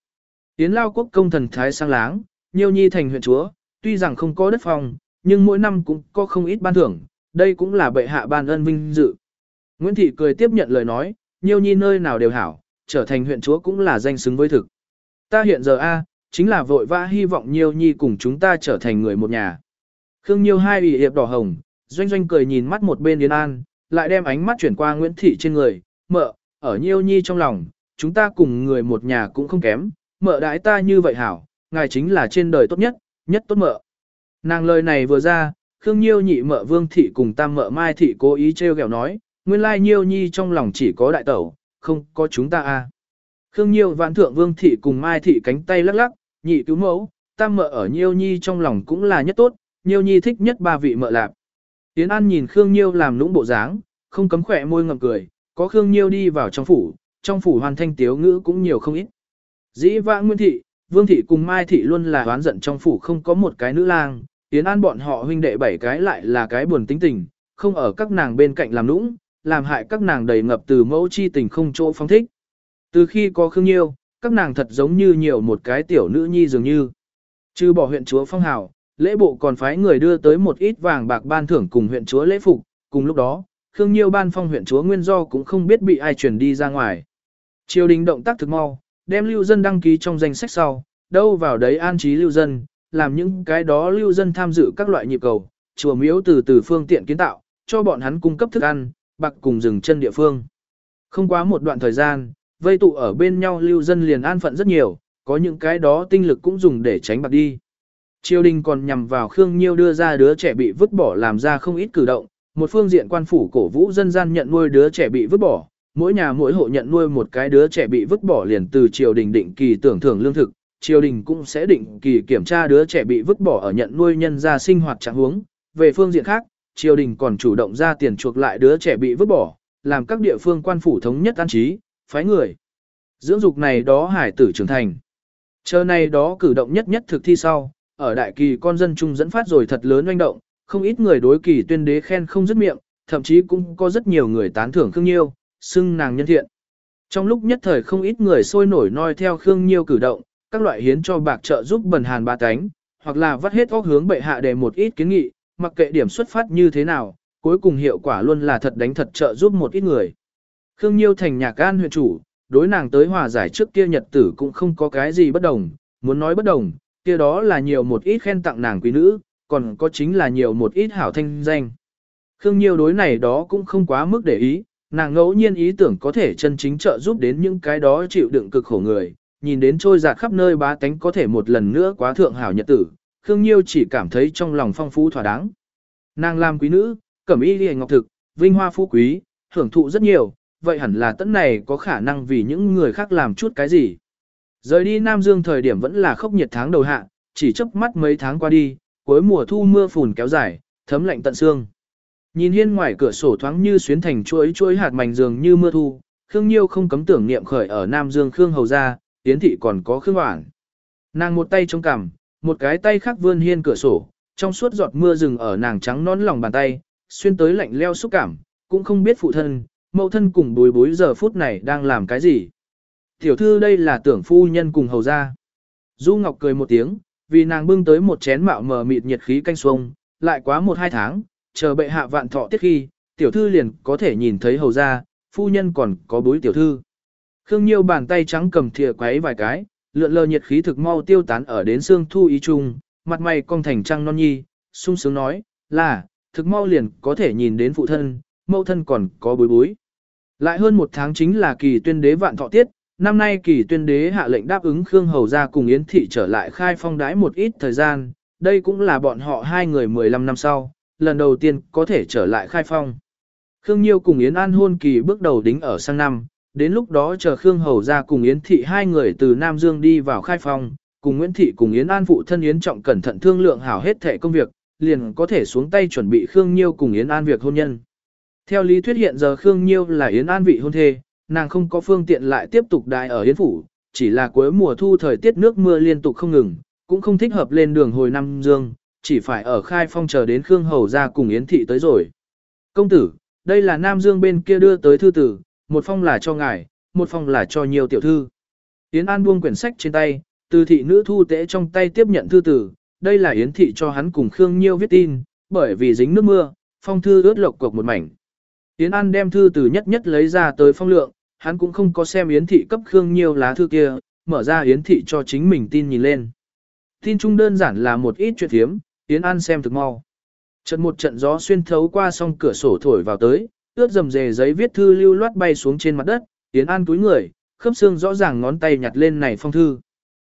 Yến Lao Quốc Công thần thái sang láng, Nhiêu Nhi thành huyện chúa, tuy rằng không có đất phòng, nhưng mỗi năm cũng có không ít ban thưởng, đây cũng là bệ hạ ban ân vinh dự. Nguyễn Thị cười tiếp nhận lời nói, Nhiêu Nhi nơi nào đều hảo, trở thành huyện chúa cũng là danh xứng với thực. Ta hiện giờ a chính là vội vã hy vọng Nhiêu Nhi cùng chúng ta trở thành người một nhà. Khương Nhiêu hai ủy hiệp đỏ hồng, doanh doanh cười nhìn mắt một bên Yến An, lại đem ánh mắt chuyển qua Nguyễn Thị trên người, mợ, ở Nhiêu Nhi trong lòng, chúng ta cùng người một nhà cũng không kém, mợ đãi ta như vậy hảo, ngài chính là trên đời tốt nhất, nhất tốt mợ. Nàng lời này vừa ra, Khương Nhiêu nhị mợ Vương Thị cùng tam mợ Mai Thị cố ý treo gẹo nói, nguyên lai Nhiêu Nhi trong lòng chỉ có đại tẩu, không có chúng ta a. Khương Nhiêu vạn thượng Vương Thị cùng Mai Thị cánh tay lắc lắc, nhị cứu mẫu, tam mợ ở Nhiêu Nhi trong lòng cũng là nhất tốt, Nhiêu Nhi thích nhất ba vị mợ lạp. Tiến An nhìn Khương Nhiêu làm lũng bộ dáng, không cấm khỏe môi ngậm cười, có Khương Nhiêu đi vào trong phủ, trong phủ hoàn thanh tiếu ngữ cũng nhiều không ít. Dĩ vãng Nguyên Thị, Vương Thị cùng Mai Thị luôn là oán giận trong phủ không có một cái nữ lang, Tiến An bọn họ huynh đệ bảy cái lại là cái buồn tính tình, không ở các nàng bên cạnh làm lũng, làm hại các nàng đầy ngập từ mẫu chi tình không chỗ phong thích. Từ khi có Khương Nhiêu, các nàng thật giống như nhiều một cái tiểu nữ nhi dường như. Trừ bỏ huyện chúa phong hào, lễ bộ còn phái người đưa tới một ít vàng bạc ban thưởng cùng huyện chúa lễ phục, cùng lúc đó, Khương Nhiêu ban phong huyện chúa nguyên do cũng không biết bị ai truyền đi ra ngoài. Triều đình động tác thực mau, đem lưu dân đăng ký trong danh sách sau, đâu vào đấy an trí lưu dân, làm những cái đó lưu dân tham dự các loại nhịp cầu, chùa miếu từ từ phương tiện kiến tạo, cho bọn hắn cung cấp thức ăn, bạc cùng rừng chân địa phương. Không quá một đoạn thời gian, vây tụ ở bên nhau lưu dân liền an phận rất nhiều, có những cái đó tinh lực cũng dùng để tránh bạc đi. Triều đình còn nhằm vào Khương Nhiêu đưa ra đứa trẻ bị vứt bỏ làm ra không ít cử động, một phương diện quan phủ cổ vũ dân gian nhận nuôi đứa trẻ bị vứt bỏ, mỗi nhà mỗi hộ nhận nuôi một cái đứa trẻ bị vứt bỏ liền từ triều đình định kỳ tưởng thưởng lương thực, triều đình cũng sẽ định kỳ kiểm tra đứa trẻ bị vứt bỏ ở nhận nuôi nhân gia sinh hoạt trạng huống. Về phương diện khác, triều đình còn chủ động ra tiền chuộc lại đứa trẻ bị vứt bỏ, làm các địa phương quan phủ thống nhất an trí, phái người. Dưỡng dục này đó hải tử trưởng thành. Chờ này đó cử động nhất nhất thực thi sau, ở đại kỳ con dân trung dẫn phát rồi thật lớn oanh động, không ít người đối kỳ tuyên đế khen không dứt miệng, thậm chí cũng có rất nhiều người tán thưởng Khương Nhiêu, xưng nàng nhân thiện. Trong lúc nhất thời không ít người sôi nổi noi theo Khương Nhiêu cử động, các loại hiến cho bạc trợ giúp bần hàn ba cánh, hoặc là vắt hết óc hướng bệ hạ để một ít kiến nghị, mặc kệ điểm xuất phát như thế nào, cuối cùng hiệu quả luôn là thật đánh thật trợ giúp một ít người. Khương Nhiêu thành nhạc an huyện chủ, đối nàng tới hòa giải trước kia nhật tử cũng không có cái gì bất đồng, muốn nói bất đồng, kia đó là nhiều một ít khen tặng nàng quý nữ, còn có chính là nhiều một ít hảo thanh danh. Khương Nhiêu đối này đó cũng không quá mức để ý, nàng ngẫu nhiên ý tưởng có thể chân chính trợ giúp đến những cái đó chịu đựng cực khổ người, nhìn đến trôi giạt khắp nơi bá tánh có thể một lần nữa quá thượng hảo nhật tử, Khương Nhiêu chỉ cảm thấy trong lòng phong phú thỏa đáng. Nàng làm quý nữ, cẩm y liễu ngọc thực, vinh hoa phú quý, hưởng thụ rất nhiều, vậy hẳn là tấn này có khả năng vì những người khác làm chút cái gì. Rời đi Nam Dương thời điểm vẫn là khốc nhiệt tháng đầu hạ, chỉ chớp mắt mấy tháng qua đi, cuối mùa thu mưa phùn kéo dài, thấm lạnh tận xương. Nhìn hiên ngoài cửa sổ thoáng như xuyến thành chuỗi chuỗi hạt mảnh dường như mưa thu, Khương Nhiêu không cấm tưởng niệm khởi ở Nam Dương Khương Hầu gia, Tiến thị còn có Khương Hoảng. Nàng một tay chống cằm, một cái tay khác vươn hiên cửa sổ, trong suốt giọt mưa rừng ở nàng trắng nón lòng bàn tay, xuyên tới lạnh leo xúc cảm, cũng không biết phụ thân, mẫu thân cùng bối bối giờ phút này đang làm cái gì. Tiểu thư đây là tưởng phu nhân cùng hầu ra. Du Ngọc cười một tiếng, vì nàng bưng tới một chén mạo mờ mịt nhiệt khí canh xuông, lại quá một hai tháng, chờ bệ hạ vạn thọ tiết khi, tiểu thư liền có thể nhìn thấy hầu ra, phu nhân còn có bối tiểu thư. Khương Nhiêu bàn tay trắng cầm thìa quấy vài cái, lượn lờ nhiệt khí thực mau tiêu tán ở đến xương thu ý trung, mặt mày cong thành trăng non nhi, sung sướng nói, là, thực mau liền có thể nhìn đến phụ thân, mẫu thân còn có bối bối. Lại hơn một tháng chính là kỳ tuyên đế vạn thọ tiết, năm nay kỳ tuyên đế hạ lệnh đáp ứng Khương Hầu ra cùng Yến Thị trở lại khai phong đái một ít thời gian, đây cũng là bọn họ hai người 15 năm sau, lần đầu tiên có thể trở lại khai phong. Khương Nhiêu cùng Yến An hôn kỳ bước đầu đính ở sang năm, đến lúc đó chờ Khương Hầu ra cùng Yến Thị hai người từ Nam Dương đi vào khai phong, cùng Nguyễn Thị cùng Yến An phụ thân Yến Trọng cẩn thận thương lượng hảo hết thể công việc, liền có thể xuống tay chuẩn bị Khương Nhiêu cùng Yến An việc hôn nhân. Theo lý thuyết hiện giờ Khương Nhiêu là Yến An vị hôn thê, nàng không có phương tiện lại tiếp tục đại ở Yến Phủ, chỉ là cuối mùa thu thời tiết nước mưa liên tục không ngừng, cũng không thích hợp lên đường hồi Nam Dương, chỉ phải ở khai phong chờ đến Khương Hầu ra cùng Yến Thị tới rồi. Công tử, đây là Nam Dương bên kia đưa tới thư tử, một phong là cho ngài, một phong là cho nhiều tiểu thư. Yến An buông quyển sách trên tay, từ thị nữ thu tế trong tay tiếp nhận thư tử, đây là Yến Thị cho hắn cùng Khương Nhiêu viết tin, bởi vì dính nước mưa, phong thư ướt lộc cục một mảnh. Yến An đem thư từ nhất nhất lấy ra tới phong lượng, hắn cũng không có xem Yến Thị cấp Khương Nhiêu lá thư kia, mở ra Yến Thị cho chính mình tin nhìn lên. Tin chung đơn giản là một ít chuyện thiếm, Yến An xem thực mau. Trận một trận gió xuyên thấu qua song cửa sổ thổi vào tới, ướt dầm dề giấy viết thư lưu loát bay xuống trên mặt đất, Yến An túi người, khớp xương rõ ràng ngón tay nhặt lên này phong thư.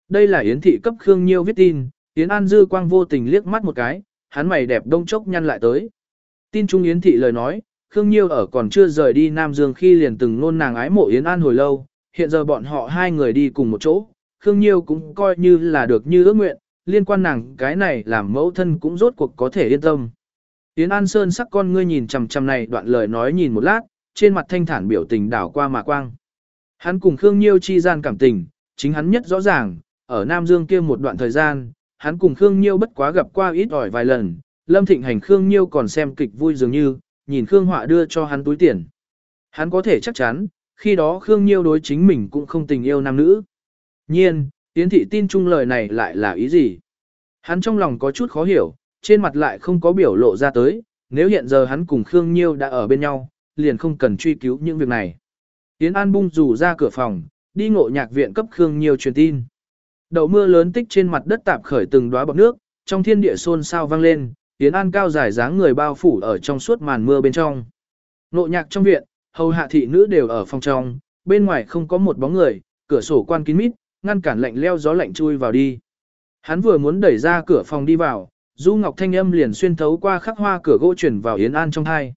Đây là Yến Thị cấp Khương Nhiêu viết tin, Yến An dư quang vô tình liếc mắt một cái, hắn mày đẹp đông chốc nhăn lại tới. Tin Trung Yến Thị lời nói, Khương Nhiêu ở còn chưa rời đi Nam Dương khi liền từng nôn nàng ái mộ Yến An hồi lâu, hiện giờ bọn họ hai người đi cùng một chỗ, Khương Nhiêu cũng coi như là được như ước nguyện, liên quan nàng cái này làm mẫu thân cũng rốt cuộc có thể yên tâm. Yến An Sơn sắc con ngươi nhìn chằm chằm này đoạn lời nói nhìn một lát, trên mặt thanh thản biểu tình đảo qua mà quang. Hắn cùng Khương Nhiêu chi gian cảm tình, chính hắn nhất rõ ràng, ở Nam Dương kia một đoạn thời gian, hắn cùng Khương Nhiêu bất quá gặp qua ít ỏi vài lần, Lâm Thịnh Hành Khương Nhiêu còn xem kịch vui dường như, nhìn Khương Họa đưa cho hắn túi tiền. Hắn có thể chắc chắn, khi đó Khương Nhiêu đối chính mình cũng không tình yêu nam nữ. Nhiên, Yến Thị tin chung lời này lại là ý gì? Hắn trong lòng có chút khó hiểu, trên mặt lại không có biểu lộ ra tới, nếu hiện giờ hắn cùng Khương Nhiêu đã ở bên nhau, liền không cần truy cứu những việc này. Yến An bung rủ ra cửa phòng, đi ngộ nhạc viện cấp Khương Nhiêu truyền tin. Đầu mưa lớn tích trên mặt đất tạp khởi từng đóa bọt nước, trong thiên địa xôn xao vang lên, Yến An cao dài dáng người bao phủ ở trong suốt màn mưa bên trong. Nộ nhạc trong viện, hầu hạ thị nữ đều ở phòng trong, bên ngoài không có một bóng người, cửa sổ quan kín mít, ngăn cản lạnh leo gió lạnh chui vào đi. Hắn vừa muốn đẩy ra cửa phòng đi vào, Du Ngọc thanh âm liền xuyên thấu qua khắc hoa cửa gỗ chuyển vào Yến An trong hai.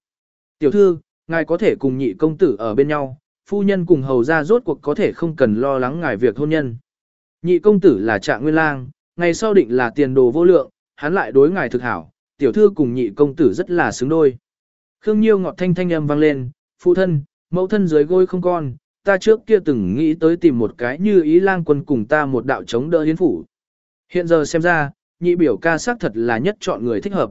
Tiểu thư, ngài có thể cùng nhị công tử ở bên nhau, phu nhân cùng hầu ra rốt cuộc có thể không cần lo lắng ngài việc hôn nhân. Nhị công tử là trạng nguyên lang, ngày sau định là tiền đồ vô lượng, hắn lại đối ngài thực hảo, tiểu thư cùng nhị công tử rất là xứng đôi. Khương Nhiêu ngọt thanh thanh âm vang lên, phụ thân, mẫu thân dưới gối không con, ta trước kia từng nghĩ tới tìm một cái như ý lang quân cùng ta một đạo chống đỡ hiến phủ. Hiện giờ xem ra, nhị biểu ca xác thật là nhất chọn người thích hợp.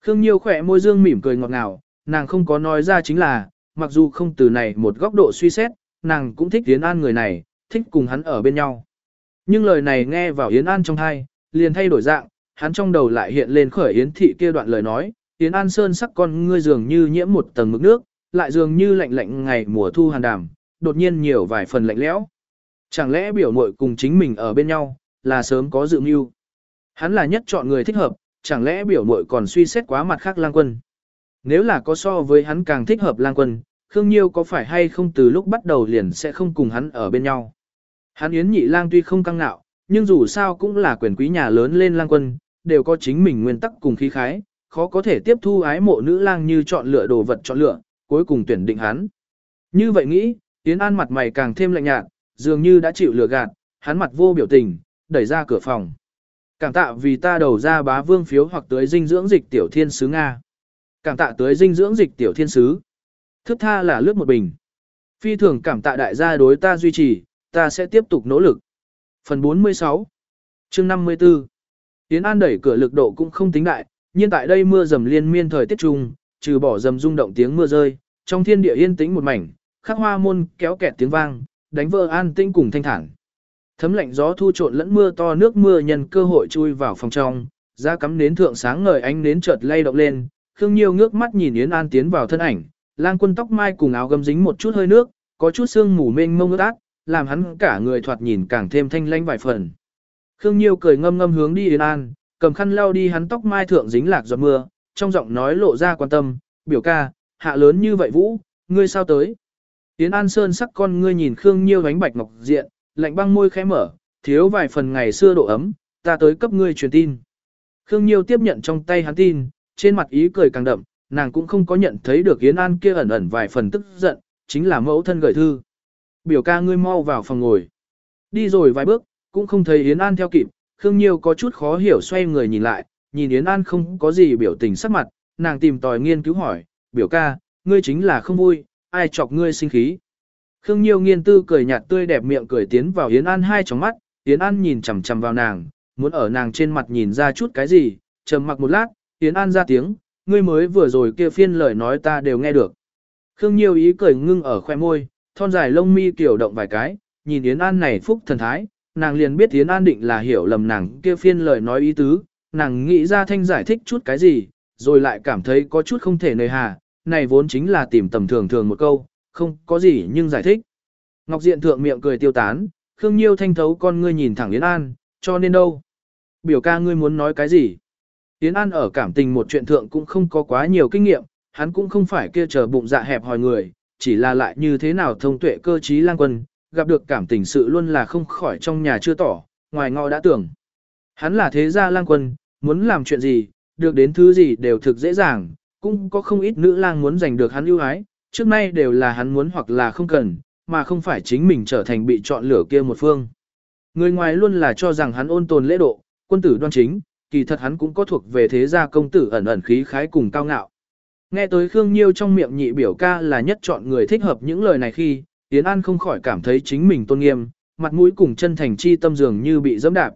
Khương Nhiêu khỏe môi dương mỉm cười ngọt ngào, nàng không có nói ra chính là, mặc dù không từ này một góc độ suy xét, nàng cũng thích Yến An người này, thích cùng hắn ở bên nhau. Nhưng lời này nghe vào Yến An trong thai, liền thay đổi dạng, hắn trong đầu lại hiện lên khởi Yến thị kia đoạn lời nói, Yến An Sơn sắc con ngươi dường như nhiễm một tầng mực nước, lại dường như lạnh lạnh ngày mùa thu hàn đàm, đột nhiên nhiều vài phần lạnh lẽo. Chẳng lẽ biểu muội cùng chính mình ở bên nhau, là sớm có dự mưu. Hắn là nhất chọn người thích hợp, chẳng lẽ biểu muội còn suy xét quá mặt khác lang quân. Nếu là có so với hắn càng thích hợp lang quân, Khương Nhiêu có phải hay không từ lúc bắt đầu liền sẽ không cùng hắn ở bên nhau. Hắn Yến Nhị Lang tuy không căng nạo, nhưng dù sao cũng là quyền quý nhà lớn lên lang quân, đều có chính mình nguyên tắc cùng khí khái, khó có thể tiếp thu ái mộ nữ lang như chọn lựa đồ vật chọn lựa, cuối cùng tuyển định hắn. Như vậy nghĩ, Yến An mặt mày càng thêm lạnh nhạt, dường như đã chịu lừa gạt, hắn mặt vô biểu tình, đẩy ra cửa phòng. Cảm tạ vì ta đầu ra bá vương phiếu hoặc tới dinh dưỡng dịch tiểu thiên sứ Nga. Cảm tạ tới dinh dưỡng dịch tiểu thiên sứ. Thức tha là lướt một bình. Phi thường cảm tạ đại gia đối ta duy trì, ta sẽ tiếp tục nỗ lực. Phần 46 chương 54 Tiến An đẩy cửa lực độ cũng không tính đại, nhưng tại đây mưa dầm liên miên thời tiết trung, trừ bỏ dầm rung động tiếng mưa rơi, trong thiên địa yên tĩnh một mảnh, khắc hoa môn kéo kẹt tiếng vang, đánh vỡ an tĩnh cùng thanh thản. Thấm lạnh gió thu trộn lẫn mưa to nước mưa nhân cơ hội chui vào phòng trong, ra cắm nến thượng sáng ngời ánh nến chợt lay động lên, Khương Nhiêu ngước mắt nhìn Yến An tiến vào thân ảnh, lang quân tóc mai cùng áo gấm dính một chút hơi nước, có chút sương mù mênh mông ướt át, làm hắn cả người thoạt nhìn càng thêm thanh lãnh vài phần. Khương Nhiêu cười ngâm ngâm hướng đi Yến An, cầm khăn lau đi hắn tóc mai thượng dính lạc giọt mưa, trong giọng nói lộ ra quan tâm, biểu ca, hạ lớn như vậy vũ, ngươi sao tới? Yến An Sơn sắc con ngươi nhìn Khương Nhiêu ánh bạch ngọc diện, lạnh băng môi khẽ mở, thiếu vài phần ngày xưa độ ấm, ta tới cấp ngươi truyền tin. Khương Nhiêu tiếp nhận trong tay hắn tin, trên mặt ý cười càng đậm, nàng cũng không có nhận thấy được Yến An kia ẩn ẩn vài phần tức giận, chính là mẫu thân gửi thư. Biểu ca ngươi mau vào phòng ngồi. Đi rồi vài bước, cũng không thấy Yến An theo kịp, Khương Nhiêu có chút khó hiểu xoay người nhìn lại, nhìn Yến An không có gì biểu tình sắc mặt, nàng tìm tòi nghiên cứu hỏi, biểu ca, ngươi chính là không vui, ai chọc ngươi sinh khí. Khương Nhiêu nghiên tư cười nhạt tươi đẹp miệng cười tiến vào Yến An hai tròng mắt, Yến An nhìn chằm chằm vào nàng, muốn ở nàng trên mặt nhìn ra chút cái gì, trầm mặc một lát, Yến An ra tiếng, ngươi mới vừa rồi kia phiên lời nói ta đều nghe được. Khương Nhiêu ý cười ngưng ở khoe môi, thon dài lông mi kiểu động vài cái, nhìn Yến An này phúc thần thái, nàng liền biết Yến An định là hiểu lầm nàng kia phiên lời nói ý tứ, nàng nghĩ ra thanh giải thích chút cái gì, rồi lại cảm thấy có chút không thể nơi hà, này vốn chính là tìm tầm thường thường một câu, không có gì nhưng giải thích. Ngọc Diện thượng miệng cười tiêu tán, Khương Nhiêu thanh thấu con ngươi nhìn thẳng Yến An, cho nên đâu? Biểu ca ngươi muốn nói cái gì? Yến An ở cảm tình một chuyện thượng cũng không có quá nhiều kinh nghiệm, hắn cũng không phải kia chờ bụng dạ hẹp hòi người, chỉ là lại như thế nào thông tuệ cơ trí lang quân, gặp được cảm tình sự luôn là không khỏi trong nhà chưa tỏ, ngoài ngõ đã tưởng. Hắn là thế gia lang quân, muốn làm chuyện gì, được đến thứ gì đều thực dễ dàng, cũng có không ít nữ lang muốn giành được hắn ưu ái, trước nay đều là hắn muốn hoặc là không cần, mà không phải chính mình trở thành bị chọn lửa kia một phương. Người ngoài luôn là cho rằng hắn ôn tồn lễ độ, quân tử đoan chính, kỳ thật hắn cũng có thuộc về thế gia công tử ẩn ẩn khí khái cùng cao ngạo. Nghe tới Khương Nhiêu trong miệng nhị biểu ca là nhất chọn người thích hợp những lời này khi, Yến An không khỏi cảm thấy chính mình tôn nghiêm, mặt mũi cùng chân thành chi tâm dường như bị dẫm đạp.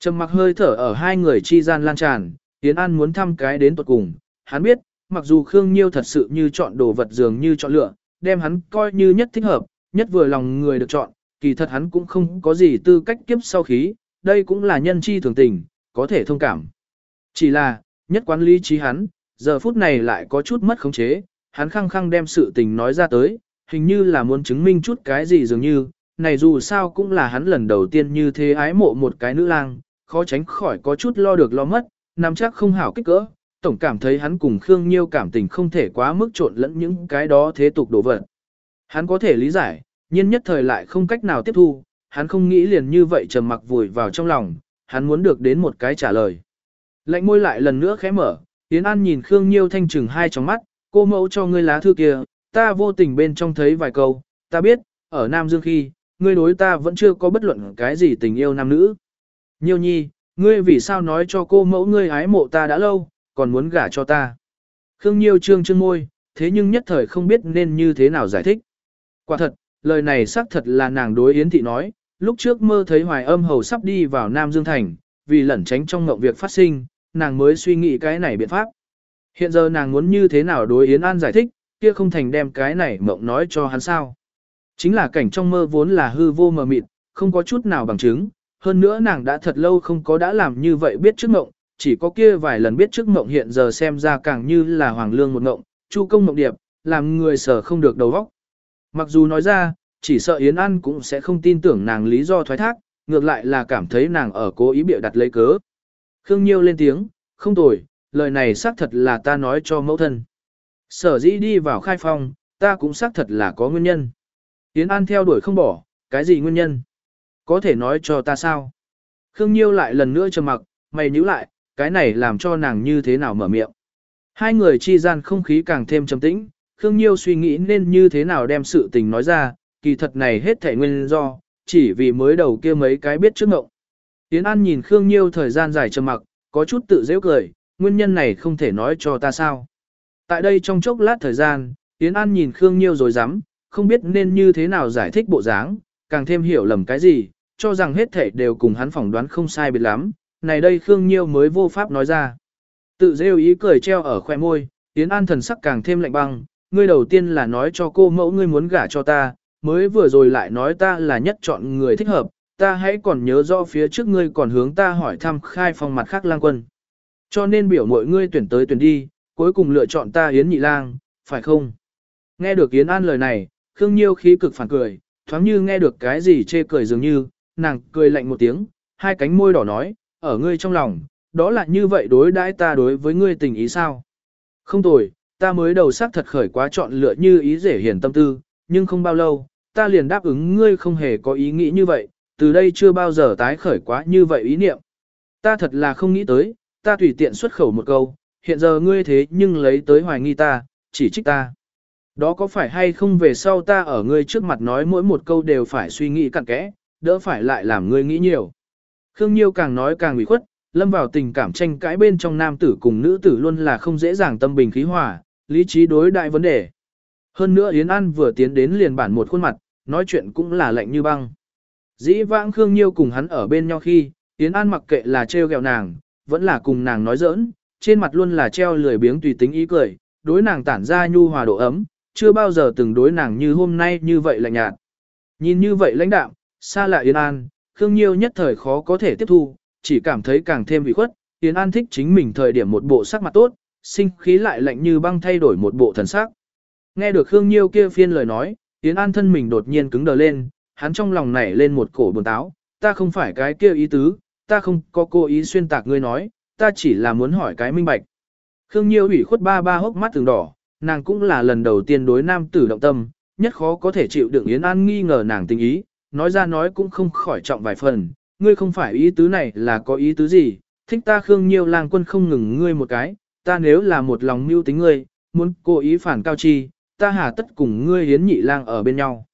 Trầm mặc hơi thở ở hai người chi gian lan tràn, Yến An muốn thăm cái đến tuột cùng, hắn biết, mặc dù Khương Nhiêu thật sự như chọn đồ vật dường như chọn lựa, đem hắn coi như nhất thích hợp, nhất vừa lòng người được chọn, kỳ thật hắn cũng không có gì tư cách kiếp sau khí, đây cũng là nhân chi thường tình, có thể thông cảm. Chỉ là, nhất quán lý trí hắn, giờ phút này lại có chút mất khống chế, hắn khăng khăng đem sự tình nói ra tới, hình như là muốn chứng minh chút cái gì dường như, này dù sao cũng là hắn lần đầu tiên như thế ái mộ một cái nữ lang, khó tránh khỏi có chút lo được lo mất, nắm chắc không hảo kích cỡ, tổng cảm thấy hắn cùng Khương Nhiêu cảm tình không thể quá mức trộn lẫn những cái đó thế tục đổ vật. Hắn có thể lý giải, nhưng nhất thời lại không cách nào tiếp thu, hắn không nghĩ liền như vậy trầm mặc vùi vào trong lòng, hắn muốn được đến một cái trả lời. Lạnh môi lại lần nữa khẽ mở, Yến An nhìn Khương Nhiêu thanh trừng hai trong mắt, cô mẫu cho ngươi lá thư kia, ta vô tình bên trong thấy vài câu, ta biết, ở Nam Dương khi, ngươi đối ta vẫn chưa có bất luận cái gì tình yêu nam nữ. Nhiêu nhi, ngươi vì sao nói cho cô mẫu ngươi ái mộ ta đã lâu, còn muốn gả cho ta. Khương Nhiêu trương trương môi, thế nhưng nhất thời không biết nên như thế nào giải thích. Quả thật, lời này xác thật là nàng đối Yến Thị nói, lúc trước mơ thấy hoài âm hầu sắp đi vào Nam Dương Thành, vì lẩn tránh trong ngộng việc phát sinh, nàng mới suy nghĩ cái này biện pháp. Hiện giờ nàng muốn như thế nào đối Yến An giải thích, kia không thành đem cái này mộng nói cho hắn sao. Chính là cảnh trong mơ vốn là hư vô mờ mịt, không có chút nào bằng chứng, hơn nữa nàng đã thật lâu không có đã làm như vậy biết trước mộng, chỉ có kia vài lần biết trước mộng hiện giờ xem ra càng như là hoàng lương một mộng, chu công mộng điệp, làm người sở không được đầu óc. Mặc dù nói ra, chỉ sợ Yến An cũng sẽ không tin tưởng nàng lý do thoái thác, ngược lại là cảm thấy nàng ở cố ý bịa đặt lấy cớ. Khương Nhiêu lên tiếng, không tồi, lời này xác thật là ta nói cho mẫu thân. Sở dĩ đi vào khai phong, ta cũng xác thật là có nguyên nhân. Yến An theo đuổi không bỏ, cái gì nguyên nhân? Có thể nói cho ta sao? Khương Nhiêu lại lần nữa trầm mặc, mày nhíu lại, cái này làm cho nàng như thế nào mở miệng. Hai người chi gian không khí càng thêm trầm tĩnh, Khương Nhiêu suy nghĩ nên như thế nào đem sự tình nói ra, kỳ thật này hết thảy nguyên do, chỉ vì mới đầu kia mấy cái biết trước ngộng. Yến An nhìn Khương Nhiêu thời gian dài trầm mặc, có chút tự dễ cười, nguyên nhân này không thể nói cho ta sao. Tại đây trong chốc lát thời gian, Yến An nhìn Khương Nhiêu rồi dám, không biết nên như thế nào giải thích bộ dáng, càng thêm hiểu lầm cái gì, cho rằng hết thể đều cùng hắn phỏng đoán không sai biệt lắm, này đây Khương Nhiêu mới vô pháp nói ra. Tự rêu ý cười treo ở khoe môi, Yến An thần sắc càng thêm lạnh băng, ngươi đầu tiên là nói cho cô mẫu ngươi muốn gả cho ta, mới vừa rồi lại nói ta là nhất chọn người thích hợp, ta hãy còn nhớ rõ phía trước ngươi còn hướng ta hỏi thăm khai phong mặt khác lang quân. Cho nên biểu mọi ngươi tuyển tới tuyển đi, cuối cùng lựa chọn ta Yến Nhị Lang, phải không? Nghe được Yến An lời này, Khương Nhiêu khí cực phản cười, thoáng như nghe được cái gì chê cười dường như, nàng cười lạnh một tiếng, hai cánh môi đỏ nói, ở ngươi trong lòng, đó là như vậy đối đãi ta đối với ngươi tình ý sao? Không tồi, ta mới đầu xác thật khởi quá chọn lựa như ý dễ hiền tâm tư, nhưng không bao lâu, ta liền đáp ứng ngươi không hề có ý nghĩ như vậy, từ đây chưa bao giờ tái khởi quá như vậy ý niệm. Ta thật là không nghĩ tới, ta tùy tiện xuất khẩu một câu, hiện giờ ngươi thế nhưng lấy tới hoài nghi ta, chỉ trích ta. Đó có phải hay không về sau ta ở ngươi trước mặt nói mỗi một câu đều phải suy nghĩ cặn kẽ, đỡ phải lại làm ngươi nghĩ nhiều. Khương Nhiêu càng nói càng ủy khuất, lâm vào tình cảm tranh cãi bên trong nam tử cùng nữ tử luôn là không dễ dàng tâm bình khí hòa, lý trí đối đại vấn đề. Hơn nữa Yến An vừa tiến đến liền bản một khuôn mặt, nói chuyện cũng là lạnh như băng. Dĩ vãng Khương Nhiêu cùng hắn ở bên nhau khi, Yến An mặc kệ là treo gẹo nàng, vẫn là cùng nàng nói giỡn, trên mặt luôn là treo lười biếng tùy tính ý cười, đối nàng tản ra nhu hòa độ ấm, chưa bao giờ từng đối nàng như hôm nay như vậy lạnh nhạt. Nhìn như vậy lãnh đạm, xa lạ Yến An, Khương Nhiêu nhất thời khó có thể tiếp thu, chỉ cảm thấy càng thêm bị khuất, Yến An thích chính mình thời điểm một bộ sắc mặt tốt, sinh khí lại lạnh như băng thay đổi một bộ thần sắc. Nghe được Khương Nhiêu kia phiên lời nói, Yến An thân mình đột nhiên cứng đờ lên, hắn trong lòng nảy lên một cổ buồn táo, ta không phải cái kia ý tứ, ta không có cố ý xuyên tạc ngươi nói, ta chỉ là muốn hỏi cái minh bạch. Khương Nhiêu ủy khuất ba ba hốc mắt từng đỏ, nàng cũng là lần đầu tiên đối nam tử động tâm, nhất khó có thể chịu đựng Yến An nghi ngờ nàng tình ý, nói ra nói cũng không khỏi trọng vài phần, ngươi không phải ý tứ này là có ý tứ gì, thích ta Khương Nhiêu lang quân không ngừng ngươi một cái, ta nếu là một lòng mưu tính ngươi, muốn cố ý phản cao chi, ta hà tất cùng ngươi Yến nhị lang ở bên nhau.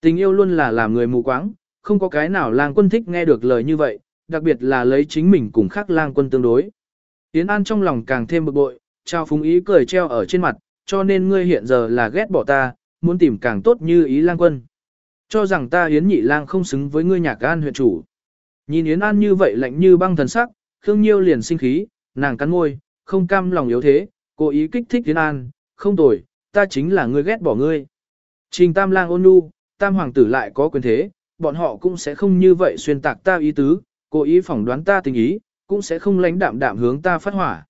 Tình yêu luôn là làm người mù quáng, không có cái nào lang quân thích nghe được lời như vậy, đặc biệt là lấy chính mình cùng khác lang quân tương đối. Yến An trong lòng càng thêm bực bội, trao phúng ý cười treo ở trên mặt, cho nên ngươi hiện giờ là ghét bỏ ta, muốn tìm càng tốt như ý lang quân. Cho rằng ta Yến nhị lang không xứng với ngươi nhạc an huyện chủ. Nhìn Yến An như vậy lạnh như băng thần sắc, Khương Nhiêu liền sinh khí, nàng cắn môi, không cam lòng yếu thế, cố ý kích thích Yến An, không tồi, ta chính là ngươi ghét bỏ ngươi. Trình Tam Lang ôn nhu, Tam Hoàng tử lại có quyền thế, bọn họ cũng sẽ không như vậy xuyên tạc ta ý tứ, cố ý phỏng đoán ta tình ý, cũng sẽ không lánh đạm đạm hướng ta phát hỏa.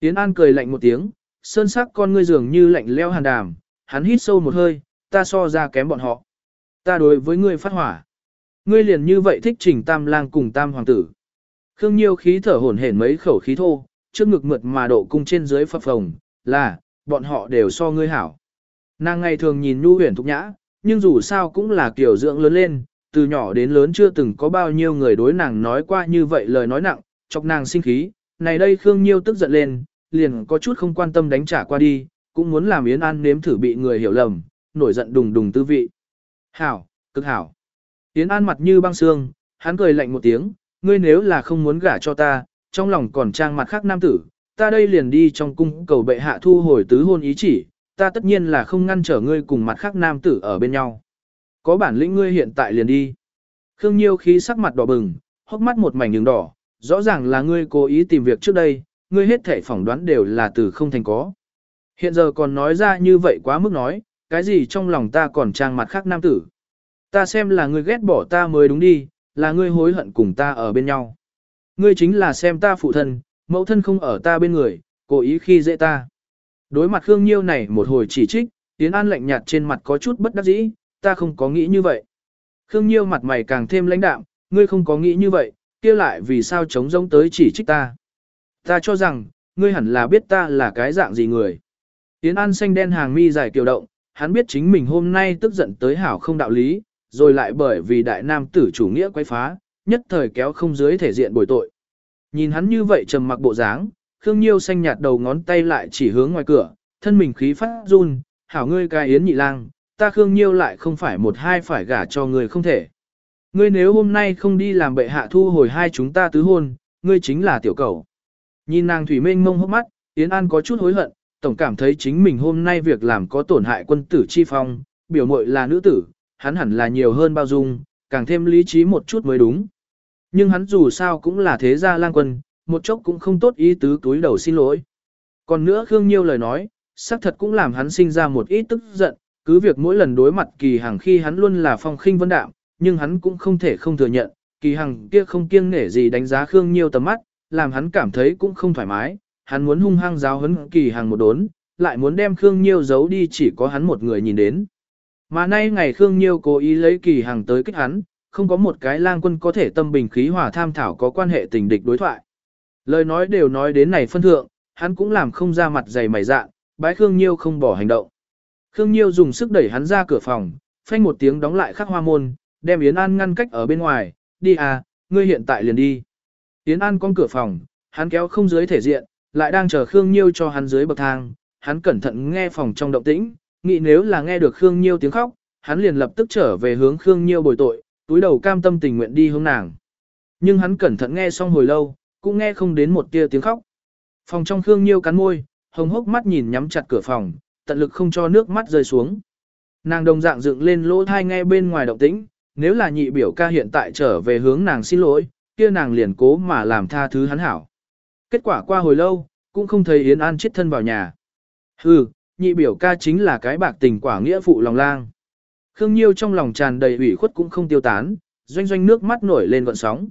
Yến An cười lạnh một tiếng, sơn sắc con ngươi dường như lạnh leo hàn đàm, hắn hít sâu một hơi, ta so ra kém bọn họ. Ta đối với ngươi phát hỏa. Ngươi liền như vậy thích trình tam lang cùng tam hoàng tử. Khương Nhiêu khí thở hổn hển mấy khẩu khí thô, trước ngực mượt mà độ cung trên dưới phập phồng, là, bọn họ đều so ngươi hảo. Nàng ngày thường nhìn nhu huyền thục nhã, nhưng dù sao cũng là kiểu dưỡng lớn lên, từ nhỏ đến lớn chưa từng có bao nhiêu người đối nàng nói qua như vậy lời nói nặng, chọc nàng sinh khí, này đây Khương Nhiêu tức giận lên, liền có chút không quan tâm đánh trả qua đi, cũng muốn làm Yến An nếm thử bị người hiểu lầm, nổi giận đùng đùng tư vị. Hảo, cực hảo. Yến An mặt như băng xương, hắn cười lạnh một tiếng, ngươi nếu là không muốn gả cho ta, trong lòng còn trang mặt khác nam tử, ta đây liền đi trong cung cầu bệ hạ thu hồi tứ hôn ý chỉ, ta tất nhiên là không ngăn trở ngươi cùng mặt khác nam tử ở bên nhau. Có bản lĩnh ngươi hiện tại liền đi. Khương Nhiêu khí sắc mặt đỏ bừng, hốc mắt một mảnh đường đỏ, rõ ràng là ngươi cố ý tìm việc trước đây, ngươi hết thể phỏng đoán đều là từ không thành có. Hiện giờ còn nói ra như vậy quá mức nói, cái gì trong lòng ta còn trang mặt khác nam tử. Ta xem là ngươi ghét bỏ ta mới đúng đi, là ngươi hối hận cùng ta ở bên nhau. Ngươi chính là xem ta phụ thân, mẫu thân không ở ta bên người, cố ý khi dễ ta. Đối mặt Khương Nhiêu này một hồi chỉ trích, Tiến An lạnh nhạt trên mặt có chút bất đắc dĩ, ta không có nghĩ như vậy. Khương Nhiêu mặt mày càng thêm lãnh đạm, ngươi không có nghĩ như vậy, kia lại vì sao chống giống tới chỉ trích ta. Ta cho rằng, ngươi hẳn là biết ta là cái dạng gì người. Tiến An xanh đen hàng mi dài kiều động, hắn biết chính mình hôm nay tức giận tới hảo không đạo lý, rồi lại bởi vì đại nam tử chủ nghĩa quấy phá, nhất thời kéo không dưới thể diện bồi tội. Nhìn hắn như vậy trầm mặc bộ dáng, Khương Nhiêu xanh nhạt đầu ngón tay lại chỉ hướng ngoài cửa, thân mình khí phát run, hảo ngươi cai yến nhị lang, ta Khương Nhiêu lại không phải một hai phải gả cho người không thể. Ngươi nếu hôm nay không đi làm bệ hạ thu hồi hai chúng ta tứ hôn, ngươi chính là tiểu cầu. Nhìn nàng thủy mênh mông hốc mắt, Yến An có chút hối hận, tổng cảm thấy chính mình hôm nay việc làm có tổn hại quân tử chi phong, biểu mội là nữ tử, hắn hẳn là nhiều hơn bao dung, càng thêm lý trí một chút mới đúng. Nhưng hắn dù sao cũng là thế gia lang quân, một chốc cũng không tốt ý tứ túi đầu xin lỗi. Còn nữa Khương Nhiêu lời nói, xác thật cũng làm hắn sinh ra một ít tức giận, cứ việc mỗi lần đối mặt kỳ hằng khi hắn luôn là phong khinh vân đạm, nhưng hắn cũng không thể không thừa nhận, kỳ hằng kia không kiêng nể gì đánh giá Khương Nhiêu tầm mắt, làm hắn cảm thấy cũng không thoải mái, hắn muốn hung hăng giáo hấn kỳ hằng một đốn, lại muốn đem Khương Nhiêu giấu đi chỉ có hắn một người nhìn đến. Mà nay ngày Khương Nhiêu cố ý lấy kỳ hằng tới kích hắn, không có một cái lang quân có thể tâm bình khí hòa tham thảo có quan hệ tình địch đối thoại. Lời nói đều nói đến này phân thượng, hắn cũng làm không ra mặt dày mày dạn, bái Khương Nhiêu không bỏ hành động. Khương Nhiêu dùng sức đẩy hắn ra cửa phòng, phanh một tiếng đóng lại khắc hoa môn, đem Yến An ngăn cách ở bên ngoài, đi à, ngươi hiện tại liền đi. Yến An con cửa phòng, hắn kéo không dưới thể diện, lại đang chờ Khương Nhiêu cho hắn dưới bậc thang, hắn cẩn thận nghe phòng trong động tĩnh, nghĩ nếu là nghe được Khương Nhiêu tiếng khóc, hắn liền lập tức trở về hướng Khương Nhiêu bồi tội, túi đầu cam tâm tình nguyện đi hướng nàng. Nhưng hắn cẩn thận nghe xong hồi lâu, cũng nghe không đến một tia tiếng khóc. Phòng trong Khương Nhiêu cắn môi, hồng hốc mắt nhìn nhắm chặt cửa phòng, tận lực không cho nước mắt rơi xuống. Nàng đồng dạng dựng lên lỗ thai nghe bên ngoài động tĩnh, nếu là nhị biểu ca hiện tại trở về hướng nàng xin lỗi, kia nàng liền cố mà làm tha thứ hắn hảo. Kết quả qua hồi lâu, cũng không thấy Yến An chết thân vào nhà. Hừ, nhị biểu ca chính là cái bạc tình quả nghĩa phụ lòng lang. Khương Nhiêu trong lòng tràn đầy ủy khuất cũng không tiêu tán, doanh doanh nước mắt nổi lên gọn sóng.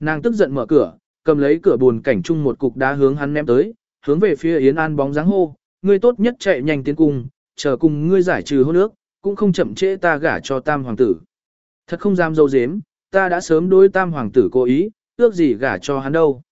Nàng tức giận mở cửa, cầm lấy cửa buồn cảnh chung một cục đá hướng hắn ném tới, hướng về phía Yến An bóng dáng hô, ngươi tốt nhất chạy nhanh tiến cung, chờ cùng ngươi giải trừ hôn ước, cũng không chậm trễ ta gả cho tam hoàng tử. Thật không dám dâu dếm, ta đã sớm đối tam hoàng tử cố ý, ước gì gả cho hắn đâu.